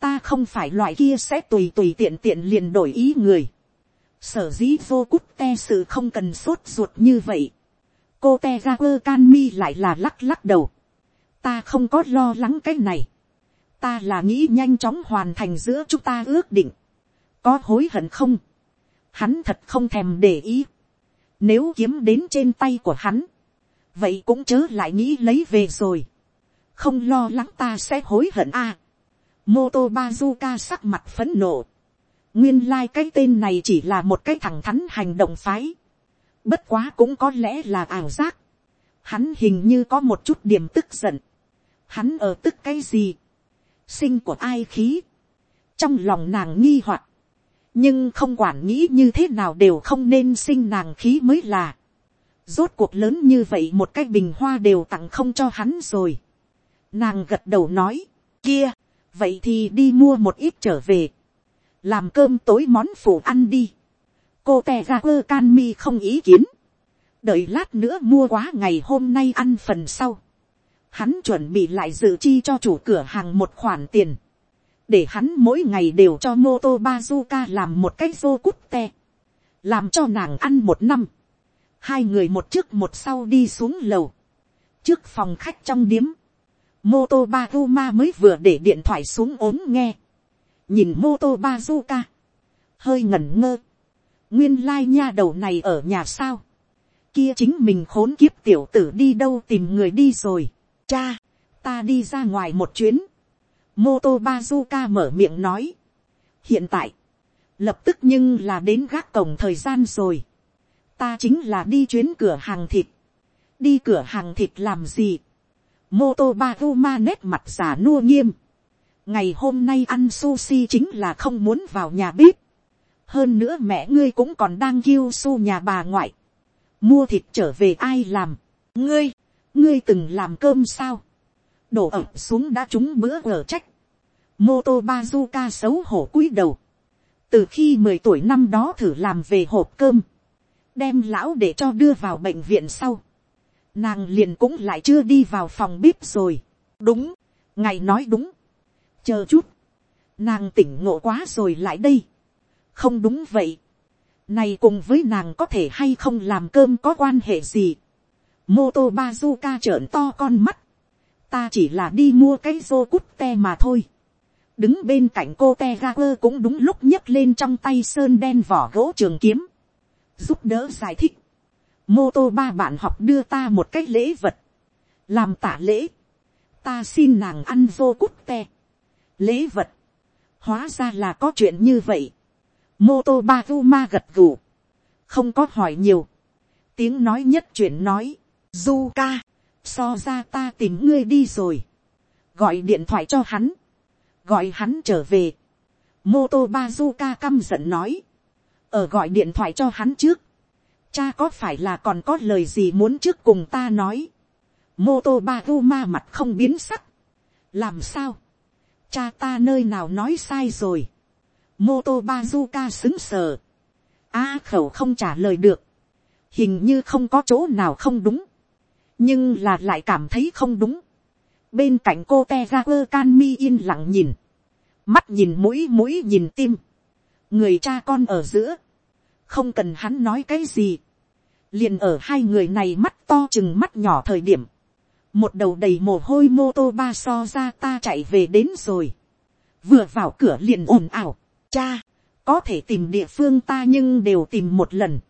ta không phải loại kia sẽ tùy tùy tiện tiện liền đổi ý người, sở dĩ vô cút te sự không cần sốt ruột như vậy. cô te ra quơ can mi lại là lắc lắc đầu. ta không có lo lắng cái này ta là nghĩ nhanh chóng hoàn thành giữa chúng ta ước định. có hối hận không. hắn thật không thèm để ý. nếu kiếm đến trên tay của hắn, vậy cũng chớ lại nghĩ lấy về rồi. không lo lắng ta sẽ hối hận a. À, mô tô bazuka sắc mặt phấn nộ nguyên lai、like、cái tên này chỉ là một cái thẳng thắn hành động phái. bất quá cũng có lẽ là ảo giác. hắn hình như có một chút điểm tức giận. hắn ở tức cái gì sinh của ai khí. trong lòng nàng nghi hoặc. nhưng không quản nghĩ như thế nào đều không nên sinh nàng khí mới là. rốt cuộc lớn như vậy một cái bình hoa đều tặng không cho hắn rồi. nàng gật đầu nói, kia, vậy thì đi mua một ít trở về làm cơm tối món phụ ăn đi. cô tè ra quơ can mi không ý kiến, đợi lát nữa mua quá ngày hôm nay ăn phần sau, hắn chuẩn bị lại dự chi cho chủ cửa hàng một khoản tiền, để hắn mỗi ngày đều cho mô tô bazuka làm một cái vô cút te, làm cho nàng ăn một năm, hai người một trước một sau đi xuống lầu, trước phòng khách trong điếm, mô tô bazuma mới vừa để điện thoại xuống ốm nghe, nhìn mô tô bazuka, hơi ngẩn ngơ, nguyên lai nha đầu này ở nhà sao, kia chính mình khốn kiếp tiểu tử đi đâu tìm người đi rồi, cha, ta đi ra ngoài một chuyến, mô tô bazuka mở miệng nói, hiện tại, lập tức nhưng là đến gác cổng thời gian rồi, ta chính là đi chuyến cửa hàng thịt, đi cửa hàng thịt làm gì, mô tô nét mặt giả nua nghiêm, ngày hôm nay ăn sushi chính là không muốn vào nhà bếp, hơn nữa mẹ ngươi cũng còn đang kêu su nhà bà ngoại, mua thịt trở về ai làm, ngươi, ngươi từng làm cơm sao, đổ ập xuống đã trúng bữa ở trách, mô tô bazuka xấu hổ cúi đầu, từ khi mười tuổi năm đó thử làm về hộp cơm, đem lão để cho đưa vào bệnh viện sau, nàng liền cũng lại chưa đi vào phòng bếp rồi, đúng, ngài nói đúng, chờ chút, nàng tỉnh ngộ quá rồi lại đây, không đúng vậy, này cùng với nàng có thể hay không làm cơm có quan hệ gì, mô tô bazuka trợn to con mắt, ta chỉ là đi mua cái rô cút te mà thôi, đứng bên cạnh cô te ga quơ cũng đúng lúc nhấc lên trong tay sơn đen vỏ gỗ trường kiếm, giúp đỡ giải thích, mô tô ba bạn học đưa ta một cái lễ vật, làm tả lễ, ta xin nàng ăn vô cút te, lễ vật, hóa ra là có chuyện như vậy, mô tô ba vu ma gật gù, không có hỏi nhiều, tiếng nói nhất chuyện nói, du ca, so ra ta tìm ngươi đi rồi, gọi điện thoại cho hắn, gọi hắn trở về, mô tô bazuka căm giận nói, ở gọi điện thoại cho hắn trước, cha có phải là còn có lời gì muốn trước cùng ta nói, mô tô bazuma mặt không biến sắc, làm sao, cha ta nơi nào nói sai rồi, mô tô bazuka xứng sờ, a khẩu không trả lời được, hình như không có chỗ nào không đúng, nhưng là lại cảm thấy không đúng, bên cạnh cô te ra quơ can mi yên lặng nhìn, mắt nhìn mũi mũi nhìn tim, người cha con ở giữa, không cần hắn nói cái gì, liền ở hai người này mắt to chừng mắt nhỏ thời điểm, một đầu đầy mồ hôi mô tô ba so ra ta chạy về đến rồi, vừa vào cửa liền ồn ào, cha, có thể tìm địa phương ta nhưng đều tìm một lần,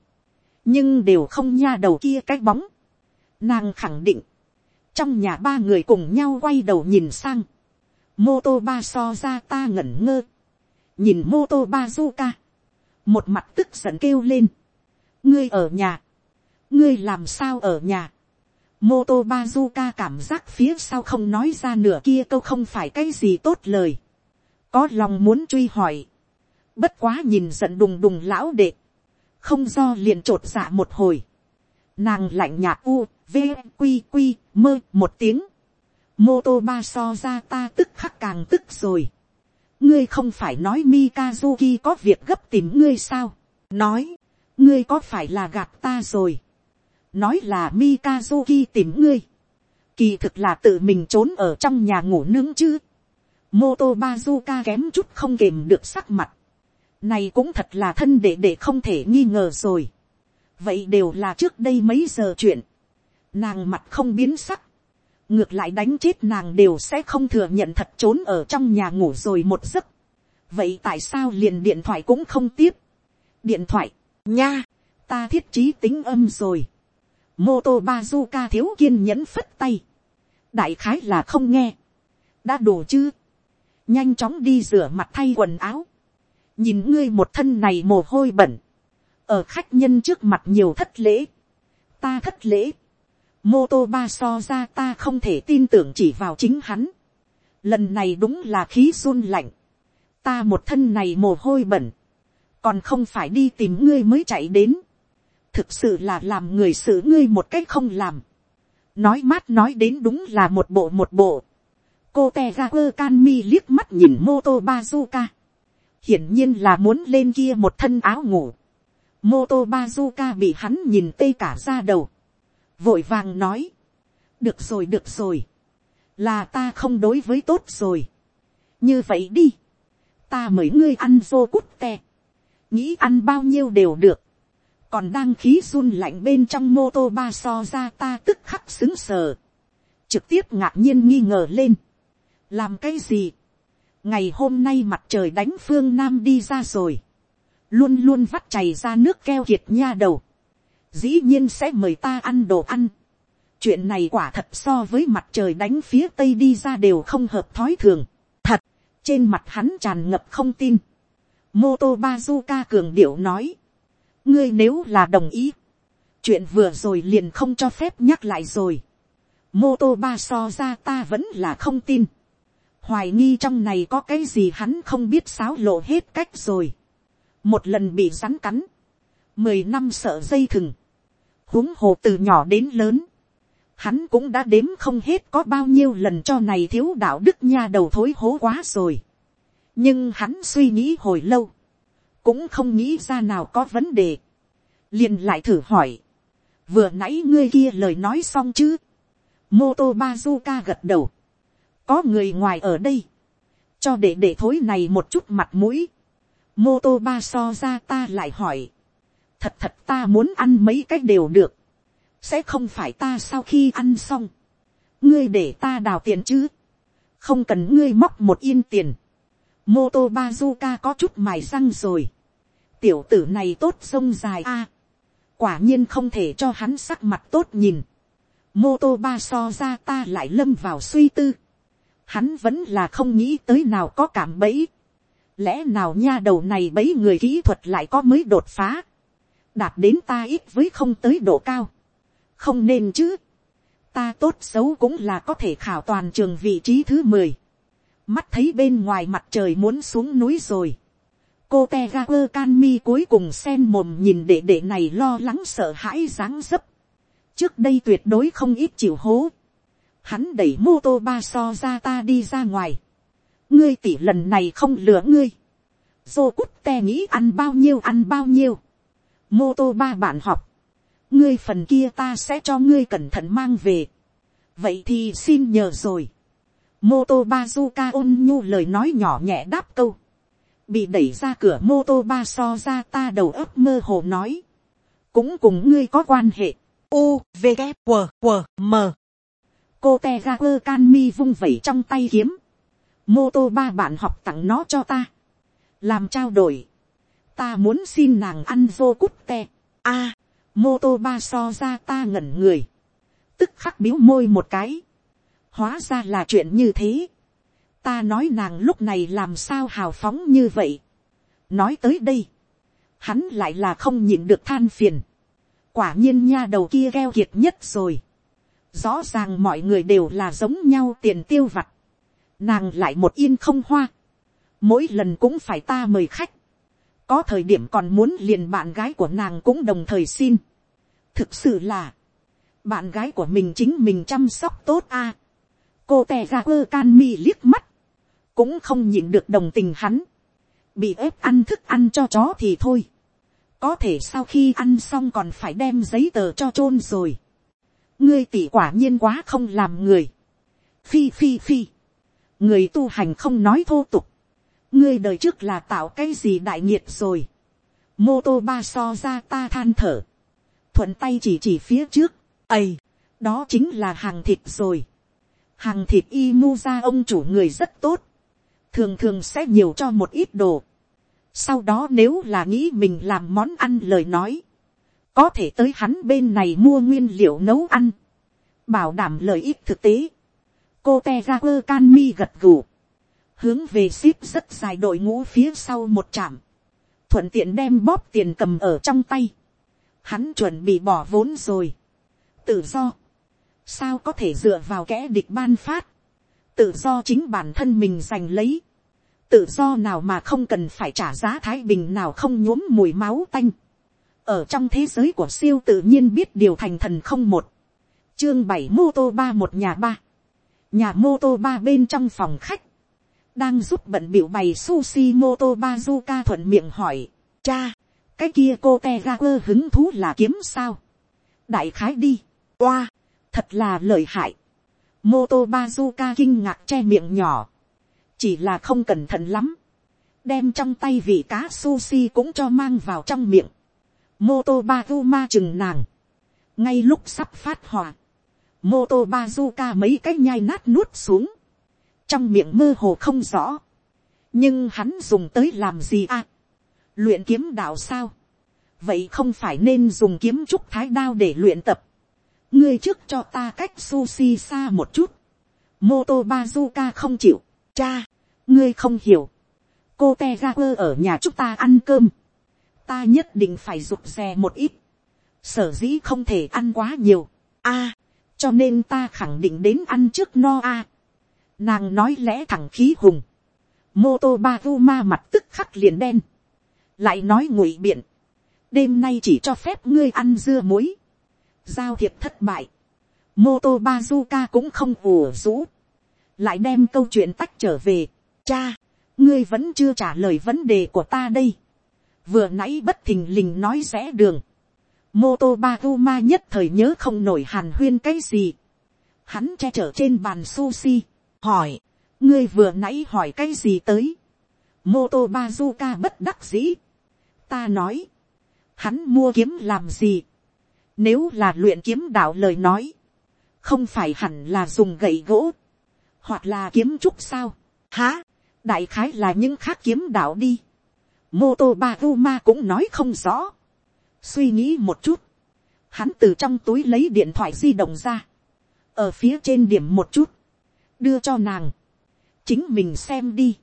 nhưng đều không nha đầu kia cái bóng, nàng khẳng định, trong nhà ba người cùng nhau quay đầu nhìn sang, mô tô ba so ra ta ngẩn ngơ, nhìn mô tô ba du ca, một mặt tức giận kêu lên, ngươi ở nhà, ngươi làm sao ở nhà, mô tô ba du ca cảm giác phía sau không nói ra nửa kia câu không phải cái gì tốt lời, có lòng muốn truy hỏi, bất quá nhìn giận đùng đùng lão đệ, không do liền t r ộ t dạ một hồi, nàng lạnh nhạt u, v, q q mơ một tiếng, mô tô ba so ra ta tức khắc càng tức rồi. ngươi không phải nói mikazuki có việc gấp tìm ngươi sao. nói, ngươi có phải là gạt ta rồi. nói là mikazuki tìm ngươi. kỳ thực là tự mình trốn ở trong nhà ngủ nướng chứ. mô tô bazuka kém chút không kềm được sắc mặt. này cũng thật là thân để để không thể nghi ngờ rồi. vậy đều là trước đây mấy giờ chuyện nàng mặt không biến sắc ngược lại đánh chết nàng đều sẽ không thừa nhận thật trốn ở trong nhà ngủ rồi một giấc. vậy tại sao liền điện thoại cũng không tiếp. điện thoại, nha, ta thiết trí tính âm rồi. mô tô ba suka thiếu kiên nhẫn phất tay. đại khái là không nghe. đã đủ chứ. nhanh chóng đi rửa mặt thay quần áo. nhìn ngươi một thân này mồ hôi bẩn. ở khách nhân trước mặt nhiều thất lễ. ta thất lễ mô tô ba so ra ta không thể tin tưởng chỉ vào chính hắn. lần này đúng là khí run lạnh. ta một thân này mồ hôi bẩn. còn không phải đi tìm ngươi mới chạy đến. thực sự là làm người xử ngươi một cách không làm. nói mát nói đến đúng là một bộ một bộ. cô te ra quơ can mi liếc mắt nhìn mô tô bazuka. hiển nhiên là muốn lên kia một thân áo ngủ. mô tô bazuka bị hắn nhìn tê cả ra đầu, vội vàng nói, được rồi được rồi, là ta không đối với tốt rồi, như vậy đi, ta mời ngươi ăn vô cút te, nghĩ ăn bao nhiêu đều được, còn đang khí run lạnh bên trong mô tô ba so ra ta tức khắc xứng sờ, trực tiếp ngạc nhiên nghi ngờ lên, làm cái gì, ngày hôm nay mặt trời đánh phương nam đi ra rồi, luôn luôn vắt chảy ra nước keo kiệt nha đầu, dĩ nhiên sẽ mời ta ăn đồ ăn. chuyện này quả thật so với mặt trời đánh phía tây đi ra đều không hợp thói thường. thật, trên mặt hắn tràn ngập không tin. mô tô bazuka cường điệu nói, ngươi nếu là đồng ý, chuyện vừa rồi liền không cho phép nhắc lại rồi. mô tô ba so ra ta vẫn là không tin. hoài nghi trong này có cái gì hắn không biết xáo lộ hết cách rồi một lần bị rắn cắn, mười năm sợ dây thừng, huống hồ từ nhỏ đến lớn, hắn cũng đã đếm không hết có bao nhiêu lần cho này thiếu đạo đức nha đầu thối hố quá rồi. nhưng hắn suy nghĩ hồi lâu, cũng không nghĩ ra nào có vấn đề, liền lại thử hỏi, vừa nãy ngươi kia lời nói xong chứ, mô tô bazuka gật đầu, có người ngoài ở đây, cho để để thối này một chút mặt mũi, mô tô ba so ra ta lại hỏi, thật thật ta muốn ăn mấy cái đều được, sẽ không phải ta sau khi ăn xong, ngươi để ta đào tiền chứ, không cần ngươi móc một yên tiền, mô tô bazuka có chút mài răng rồi, tiểu tử này tốt sông dài a, quả nhiên không thể cho hắn sắc mặt tốt nhìn, mô tô ba so ra ta lại lâm vào suy tư, hắn vẫn là không nghĩ tới nào có cảm bẫy, lẽ nào nha đầu này bấy người kỹ thuật lại có mới đột phá, đạt đến ta ít với không tới độ cao, không nên chứ, ta tốt xấu cũng là có thể khảo toàn trường vị trí thứ mười, mắt thấy bên ngoài mặt trời muốn xuống núi rồi, cô te ga quơ can mi cuối cùng sen mồm nhìn đệ đệ này lo lắng sợ hãi dáng dấp, trước đây tuyệt đối không ít chịu hố, hắn đẩy mô tô ba so ra ta đi ra ngoài, ngươi tỷ lần này không lừa ngươi. dô cút te nghĩ ăn bao nhiêu ăn bao nhiêu mô tô ba bạn học. ngươi phần kia ta sẽ cho ngươi cẩn thận mang về. vậy thì xin nhờ rồi. mô tô ba Zuka ôn nhu lời nói nhỏ nhẹ đáp câu. bị đẩy ra cửa mô tô ba so ra ta đầu ấp mơ hồ nói. cũng cùng ngươi có quan hệ. u v g q q m cô te ga quơ can mi vung vẩy trong tay kiếm mô tô ba bạn học tặng nó cho ta, làm trao đổi, ta muốn xin nàng ăn vô cút te, a, mô tô ba so ra ta ngẩn người, tức khắc biếu môi một cái, hóa ra là chuyện như thế, ta nói nàng lúc này làm sao hào phóng như vậy, nói tới đây, hắn lại là không nhịn được than phiền, quả nhiên nha đầu kia gheo kiệt nhất rồi, rõ ràng mọi người đều là giống nhau tiền tiêu vặt, nàng lại một yên không hoa, mỗi lần cũng phải ta mời khách, có thời điểm còn muốn liền bạn gái của nàng cũng đồng thời xin. thực sự là, bạn gái của mình chính mình chăm sóc tốt a. cô tè ra quơ can mi liếc mắt, cũng không nhịn được đồng tình hắn, bị ép ăn thức ăn cho chó thì thôi, có thể sau khi ăn xong còn phải đem giấy tờ cho t r ô n rồi, ngươi tỷ quả nhiên quá không làm người, phi phi phi, người tu hành không nói thô tục, ngươi đời trước là tạo cái gì đại nhiệt rồi, mô tô ba so ra ta than thở, thuận tay chỉ chỉ phía trước, ầy, đó chính là hàng thịt rồi, hàng thịt y mu ra ông chủ người rất tốt, thường thường sẽ nhiều cho một ít đồ, sau đó nếu là nghĩ mình làm món ăn lời nói, có thể tới hắn bên này mua nguyên liệu nấu ăn, bảo đảm lợi ích thực tế, cô te ra quơ can mi gật gù, hướng về ship rất dài đội ngũ phía sau một trạm, thuận tiện đem bóp tiền cầm ở trong tay, hắn chuẩn bị bỏ vốn rồi, tự do, sao có thể dựa vào kẽ địch ban phát, tự do chính bản thân mình giành lấy, tự do nào mà không cần phải trả giá thái bình nào không nhuốm mùi máu tanh, ở trong thế giới của siêu tự nhiên biết điều thành thần không một, chương bảy mô tô ba một nhà ba, nhà mô tô ba bên trong phòng khách, đang giúp bận biểu bày sushi Moto Bazuka thuận miệng hỏi, cha, cái kia cô te ra quơ hứng thú là kiếm sao, đại khái đi, oa, thật là lợi hại, Moto bazuka kinh ngạc che miệng nhỏ, chỉ là không cẩn thận lắm, đem trong tay vị cá sushi cũng cho mang vào trong miệng, Moto bazuma chừng nàng, ngay lúc sắp phát hỏa, Moto bazuka mấy cái nhai nát nuốt xuống, trong miệng mơ hồ không rõ, nhưng hắn dùng tới làm gì à, luyện kiếm đạo sao, vậy không phải nên dùng kiếm trúc thái đao để luyện tập, ngươi trước cho ta cách sushi xa một chút, mô tô bazuka không chịu, cha, ngươi không hiểu, cô te ga quơ ở nhà chúng ta ăn cơm, ta nhất định phải rụt rè một ít, sở dĩ không thể ăn quá nhiều, a, cho nên ta khẳng định đến ăn trước no a, nàng nói lẽ thẳng khí hùng, mô tô ba vu ma mặt tức khắc liền đen, lại nói ngụy biện, đêm nay chỉ cho phép ngươi ăn dưa muối, giao thiệp thất bại, mô tô ca cũng không ùa rũ, lại đem câu chuyện tách trở về, cha, ngươi vẫn chưa trả lời vấn đề của ta đây, vừa nãy bất thình lình nói rẽ đường, mô tô bazuma nhất thời nhớ không nổi hàn huyên cái gì, hắn che chở trên bàn sushi, hỏi, ngươi vừa nãy hỏi cái gì tới, mô tô bazuka bất đắc dĩ, ta nói, hắn mua kiếm làm gì, nếu là luyện kiếm đạo lời nói, không phải hẳn là dùng gậy gỗ, hoặc là kiếm trúc sao, há, đại khái là những khác kiếm đạo đi. mô tô ba ma cũng nói không rõ. suy nghĩ một chút, hắn từ trong túi lấy điện thoại di động ra, ở phía trên điểm một chút, đưa cho nàng, chính mình xem đi,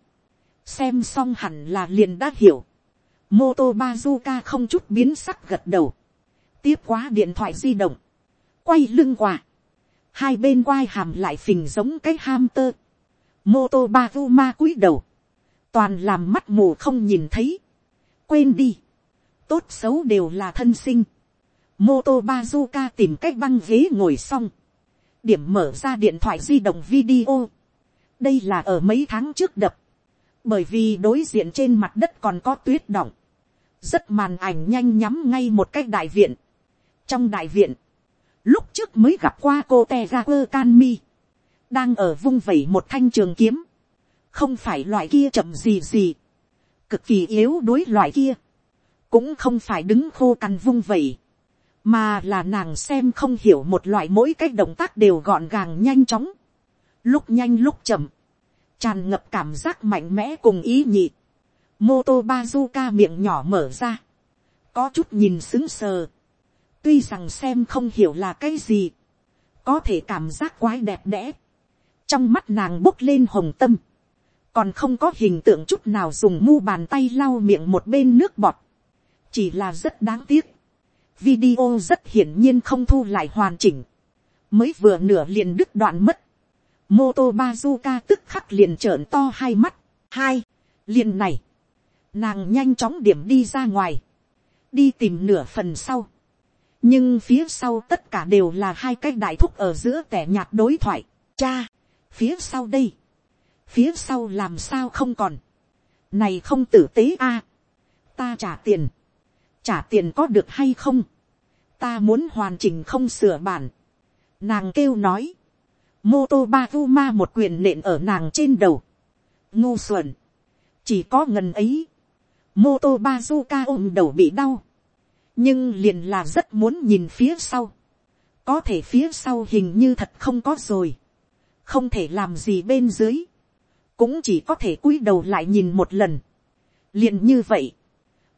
xem xong hẳn là liền đã hiểu, mô tô bazuka không chút biến sắc gật đầu, tiếp quá điện thoại di động, quay lưng quà, hai bên quai hàm lại phình giống cái ham tơ, mô tô ba ma cúi đầu, toàn làm mắt mù không nhìn thấy, quên đi, tốt xấu đều là thân sinh, mô tô bazuka tìm cách băng ghế ngồi xong, điểm mở ra điện thoại di động video, đây là ở mấy tháng trước đập, bởi vì đối diện trên mặt đất còn có tuyết động, rất màn ảnh nhanh nhắm ngay một cái đại viện. trong đại viện, lúc trước mới gặp qua cô te ga quơ can mi, đang ở vung vẩy một thanh trường kiếm, không phải loại kia chậm gì gì, cực kỳ yếu đối loại kia, cũng không phải đứng khô cằn vung vẩy, mà là nàng xem không hiểu một loại mỗi cái động tác đều gọn gàng nhanh chóng, lúc nhanh lúc chậm, tràn ngập cảm giác mạnh mẽ cùng ý nhị, mô tô bazuka miệng nhỏ mở ra, có chút nhìn xứng sờ, tuy rằng xem không hiểu là cái gì, có thể cảm giác quái đẹp đẽ, trong mắt nàng bốc lên hồng tâm, còn không có hình tượng chút nào dùng mu bàn tay lau miệng một bên nước bọt, chỉ là rất đáng tiếc, video rất hiển nhiên không thu lại hoàn chỉnh, mới vừa nửa liền đứt đoạn mất, mô tô bazuka tức khắc liền trợn to hai mắt, hai, liền này, nàng nhanh chóng điểm đi ra ngoài, đi tìm nửa phần sau, nhưng phía sau tất cả đều là hai cái đại thúc ở giữa tẻ nhạt đối thoại, cha, phía sau đây, phía sau làm sao không còn, này không tử tế a, ta trả tiền, trả tiền có được hay không, ta muốn hoàn chỉnh không sửa bản, nàng kêu nói, mô tô ba vu ma một quyền nện ở nàng trên đầu, ngu xuẩn, chỉ có ngần ấy, mô tô bazuka ôm đầu bị đau, nhưng liền là rất muốn nhìn phía sau, có thể phía sau hình như thật không có rồi, không thể làm gì bên dưới, cũng chỉ có thể cúi đầu lại nhìn một lần, liền như vậy,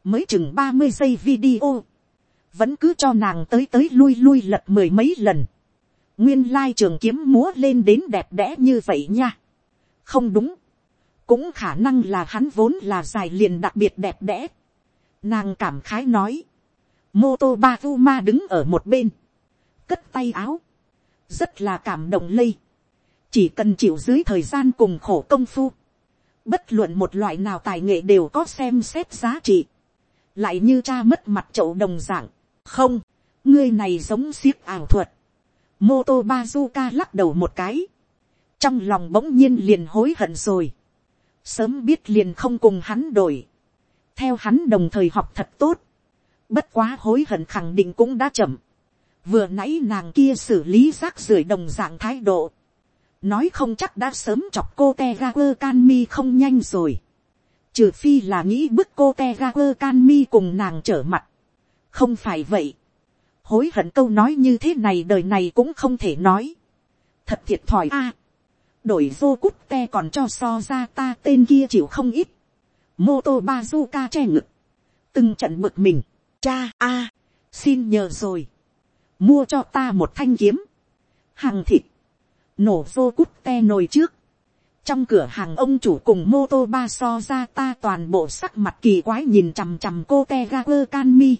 mới chừng ba mươi giây video, vẫn cứ cho nàng tới tới lui lui lật mười mấy lần, nguyên lai trường kiếm múa lên đến đẹp đẽ như vậy nha, không đúng, cũng khả năng là hắn vốn là dài liền đặc biệt đẹp đẽ. Nàng cảm khái nói, mô tô ba vu ma đứng ở một bên, cất tay áo, rất là cảm động lây, chỉ cần chịu dưới thời gian cùng khổ công phu, bất luận một loại nào tài nghệ đều có xem xét giá trị, lại như cha mất mặt chậu đồng dạng, không, ngươi này giống siếc ảo thuật, mô tô bazuka lắc đầu một cái, trong lòng bỗng nhiên liền hối hận rồi, sớm biết liền không cùng hắn đổi, theo hắn đồng thời học thật tốt, Bất quá hối hận khẳng định cũng đã chậm. Vừa nãy nàng kia xử lý rác rưởi đồng dạng thái độ. Nói không chắc đã sớm chọc cô Tegaper Canmi không nhanh rồi. Trừ phi là nghĩ bức cô tegarer can mi cùng nàng trở mặt. Không phải vậy. Hối hận câu nói như thế này đời này cũng không thể nói. Thật thiệt thòi a Đổi vô cút te còn cho so ra ta tên kia chịu không ít. Mô tô bazooka che ngực. Từng trận bực mình. Cha a xin nhờ rồi mua cho ta một thanh kiếm, hàng thịt, nổ vô cút te nồi trước, trong cửa hàng ông chủ cùng mô tô ba so ra ta toàn bộ sắc mặt kỳ quái nhìn chằm chằm cô te ga quơ can mi.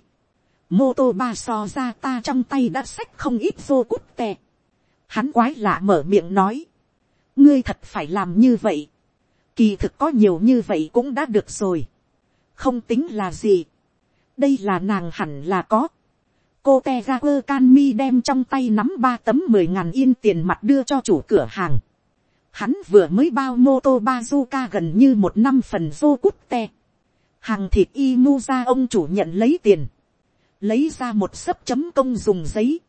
mô tô ba so ra ta trong tay đã xách không ít vô cút tè. hắn quái lạ mở miệng nói. ngươi thật phải làm như vậy. kỳ thực có nhiều như vậy cũng đã được rồi. không tính là gì. đây là nàng hẳn là có cô te ga quơ can mi đem trong tay nắm ba tấm mười ngàn yên tiền mặt đưa cho chủ cửa hàng. Hắn vừa mới bao mô tô bazooka gần như một năm phần vô cút te. Hàng thịt y mu ra ông chủ nhận lấy tiền. Lấy ra một sấp chấm công dùng giấy.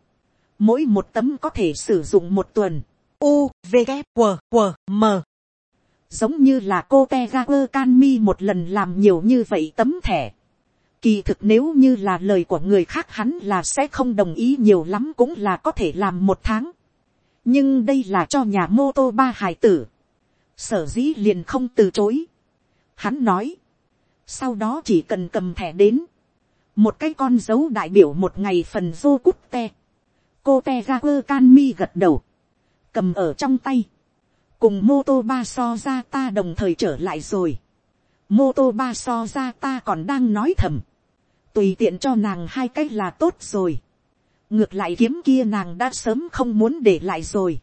Mỗi một tấm có thể sử dụng một tuần. U, V, G, W, W, M. Giống như là cô te ga can mi một lần làm nhiều như vậy tấm thẻ Kỳ thực nếu như là lời của người khác hắn là sẽ không đồng ý nhiều lắm cũng là có thể làm một tháng. Nhưng đây là cho nhà mô tô ba hải tử. Sở dĩ liền không từ chối. Hắn nói. Sau đó chỉ cần cầm thẻ đến. Một cái con dấu đại biểu một ngày phần vô cút te. Cô te ga quơ can mi gật đầu. Cầm ở trong tay. Cùng mô tô ba so ra ta đồng thời trở lại rồi mô tô ba so ra ta còn đang nói thầm tùy tiện cho nàng hai cách là tốt rồi ngược lại kiếm kia nàng đã sớm không muốn để lại rồi.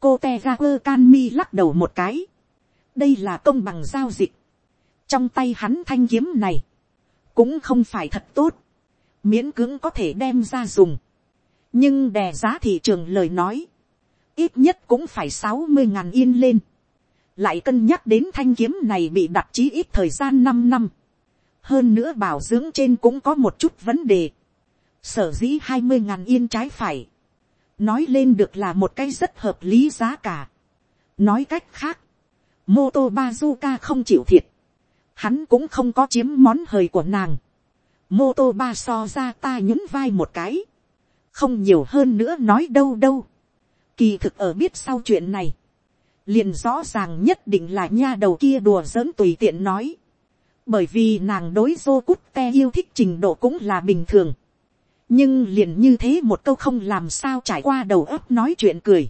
cô te ra quơ can mi lắc đầu một cái. đây là công bằng giao dịch. trong tay hắn thanh kiếm này, cũng không phải thật tốt. miễn cưỡng có thể đem ra dùng. nhưng đè giá thị trường lời nói, ít nhất cũng phải sáu mươi ngàn yên lên. lại cân nhắc đến thanh kiếm này bị đặt chí ít thời gian năm năm hơn nữa bảo dưỡng trên cũng có một chút vấn đề, sở dĩ hai mươi ngàn yên trái phải, nói lên được là một cái rất hợp lý giá cả. nói cách khác, mô tô bazuka không chịu thiệt, hắn cũng không có chiếm món hời của nàng, mô tô ba so ra ta nhún vai một cái, không nhiều hơn nữa nói đâu đâu, kỳ thực ở biết sau chuyện này, liền rõ ràng nhất định là nha đầu kia đùa giỡn tùy tiện nói, bởi vì nàng đối vô cút te yêu thích trình độ cũng là bình thường nhưng liền như thế một câu không làm sao trải qua đầu óc nói chuyện cười.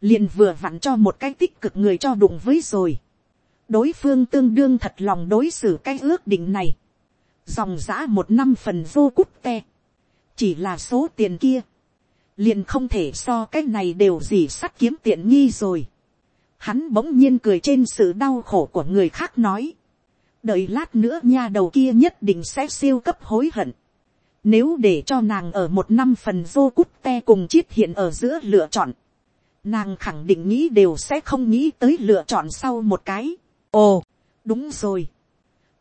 liền vừa vặn cho một cái tích cực người cho đụng với rồi. đối phương tương đương thật lòng đối xử cái ước định này. dòng giã một năm phần vô cút te. chỉ là số tiền kia. liền không thể so cái này đều gì sắt kiếm tiện nghi rồi. hắn bỗng nhiên cười trên sự đau khổ của người khác nói đợi lát nữa nha đầu kia nhất định sẽ siêu cấp hối hận. Nếu để cho nàng ở một năm phần vô cút te cùng chiết hiện ở giữa lựa chọn. Nàng khẳng định nghĩ đều sẽ không nghĩ tới lựa chọn sau một cái. Ồ, đúng rồi.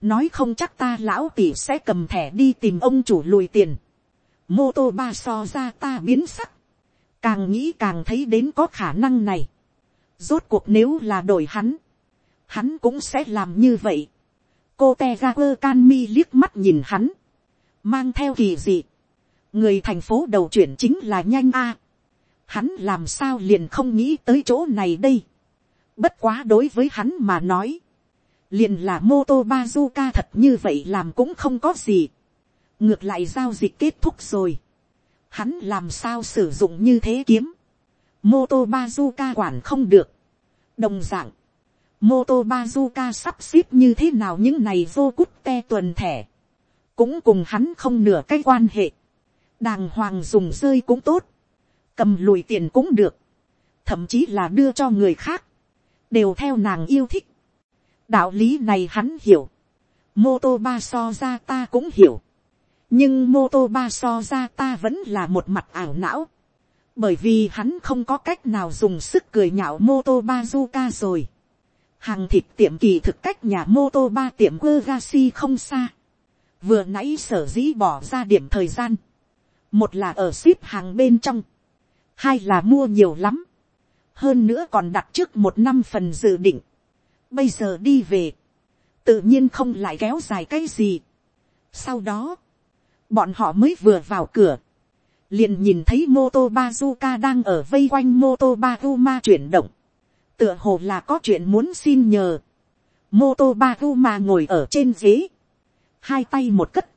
Nói không chắc ta lão tỷ sẽ cầm thẻ đi tìm ông chủ lùi tiền. Mô tô ba so ra ta biến sắc. Càng nghĩ càng thấy đến có khả năng này. Rốt cuộc nếu là đổi hắn. Hắn cũng sẽ làm như vậy cô te ra quơ can mi liếc mắt nhìn hắn, mang theo kỳ dị, người thành phố đầu chuyển chính là nhanh a, hắn làm sao liền không nghĩ tới chỗ này đây, bất quá đối với hắn mà nói, liền là mô tô bazuka thật như vậy làm cũng không có gì, ngược lại giao dịch kết thúc rồi, hắn làm sao sử dụng như thế kiếm, mô tô bazuka quản không được, đồng d ạ n g mô tô bazuka sắp xếp như thế nào những này vô cút te tuần thẻ, cũng cùng hắn không nửa cái quan hệ, đàng hoàng dùng rơi cũng tốt, cầm lùi tiền cũng được, thậm chí là đưa cho người khác, đều theo nàng yêu thích. đạo lý này hắn hiểu, mô tô ba so ra ta cũng hiểu, nhưng mô tô ba so ra ta vẫn là một mặt ảo não, bởi vì hắn không có cách nào dùng sức cười nhạo mô tô bazuka rồi. Hàng thịt tiệm kỳ thực cách nhà mô tô ba tiệm quơ ga si không xa vừa nãy sở dĩ bỏ ra điểm thời gian, một là ở ship hàng bên trong, hai là mua nhiều lắm, hơn nữa còn đặt trước một năm phần dự định, bây giờ đi về, tự nhiên không lại kéo dài cái gì. sau đó, bọn họ mới vừa vào cửa, liền nhìn thấy mô tô bazuka đang ở vây quanh mô tô bazuma chuyển động, tựa hồ là có chuyện muốn xin nhờ, mô tô bazuma ngồi ở trên ghế, hai tay một cất,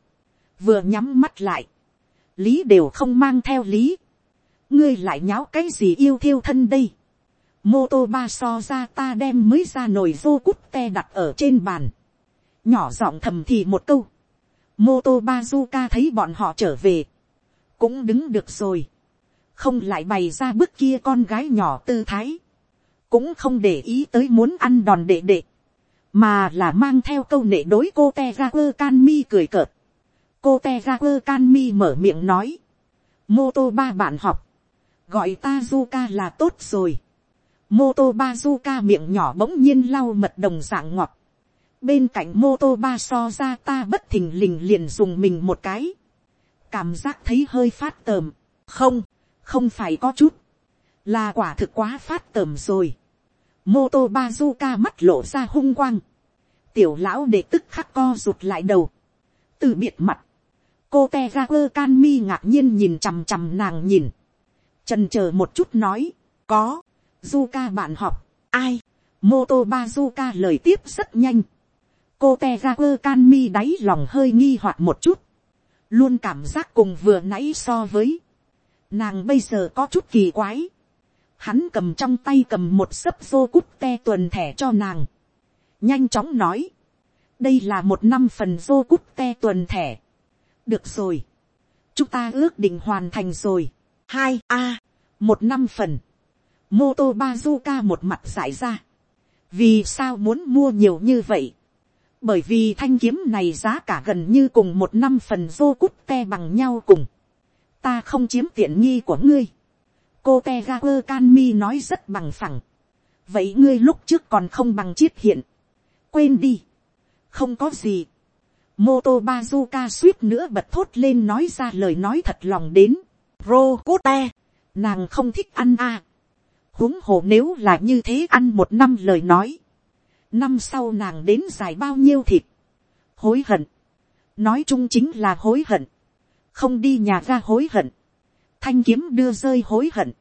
vừa nhắm mắt lại, lý đều không mang theo lý, ngươi lại nháo cái gì yêu thiêu thân đây, mô tô ba so ra ta đem mới ra nồi vô cút te đặt ở trên bàn, nhỏ giọng thầm thì một câu, mô tô ba du ca thấy bọn họ trở về, cũng đứng được rồi, không lại bày ra bức kia con gái nhỏ tư thái, cũng không để ý tới muốn ăn đòn đệ đệ, mà là mang theo câu nệ đối cô te ra quơ can mi cười cợt. cô te ra quơ can mi mở miệng nói, mô tô ba bạn học, gọi ta du ca là tốt rồi. mô tô ba du ca miệng nhỏ bỗng nhiên lau mật đồng dạng ngọt. bên cạnh mô tô ba so ra ta bất thình lình liền dùng mình một cái. cảm giác thấy hơi phát tờm. không, không phải có chút. là quả thực quá phát tờm rồi mô tô bazuka mắt lộ ra hung quang, tiểu lão để tức khắc co rụt lại đầu, từ biệt mặt, cô te ra quơ can mi ngạc nhiên nhìn chằm chằm nàng nhìn, trần c h ờ một chút nói, có, du ca bạn học, ai, mô tô bazuka lời tiếp rất nhanh, cô te ra quơ can mi đáy lòng hơi nghi hoặc một chút, luôn cảm giác cùng vừa nãy so với, nàng bây giờ có chút kỳ quái, hắn cầm trong tay cầm một sấp vô cút te tuần thẻ cho nàng, nhanh chóng nói, đây là một năm phần vô cút te tuần thẻ, được rồi, chúng ta ước định hoàn thành rồi, hai a, một năm phần, mô tô bazuka một mặt giải ra, vì sao muốn mua nhiều như vậy, bởi vì thanh kiếm này giá cả gần như cùng một năm phần vô cút te bằng nhau cùng, ta không chiếm tiện nghi của ngươi, cô te ga quơ can mi nói rất bằng phẳng. vậy ngươi lúc trước còn không bằng chiết hiện. quên đi. không có gì. mô tô bazuka suýt nữa bật thốt lên nói ra lời nói thật lòng đến. rô cô te. nàng không thích ăn à. huống hồ nếu là như thế ăn một năm lời nói. năm sau nàng đến dài bao nhiêu thịt. hối hận. nói chung chính là hối hận. không đi nhà ra hối hận thanh kiếm đưa rơi hối hận,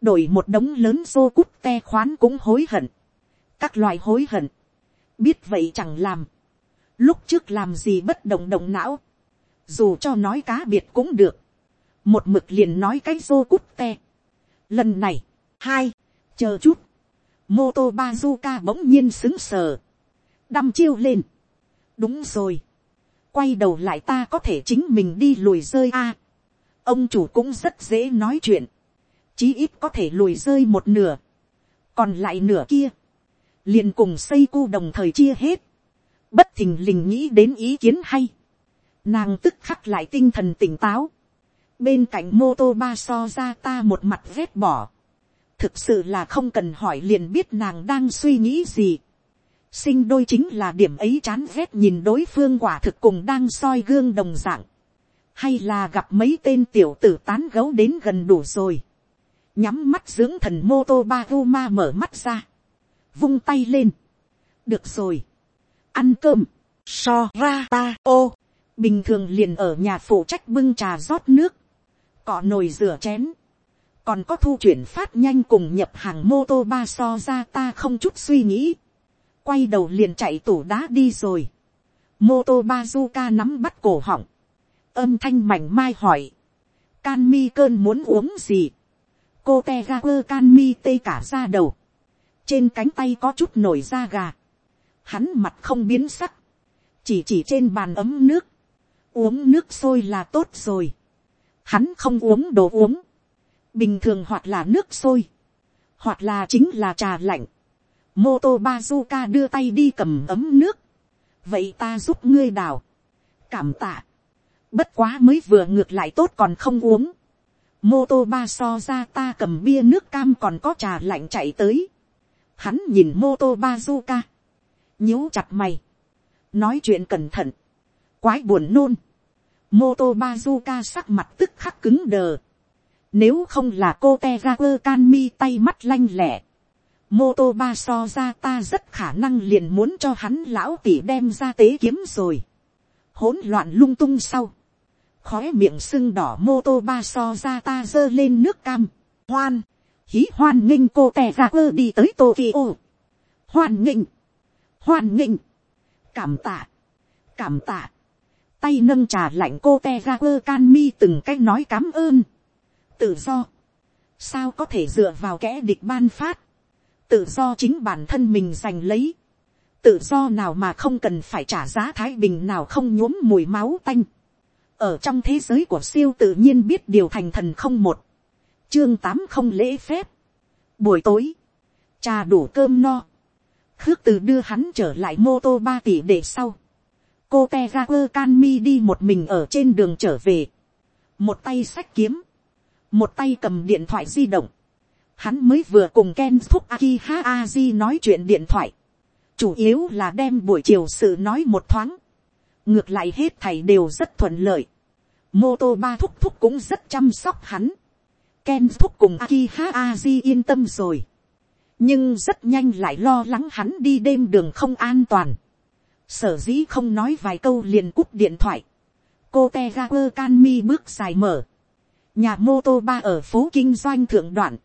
đổi một đống lớn xô cút te khoán cũng hối hận, các loại hối hận, biết vậy chẳng làm, lúc trước làm gì bất động động não, dù cho nói cá biệt cũng được, một mực liền nói cái xô cút te. Lần này, hai, chờ chút, mô tô bazuka bỗng nhiên xứng sờ, đăm chiêu lên, đúng rồi, quay đầu lại ta có thể chính mình đi lùi rơi a, ông chủ cũng rất dễ nói chuyện, chí ít có thể lùi rơi một nửa, còn lại nửa kia, liền cùng xây cu đồng thời chia hết, bất thình lình nghĩ đến ý kiến hay, nàng tức khắc lại tinh thần tỉnh táo, bên cạnh mô tô ba so ra ta một mặt vét bỏ, thực sự là không cần hỏi liền biết nàng đang suy nghĩ gì, sinh đôi chính là điểm ấy chán vét nhìn đối phương quả thực cùng đang soi gương đồng dạng, hay là gặp mấy tên tiểu tử tán gấu đến gần đủ rồi. nhắm mắt dưỡng thần mô tô ba vu ma mở mắt ra, vung tay lên. được rồi, ăn cơm, so ra ta ô, bình thường liền ở nhà phụ trách bưng trà rót nước, cọ nồi rửa chén, còn có thu chuyển phát nhanh cùng nhập hàng mô tô ba so ra ta không chút suy nghĩ, quay đầu liền chạy tủ đá đi rồi, mô tô ba du ca nắm bắt cổ họng, âm thanh mảnh mai hỏi, can mi cơn muốn uống gì, cô te ga quơ can mi tê cả ra đầu, trên cánh tay có chút nổi da gà, hắn mặt không biến sắc, chỉ chỉ trên bàn ấm nước, uống nước sôi là tốt rồi, hắn không uống đồ uống, bình thường hoặc là nước sôi, hoặc là chính là trà lạnh, mô tô bazuka đưa tay đi cầm ấm nước, vậy ta giúp ngươi đào, cảm tạ, Bất quá mới vừa ngược lại tốt còn không uống. Mô tô ba so ra ta cầm bia nước cam còn có trà lạnh chạy tới. Hắn nhìn mô tô ba du ca. nhíu chặt mày. Nói chuyện cẩn thận. quái buồn nôn, mô tô bazuka sắc mặt tức khắc cứng đờ, nếu không là cô te ra quơ can mi tay mắt lanh lẹ, mô tô ba so ra ta rất khả năng liền muốn cho hắn lão tỉ đem ra tế kiếm rồi, hỗn loạn lung tung sau, khói miệng sưng đỏ mô tô ba so ra ta giơ lên nước cam, hoan, hí hoan nghênh cô tè ra ơ đi tới Tokyo. Hoan nghênh, hoan nghênh, cảm tạ, cảm tạ, tay nâng trà lạnh cô te ra ơ can mi từng cách nói cám ơn, tự do, sao có thể dựa vào kẻ địch ban phát, tự do chính bản thân mình giành lấy, tự do nào mà không cần phải trả giá thái bình nào không nhuốm mùi máu tanh, ở trong thế giới của siêu tự nhiên biết điều thành thần không một, chương tám không lễ phép. buổi tối, trà đủ cơm no, khước từ đưa hắn trở lại mô tô ba tỷ để sau, cô te ra quơ can mi đi một mình ở trên đường trở về, một tay sách kiếm, một tay cầm điện thoại di động, hắn mới vừa cùng Ken Thúc Aki Ha Aji nói chuyện điện thoại. Chủ yếu là đem buổi chiều sự nói một thoáng. Ngược lại hết thầy đều rất thuận lợi. Mô tô ba thúc thúc cũng rất chăm sóc hắn. Ken thúc cùng Akiha Aji yên tâm rồi. Nhưng rất nhanh lại lo lắng hắn đi đêm đường không an toàn. Sở dĩ không nói vài câu liền cúp điện thoại. Cô Tegra Can Mi bước dài mở. Nhà mô tô ba ở phố kinh doanh thượng đoạn.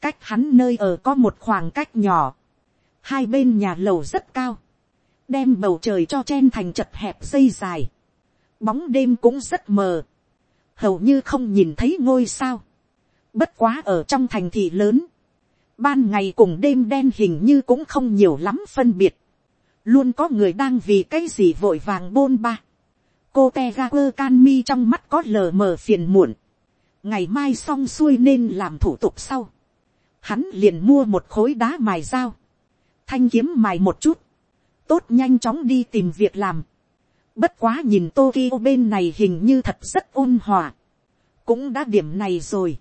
Cách hắn nơi ở có một khoảng cách nhỏ. Hai bên nhà lầu rất cao. Đem bầu trời cho chen thành chật hẹp dây dài. Bóng đêm cũng rất mờ. Hầu như không nhìn thấy ngôi sao Bất quá ở trong thành thị lớn. Ban ngày cùng đêm đen hình như cũng không nhiều lắm phân biệt. Luôn có người đang vì cái gì vội vàng bôn ba. Cô te ga quơ can mi trong mắt có lờ mờ phiền muộn. Ngày mai xong xuôi nên làm thủ tục sau. Hắn liền mua một khối đá mài dao. Thanh kiếm mài một chút. Tốt nhanh chóng đi tìm việc làm. Bất quá nhìn Tokyo bên này hình như thật rất ôn hòa. Cũng đã điểm này rồi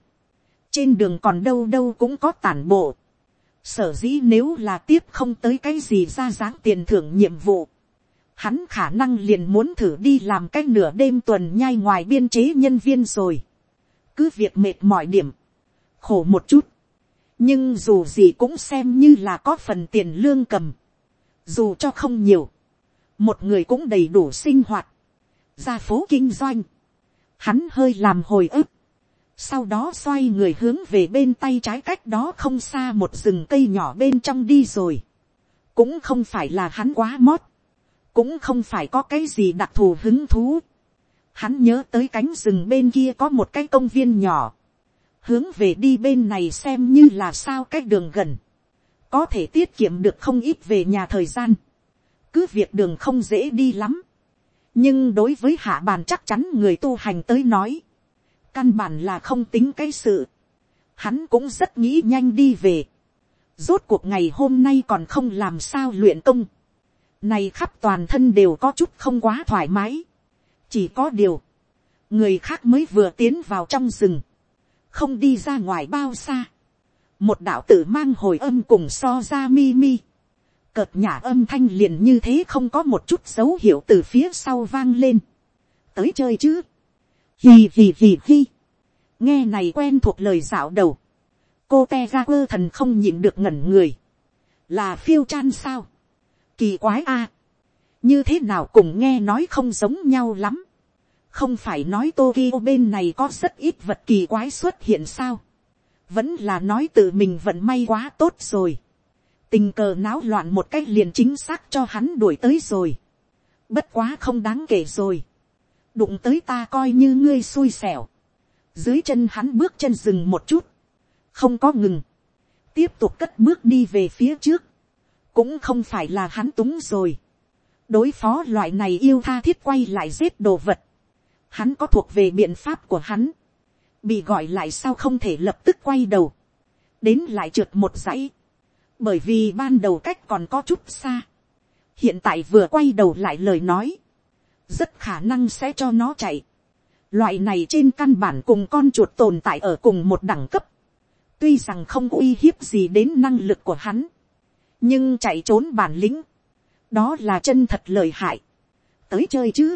trên đường còn đâu đâu cũng có tản bộ. sở dĩ nếu là tiếp không tới cái gì ra dáng tiền thưởng nhiệm vụ, hắn khả năng liền muốn thử đi làm cái nửa đêm tuần nhai ngoài biên chế nhân viên rồi. cứ việc mệt mỏi điểm, khổ một chút, nhưng dù gì cũng xem như là có phần tiền lương cầm, dù cho không nhiều, một người cũng đầy đủ sinh hoạt, ra phố kinh doanh, hắn hơi làm hồi ức, sau đó xoay người hướng về bên tay trái cách đó không xa một rừng cây nhỏ bên trong đi rồi. cũng không phải là hắn quá mót, cũng không phải có cái gì đặc thù hứng thú. hắn nhớ tới cánh rừng bên kia có một cái công viên nhỏ, hướng về đi bên này xem như là sao cái đường gần, có thể tiết kiệm được không ít về nhà thời gian, cứ việc đường không dễ đi lắm, nhưng đối với hạ bàn chắc chắn người tu hành tới nói, căn bản là không tính cái sự, hắn cũng rất nghĩ nhanh đi về, rốt cuộc ngày hôm nay còn không làm sao luyện công, này khắp toàn thân đều có chút không quá thoải mái, chỉ có điều, người khác mới vừa tiến vào trong rừng, không đi ra ngoài bao xa, một đạo tử mang hồi âm cùng so ra mi mi, cợt nhả âm thanh liền như thế không có một chút dấu hiệu từ phía sau vang lên, tới chơi chứ, hì hì hì hì. nghe này quen thuộc lời dạo đầu. cô te ra quơ thần không nhịn được ngẩn người. là phiêu chan sao. kỳ quái a. như thế nào cùng nghe nói không giống nhau lắm. không phải nói tokyo bên này có rất ít vật kỳ quái xuất hiện sao vẫn là nói tự mình vận may quá tốt rồi. tình cờ náo loạn một cách liền chính xác cho hắn đuổi tới rồi. bất quá không đáng kể rồi. Đụng tới ta coi như ngươi xui xẻo, dưới chân hắn bước chân dừng một chút, không có ngừng, tiếp tục cất bước đi về phía trước, cũng không phải là hắn túng rồi, đối phó loại này yêu tha thiết quay lại giết đồ vật, hắn có thuộc về biện pháp của hắn, bị gọi lại sao không thể lập tức quay đầu, đến lại trượt một dãy, bởi vì ban đầu cách còn có chút xa, hiện tại vừa quay đầu lại lời nói, rất khả năng sẽ cho nó chạy. Loại này trên căn bản cùng con chuột tồn tại ở cùng một đẳng cấp. Tuy rằng không uy hiếp gì đến năng lực của hắn. Nhưng chạy trốn bản lĩnh. Đó là chân thật lời hại. Tới chơi chứ.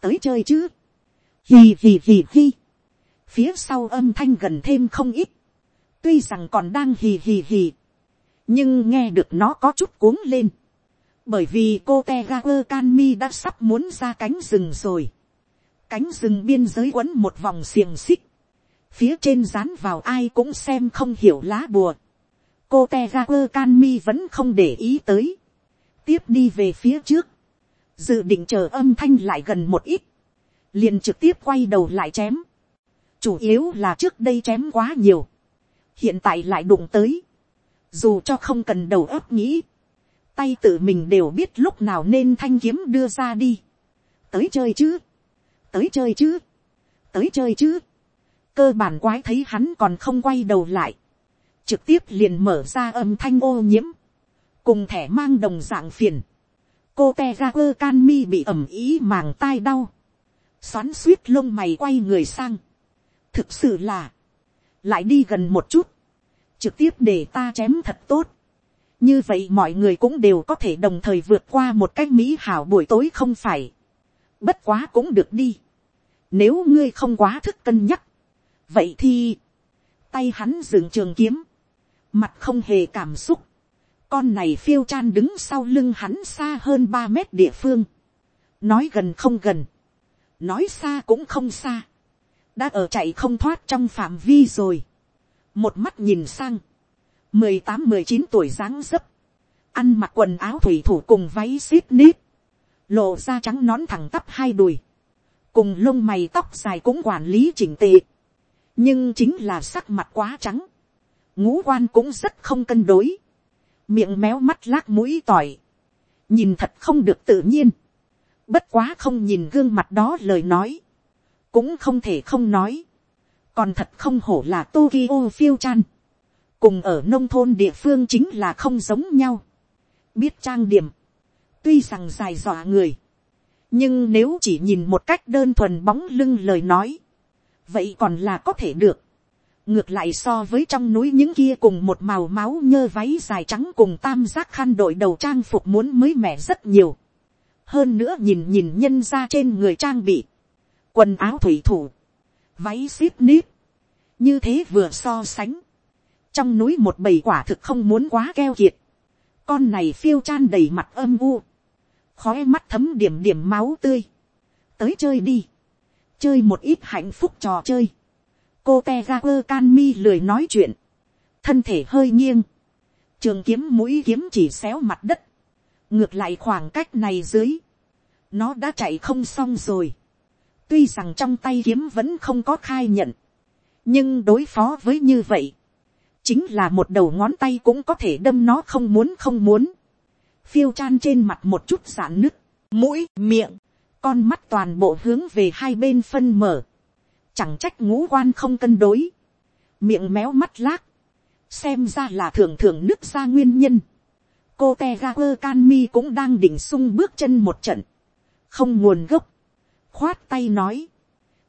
tới chơi chứ, hì hì hì hì, phía sau âm thanh gần thêm không ít, tuy rằng còn đang hì hì hì, nhưng nghe được nó có chút cuống lên, bởi vì cô te ga quơ can mi đã sắp muốn ra cánh rừng rồi, cánh rừng biên giới quấn một vòng xiềng xích, phía trên dán vào ai cũng xem không hiểu lá bùa, cô te ga quơ can mi vẫn không để ý tới, tiếp đi về phía trước, dự định chờ âm thanh lại gần một ít, liền trực tiếp quay đầu lại chém, chủ yếu là trước đây chém quá nhiều, hiện tại lại đụng tới, dù cho không cần đầu óc nghĩ, tay tự mình đều biết lúc nào nên thanh kiếm đưa ra đi, tới chơi chứ, tới chơi chứ, tới chơi chứ, cơ bản quái thấy hắn còn không quay đầu lại, trực tiếp liền mở ra âm thanh ô nhiễm, cùng thẻ mang đồng dạng phiền, cô te ra quơ can mi bị ẩm ý màng tai đau, xoắn suýt lông mày quay người sang, thực sự là, lại đi gần một chút, trực tiếp để ta chém thật tốt, như vậy mọi người cũng đều có thể đồng thời vượt qua một cách mỹ hảo buổi tối không phải, bất quá cũng được đi, nếu ngươi không quá thức cân nhắc, vậy thì, tay hắn dừng trường kiếm, mặt không hề cảm xúc, con này phiêu chan đứng sau lưng hắn xa hơn ba mét địa phương, nói gần không gần, nói xa cũng không xa, đã ở chạy không thoát trong phạm vi rồi, một mắt nhìn sang, mười tám mười chín tuổi dáng dấp, ăn mặc quần áo thủy thủ cùng váy xít nít, lộ ra trắng nón thẳng tắp hai đùi, cùng lông mày tóc dài cũng quản lý chỉnh tệ, nhưng chính là sắc mặt quá trắng, ngũ quan cũng rất không cân đối, miệng méo mắt lác mũi tỏi, nhìn thật không được tự nhiên, bất quá không nhìn gương mặt đó lời nói, cũng không thể không nói, còn thật không hổ là Tokyo phiêu chan, cùng ở nông thôn địa phương chính là không giống nhau, biết trang điểm, tuy rằng dài dọa người, nhưng nếu chỉ nhìn một cách đơn thuần bóng lưng lời nói, vậy còn là có thể được. ngược lại so với trong núi những kia cùng một màu máu nhơ váy dài trắng cùng tam giác khăn đội đầu trang phục muốn mới mẻ rất nhiều. hơn nữa nhìn nhìn nhân ra trên người trang bị, quần áo thủy thủ, váy xít nít, như thế vừa so sánh, trong núi một bầy quả thực không muốn quá keo kiệt, con này phiêu chan đầy mặt âm u, khói mắt thấm điểm điểm máu tươi, tới chơi đi, chơi một ít hạnh phúc trò chơi, cô te ra quơ can mi lười nói chuyện, thân thể hơi nghiêng, trường kiếm mũi kiếm chỉ xéo mặt đất, ngược lại khoảng cách này dưới, nó đã chạy không xong rồi, tuy rằng trong tay kiếm vẫn không có khai nhận, nhưng đối phó với như vậy, chính là một đầu ngón tay cũng có thể đâm nó không muốn không muốn, phiêu chan trên mặt một chút giãn nứt, mũi, miệng, con mắt toàn bộ hướng về hai bên phân mở, chẳng trách ngũ quan không cân đối, miệng méo mắt lác, xem ra là thường thường nước ra nguyên nhân, cô te ga quơ can mi cũng đang đỉnh sung bước chân một trận, không nguồn gốc, khoát tay nói,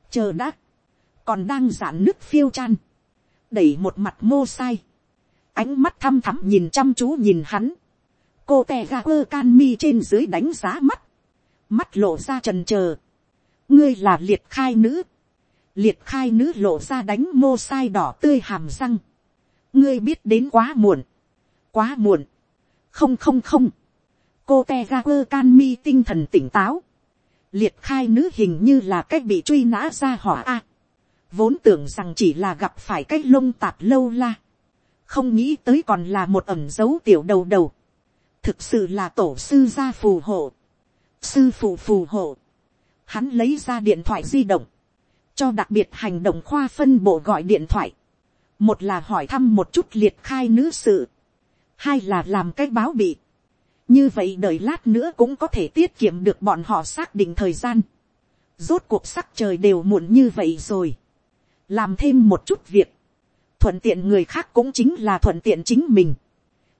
chờ đã, còn đang giãn nước phiêu chan, đẩy một mặt mô sai, ánh mắt thăm thắm nhìn chăm chú nhìn hắn, cô tè ga quơ can mi trên dưới đánh giá mắt, mắt lộ ra trần trờ, ngươi là liệt khai nữ, liệt khai nữ lộ ra đánh mô sai đỏ tươi hàm răng, ngươi biết đến quá muộn, quá muộn, không không không, cô te ga quơ can mi tinh thần tỉnh táo, liệt khai nữ hình như là cách bị truy nã ra hỏa a, vốn tưởng rằng chỉ là gặp phải cái lông tạp lâu la, không nghĩ tới còn là một ẩm dấu tiểu đầu đầu, thực sự là tổ sư gia phù hộ, sư phụ phù hộ, hắn lấy ra điện thoại di động, cho đặc biệt hành động khoa phân bộ gọi điện thoại, một là hỏi thăm một chút liệt khai nữ sự, hai là làm cái báo bị, như vậy đợi lát nữa cũng có thể tiết kiệm được bọn họ xác định thời gian, rốt cuộc sắc trời đều muộn như vậy rồi, làm thêm một chút việc, thuận tiện người khác cũng chính là thuận tiện chính mình,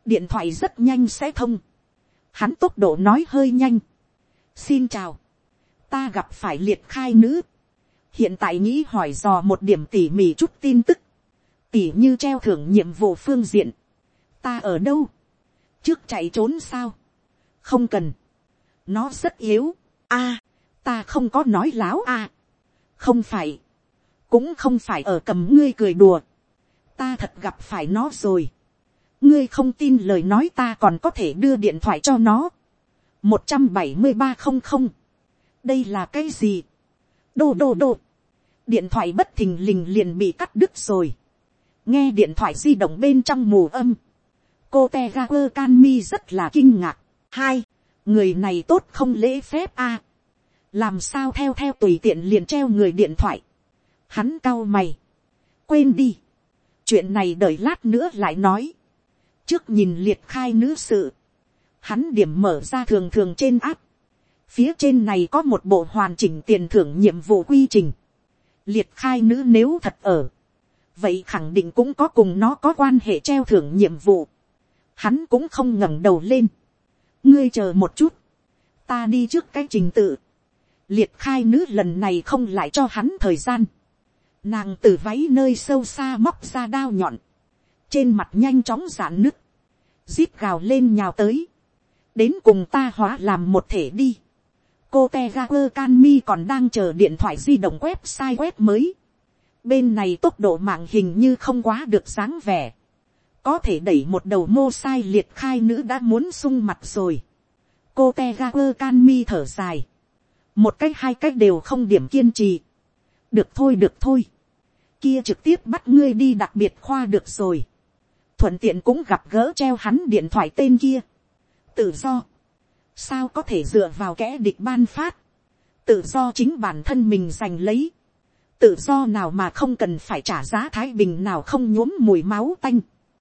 điện thoại rất nhanh sẽ thông, hắn tốc độ nói hơi nhanh, xin chào, ta gặp phải liệt khai nữ, hiện tại nghĩ hỏi dò một điểm tỉ mỉ chút tin tức, tỉ như treo thưởng nhiệm vụ phương diện, ta ở đâu, trước chạy trốn sao, không cần, nó rất yếu, a, ta không có nói láo à. không phải, cũng không phải ở cầm ngươi cười đùa, ta thật gặp phải nó rồi, ngươi không tin lời nói ta còn có thể đưa điện thoại cho nó, một trăm bảy mươi ba không không, đây là cái gì, đô đô đô, điện thoại bất thình lình liền bị cắt đứt rồi, nghe điện thoại di động bên trong mù âm, cô te ga quơ can mi rất là kinh ngạc. hai, người này tốt không lễ phép a. làm sao theo theo tùy tiện liền treo người điện thoại. hắn cau mày. quên đi. chuyện này đợi lát nữa lại nói. trước nhìn liệt khai nữ sự. hắn điểm mở ra thường thường trên áp. phía trên này có một bộ hoàn chỉnh tiền thưởng nhiệm vụ quy trình. liệt khai nữ nếu thật ở. vậy khẳng định cũng có cùng nó có quan hệ treo thưởng nhiệm vụ hắn cũng không ngẩng đầu lên. ngươi chờ một chút, ta đi trước cái trình tự. liệt khai nữ lần này không lại cho hắn thời gian. nàng từ váy nơi sâu xa móc ra đao nhọn, trên mặt nhanh chóng giãn nứt, zip gào lên nhào tới, đến cùng ta hóa làm một thể đi. cô te ga quơ can mi còn đang chờ điện thoại di động website web mới. bên này tốc độ mạng hình như không quá được sáng vẻ có thể đẩy một đầu mô sai liệt khai nữ đã muốn sung mặt rồi. cô te ga quơ can mi thở dài. một cách hai cách đều không điểm kiên trì. được thôi được thôi. kia trực tiếp bắt ngươi đi đặc biệt khoa được rồi. thuận tiện cũng gặp gỡ treo hắn điện thoại tên kia. tự do. sao có thể dựa vào kẽ địch ban phát. tự do chính bản thân mình giành lấy. tự do nào mà không cần phải trả giá thái bình nào không nhuốm mùi máu tanh